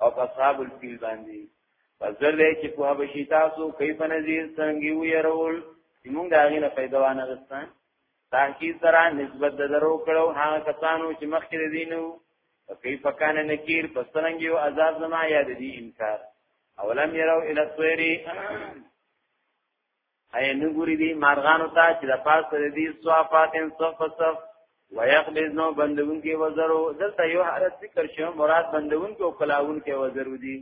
او په صاحب الفیل باندې پس دې چې په هغه شي تاسو کیف نذیر څنګه وی رول چې موږ دا غینه پیدا وانه غستان تحقیق سره نسبت د درو کړو هغه کسانو چې مخکې دینو کیف کان نکیر پس څنګه یو عذاب زما یاد دي انکار اولم یرو الی الطيری اي نه ګوري دي مارغانو ته چې د پاس سره دي صفاتن صف صف ويقبض نو بندون کې وزرو دلته یو حالت ذکر شو مراد بندون کې او کلاون کې وزرو دي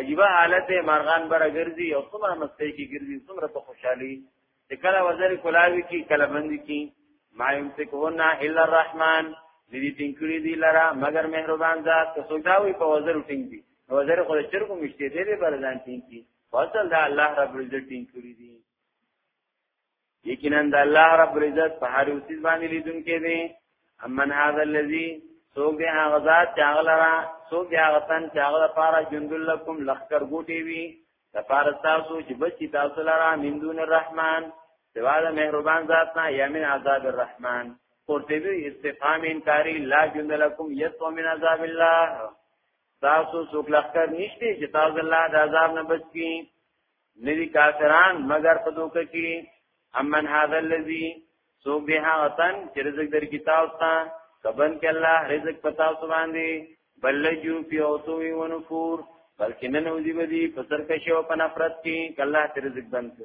عجیب حالت مارغان بره ګرځي او څومره مستي کې ګرځي څومره په خوشحالي چې کله وزر کلاوي کې کله بند کې ما يمسكونا الا الرحمن دې تنکړي دي لرا مگر مهربان ذات څوک دا وي په وزر ټینګ دي وزر خو چرګو مشته دې بردان ټینګ دي فضل دا الله رب العزت ټینګ کړی دی یقینا دا الله رب العزت په هر یو څه باندې لیدونکې دی امن هذا الذی سوګ دی هغه ذات چاغلرا سوګ دی هغه تن چاغله پارا جندلکم لخر ګوټی وی د پارا تاسو چې بچی تاسو لرا من دون الرحمن سوا د مهربان ذات نه یمن عذاب الرحمن قرطبی استفهام انکاری لا جندلکم یتو من عذاب الله تاسو څوک لخر نشته چې تاسو الله د عذاب نه بچ کی ندی کافران مگر په دوکه کې امن هذا الذي سو به وطن چې رزق در کی تاسو ته کبن کې الله رزق پتا سو باندې بل جو فی اوتوی و نفور بلکې نن وځي بدی په سرکشه او په نفرت کې الله ته رزق بند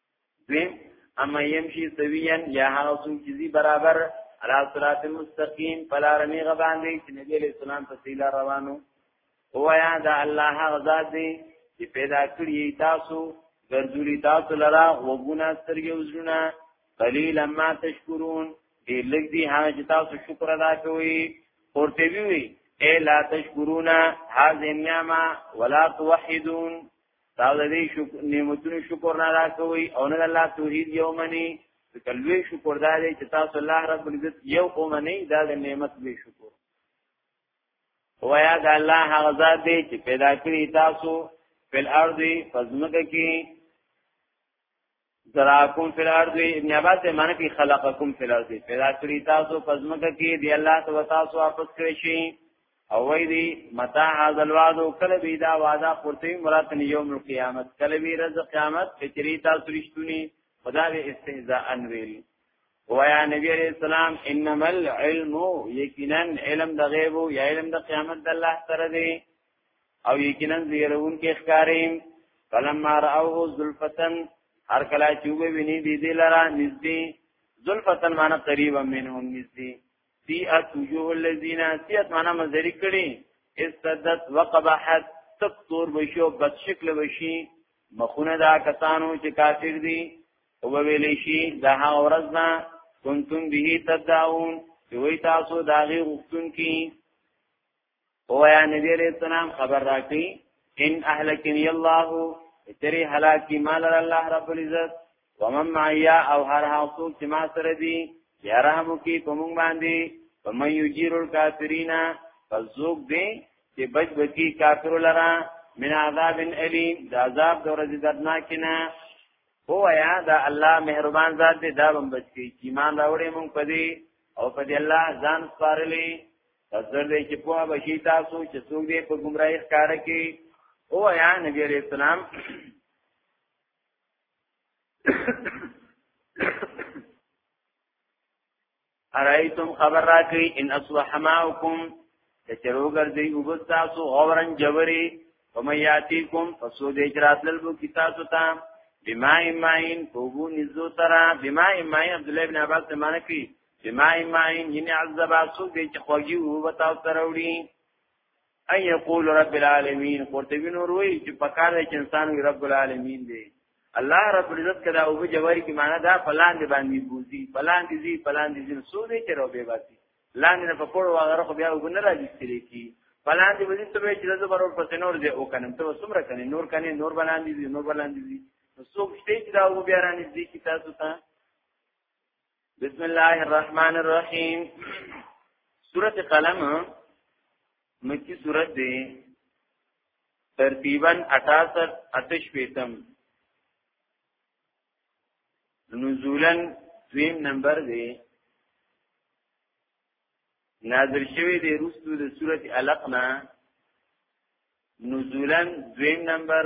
دویم اما يمشي سويا یا هغه څوک چې زی برابر علی صراط مستقیم پلارنی غباندې چې نبی علیہ السلام په سیلا روانو وایا دا الله غزا دی چې پیدا کړی تاسو ګرځولي تاسو لرا وګونه سترګې وزرونه قلیل ما تشکرون دې لګ دي هغه چې تاسو شکر ادا کوئ ورته وی اے لا تشکرونا هذه النعمه ولا توحدون تاسو دې شکر نعمتونو شکر نه ادا کوي او نه الله توحید یو منی کلوې شکر دا دی چې تاسو الله رب العزت یو اومنی دا د نعمت به شکر ویا دا الله هغه ذات دی چې پیدا کړی تاسو په الارض فزمکه کې زراکم فی الارض ابن عباس معنی کی خلقکم فی الارض پیدا کړی تاسو پزمکه کې دی الله تعالی تاسو واپس کړی شي او وی دی متا هاذ الوعد کله بی دا وعده پرتی مراد یوم القیامت کله بی رز قیامت فکری تاسو رښتونی خدا دې استهزاء انویل ویا نبی علیہ السلام انما العلم یقینا علم د غیب یا علم د قیامت د الله سره دی او یقینا زیرون کې ښکاریم فلم ما راوه ذلفتن هر کله چې ویني دي دي لرا نږدې ذلفتن معنا قریبا منهم نږدې سی اتوجه الذین سیت معنا مزری کړي استدت وقبحت تکتور بشو بد شکل بشي مخونه دا کسانو چې کافر دي او ویلې شي دا هغه ورځ نه کنتم به تدعون چې وای تاسو داغي غفتون کی او یا نبی علیہ السلام خبر راکړي ان اهلکنی الله تری هلاکی مال الله رب العزت ومن معیا او هر هغه څوک چې ما سره دی یا رحم کی په مونږ باندې ومن یجیر الکافرین فزوق دی چې بچ بچی کافر لرا من عذاب الیم د عذاب د ورځې دردناکینه هو یا دا الله مهربان ذات دی دا بم بچی چې ایمان راوړې مونږ پدې او پدې الله ځان سپارلې پس در دی چې پوه بشي تاسو چې څوک دی په ګمراهی ښکاره کې او یا نبی علیہ السلام ارایتم خبر راکی ان اصبح ماؤکم چرو ګرځي او بس تاسو غورن جبري ومیاتیکم فسو دې جرات لبو کی تاسو ته بما ایماین کوو نزو ترا بما ایماین عبد الله ابن عباس ته معنی کی بما ماین یعنی عذاب اسو دې چې خوږی وو بتاو تروړي اي یقول رب العالمین قرطبی نور وی چې پکار دی چې انسان وی رب العالمین دی الله رب العزت کدا او جواری کی معنی دا فلان دی باندې بوزي فلان دی زی فلان دی زین سو دې چې رو به باسي لاندې نه پکوړ واغره خو بیا وګنه راځي ستري کی فلان دی وزي ته چې زه برور پس نور دې او کنم ته سمره کني نور کني نور بلاندې دي نور بلاندې دي نو څوک شته چې دا وګ بیا رانې دي کی تاسو ته بسم الله الرحمن الرحیم سورت قلم مکی سورت دی ترتیبا 68 اتش پیتم نزولا دویم نمبر دی نازل شوی دی رستو د سورت علقنا نزولا دویم نمبر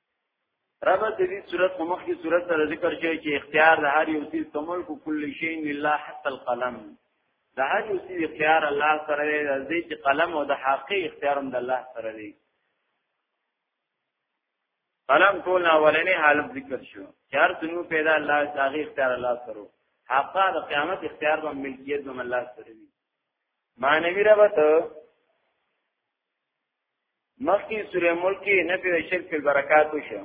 رب دې صورت په مخ کې صورت سره ذکر شوی چې اختیار د هر یو څه تمل کو کل شی لله حتى القلم د هر یو څه اختیار الله سره دی د دې چې قلم او د حقي اختیار هم د الله سره دی قلم ټول اولنې حالت ذکر شو چې هر څنو پیدا الله تعالی اختیار الله سره حقا د قیامت اختیار به ملکیت هم الله سره وي معنی رب ته مخکې سورې ملک کې نفي د شرک په برکات وشو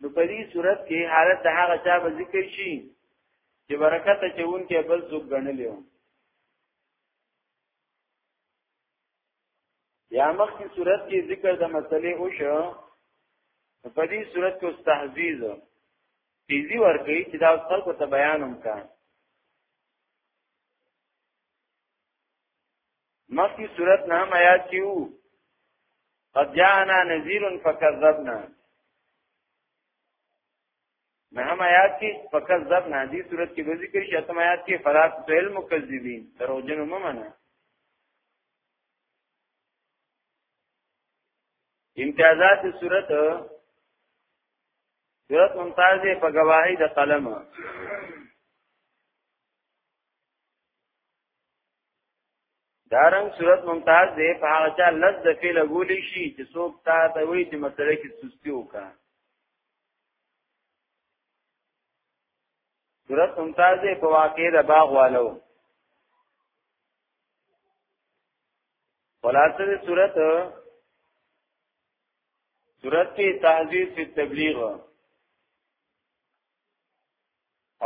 نو په دې صورت کې حالت د هغه چا به ذکر شي چې برکت چون کې بل څوک غنلیو یا مخکې صورت کې ذکر د مسلې او شو په دې صورت کې تهذیز تیزی ورکړي چې دا خلکو ته بیان هم کا مخکې صورت نه هم آیات کې وو قد جاءنا نذير فكذبنا نه هم آیات کې فكذبنا دې صورت کې ذکر شي اتم آیات کې فرات علم مکذبین دروژن ممنه امتیازات صورت صورت ممتاز په گواهی د قلم دارنګ صورت ممتاز دی په هغه چا لز د فعل غولې شي چې څوک تا ته وایي چې مسله کې سستی وکړه صورت ممتاز دی په واقع د باغ والو خلاصه دې صورت صورت کې تحذير فی تبلیغ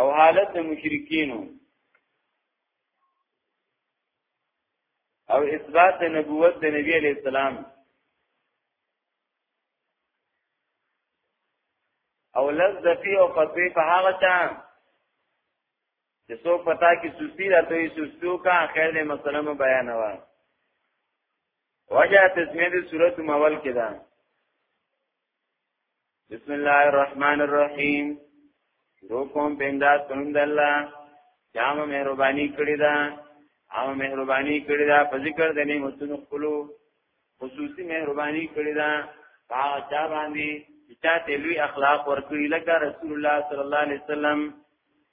او حالت د مشرکینو او اثبات د نبوت د نبی علی السلام او لز دفی او فتوی په هغه چا چې څوک پتا کې سستی راته یې سستو کا خیر دې مسله مو بیان و وجه تسمیه دې صورت مول کې ده بسم الله الرحمن الرحیم دو کوم بندا تند الله جام مهرباني کړی دا او مهرباني کړی دا په ذکر د نعمتونو خپل خصوصي مهرباني کړی دا هغه چا باندې چې چا ته لوی اخلاق ورکړي لکه رسول الله صلی الله علیه وسلم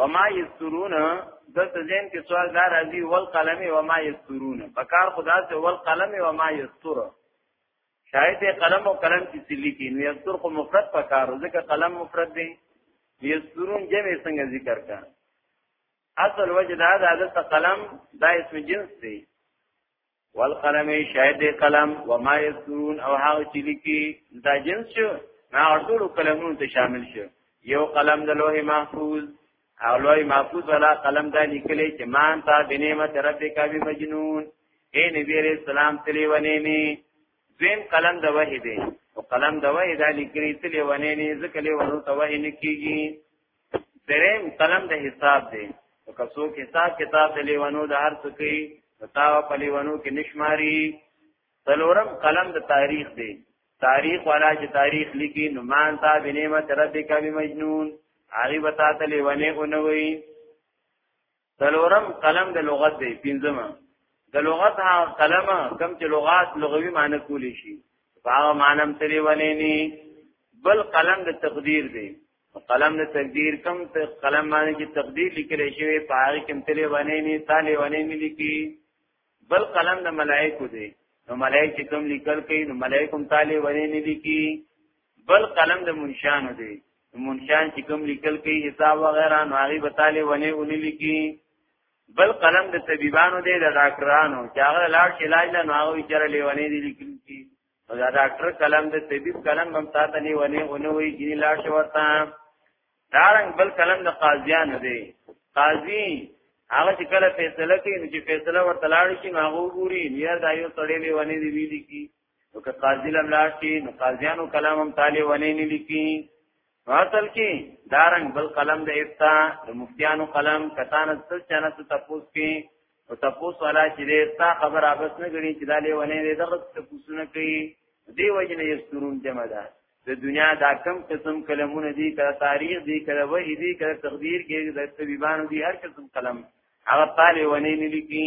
وما یسترون دلته زین کې سوال دار راځي ول قلم وما یسترون په کار خدا ته ول قلم وما یستر شاید قلم او قلم چې سلی کې نو یستر خو مفرد په کار ځکه قلم مفرد دی یسترون جمع څنګه ذکر کا اصل وجه دا د قلم دا اسم جنس دی والقلم شاهد قلم وما يسرون او هغه چې لیکي دا جنس شو نه ټول قلمونو ته شامل شو یو قلم د لوح محفوظ او لوح محفوظ ولا قلم دا لیکلی چې مان تا بنعمت ربک بی مجنون اے نبی علیہ السلام تلی ونینی دویم قلم د وحی دی او قلم د وحی دا لیکلی تلی ونینی ذکلی ونو ته وحی نکیږي دریم قلم د حساب دی او که څوک حساب کتاب د لیوانو د هر څه کوي تاو په لیوانو کې نشماري څلورم قلم د تاریخ دی تاریخ والا چې تاریخ لیکي نو مان تا بنعمت ربک بمجنون هغه وتا ته لیوانه اونوي څلورم قلم د لغت دی پنځم د لغت ها قلم کم چې لغات لغوي معنی کولی شي هغه معنی هم تری ونی ني بل قلم د تقدیر دی قلم د تقدیر کم ته قلم باندې چې تقدیر لیکل شوی په هغه کې تری ونی ني تاله ونی ني لیکي بل قلم د ملائکو دی نو ملائک چې کوم لیکل کوي نو ملائکم تعالی ولې نه لیکي بل قلم د منشان دی منشان چې کوم لیکل کوي حساب وغیرہ نو هغه به تعالی ولې ونی لیکي بل قلم د طبيبانو دی د ډاکټرانو چې هغه لاړ شي علاج نه نو هغه چیرې لیونی دی لیکل کی نو دا ډاکټر کلم د طبيب کلم هم تا ته نه ونی اونې وی ګینی لا شو ورته دارنګ بل کلم د قاضیان دی قاضي هغه چې کله فیصله کوي نو چې فیصله ورته لاړ شي نو هغه ګوري نیر دا یو سړی دی ونی دی ویل کی نو که قاضي لم لاړ شي نو قاضیانو کلام هم تالی ونی نه لیکي اصل کې دارنګ بل قلم د افتا د مفتیانو قلم کتان ستل چانه ته تپوس کې او تپوس والا چې دې تا خبر ابس نه غړي چې دالې ونه دې دغه تپوسونه کوي دی وجنه یسترون جمع ده د دنیا دا کم قسم کلمونه دي کله تاریخ دي کله وحی دي کله تقدیر کې د طبيبانو دي هر قسم قلم هغه پاله ونی نه لیکي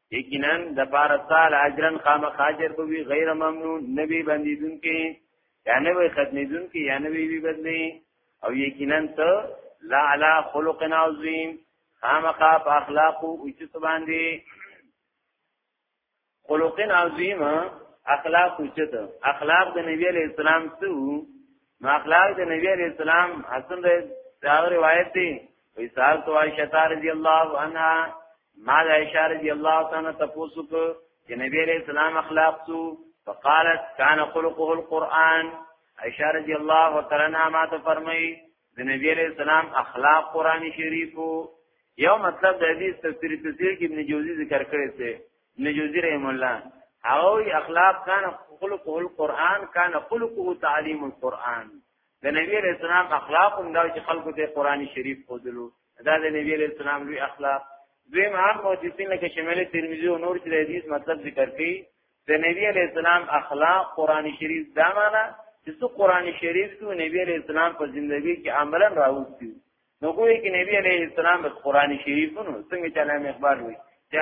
یقینا د پار سال اجرن قام خاجر بوی غیر ممنون نبی بندیدون کې یا نه وي ختمیدون کې یا نه وي وی بدلی او یقینا ته لا علی خلق عظیم خامخا په اخلاق او اوچت باندې خلق عظیم اخلاق اوچت اخلاق د نبی علی السلام څو نو اخلاق د نبی علی السلام حسن د روایت دی ویسال تو عائشہ رضی اللہ عنہ ما عائشہ رضی اللہ عنہ تپوسو کو چې نبی علیہ السلام اخلاق سو فقالت كان خلقه القرآن عائشہ رضی اللہ تعالی عنہ ما ته فرمایي د نبی علیہ السلام اخلاق قرآن شریفو یو مطلب د حدیث تفسیر تفسیر کې ابن جوزی ذکر کړی دی ابن جوزی رحم الله هغه اخلاق کان خلقه القرآن کان خلقه تعلیم القرآن د نبی علیہ السلام اخلاق هم دا چې خلکو ته قران شریف خودلو دا د نبی علیہ السلام لوی اخلاق دویم عام محدثین لکه شمال ترمذی او نور چې د حدیث مطلب ذکر کړي د نبی علیہ السلام اخلاق قران شریف دا معنا چې څو قران شریف ته نبی علیہ السلام په ژوندۍ کې عملا راوستي نو کوی کې نبی علیہ السلام د قران شریف نو څنګه چې علامه اقبال وایي چې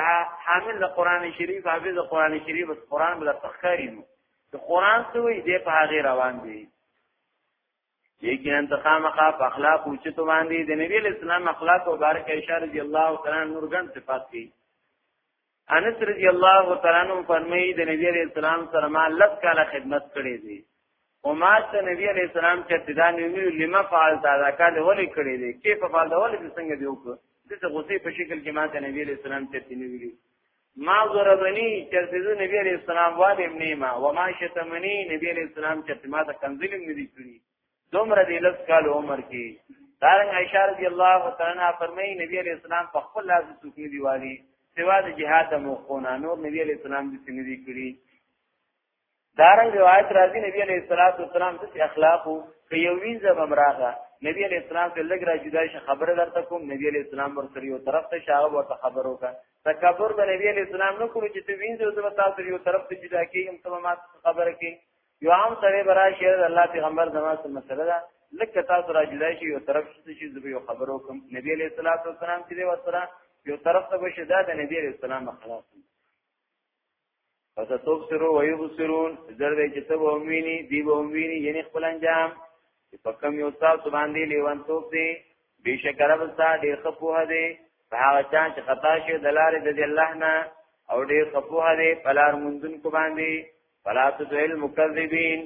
حامل د قران شریف حافظ د قران شریف د قران بل تخکاری نو د قران څوی دی په هغه روان دی یقینا انتقام خا په اخلاق او چتو باندې د نبی اسلام اخلاق او بارک اشاره رضی الله تعالی نور ګن صفات دي انس رضی الله تعالی عنہ فرمایي د نبی اسلام سره ما لږ کاله خدمت کړې دي او ما ته نبی علیہ السلام چې ابتدا نیو لما فعل دا کار ولې کړې دي کیف فعل دا ولې څنګه دی وکړه د غصې په شکل کې ما ته نبی علیہ السلام ته تنویلی ما ضربني چرته د نبی عليه السلام والم نیما وما شتمني نبی عليه السلام چرته ما ته کنزلم ندی کړی دومره د لس کال عمر کې دارنګ عائشہ رضی الله تعالی عنها فرمایي نبی عليه السلام په خپل لاس سوکني دیوالي سوا د جهاد موقونه نور نبی عليه السلام د سندي کړی دارنګ روایت راځي نبی علیہ الصلوۃ والسلام د اخلاق په یو وینځه بمراغه نبی علیہ السلام ته لګ را جدا شي خبره درته کوم نبی علیہ السلام ورته یو طرف ته شاو ورته خبرو کا تکبر به نبی علیہ السلام نو کوم چې ته وینځه زما تاسو یو طرف ته جدا کیږم ته ما خبره کی یو عام سره برا شهر الله پیغمبر زما سره مسله ده لکه تاسو را جدا شي یو طرف ته شي زه یو خبرو کوم نبی علیہ السلام چې دی وسره یو طرف ته بشه دا د نبی علیہ السلام خلاص پس تبصرو و یبصرون زر دې چې ته وویني دی وویني یعنی خپل انجام چې په کم یو تاسو باندې لیوان توپ دی بشک رب ستا ډیر خپوه دی په هغه چا چې خطا شي د لارې د الله نه او ډیر خپوه دی په لار مونږن کو باندې فلا تدعي المكذبين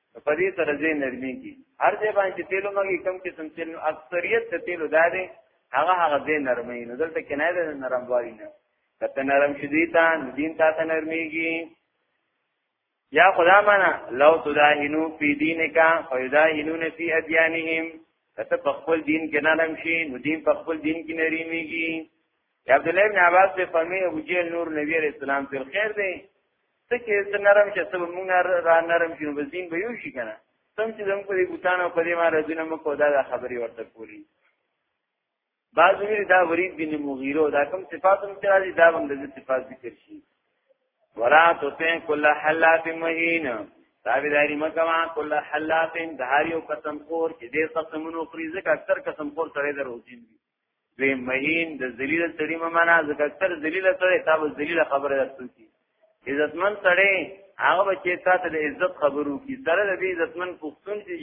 په دې سره زه نرميږي هر ځای باندې تیلو مګي کم قسم تیل نو اکثریت د تیلو دا دی هغه هغه دې نرمي نو دلته کې نه ده نرم واري نه کته نرم شدي تا دین تا ته نرميږي یا خدا مانا لو تداهنو فی دینکا فیداهنون فی ادیانهم کته په خپل دین کې نرم شي نو دین په خپل دین کې نرميږي عبد الله بن عباس په فرمی ابو جهل نور نبی علیہ السلام تل خیر دی ته چې ته نرم شې ته موږ را نرم شې نو بس دین به یو شي کنه څنګه چې زموږ په دې بوتان او په دې ماره دونه مو کو دا خبرې ورته کولی بعض ویل دا ورید بن مغیره دا کوم صفات هم تر دې دا هم د صفات ذکر شي ولا تطع كل حلاف مهين تابعداري مکوا كل حلاف دهاري او قسم خور چې دې قسمونو خريزه اکثر قسم خور سره دروځي دوی مهین د ذلیل سړي معنا ځکه اکثر ذلیل سړي تا به ذلیل خبره درته کی عزتمن سړي هغه به چې تا ته د عزت خبرو کی سره د دې عزتمن پښتون چې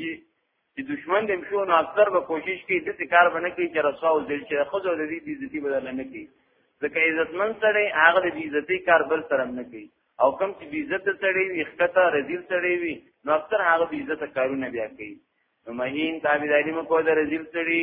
چې دشمن دې مشو نو اکثر به کوشش کوي د دې کار باندې کوي چې رسوا او ذلیل چې خود د دې د عزت بدل نه کوي ځکه عزتمن سړي هغه د عزتي کار بل سره نه کوي او کم چې عزت سړي وي خطه رزیل سړي وي نو اکثر هغه عزت کارونه بیا کوي نو مهین تابعداري مکو د رزیل سړي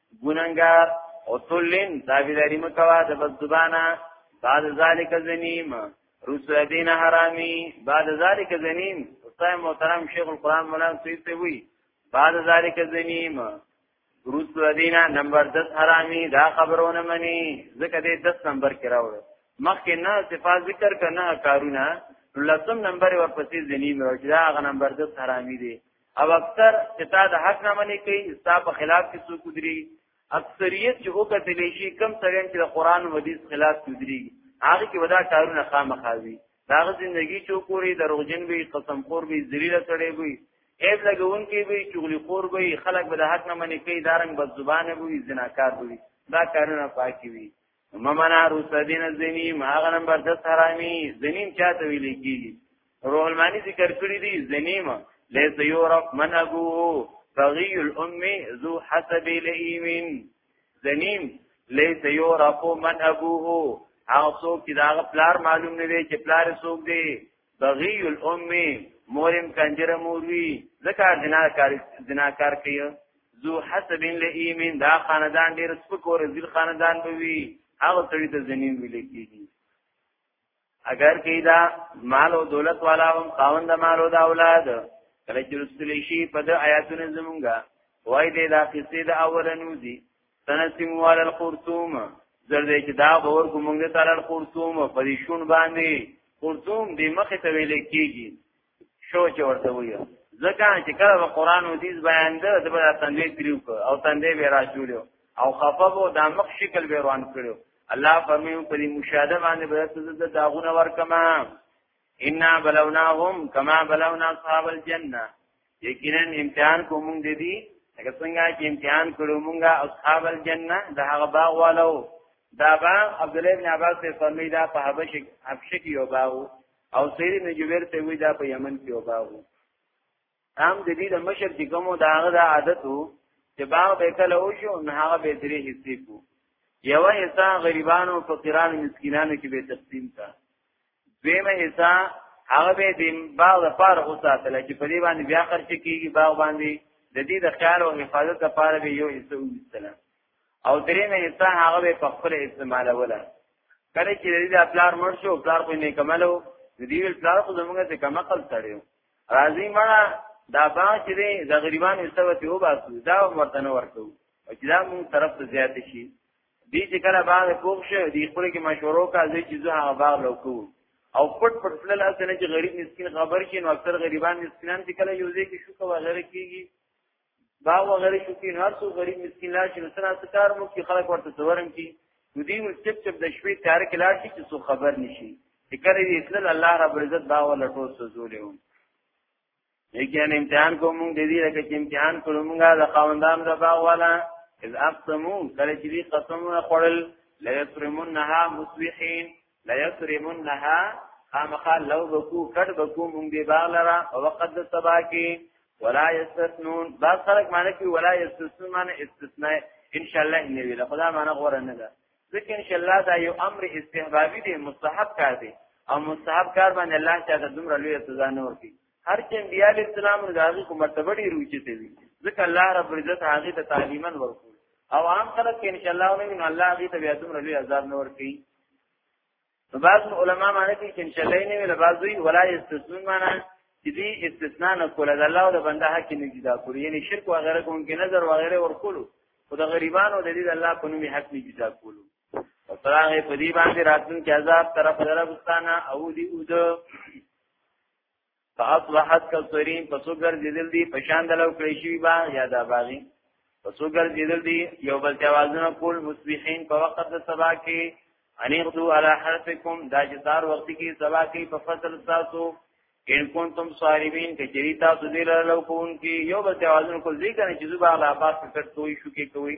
ګننګار او تلین تابیداری مکوا د بس زبانا بعد ذالک زنیم رسول دین حرامی بعد ذالک زنیم استاد محترم شیخ القران مولانا سید ته وی بعد ذالک زنیم رسول دین نمبر 10 حرامی دا خبرونه منی زکه دې 10 نمبر کې راوړ مخکې نه صفات ذکر کنه کارونه لسم نمبر ورپسې زنیم راځي دا غ نمبر 10 حرامی دی او اکثر چې تا د حق نه منې کوي ستا په خلاف کې څوک دري اکثریت چې وکړل شي کم سره چې د قران او حدیث خلاف دري هغه کې ودا کارونه خامخاوي داغه زندگی چوکوري دروغجن وي قسم خور وي ذلیل سړی وي ایب لګون کې وي چغلی خور وي خلک به د حق نه منې کوي دارنګ بد زبانه وي زناکار وي دا کارونه پاکي وي ممنا روسدین زمیم هغه نمبر 10 حرامي زمیم چاته ویل کیږي روح المانی ذکر کړی دی زمیم لیس یورف من ابوه بغی الام ذو حسب الیمین زمیم لیس یورف من ابوه هغه څوک چې دا پلار معلوم نه دی چې پلار څوک دی بغي الام مورم کنجر موروي ځکه جناکار جناکار کوي ذو حسب لئیمن دا خاندان ډیر سپک او رزل خاندان بوي هغه سړي ته زنین ویل کیږي اگر کې دا مال او دولت والا هم خاوند مال او دا اولاد کله چې رسول شي په د آیاتونو زمونږه وای دې دا قصې د اولنو دي سنسیم وال الخرطوم زرد چې دا باور کوم موږ تعالی الخرطوم په دې شون باندې خرطوم دې مخه ته ویل کیږي شو چې ورته وایي ځکه چې کله په قران او حدیث بیان ده د بل تندې تریو او تندې به راځولیو او خفف او د مخ شکل به روان کړو الله فرمیو په دې مشاهده باندې به څه د داغونه ورکما ان بلوناهم کما بلونا اصحاب الجنه یقینا امتحان کوم موږ دې دي لکه څنګه چې امتحان کړو موږ اصحاب الجنه د هغه باغ والو دا باغ عبد الله بن عباس ته فرمایي دا په حبشه حبشه کې یو باغ او سید بن جبیر ته وی دا په یمن کې یو باغ هم د دې د مشر چې کومو دا هغه د عادت وو چې باغ به کله وشو نه هغه به درې حصے کو یو حصہ غریبانو فقیرانو مسکینانو کې به تقسیم کا دویمه حصہ هغه به د باغ لپاره وساتل چې په دې باندې بیا خرچ کیږي باغ باندې د دې د خیال او حفاظت لپاره به یو حصہ وستل او درېمه حصہ هغه به په خپل استعمال ولا کله چې دې د پلار مړ شو پلار په نه کملو د دې ول پلار خو زمونږ ته کم عقل تړیو راځي مړه دا باغ چې د غریبانو حصہ وته وباسو دا ورته نه ورکو او چې دا مون طرف ته زیات شي دې چې کله باغ پوښ شه دې خپل کې مشورو کا دې چې زه هغه باغ لوکو او پټ پټ تلل اصل نه چې غریب مسكين خبر شي نو اکثر غریبان مسكينان چې کله یو ځای کې شو کوه غیر کیږي باغ وغیرہ شو کې هر څو غریب مسكين لا شي نو سره ستار مو کې خلک ورته تورم کې نو دې ول چپ چپ د شپې تیار کې لاړ شي چې څو خبر نشي چې کله دې تلل الله رب عزت باغ ولټو سوزولې لیکن امتحان کو مونږ د دې لکه چې امتحان کړو مونږه د خاوندان د باغ والا اذ اقسمو کله چې قسم خورل لا یسرمنها مصبحین لا یسرمنها خامخا لو بکو کټ بکو مونږ دی باغ لرا او وقت د سبا کې ولا یستثنون با خلق معنی کې ولا یستثنون معنی استثناء ان شاء الله نه ویل خدا معنی غوړه نه ده ځکه ان شاء الله دا یو امر استحبابي دی مستحب کار دی او مستحب کار باندې الله تعالی دومره لوی سزا نه ورکړي هر چې انبیاء علی السلام د هغه کومه تبړی روچي دی ځکه الله رب عزت هغه ته تعلیمن ورکړي او عام خلک ان شاء الله نو الله دې ته بیا دومره لوی عذاب نه ورکړي نو بعض علما معنی کوي چې انشاءالله نه ویل بعض وی ولا استثناء معنی چې دې استثناء نه کوله د الله او د بنده حق نه جدا کړو یعنی شرک او غیره کوم کې نظر او غیره ورکولو خو د غریبانو د دې الله په نوم حق نه جدا کولو او ترغه په دې باندې راتلون کې عذاب طرف دربستانه او دی او د فاصبحت کالطریم پس وګرځیدل دي په شان د لو کړی شي با یا دا باغی پس وګرځیدل دي یو بل توازن کول مصبحین په وخت د سبا کې انیغدو علی حرفکم دا چې سار وخت کې سبا کې په فصل تاسو ان کنتم صارمین کې چری تاسو دې لرلو کوون کې یو بل توازن کول ځکه چې زوبه علی باغ کې کټوي شو کې کوي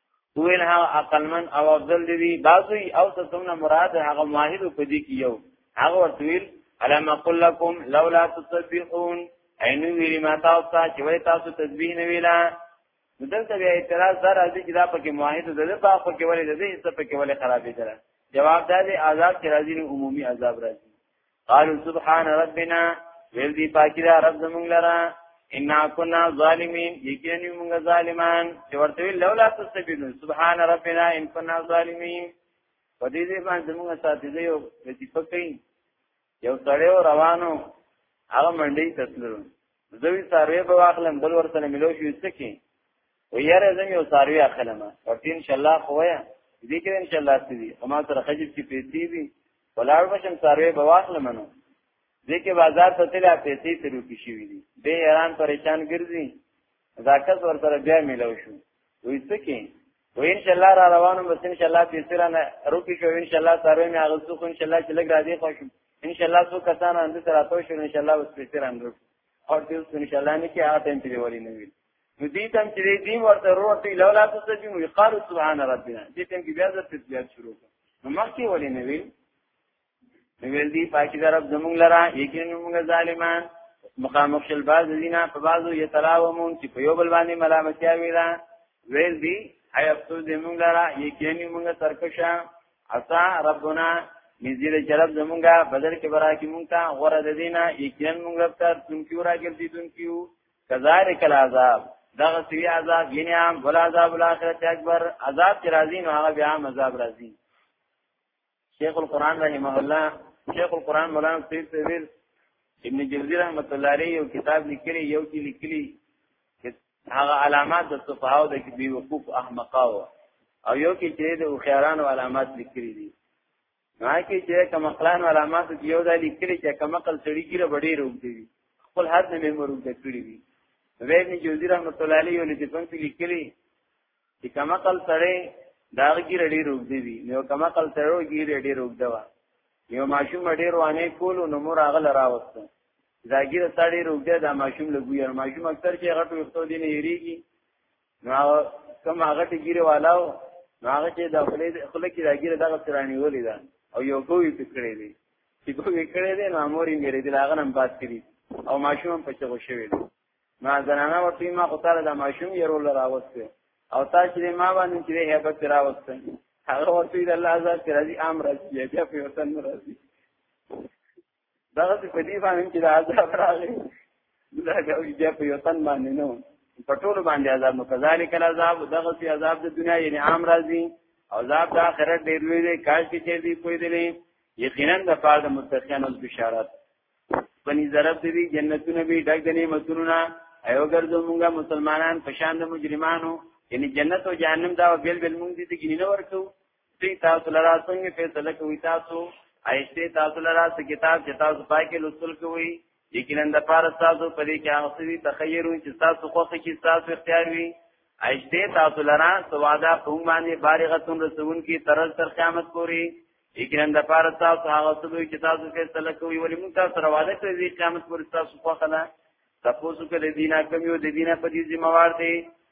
ویل هغه عقلمن او افضل دی بعضی او تسمنا مراد هغه ماهر په دې کې یو هغه ورتویل علم قل لكم لولا تسبحون عین ویری ما تاسو ته چې وای تاسو تسبیح نه ویلا دلته بیا اعتراض دار راځي چې دا پکې ماهر د دې په پکې ولې د دې څه پکې ولې خرابې دره جواب دا دی عذاب چې راځي عمومي عذاب راځي قالو سبحان ربنا ویل دی پاکی دا رب زمونږ لره ان كنا ظالمين یقینا موږ ظالمان چې ورته لولا تستبینون سبحان ربنا ان كنا ظالمين په دې دې باندې موږ ساتي دی یو چې پکې یو سړیو روانو هغه منډي تسلو زوی ساروی به واخلم بل ورته ملو شو سکی ویاره زم یو ساروی اخلم ورته ان شاء الله خویا دې کې ان شاء الله سړي اما تر خجب کې پیسې دي ولاړ بشم سروې به واخلم نو ځکه بازار ته تل پیسې ترو کې شي دي به ایران پریشان ګرځي زاکس ور سره بیا ملو شو وې څه کې و ان شاء الله را روانو بس ان شاء الله پیسې را نه روکی شو ان شاء الله سروې مې هغه څو ان شاء الله چې لګ را دي خو شو ان شاء الله څو کسان اند سره تاسو شو ان شاء الله بس پیسې را اندرو او دې ان شاء الله نه کې هغه ټیم پیری وری نه وي نو دې تم چې دې ورته وروته لولا تسبیح وی قالو سبحان ربنا دې تم کې بیا د تسبیح شروع نو مخکې ولې نه ویل نو ویل دي پاکي درب زمونږ لرا یقینا موږ ظالمان مخامخ شل باز دینا په بازو یتلاومون چې په یو بل باندې ملامتیا ویلا ویل دي هي افسوس دې موږ لرا یقینا موږ سرکشا عطا ربنا نزیل جرب زمونږه بدل کې برا کې مونږ ته غره د دینه یقینا مونږ رب ته تونکیو راګرځي تونکیو کذالک العذاب دغه سی عذاب یعنی عام ولا عذاب الاخرت اکبر عذاب چې راځي نو هغه بیا عذاب راځي شیخ القران رحمه الله شیخ القران مولانا سید سویل ابن جوزی رحمت الله علیه یو کتاب لیکلی یو کې لیکلی هغه علامات د صفاو د بي وقوف احمقاو او یو کې چې د خیرانو علامات لیکلي دي ما کې چې کوم خلان علامات دیو دا لیکلي چې کوم عقل سړي ګیره وړي روغ دی خپل حد نه مروږ د کړی وي وېب نه جوزي رحمت الله علیه ولې د پنځه لیکلي چې کوم عقل سړي دا ګیره ډېر روغ دی وي نو کوم عقل سړي ګیره ډېر روغ دی یو ماشوم ډېر وانه کول نو مور هغه لراوسته زاګیره سړی روغ دی دا ماشوم لګوي ماشوم اکثر چې غټو وختو دي نه یریږي نو کوم هغه ته ګیره والاو نو هغه چې د خپل خپل کې راګیره دغه سرانی ولې ده او یو کوی پکړې دي چې کوی کړې دي نو مورې میرې دي هغه نن باد کړی او ماشوم په چغو شوی دي ما زنانه ورته ما خو تعالی د ماشوم یې رول راوسته او تا چې ما باندې چې هیبت راوسته هغه ورته د الله عزت راځي امر راځي بیا په وطن راځي دا څه په دې باندې چې دا عذاب راغی دا کوي چې په یو تن باندې نو په ټول باندې عذاب نو کذالک العذاب دغه سي عذاب د دنیا یعنی عام راځي او عذاب د آخرت ډیر لوی دی کاش کې چې دې کوی دی یقینا د پاره د متقینو بشارت بني ضرب دی جنتونه به ډک د نعمتونو نه ایو ګرځو مونږه مسلمانان پشان د مجرمانو یعنی جنت او جهنم دا بیل بیل مونږ دي ته ګینه ورکو تی تاسو لرا څنګه فیصله کوي تاسو ایشته تاسو لرا څه کتاب چې تاسو پای کې لوستل کوي یقینا د پاره تاسو په دې کې هغه سوي تخیرون چې تاسو خوښ کی تاسو اختیار وي ایشته تاسو لرا سوادا په باندې بالغتون رسون کی ترل تر قیامت پوري یقینا د پاره تاسو هغه سوي چې تاسو فیصله کوي ولې موږ تاسو راواله ته دې قیامت پوري تاسو خوښ نه تاسو کې د دینه کمیو د دینه په دې ذمہ وار دي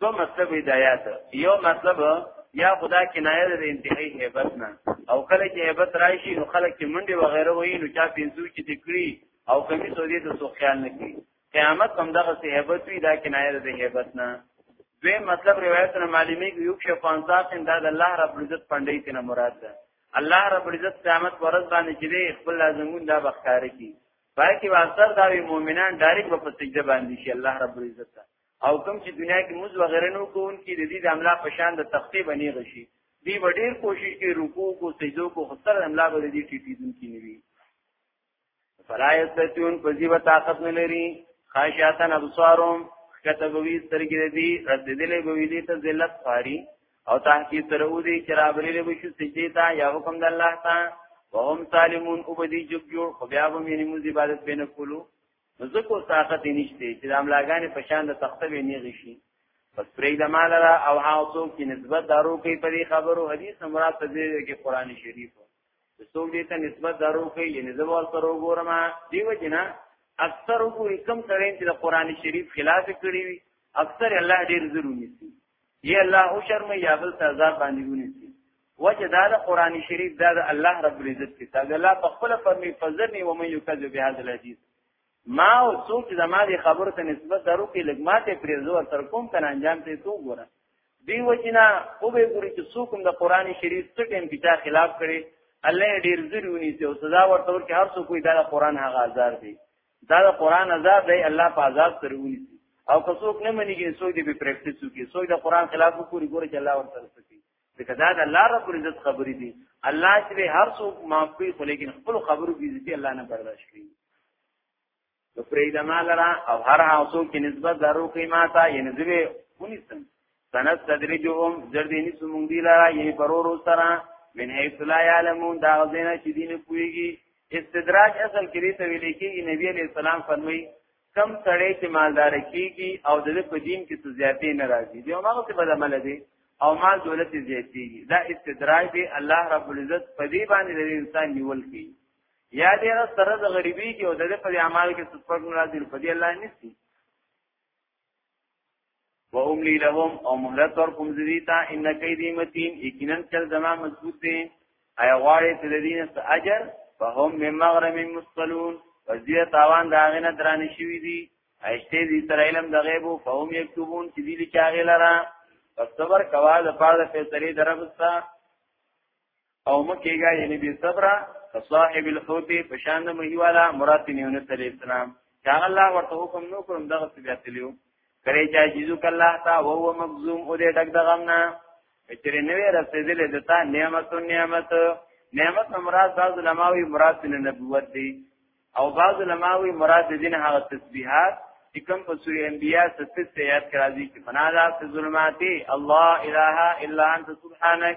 دو مطلب هدایت یو مطلب یا خدا کنایه د انتهایی هیبت نه او کله چې هیبت راشي نو خلک چې منډي و غیره وایي نو چا پینځو چې تکړي او کمی سودی ته سو خیال نه کوي قیامت هم دغه سه هیبت وی دا کنایه د هیبت نه دوی مطلب روایت نه معلومی کې یو شو پانځات دا د الله رب عزت پندې کنه مراد ده الله رب عزت قیامت ورځ باندې چې خپل لازمون دا بخاره کی پای کې واسطه دا مؤمنان ډایرک په سجده باندې شي الله رب عزت او کوم چې دنیا کې موږ وغیرہ نو کوون کې د دې د املا په شان د تختی بنی غشي دی وړیر کوشش کې رکوع کو سجدو کو خسر املا به دې ټیټی دن کې نیوي فرایستون پزی و طاقت نه لري خاشاتن ابصارهم کتبوی سترګې دې رسیدلې بوي دې ته ذلت خاري او تحقیق تر او دې چرابرې به شو سجدي ته یا حکم د الله ته وهم سالمون او بدی جوړ خو بیا به مې موږ عبادت بنه کولو نو ځکه طاقت نشته چې د املاګانې په شان د تخته وی نیغ شي پس پرې د مال را او هغه څوک چې نسبت دارو کوي په دې خبرو حدیث مراد ته دی کې قران شریف د څوک دې ته نسبت دارو کوي یعنی زبر سره وګورم دیو جنا اکثر وګوري کم ترین چې د قران شریف خلاف کړی وي اکثر الله ډیر ضروري سي یا الله او شرم یا بل عذاب باندې ونی سي وجه دا د قران شریف دا د الله رب العزت کتاب الله په خپل فرمی فزرنی و من یکذب بهذا الحدیث ما او سوچ زما د خبرو ته نسبت درو کې لګماته پریزو ور تر کوم کنه انجام ته تو ګوره دی وجنا او به ګوري چې څوک د قران شریف څخه ټیم بچا خلاف کړي الله ډیر زرونی ته او سزا ورته ورکړي هر څوک دا د قران هغه آزار دی دا د قران آزار دی الله په آزاد سرونی او که څوک نه مني کې څوک دې په پریکټیس وکړي څوک د قران خلاف وکړي ګوره چې الله ورته کوي ځکه دا د الله رب العزت خبرې دي الله چې هر څوک معاف کوي خو لیکن خپل خبرو کې دې الله نه برداشت کوي نو پرې د مال را او هر هغه څوک چې نسبت دارو کوي ماته یعنی زوی ونیسم سند تدریجهم جردینی سمون دی لرا یعنی پرور سره من حیث لا یعلمون دا غزینا چې دین پویږي استدراج اصل کې ته ویل کېږي نبی علی السلام فرمایي کم سړی چې مالدار کیږي او د په دین کې څه زیاتې نه راځي دی هغه څه بد عمل دی او مال دولت زیاتې دا استدراج دی الله رب العزت په دې باندې د انسان نیول کی یا دې سره د غریبي کې او د په اعمال کې څه فرق نه راځي په دې الله نسی و املی لهم او مهلت ورکم زدیتا ان کیدی متین یقینا چل زما مضبوط دی ای غواړی چې د دین ست اجر فهم من مغرم مستلون وزیر تاوان داغنه دران شوی دی اشته دی تر علم د غیب فهم یكتبون چې دی لکاغه لرا پس صبر کوا د پاره فیصله دربستا او مکیګا یعنی بی صبر صاحب الحوت پشان مهیوالا مراد یونس علی السلام چا الله ورته حکم نو کوم دغه سبیات لیو کرے چا جیزو کله تا او هو مخزوم او دې ډک دغم نه چیرې نوې رسېدلې دتا نعمت نعمت نعمت مراد بعض علماوی مراد دین نبوت دی او بعض علماوی مراد دین هغه تسبیحات چې کوم په سورې انبیاء 37 آیات کې راځي چې فنا لا ظلماتی الله اله الا انت سبحانك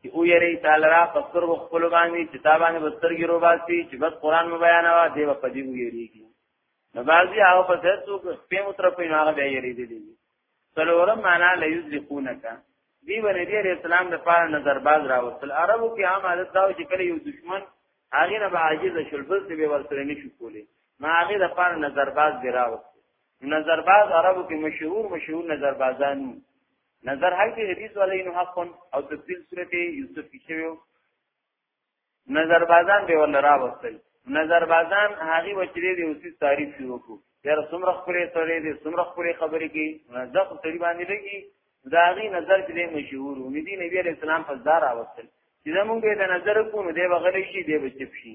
چې او یری تعالی را پستر و خپل باندې کتابانه بسترګي رو باسي چې بس قران مو بیانوا دی په دې ویریږي نو بعضی هغه په ځای څوک په متر په هغه بیا یری دي دي څلورم معنا لا یذلقونک دی و نبی علیہ السلام د پاره نظر باز راوستل عربو کې عام عادت دا چې کله یو دشمن هغه نه به عاجز شول بل څه به ورسره نشي کولی ما هغه د پاره نظر باز دی راوستل نظر باز عربو کې مشهور مشهور نظر بازانو نظر حق دی حدیث ولی نو حق او تفصیل صورت یوسف کی شویو نظر بازان به ول را وستل نظر بازان هغه وچری دی اوسې تعریف شروع کو یاره څومره خپلې سره دې څومره خپلې خبرې کې نظر خو تری باندې لګي دا غي نظر چې مشهور و ندي نبی عليه السلام په زار راوستل چې زمونږ به نظر کو نو دې بغلې شي دې بچپ شي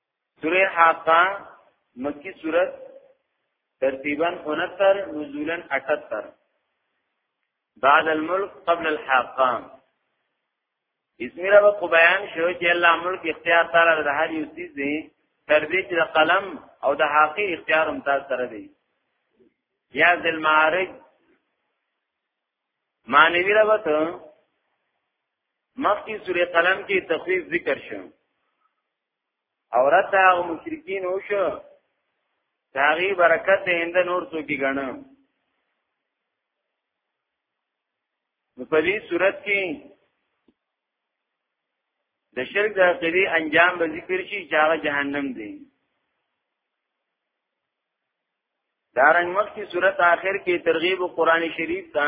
سوره حاقه مکی سوره ترتیبا 69 نزولا 78 بعد الملک قبل الحاقه اسمی را کو بیان شو چې الله ملک اختیار تعالی د هر یو چیز دی تر دې چې قلم او د حاقی اختیار هم تاسو سره دی یا ذل معارج معنی وی ربط مخی سوری قلم کی تخویف ذکر شو عورت هغه مشرکین وشو داغي برکت د هند نور څو کې غنه نو په دې صورت کې د شرک د عقیدې انجام به ذکر شي چې هغه جهنم دی دارنګ مخ کی صورت آخر کې ترغیب قرآن شریف ته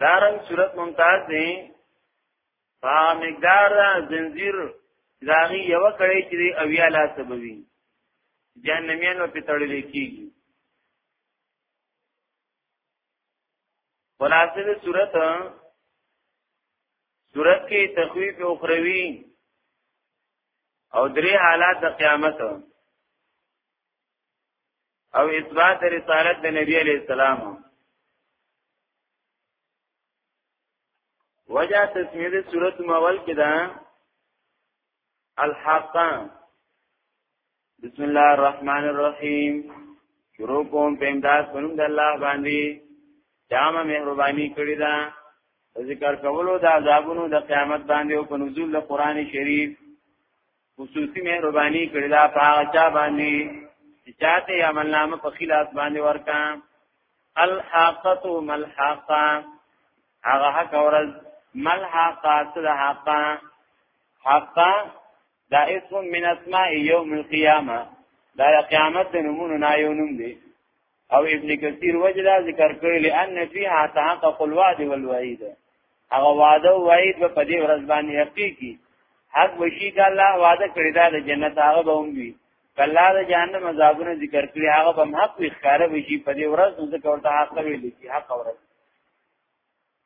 دارن صورت ممتاز دی په مقدار زنجیر داغي یو کړی چې او یا لا سببي جهنميان په تړل کېږي خلاصه د صورت صورت کې تخویف اخروی او درې حالات د قیامت او اثبات رسالت د نبی علیہ السلام وجه تسمیه د صورت مول کې ده الحق بسم الله الرحمن الرحیم شروع کوم په امداد پنوم د الله باندې جامه مهرباني کړی ده ذکر کولو د عذابونو د قیامت باندې او په نزول د قران شریف خصوصي مهرباني کړی دا په هغه چا باندې چې چاته یې عملنامه په خلاف باندې ورکا الحاقه ملحقه هغه حق اورز ملحقه صد حقا حقا دا اسم من اسماء یوم القیامه دا قیامت د نمونه نه یو نوم دی او ابن کثیر وجدا ذکر کړی لئن فیها تحقق الوعد والوعید هغه وعده او وعید په دې ورځ باندې حقيقي حق وشي چې الله وعده کړی دا د جنت هغه به هم وي کله د جهنم عذابونه ذکر کړی هغه به حق وي ښکارا وشي په دې ورځ نو ځکه ورته حق ویل کی حق ورځ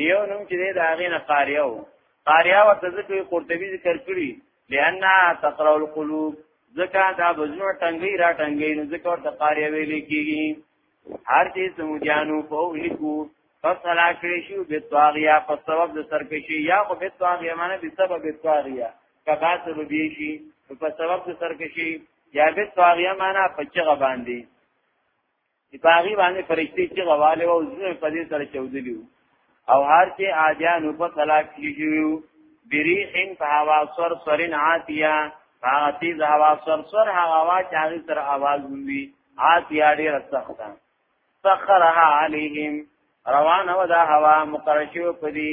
دیو نوم چې د هغه نه قاریو قاریا ورته ذکر قرطبي ذکر کړی لئنها تقرا القلوب ځکه دا بزنو ټنګي را ټنګي نو ځکه ورته قاریا ویل کیږي هر دې سمجانو په لیکو پس هلاکړې شو به طاغیا په سبب د سرکشي یا خو به طاغیا معنی به سبب به طاغیا کبا سبب یې شي په سبب د سرکشي یا به طاغیا معنی په چغه باندې چې په هغې باندې فرشتې چې غواله وه او زونه په دې سره چودلي وو او هر چې عادیانو په طلاق کېږي بریحن په هوا سر سرین عاتیه هغه تیز هوا سر سر هغه هوا چې هغې سره آواز وي عاتیه ډېره سخته سخرها علیهم روانه و دا هوا مقرشو په دې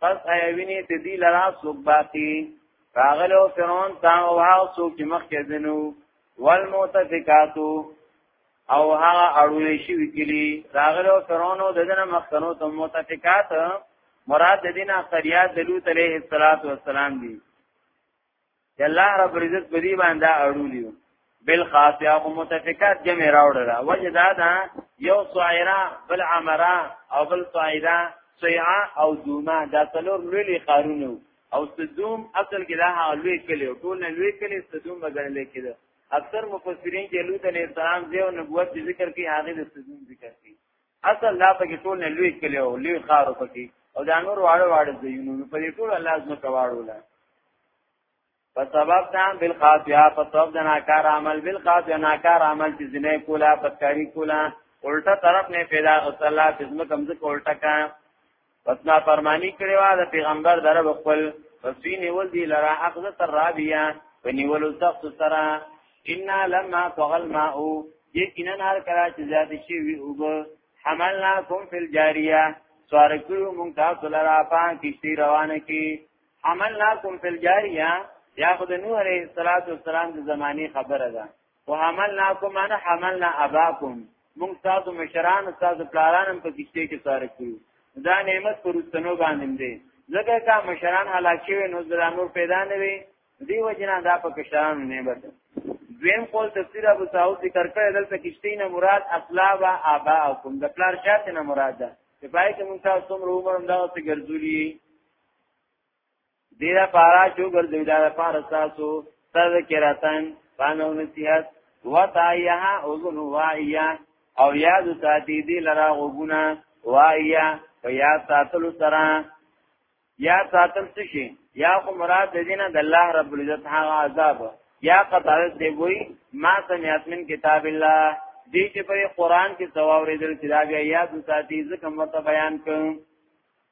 پس ایا ویني ته دی لرا سوق باقی راغلو فرعون تا او هغه سوق چې مخ کې دینو والمؤتفقاتو او هغه اړول شي وکړي راغلو فرعون او دنه مخکنو ته مؤتفقات مراد د دین اکثریات د لوط علیه السلام دی چې الله رب العزت په دې باندې اړولیو بل خاص یا هم متفقات جمع راوړل وجه دا دا یو صایرا بل عمرا او بل صایدا صیعا او دوما دا څلور لوی قارونو او صدوم اصل کې دا لوی کلی ټول نه لوی کلی صدوم وګڼل کېده اکثر مفسرین چې لوط علیه السلام دی او نبوت ذکر کوي هغه د صدوم ذکر کوي اصل دا پکې ټول نه لوی کلی او لوی خار پکې او دا نور واړه واړه ځایونه په دې ټول الله زما کواړوله په سبب دا بالخاطیا په سبب د ناکار عمل بالخاطیا ناکار عمل چې زنه کولا پتکاری کولا الټا طرف نه پیدا او صلی الله علیه وسلم کمزه الټا کا پس نا فرمانی کړي وا د پیغمبر در خپل پس وی نیول دی لرا اخذ تر رابیا په نیولو سخت سره ان لما طغل ماء یقینا هر کله چې زیات شي وی او حملنا کوم فل جاریه سوار کړو مونږ تاسو لرا پان کشتی روانه کی حملنا کوم فل جاریه یا خود نوح علیہ الصلوۃ والسلام د زمانی خبره ده وحملناکم انا حملنا اباکم موږ تاسو مشران تاسو پلارانم په کشته کې سار کړو دا نعمت پرستنو باندې دی ځکه کا مشران هلاک شوی نو زرانور پیدا نه وي دی وجنا دا په کشران نعمت دویم قول تفسیر ابو سعود ذکر کړی دلته کشته نه مراد اصلا و ابا او کوم د پلار شاته نه مراد ده چې پای کې موږ تاسو څومره عمر هم دا څه ګرځولي دې لپاره چې ګرځوي دا لپاره تاسو تذکرتن فانو نصیحت وتایها اذن واعیا او یاد ساتي دې لرا غوګونه واعیا په یاد ساتلو سره یا ساتل څه شي یا خو مراد د دینه د الله رب العزت هغه عذاب یا قطعه دی وی ما سمعت من کتاب الله دې چې په قران کې ثواب ورېدل چې دا بیا یاد ساتي ځکه مت بیان کوم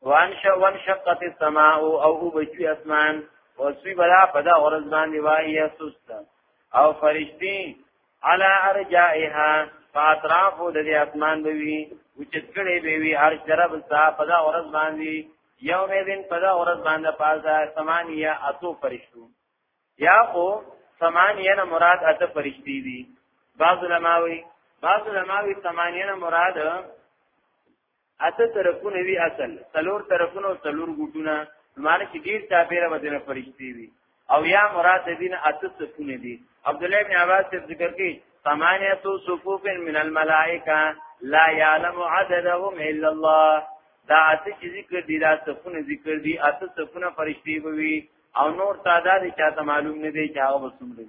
وانش وانشقت السماء او او بچوي اسمان وسوی بلا پدا ورځ باندې وایي سست او فرشتي على ارجائها فاطراف د دې اسمان به وي وچت کړي به وي هر طرف صاحب پدا ورځ باندې یوم دین پدا ورځ باندې پازا سمانیه اتو فرشتو یا خو سمانیه نه مراد اته فرشتي دي بعض علماوی بعض علماوی سمانیه نه مراد اته طرفونه وی اصل څلور طرفونه او څلور ګوټونه معنی چې ډیر تابعره بدنه فرشتي وي او یا مراد دین اته صفونه دي عبد الله بن عباس ذکر کوي ثمانیه صفوف من الملائکه لا يعلم عددهم الا الله دا اته چې ذکر دي دا صفونه ذکر دي اته صفونه فرشتي وي او نور تعداد چاته معلوم نه دي چې هغه وسوم دي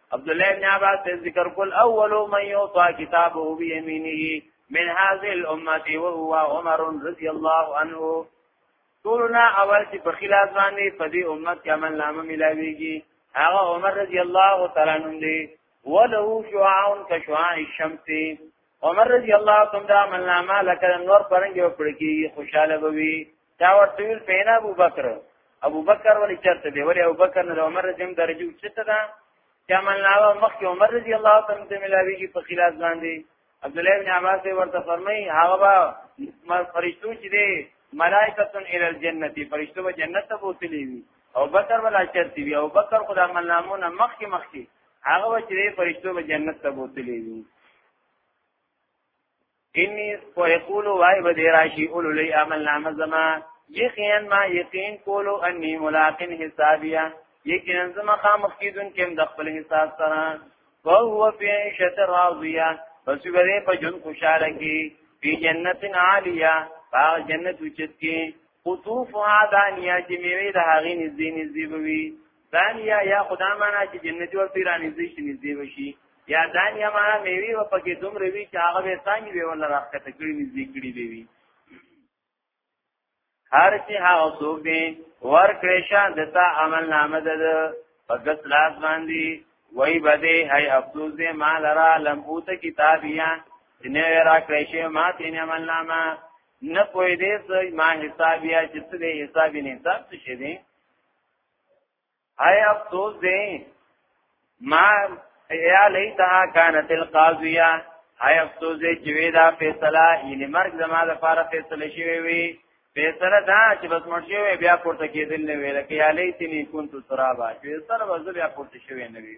عبد الله بن عباس ذکر کول اول من یوطا کتابه بیمینه من هذه الامه وهو عمر رضی الله عنه ټولنا اول چې په خلاف باندې په دې امت کې عمل نامه ملاويږي هغه عمر رضی الله تعالی عنہ دی وله شعاع كشعاع الشمس عمر رضی الله تعالی عنہ عمل نامه لکه نور پرنګ یو پړکی خوشاله بوي چا ورته ویل پینا ابو بکر ابو بکر ولی چرته دی ولی ابو بکر نه عمر رضی الله درجه چته ده چې عمل ناوه مخکې عمر رضی الله تعالی ته ملاویږي په خلاف باندې عبد الله بن عباس ورته فرمایي هغه با فرشتو چې دی ملائکه ال الجنه فرشتو به جنت ته بوتلی وي او بکر ولا چرتی وي او بکر خدای عمل نامونه مخکې مخکې هغه چې فرشتو به جنت ته بوتلی وي انی و یقول وای و دی راشی اولو لی عمل نام زما یقین ما یقین کولو انی ملاقن حسابیا یقین زما خامخ کیدون کم د خپل حساب سره وهو فی عیشت راضیه پس وګړي په جون خوشاله کی فی جنت عالیه باغ جنت وچت کی قطوف دانیا چې میوه د هغې نږدې نږدې بوي دانیا یا خدا معنا چې جنتی ورته رانی زی شي نږدې وشي یا دانیا معنا میوي و پکې دومره وی چې هغه به څنګه به ولا راخته کړی نږدې کړی دی وی هر چې هغه څوک دی ور کړی شان دتا عمل نامه ده فقط لاس باندې وای بده هي افسوس دې ما لرا لم اوت کتابیا نه را کړی شی ما تین عمل نامه نه پوی دې ما حسابیا چې څه دې حساب نه حساب څه شي اے افسوس دې ما یا لیتها کانت القاضیه اے افسوس دې چې وی دا فیصله یې مرګ زما د پاره فیصله شوی وی فیصله دا چې بس مړ شوی بیا پورته کېدل نه ویل کې یا لیتنی كنت ترابا چې سر وځ بیا پورته شوی نه وی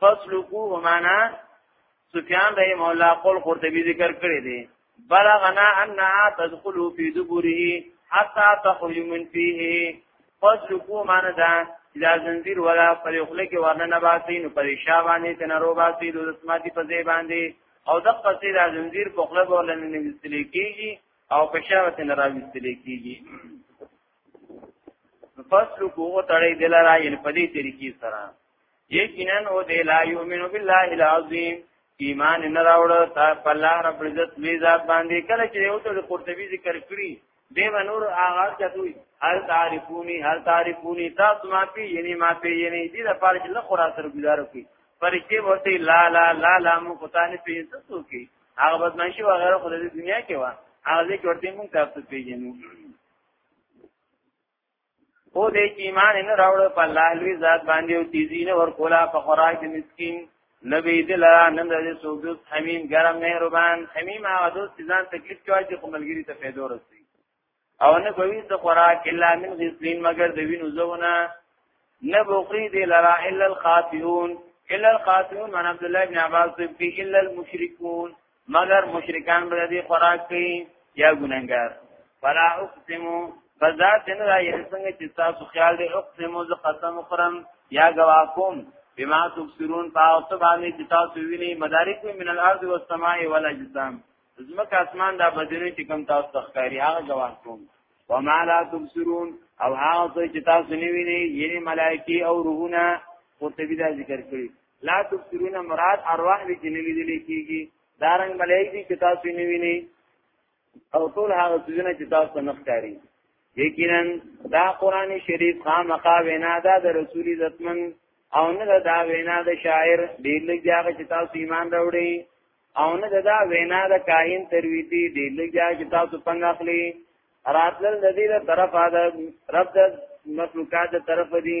فسلکوه معنا سفیان رحم الله قول قرطبی ذکر کړی دی بلغنا انها تدخل فی دبره حتا تخرج من فيه فسلکوه معنا دا دا زنجیر ولا پر خپل کې ورنه نه باسي نو پر شابانه تنرو باسي د سماعتي په ځای باندې او د قصې دا زنجیر په خپل ورنه نه وستل کیږي او په شابه تنرو وستل کیږي فسلکوه تړي دلاره یې په دې طریقې سره یقینا او دی لا یؤمن بالله العظیم ایمان نه راوړ تا په الله رب عزت لوی ذات باندې کله چې یو ته قرطبي ذکر کړی دی نور هغه چتوي هل تعرفونی هل تعرفونی تاسو ما پی یعنی ما پی یعنی دې د پاره چې له خورا سره گزارو کی پرچې ورته لا لا لا لا مو کوتانه پیسې څوکي هغه بدمعشي وغیرہ خو د دنیا کې و هغه ځکه ورته مونږ تاسو پیژنو او دې چې ایمان نه راوړ په الله لوی ذات باندې او تیزی نه ورکولا په خوراک د مسكين نبی دلا نن د سوګوس حمیم ګرم مهربان حمیم هغه دوست ځان تکلیف کوي چې کوملګری ته پیدا ورسي او نه کوي څه خوراک الا من غسلین مگر د وینو زونه نه بوخری دی لرا الا الخاطئون الا الخاطئون من عبد الله بن عباس بن الا المشركون مگر مشرکان به دې خوراک کوي یا ګننګار فلا اقسم فذات نه راي څنګه چې تاسو خیال دې اقسم ز قسم خرم یا گواکم بما تبصرون پاو ته باندې چې تاسو ویني مدارک من الارض والسماء والاجسام زمک اسمان دا بدنه چې کم تاسو تخکاری هغه گواکم وما لا تبصرون او هغه چې تاسو نه ویني یعنی ملائکی او روحونه قرطبی دا ذکر کړی لا تبصرون مراد ارواح دي چې نه لیدل کیږي دارنګ ملائک دي چې تاسو نه ویني او ټول هغه څه چې تاسو نه ښکاري یقینا دا قران شریف خامخا وینا ده د رسول عزتمن او نه دا وینا د شاعر ډیر لږ هغه چې تاسو ایمان راوړي او نه دا وینا د کاهن ترویتی ډیر لږ هغه چې تاسو پنګ اخلي راتل د دې طرفه د رب د مخلوقات طرف دي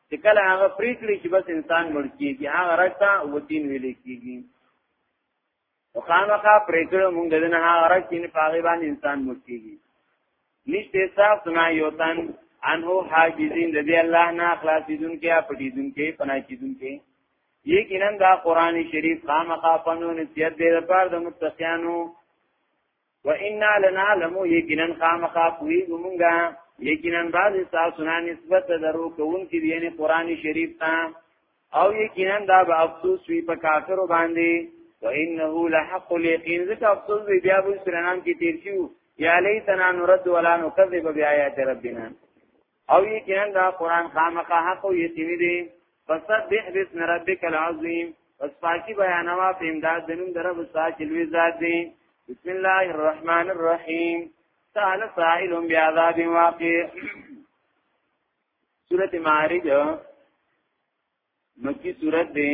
چې کله هغه پریکړي چې بس انسان مړ کیږي هغه راځه وتین ویل کیږي وخامخا پریکړه مونږ دنه هغه راځ چې نه پاغي باندې انسان مړ کیږي نشته صاحب سنا یوتن انو حاجزین د دې الله نه خلاصیدون کې پټیدون کې پناکیدون کې یقینا دا قران شریف خامخا پنو نسیت دې لپاره د متقینو وإنا لنعلم یقینا خامخا کوي ګمونګا یقینا بعض تاسو نه نسبت درو کوون کې یعنی قران شریف ته او یقینا دا به افسوس وي په کافرو باندې وانه لحق اليقين ځکه افسوس وي بیا به سرنام کې تیر شو یا لیتنا نرد ولا نكذب بیاات ربنا او یقینا دا قران خامخا حق او یتیمی دی فسبح بسم ربک العظیم پس پاکی بیانوا په امداد د نوم درو ساج لوی ذات دی بسم الله الرحمن الرحیم سال سائل بیاذاب واقع سورۃ معارج مکی سورۃ دی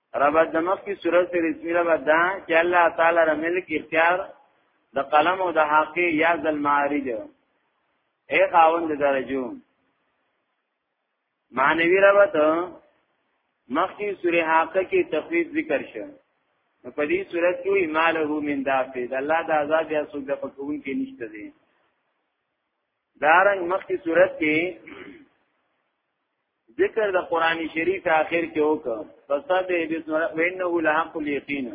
ربط د مخ کی صورت سره رسمی ربط دا چې الله تعالی را ملک اختیار د قلم او د حقی یا ذل معارج اے خاوند درجو معنوی ربط مخ کی سوره حقه کې تخفیف ذکر شو نو په دې صورت کې ماله من دافع د الله د عذاب یا سود د پکون کې نشته دي دارنګ مخ کی صورت کې ذکر د قران شریف اخر کې وکړه فسبح بسم ربک وانه لحق الیقین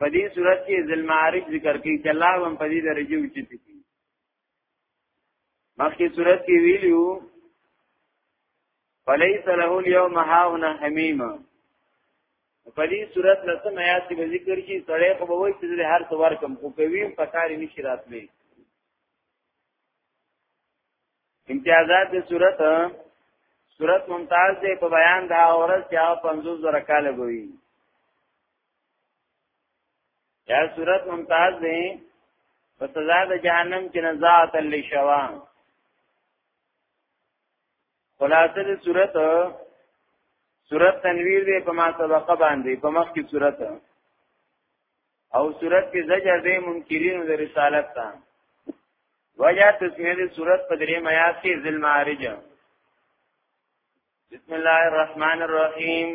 په دې صورت کې ذل معارج ذکر کوي چې الله هم په دې درجه اوچت دي مخکې صورت کې ویلو فلیس له اليوم هاونه حمیما په دې صورت لسم آیات کې ذکر شي سړی خو به وایي چې هر څوار کم خو کوي په کار نشي راتلی امتیازات د صورت صورت ممتاز دی په بیان دا اورز چې هغه 50 زره کال غوي یا صورت ممتاز دی په سزا د جهنم کې نزاعت لشوا خلاصه د صورت صورت تنویر دی په ما سبقه باندې په مخ کې صورت او صورت کې زجر دی منکرین د رسالت ته وجه تسمیه دی صورت په درې میات کې ذل معارج بسم الله الرحمن الرحیم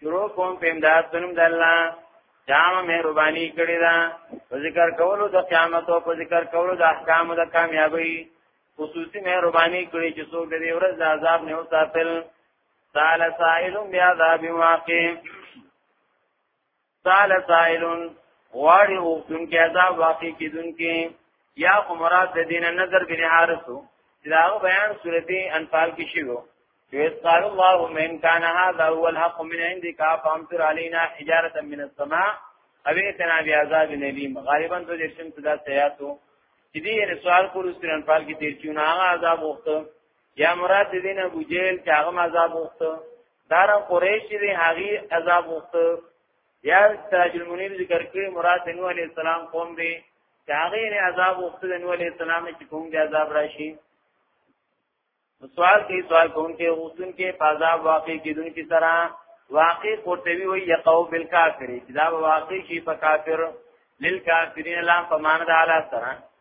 شروع کوم په امداد تنم د الله جام مهرباني کړی دا په ذکر کولو د قیامت او په ذکر کولو د احکام د کامیابی خصوصي مهرباني کړی چې څوک د دې ورځ د عذاب نه وساتل سال سائل بیاذاب واقع سال سائلون غواړي اوختون کې عذاب واقع کیدون کې یا مراد د دین نظر بن حارثو دا بیان سورته انفال کې شوی ويسقال الله من كان هذا هو الحق من عندك فامطر علينا حجارة من السماء او اتنا بعذاب نلیم غالبا تو درشن صدا سیاتو چې دې سوال کول سرن پال کې تیر چونه هغه عذاب وخت یا مراد دې نه ابو جهل چې هغه عذاب وخته دارن قریش دې هغه عذاب وخته یا تاج المنیر ذکر کړی مراد نوح علی السلام قوم دې چې هغه نه عذاب وخته نوح علی السلام چې کوم دې عذاب راشي سوال کې سوال کوم کې غوسن کې عذاب واقع کیدون کی سره واقع قرطبی وی یقو بالکافر دا واقع شي په کافر للکافرین لام په معنا د اعلی سره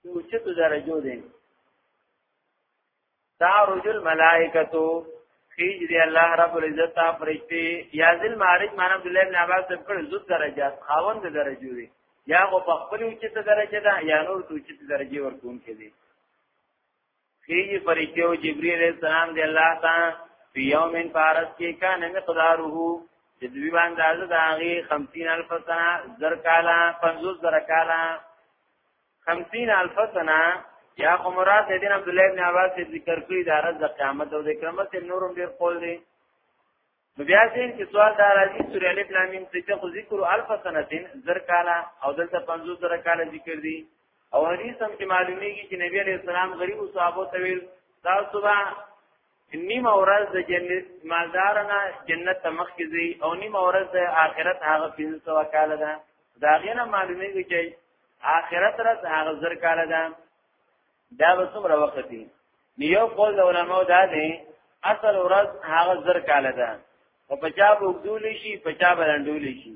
چې اوچتو درجو دي تعرج الملائکتو خیج دی الله رب العزت ته فرشتي یا ذل معارج معنی عبد الله بن عباس ته کړ زو درجات خاوند درجو دي یا غو په خپل اوچته درجه ده یا نور اوچته درجه ورکون کې دي کیږي پرې کې او جبرئیل علیہ السلام دی الله تعالی په یوم فارس کې کان مقداره چې دوی باندې از د هغه 50000 سنه زر کالا 50 زر کالا 50000 سنه یا عمرات دین عبد الله ابن عباس ذکر کړی د عرض د قیامت او د کرامت نورم ډیر قول دی نو بیا ځین کې سوال دا راځي سورې الف لام میم ته خو ذکر الف سنتین زر کاله او دلته 50 زر کاله ذکر دي او حدیث هم کې معلومیږي چې نبی علیہ السلام غریب او صحابه ته ویل تاسو به نیمه ورځ د جنت مالدارنا جنت ته مخ کیږي او نیمه ورځ د آخرت هغه 500 کال ده دا غینه معلومیږي چې آخرت رات هغه زر کال ده دا به څومره وخت دی یو قول د علماو دا دی اصل ورځ هغه زر کال ده او په چا به وګدول شي په چا به لندول شي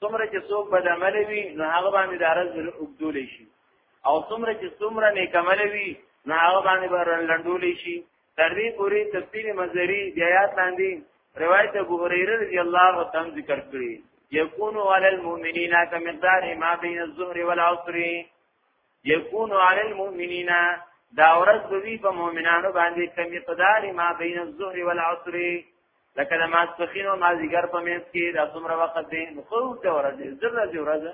څومره چې څوک بد عمل وي نو هغه باندې د ارز وګدول شي او څومره چې څومره نیک عمل وي نو هغه باندې به لندول شي تر دې پورې تفسیر مزری د آیات باندې روایت ابو هريره رضی الله تعالی ذکر کړی یکونو علی المؤمنین کمقدار ما بین الظهر والعصر یکون علی المؤمنین دا ورځ دوی په مؤمنانو باندې کمی قدار ما بین الظهر والعصر لکه د ماسپخین او مازیګر په منځ کې دا څومره وخت دی نو خو ته ورځ زره دی ورځ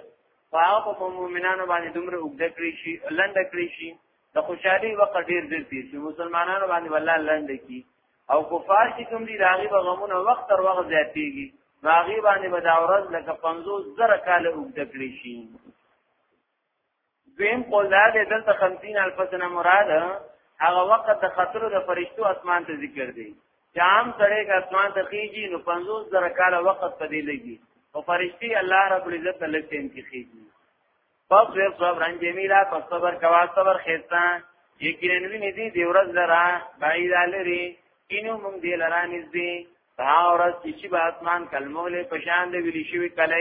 هغه په مؤمنانو باندې دومره وګد کړی شي لند کړی شي د خوشحالي وخت ډیر ډیر دی چې مسلمانانو باندې والله لند کی او کفار چې کوم دي راغي به غمونه وخت تر وخت زیاتېږي راغي باندې به دا ورځ لکه 50 زره کال وګد کړی شي دویم قول دا دی دلته 50 الف سنه مراد هغه وخت د خطر د فرشتو اسمان ته ذکر دی چې عام سړی که اسمان ته خيږي نو 50 زره کال وخت په دې لګي او فرشتي الله رب العزت ته لږ ټیم کې خيږي پس ور صبر جمیلا پس صبر کوا صبر خیستا یقینا ویني دي دی ورځ لرا بای دالری کینو مونږ دی لرا نږدې دا ورځ چې په اسمان کلمو له پشان دی ویلی شوی کله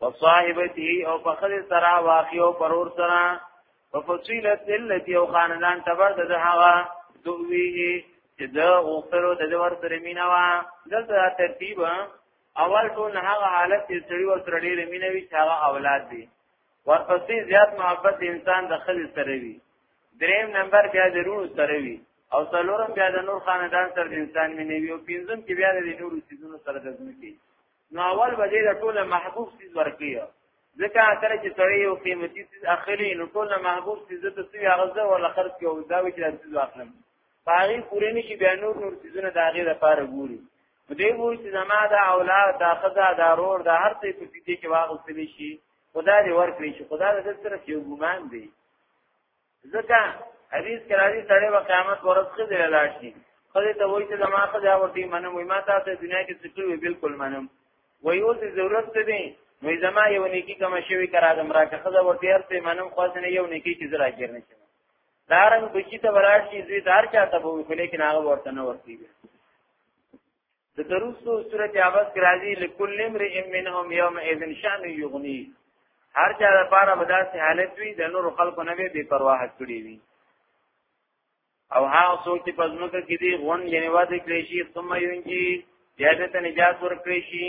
وصاحبته او بخل سرا واقعو پرور سرا وفصیلت التي او خاندان تبر د هغه دوی چې د اوپرو د ور سره مینا وا دلته ترتیب اول ټول هغه حالت چې سړی ور سره ډیر مینا وی چې هغه اولاد دی ورپسې زیات محبت انسان د خل سره وی دریم نمبر بیا د روح سره وی او څلورم بیا د نور خاندان سره د انسان مینوي او پنځم کې بیا د نورو سيزونو سره د ځمکې نو اول به دې ټول محبوب سیز ورکی ځکه کله چې سړی یو قیمتي سیز اخلي نو ټول محبوب سیز ته سوي هغه ځو ولا خرج کوي او دا وی چې سیز اخلم پاری پورې نشي بیا نور نور سیزونه د هغه لپاره ګوري دې وو چې زما دا اولاد دا خزا دا رور دا هر څه په دې کې واغستل شي خدا دې ورکړي چې خدا دې سره یو ګمان دی ځکه حدیث کې راځي سړی به قیامت ورځ کې دی لاړ شي خدای ته وایي چې زما خدای ورته منم وي ما تاسو دنیا کې څه کړو بالکل منم وایي اوس ضرورت څه دی نو زما یو نیکی کوم شوی کرا دم را که خدای ورته ورته منم خو نه یو نیکی چې زرا ګر نشم دارنګ بچی ته وراشي زوی دار چاته وو خو لیکن هغه ورته نه ورتیږي د ترسو سورته عباس کې راځي لکل امرئ منهم یوم اذن شان یغنی هر چا لپاره به داسې حالت وي د نور خلکو نه به بے پروا کړی وي او ها څوک چې پزمکه کې دی غون یعنی واده کړی شي ثم یونجی زیادت نجات ورکړي شي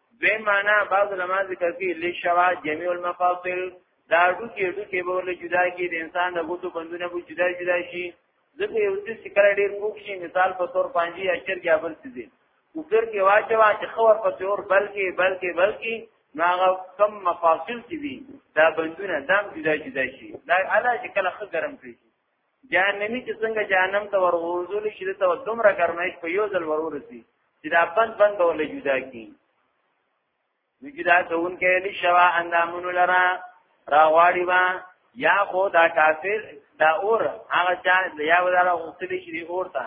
دوی معنا بعض علما ذکر کوي لشوا جميع المفاصل دا ډوکی ډوکی به ول جدا کی د انسان د غوتو بندونه به جدا جدا شي ځکه یو څه سکر ډیر کوک شي مثال په تور پانجي اچر کې ابل سيزي وکړ کې واچوا چې خور په تور بلکې بلکې بلکې ناغه کم مفاصل کې دي دا بندونه دام جدا جدا شي دا علاج کله خ ګرم کړی جهنمی چې څنګه جهنم ته ورغورځول شي ته دومره ګرمایش په یو ځل ورورسي چې دا بند بند ول جدا کی نو چې دا څون کې لې شوا اندامونو لرا راغواړي وا یا خو دا کافر دا اور هغه چا یا وداره غوښتلی شي اور ته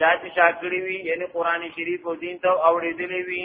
دا چې شاکړی وي یعنی قران شریف او دین ته اوریدلې وي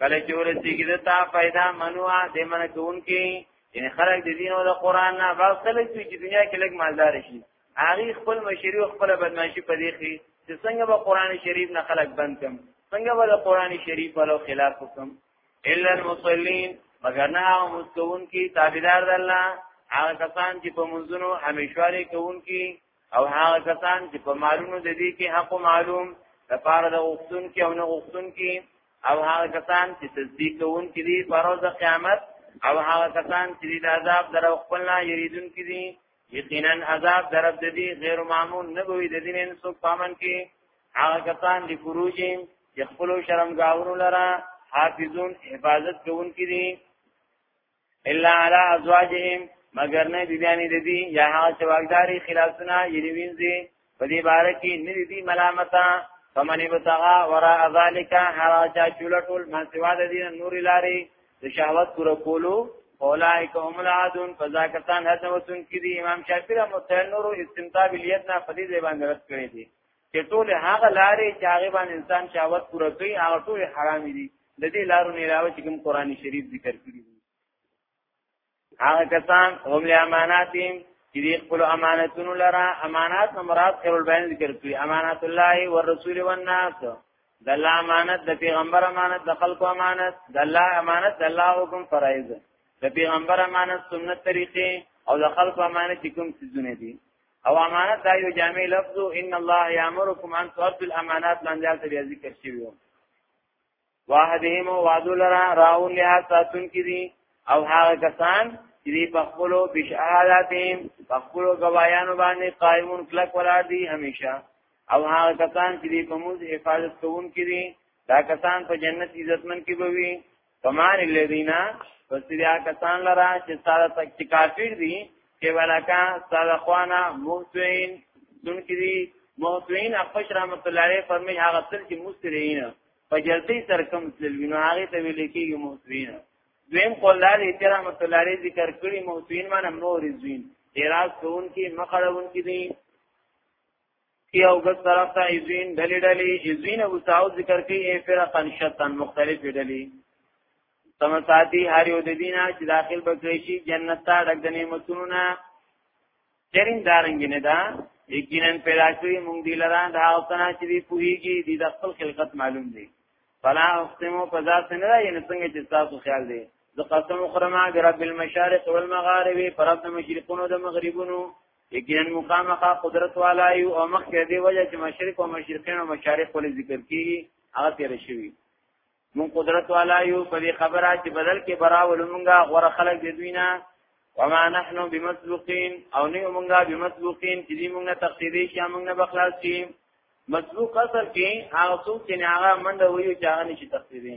کله چې ورسیږي د تا پیدا منوا د من کوونکی ان خلق د دین او د قران نه باز خلک چې دنیا کې لګ مالدار شي هغه خپل مشری او خپل بدمعشي په دې کې چې څنګه به قران شریف نه خلق بند کم څنګه به د قران شریف په خلاف وکم الا المصلين مگر نه او مسکون کی تابعدار د الله هغه کسان چې په منځونو همیشواري کوونکی او هغه کسان چې په مالونو د دې کې حق معلوم لپاره د غوښتون کې او نه غوښتون کې او هغه کسان چې تصدیق کوون کې دي پر ورځ قیامت او هغه کسان چې د عذاب در خپل نه یریدون کې دي یقینا عذاب درب د دې غیر معمول نه وي د دین انسو پامن کې هغه کسان د فروجین چې خپل شرمګاورو لره حافظون حفاظت کوون کې دي الا علی ازواجهم مگر نه دی بیان دی دی یا هغه چې واغداري خلاصونه یری وینځي په دې باره کې نه دی ملامتا فمن ابتغى وراء ذلك حراجا چولټول ما سوا د دین نور لاري د شهوت پر کولو اولائک هم العادون فذاکتان هدن وسن کی دی امام شافعی رحمۃ اللہ نور استمتاع بالیت نه فدی زبان رد کړی دی چې ټول هغه لارې چې هغه باندې انسان شهوت پوره کوي هغه ټول حرام دي د دې لارو نه علاوه چې کوم قران شریف ذکر کړی دي هغه کسان هم له اماناتین چې دې خپل امانتونو لره امانات نه مراد خیر البیان ذکر کړی امانات الله او رسول او الناس د الله امانت د پیغمبر امانت د خلکو امانت د الله امانت د الله حکم فرایض د پیغمبر امانت سنت طریقې او د خلکو امانت کوم څه دونه دي او امانت دا یو جامع لفظ ان الله یامرکم ان تؤدوا الامانات لاندې ذکر شوی واحدهم وعدو لرا راون لها ساتون کی دی او هغه کسان چې دی پخپلو بشهاداتهم پخپلو گواهیانو باندې قائمون کلک ولار دی همیشه او هغه کسان چې دی په موز حفاظت کوون کی دی دا کسان په جنت عزتمن کې بوي فمان الذین فسریا کسان لرا چې ساده تک کافر دي کې ولاکا ساده خوانا محسن دن کړي محسن اقش رحمت الله علیه فرمایي هغه تل چې مسترین په جلدی سره کوم تل وینو هغه ته ویل کېږي محسن دویم قول لري چې رحمت الله علیه ذکر کړي محسن معنی مورزین اعتراض کوونکي مخړونکي دي یو بل طرف ته ایزین ډلې ډلې ایزین او تاو ذکر کوي ای فرقن شتن مختلف ډلې سم ساتي هر یو د دینه چې داخل بکړي شي جنت ته ډک د نعمتونو نه چرین دارنګ نه دا یقینا پیدا کړی مونږ دی لران دا او تنا چې دی پوهیږي دی د خپل خلقت معلوم دی فلا اقسمو فذا سنه یعنی څنګه چې تاسو خیال دی ز قسم خرما رب المشارق والمغارب پرب د مشرقونو د مغربونو یقینا مخامخه قدرت والا یو او مخکې دی وجه چې مشرق او مشرقین او مشارق ولې ذکر کیږي هغه تیر شوی مون قدرت والا یو په دې خبره چې بدل کې براول مونږه غوړه خلک دی دوینه وما نحن بمسبوقين او نه مونږه بمسبوقين چې دې مونږه تقدیری شي مونږه بخلاص شي مسبوق اصل کې هغه څوک چې هغه منډه ویو چې هغه نشي تقدیری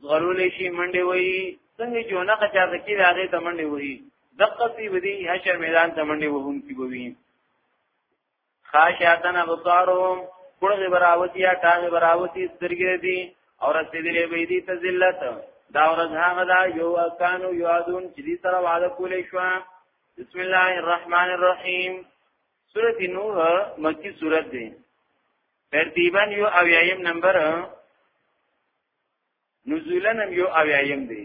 زغرولې شي منډه وای څنګه چې ونه قچا ځکه راغې ته منډه وای دقه سی ودی حشر میدان ته منډه وهم کی بوي خاشاتن ابصارهم کړه براوتی یا ټاغه براوتی سترګې دي او رسیدلې به دي ته ذلت دا ورځ هغه دا یو کانو یادون چې دې سره وعده کولې شو بسم الله الرحمن الرحیم سورۃ نوح مکی سورۃ ده ترتیبا یو اویایم نمبر نزولن هم یو اویایم دی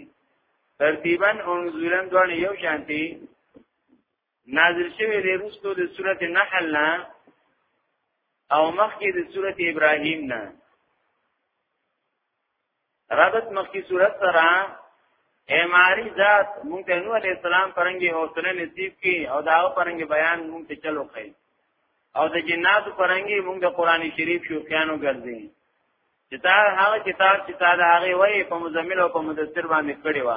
ترتیبا او نزولن دوان یو شانتی نازل شوی دی رستو د صورت نحل نه او مخکې د صورت ابراهیم نه رابط مخکې صورت سره اماری ذات مونږ ته نو علی السلام پرنګي حوصله نصیب کی او دا پرنګي بیان مونږ ته چلو خی او د جنات پرنګي مونږ د قران شریف شوقیانو ګرځي چې دا هغه کتاب چې تا د هغه وای په مزمل او په مدثر باندې کړی و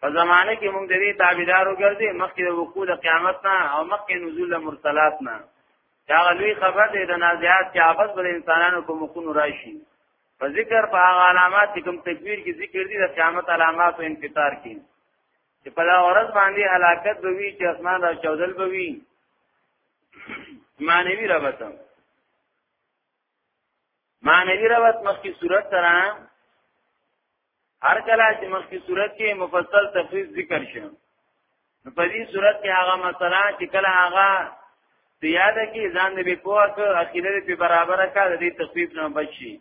په زمانه کې موږ د دې تابعدارو ګرځي مخکې د وقوع د قیامت نه او مخکې نزول مرسلات نه دا لوی خبر دی د نازعات چې آفت بر انسانانو په مخونو راشي په ذکر په هغه علامات چې کوم تکبیر کې ذکر دي د قیامت علامات او انفطار کې چې په دا اورز باندې هلاکت به وي چې اسمان را چودل به وي معنی وی راوته معنوي روایت مخکې صورت سره هر کله چې مخکې صورت کې مفصل تفصیل ذکر شي نو په دې صورت کې هغه مسله چې کله هغه سیاد کې ځان دې په وخت اخیره په برابر کا د دې تخفیف نه بچي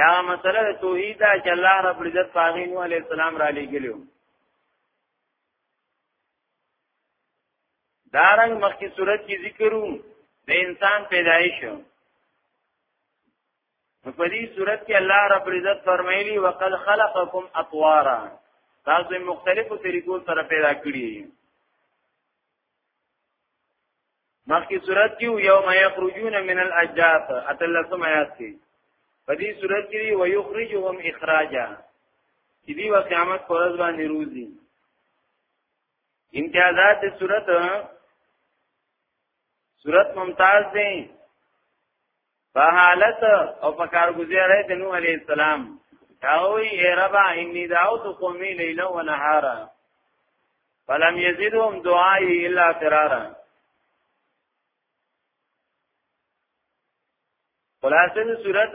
یا مسله د توحید چې الله رب عزت پاغین علی السلام را لګلو دارنګ مخکې صورت کې ذکرو د انسان پیدایش په دې صورت کې الله رب عزت فرمایلی وقد خلقکم اطوارا تاسو مختلفو طریقو سره پیدا کړی مخکې صورت کې یوم یخرجون من الاجداث اتلسم آیات کې په دې صورت کې ويخرجهم اخراجا چې دی و قیامت پر ورځ باندې روزي امتیازات صورت صورت ممتاز دي په حالت او په کارګزارې د نوح عليه السلام داوی ای رب انی دعوت قومی لیلا و نهارا فلم یزیدهم دعائی الا فرارا خلاصه د صورت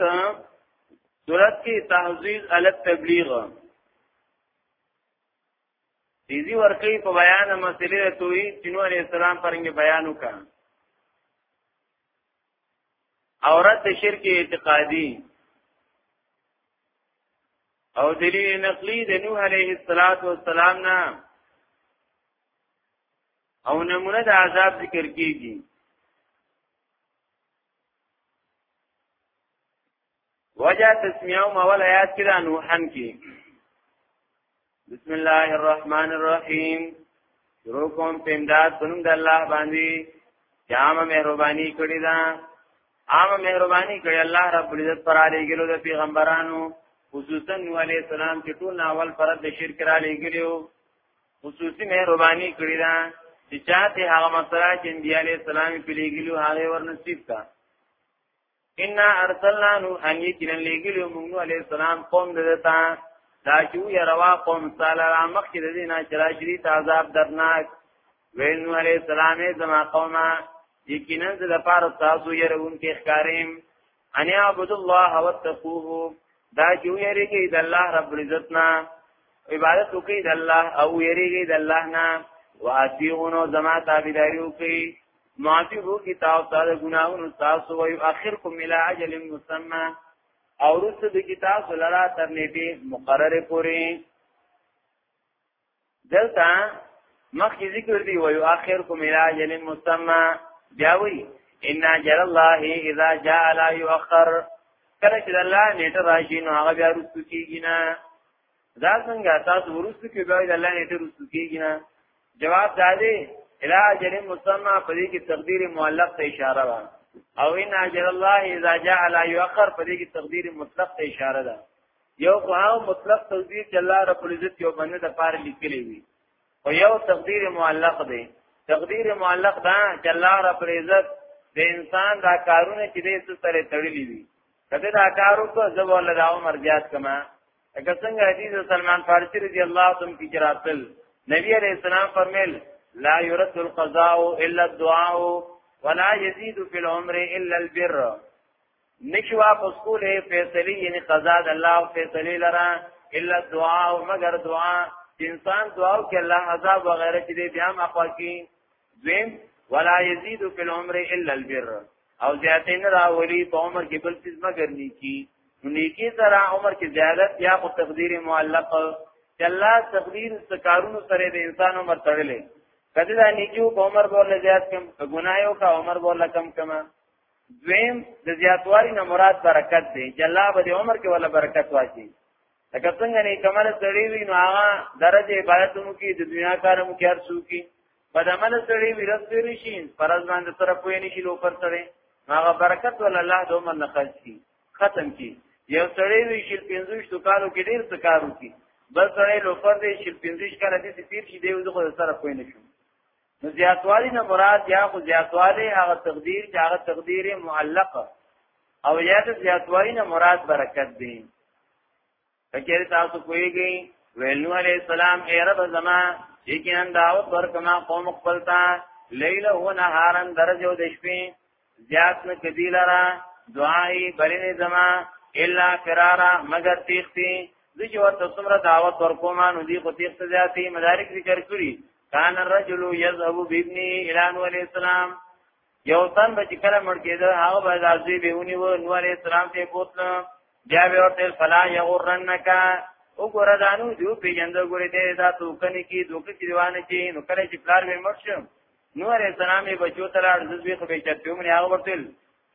صورت کې تحذير عل تبلیغ تیزی ورکی په بیان مسلې توحید جنو علی السلام پرنګ بیان وکړه عورت د شرک اعتقادي او دلیل نقلی د نوح علیه السلام نه او نمونه د عذاب ذکر کیږي وجه تسمیه او اول آیات کې د نوحن کې بسم الله الرحمن الرحیم شروع کوم پینداد بنوم د الله باندې جام مهرباني کړی دا عام مهرباني کړی الله رب العزت پر علی ګلو د پیغمبرانو خصوصا نو علی السلام چې ټول ناول پر د شرک را لګیو خصوصي مهرباني کړی دا چې چاته هغه مسله چې انبیاء علی السلام په لګیلو هغه ورنصیب کا ان ارسلنا نوحا یقینا لګل موږ نو علی السلام قوم دتا دا چې یا روا قوم تعالی را مخ کې د دې نه چې راځي ته عذاب درناک وین نو علی السلام زما قومه یقینا د لپاره تاسو یې رون کې ښکاریم ان اعبد الله واتقوه دا چې یریږي د الله رب العزت نه عبادت وکړي د الله او یریږي د الله نه واطیعونو زما تابعداري وکړي معذبو کی تاسو ته ګناهونو تاسو وای اخرکم الى اجل مسمى او رسد کی تاسو لرا تر نیټه مقرره پوری دلته مخکې ذکر دی وای اخرکم الى اجل مسمى بیا وای ان اجل الله اذا جاء لا يؤخر کله چې الله نیټه راشي نو هغه بیا رسو کیږي نه دا څنګه تاسو ورسو کې به د الله نه ډېر ورسو کېږي نه جواب دا دی الا اجر مسمى په دې کې تقدیر معلق ته اشاره ده او ان اجر الله اذا جاء لا يؤخر په دې کې تقدیر مطلق ته اشاره ده یو خو هغه مطلق تقدیر چې الله رب العزت یو باندې د پاره لیکلی وي او یو تقدیر معلق دی تقدیر معلق دا چې الله رب العزت د انسان دا کارونه چې دې سره تړلې وي کته دا کارو کو زب الله دا عمر زیات کما اګه څنګه حدیث سلمان فارسی رضی الله عنه کی جراتل نبی علیہ السلام فرمیل لا يرد القضاء الا الدعاء ولا يزيد في العمر الا البر نشوا پسکوله فیصله یعنی قضا د الله او فیصله لرا الا الدعاء مگر دعا انسان دعا او کې الله عذاب وغیرہ چې بیا مخوا کې دویم ولا یزيد فی العمر الا البر او زیاتې نه راولي په عمر کې بل څه مګر نیکی نیکی سره عمر کې زیادت یا خو تقدیر معلق چې الله تقدیر سکارونو سره د انسان عمر تړلې کله دا نیکیو په عمر بوله زیات کم ګنایو کا عمر بوله کم کما دویم د زیاتوالي نه مراد برکت دی جلا به د عمر کې ولا برکت واچي لکه څنګه نه کمال سړی وي نو هغه درجه عبادت مو کې د دنیا کار مو کې ارسو کې بد عمل سړی وي رس دی شي فرض باندې طرف وې نشي لو پر سړی هغه برکت ول الله د عمر نه خرج کی ختم کی یو سړی وي شل 15 دوکانو کې ډیر څه کارو کی بل سړی لو پر دې شل 15 کاله دې تیر شي دی وځو سره کوی نشو نو زیاتوالی نه مراد یا خو زیاتوالی هغه تقدیر چې هغه تقدیر معلق او یا د زیاتوالی نه مراد برکت دی کچېر تاسو کویږي ویلو علی السلام ای رب زما چې کین دعوت ورکما قوم خپلتا لیل هو نهارن درجو د شپې زیات نه کدی لرا دعای بلنه زما الا فرارا مگر تیختی د چې ورته څومره دعوت ورکوم نو دی خو تیخت زیاتی مدارک ذکر کړی کان الرجل یذهب بابنه الی نو علی السلام یو تن به چې کله مړ کېده هغه به ځي به ونی و نو علی السلام ته بوتله بیا به ورته فلا یغرنک او ګور دانو جو پیجند ګورې دې دا توکنه کې دوکه چې روانه کې نو کله چې پلار به مرشم نو عليه السلام یې بچو ته لاړ زوی خو به چټو مې هغه ورتل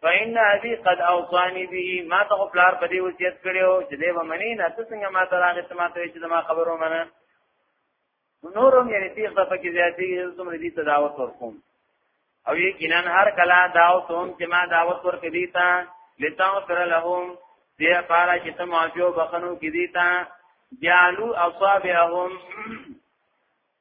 فإن أبي قد أوصاني به ما ته خپلار په دې وصیت کړو چې دې به منی نه ته څنګه ما ته راغې ته ما ته چې ما خبرو منه نورم یې تیغ په کې زیاتې زم دې ته دعوت ورکوم او یقینا هر کلا دعوت هم چې ما دعوت ورکې دي تا لتاو تر لهم دې پارا چې ته معافیو بخنو کې دي تا جالو اصابهم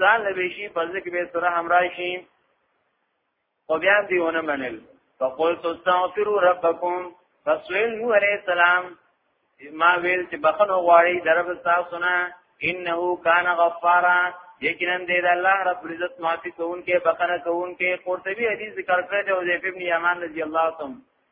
ځان له بشي په ځکه به سره همراه شي او بیا دیونه منل فقلت استغفروا ربکم فسویل نو علیہ السلام ما ویل چې بخنه غواړي درب تاسو نه انه کان غفارا یقینا دې د الله رب عزت معافي کوونکې بخنه کوونکې قرطبي حدیث ذکر کړی دی او زیف ابن یمان رضی الله عنه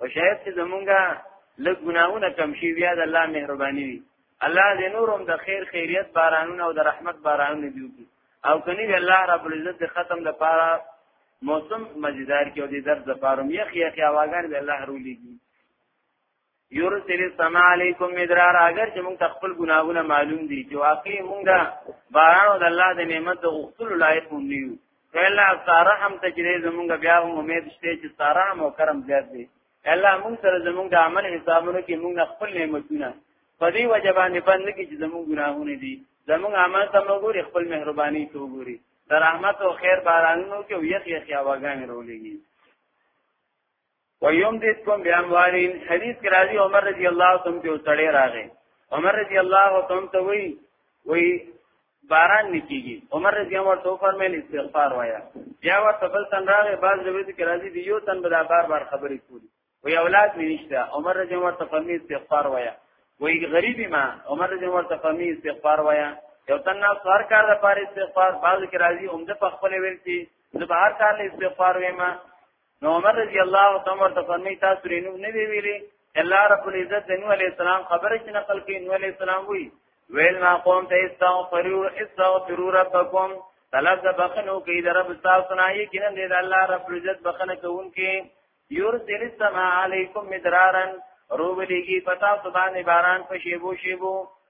او شاید چې زمونږه لږ ګناهونه کم شي بیا د الله مهرباني وي الله دې نورم د خیر خیریت بارانونه او د رحمت بارانونه دی وکړي او کني وی الله رب العزت ختم د پاره موسم مزیدار کې او دې درد د پاره یخ یخ اواګان به الله رولېږي یورسل السما علیکم مدرار اگر چې موږ خپل ګناهونه معلوم دي چې واقعي موږ باران او د الله د نعمت د غوښتلو لایق مونږ یو کله ساره هم ته چې زمونږ بیا هم امید شته چې ساره هم کرم زیات دی الله مونږ سره زمونږ د عمل حسابونو کې مونږ خپل نعمتونه په دې وجه باندې بند کې چې زمونږ ګناهونه دي زمونږ عمل ته موږ خپل مهرباني ته وګوري د رحمت او خیر بارانونو کې یو یخ یخ یا وګان رولېږي ويمددكم باموال حدیث کې راځي عمر رضی الله تعالی عنہ ته وسړی راغی عمر رضی الله تعالی عنہ ته وی وی باران نکیږي عمر رضی الله عنه فرمایل استغفار وایا بیا ورته بل تن راغی باز دوی کې راځي دی یو تن بلا بار بار خبرې کوي وی اولاد مې نشته عمر رضی الله عنه فرمایي استغفار وایا وی غریبی ما عمر رضی الله عنه فرمایي استغفار وایا یو تن نه سوار کار د پاره استغفار باز کې راځي عمده په خپل ویل کې زه به هر کار له استغفار وېما نو عمر رضی الله تعالی عنہ فرمایي تاسو رینو نه دی ویلي الله رب العزت د نوح علی السلام خبره چې نقل کړي نوح علی السلام وی ویل ما قوم ته استغفروا استغفروا ربکم طلب د بخنو کې د رب تاسو نه یې کینه د الله رب العزت بخنه کوونکې یورسل السما علیکم مدرارن روبلیږي پتا سبحان باران په شیبو شیبو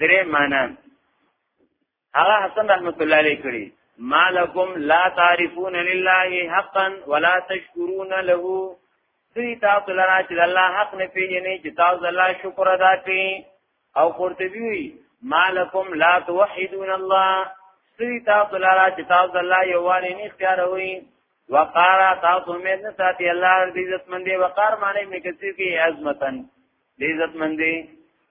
درې معنا هغه حسن رحمت الله علیه کړی مالکم لا تعرفون لله حقا ولا تشکرون له دوی تاسو لرا چې الله حق نه پیژنې چې تاسو الله شکر ادا کړئ او قرطبي مالکم لا توحدون الله دوی تاسو لرا چې تاسو الله یوانه نه اختیار وي وقارا تاسو امید نه ساتي الله دې عزت مندي وقار معنی مې کثیر کې عظمتن دې عزت مندي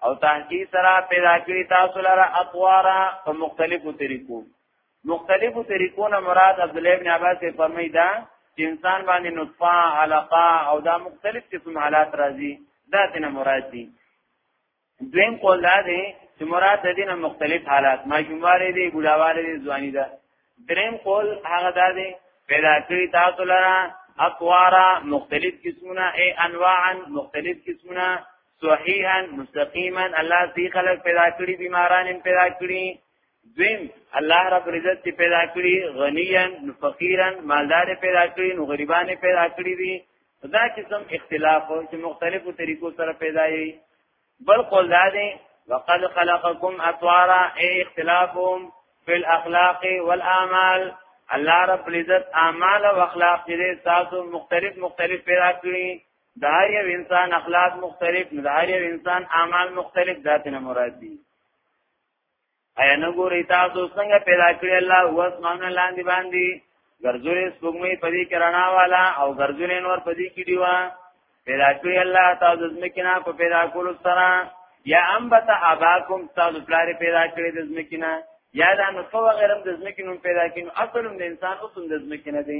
او تحقیق سره پیدا کړی تاسو لپاره اقوارا په مختلفو طریقو مختلفو طریقو نه مراد عبد الله ابن عباس فرمایي دا چې انسان باندې نطفه علقه او دا مختلف قسم حالات راځي دا دینه مراد دي دویم قول دا دی چې مراد د دینه مختلف حالات ماشوموالي دي ګډاوالي دي ځواني ده دریم قول هغه دا دی پیدا کړی تاسو لرا اطوارا مختلف قسمونه ای انواعا مختلف قسمونه صحیحا مستقیما الله سی خلق پیدا کړی بیماران پیدا کړی دویم الله رب العزت چې پیدا کړی غنیا فقیرا مالدار پیدا کړی نو غریبان پیدا کړی دي دا قسم اختلاف چې مختلفو طریقو سره پیدا یي بل قول دا دی وقد خلقکم اطوارا ای اختلافهم فی الاخلاق والاعمال الله رب العزت اعمال او اخلاق دې تاسو مختلف مختلف پیدا کړی د هر یو انسان اخلاق مختلف د هر یو انسان اعمال مختلف ذاتنه مراد دي ایا نه ګوري تاسو څنګه پیدا کړی الله هو اسمانه لاندې باندې ګرځولې سپوږمۍ په دې کې رڼا والا او ګرځولې نور په دې کې دیوا پیدا کړی الله تاسو زمکینا په پیدا کولو سره یا انبت اباکم تاسو پلار پیدا کړی د زمکینا یا دا نو څو غیرم د زمکینو پیدا کینو اصل د انسان اوسم د زمکینه دی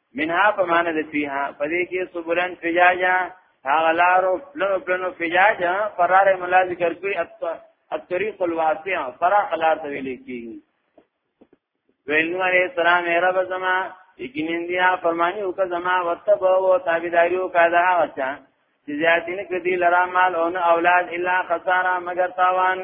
منها په معنی د فيها په دې کې صبرن فجاجا هغه لارو پلنو پلنو فجاجا فرار مولا ذکر کوي الطريق الواسع فرا خلار ته ویل کیږي وینو علیہ السلام اے رب زما یقینن دیا فرمانی وک زما وتب او تابعداریو کا دا غچا چې زیاتین کدی لرا مال او اولاد الا خسارا مگر تاوان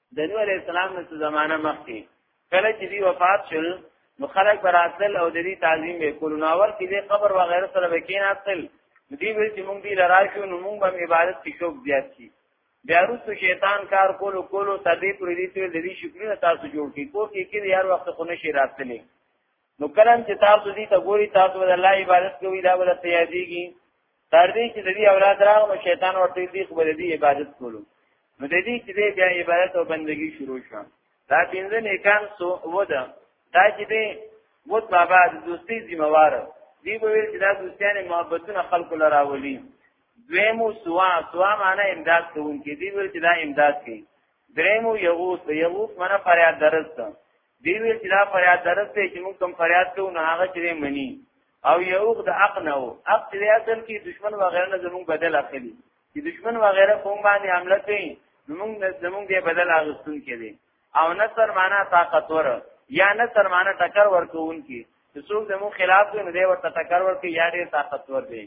د نوح علیه السلام د زمانه مخکې کله چې دی وفات شول نو خلک براتل او د دې تعظیم به کول نو اور کې د قبر و غیره سره وکیناتل دی ویل چې مونږ دی لرا شو نو مونږ به عبادت کې شوق زیات شي بیا وروسته شیطان کار کولو کولو تدې پر دې ته د دې شکلونه تاسو جوړ کړي کو کې کې یار وخت خو نشي راتلې نو کلم چې تاسو دې ته ګوري تاسو د الله عبادت کوي دا ول تیادېږي تر دې چې د دې اولاد راغلو شیطان ورته دې خو د دې عبادت کولو نو د دې چې دې بیا عبادت او بندگی شروع شو دا پنځه نیکان سو ودا دا چې دې وت بابا د دوستي ذمہوار دی به ویل چې دا دوستیان محبتونه خلق لراولي دویمو سوا سوا معنی امداد کوونکی دی ویل چې دا امداد کوي دریمو یغوس یغوس معنی فریاد درسته دی وی چې دا فریاد درسته چې موږ کوم فریاد کوو نه هغه چې منی او یوغ د حق نه وو حق دې اصل کې دشمن وغیرہ نه زموږ بدل اخلي چې دشمن وغیرہ کوم باندې حمله کوي موږ نه زموږ دې بدل اغستون کړي او نصر معنا طاقتور یا نصر معنا ټکر ورکون کې چې څوک زموږ خلاف دی نو دې ورته ټکر ورکړي یا دې طاقتور دی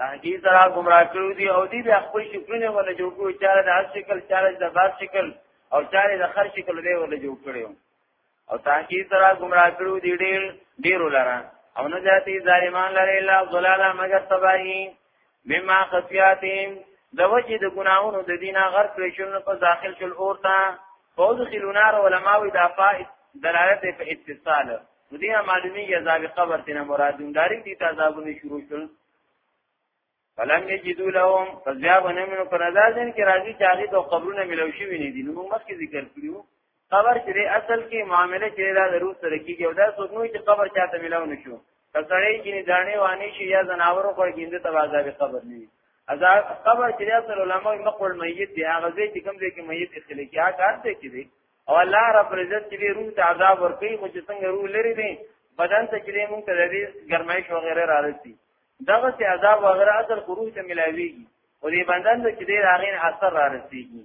تحقیق سره گمراه کړو دي او دي بیا خپل شکلونه ولا جوړ کړو چاره د هر شکل چاره د باب شکل او چاره د خر شکل به ولا جوړ کړو او تحقیق سره گمراه کړو دي ډېر ډېر لره او نه ذاتي ظالمان لره الا ضلالا مگر تباہی مما خفیاتهم د وجه د ګناونو د دینه غر کړی شنو په داخل شل اورتا فوز خلونار علماء وی دا فا دلالت په اتصال دې معلومی عذاب قبر تینا مرادون دارین دي تعذابونه شروع شول فلم یجدو لهم فذاب نمنو پر ازازن کې راځي چې هغه د قبرونه ملو شي ویني دي نو موږ مخکې ذکر کړیو قبر چې اصل کې معاملې چې دا ضرور سره کیږي او دا څوک نو چې قبر چاته ملو نشو کسړې کې دانه وانه شي یا زناور خو ګینده تبازه به قبر نه وي ازا قبر چې اصل علماء مقول میت دی هغه ځای چې کوم ځای کې میت اخلي کیا کار دی کې دی او الله رب عزت چې روح ته عذاب ورکړي خو چې څنګه روح لري دی بدن ته چې موږ ته د دې ګرمایش وغیرہ راځي دغه چې عذاب وغیرہ اصل روح ته ملاويږي او دې بدن ته چې دې راغین اثر راځيږي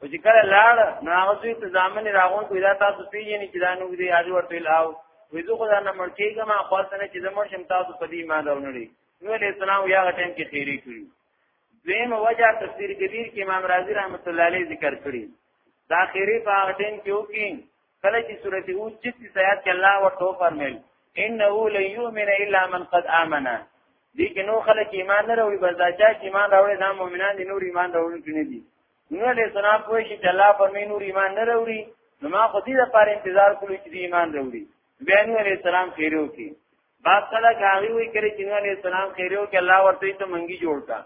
او چې کله لاړ نو هغه دوی ته ځامن راغون کوي دا تاسو پیژنې چې دا نو دی اجو ورته لاو وې زه خدای نه مړ کېږه ما خپل سره چې زموږ شم تاسو په دې ایمان راوړي نو له اسلام یا ټیم کې خیری کړی دیم وجه تفسیر کبیر کې امام رازی رحمت الله علیه ذکر کړی دا خیری په هغه ټیم کې وکړي کله چې سورته او چې سیات کې الله ورته فرمایل انه لن يؤمن الا من قد امن دي کې نو خلک ایمان نه وروي بس دا چې ایمان راوړي دا مؤمنان دي نور ایمان راوړي نه دي نو له سنا پوه شي چې الله په مين نور ایمان نه وروړي نو ما خو دې لپاره انتظار کولو چې ایمان وروړي بیا نو عليه السلام خیرو کې باب کله غاوی وی کړی چې نو عليه السلام خیرو کې الله ورته ته منګي جوړ کا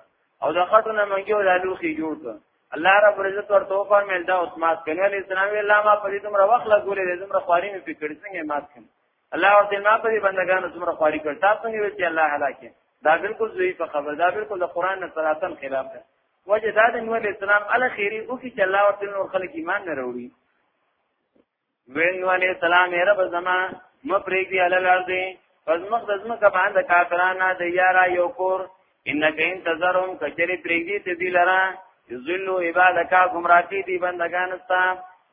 او د خاطر نه منګي او لالو خي جوړ کا الله رب عزت ورته فرمایل دا عثمان کنه عليه السلام الله ما په دې تم روخ لا ګولې دې تم خواري مې فکر څنګه مات کړ الله ورته ما په دې بندگانو تم خواري کړ تاسو نه وی چې الله هلاکه دا بالکل ضعیف خبر دا بالکل د قران نه سراتن خلاف ده وجه دا د نوح علیہ السلام علی خیری او کی چې الله ورته نور خلک ایمان نه وروړي وین نوح علیہ السلام یې رب زما مپریږي علی الارض پس مخ د زمکه باندې کافرانه د یارا یو کور انک ان تزرهم کچری پریږي ته دی لرا یذلوا عبادک گمراهی دی بندگان استا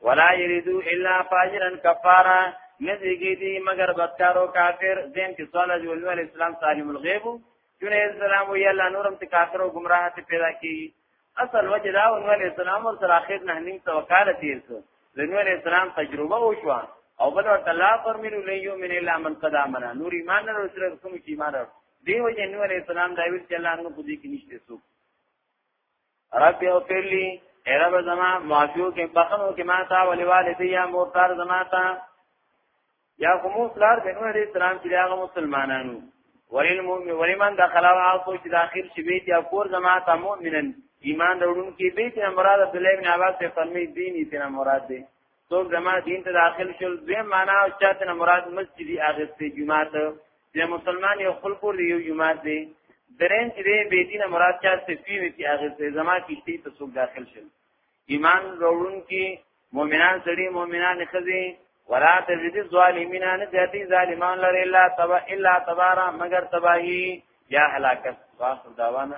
ولا یریدو الا فاجرا کفارا نزیږي دی مگر بدکارو کافر زم کې صلی الله علیه وسلم تعلیم الغیب جون اسلام وی الله نورم ته کافر او گمراه ته پیدا کی اصل وجه دا نو علی السلام ور سره اخر نه نیم ته وکاله تیر شو نو علی السلام تجربه وشو او بل ورته لا فرمینو نه یو من الا من قد امنا نور ایمان نه سره کوم چې ایمان دی وجه نو علی السلام دا ویل چې الله نو کو دې کې نشته سو رب اغفر لي اے رب زما معافیو کې بخنو کې ما تا ولي والدي یا مور تار زما تا یا کوم پلار د نوح علیہ السلام چې هغه مسلمانانو ورین مومن ورمن دخل او عاصو چې داخل شي بیت یا کور زما تا مؤمنن ایمان وروړون کې بیت نه مراد عبد الله بن عباس فرمی دیني تینا مراد دی څوک زما دین ته داخل شول دوی معنا او چاته نه مراد مسجدي اغستې جمعه ته د مسلمان یو خپل کور دی یو جمعه دی درین چې دی به دینه مراد چا سپی وي چې اغستې زما کیشتي ته څوک داخل شول ایمان وروړون کې مؤمنان سړي مؤمنان خزي ولا تزيد الظالمين ان ذاتي ظالمان لر الا تبا الا تبارا مگر تباہی یا هلاکت واخر دعوانا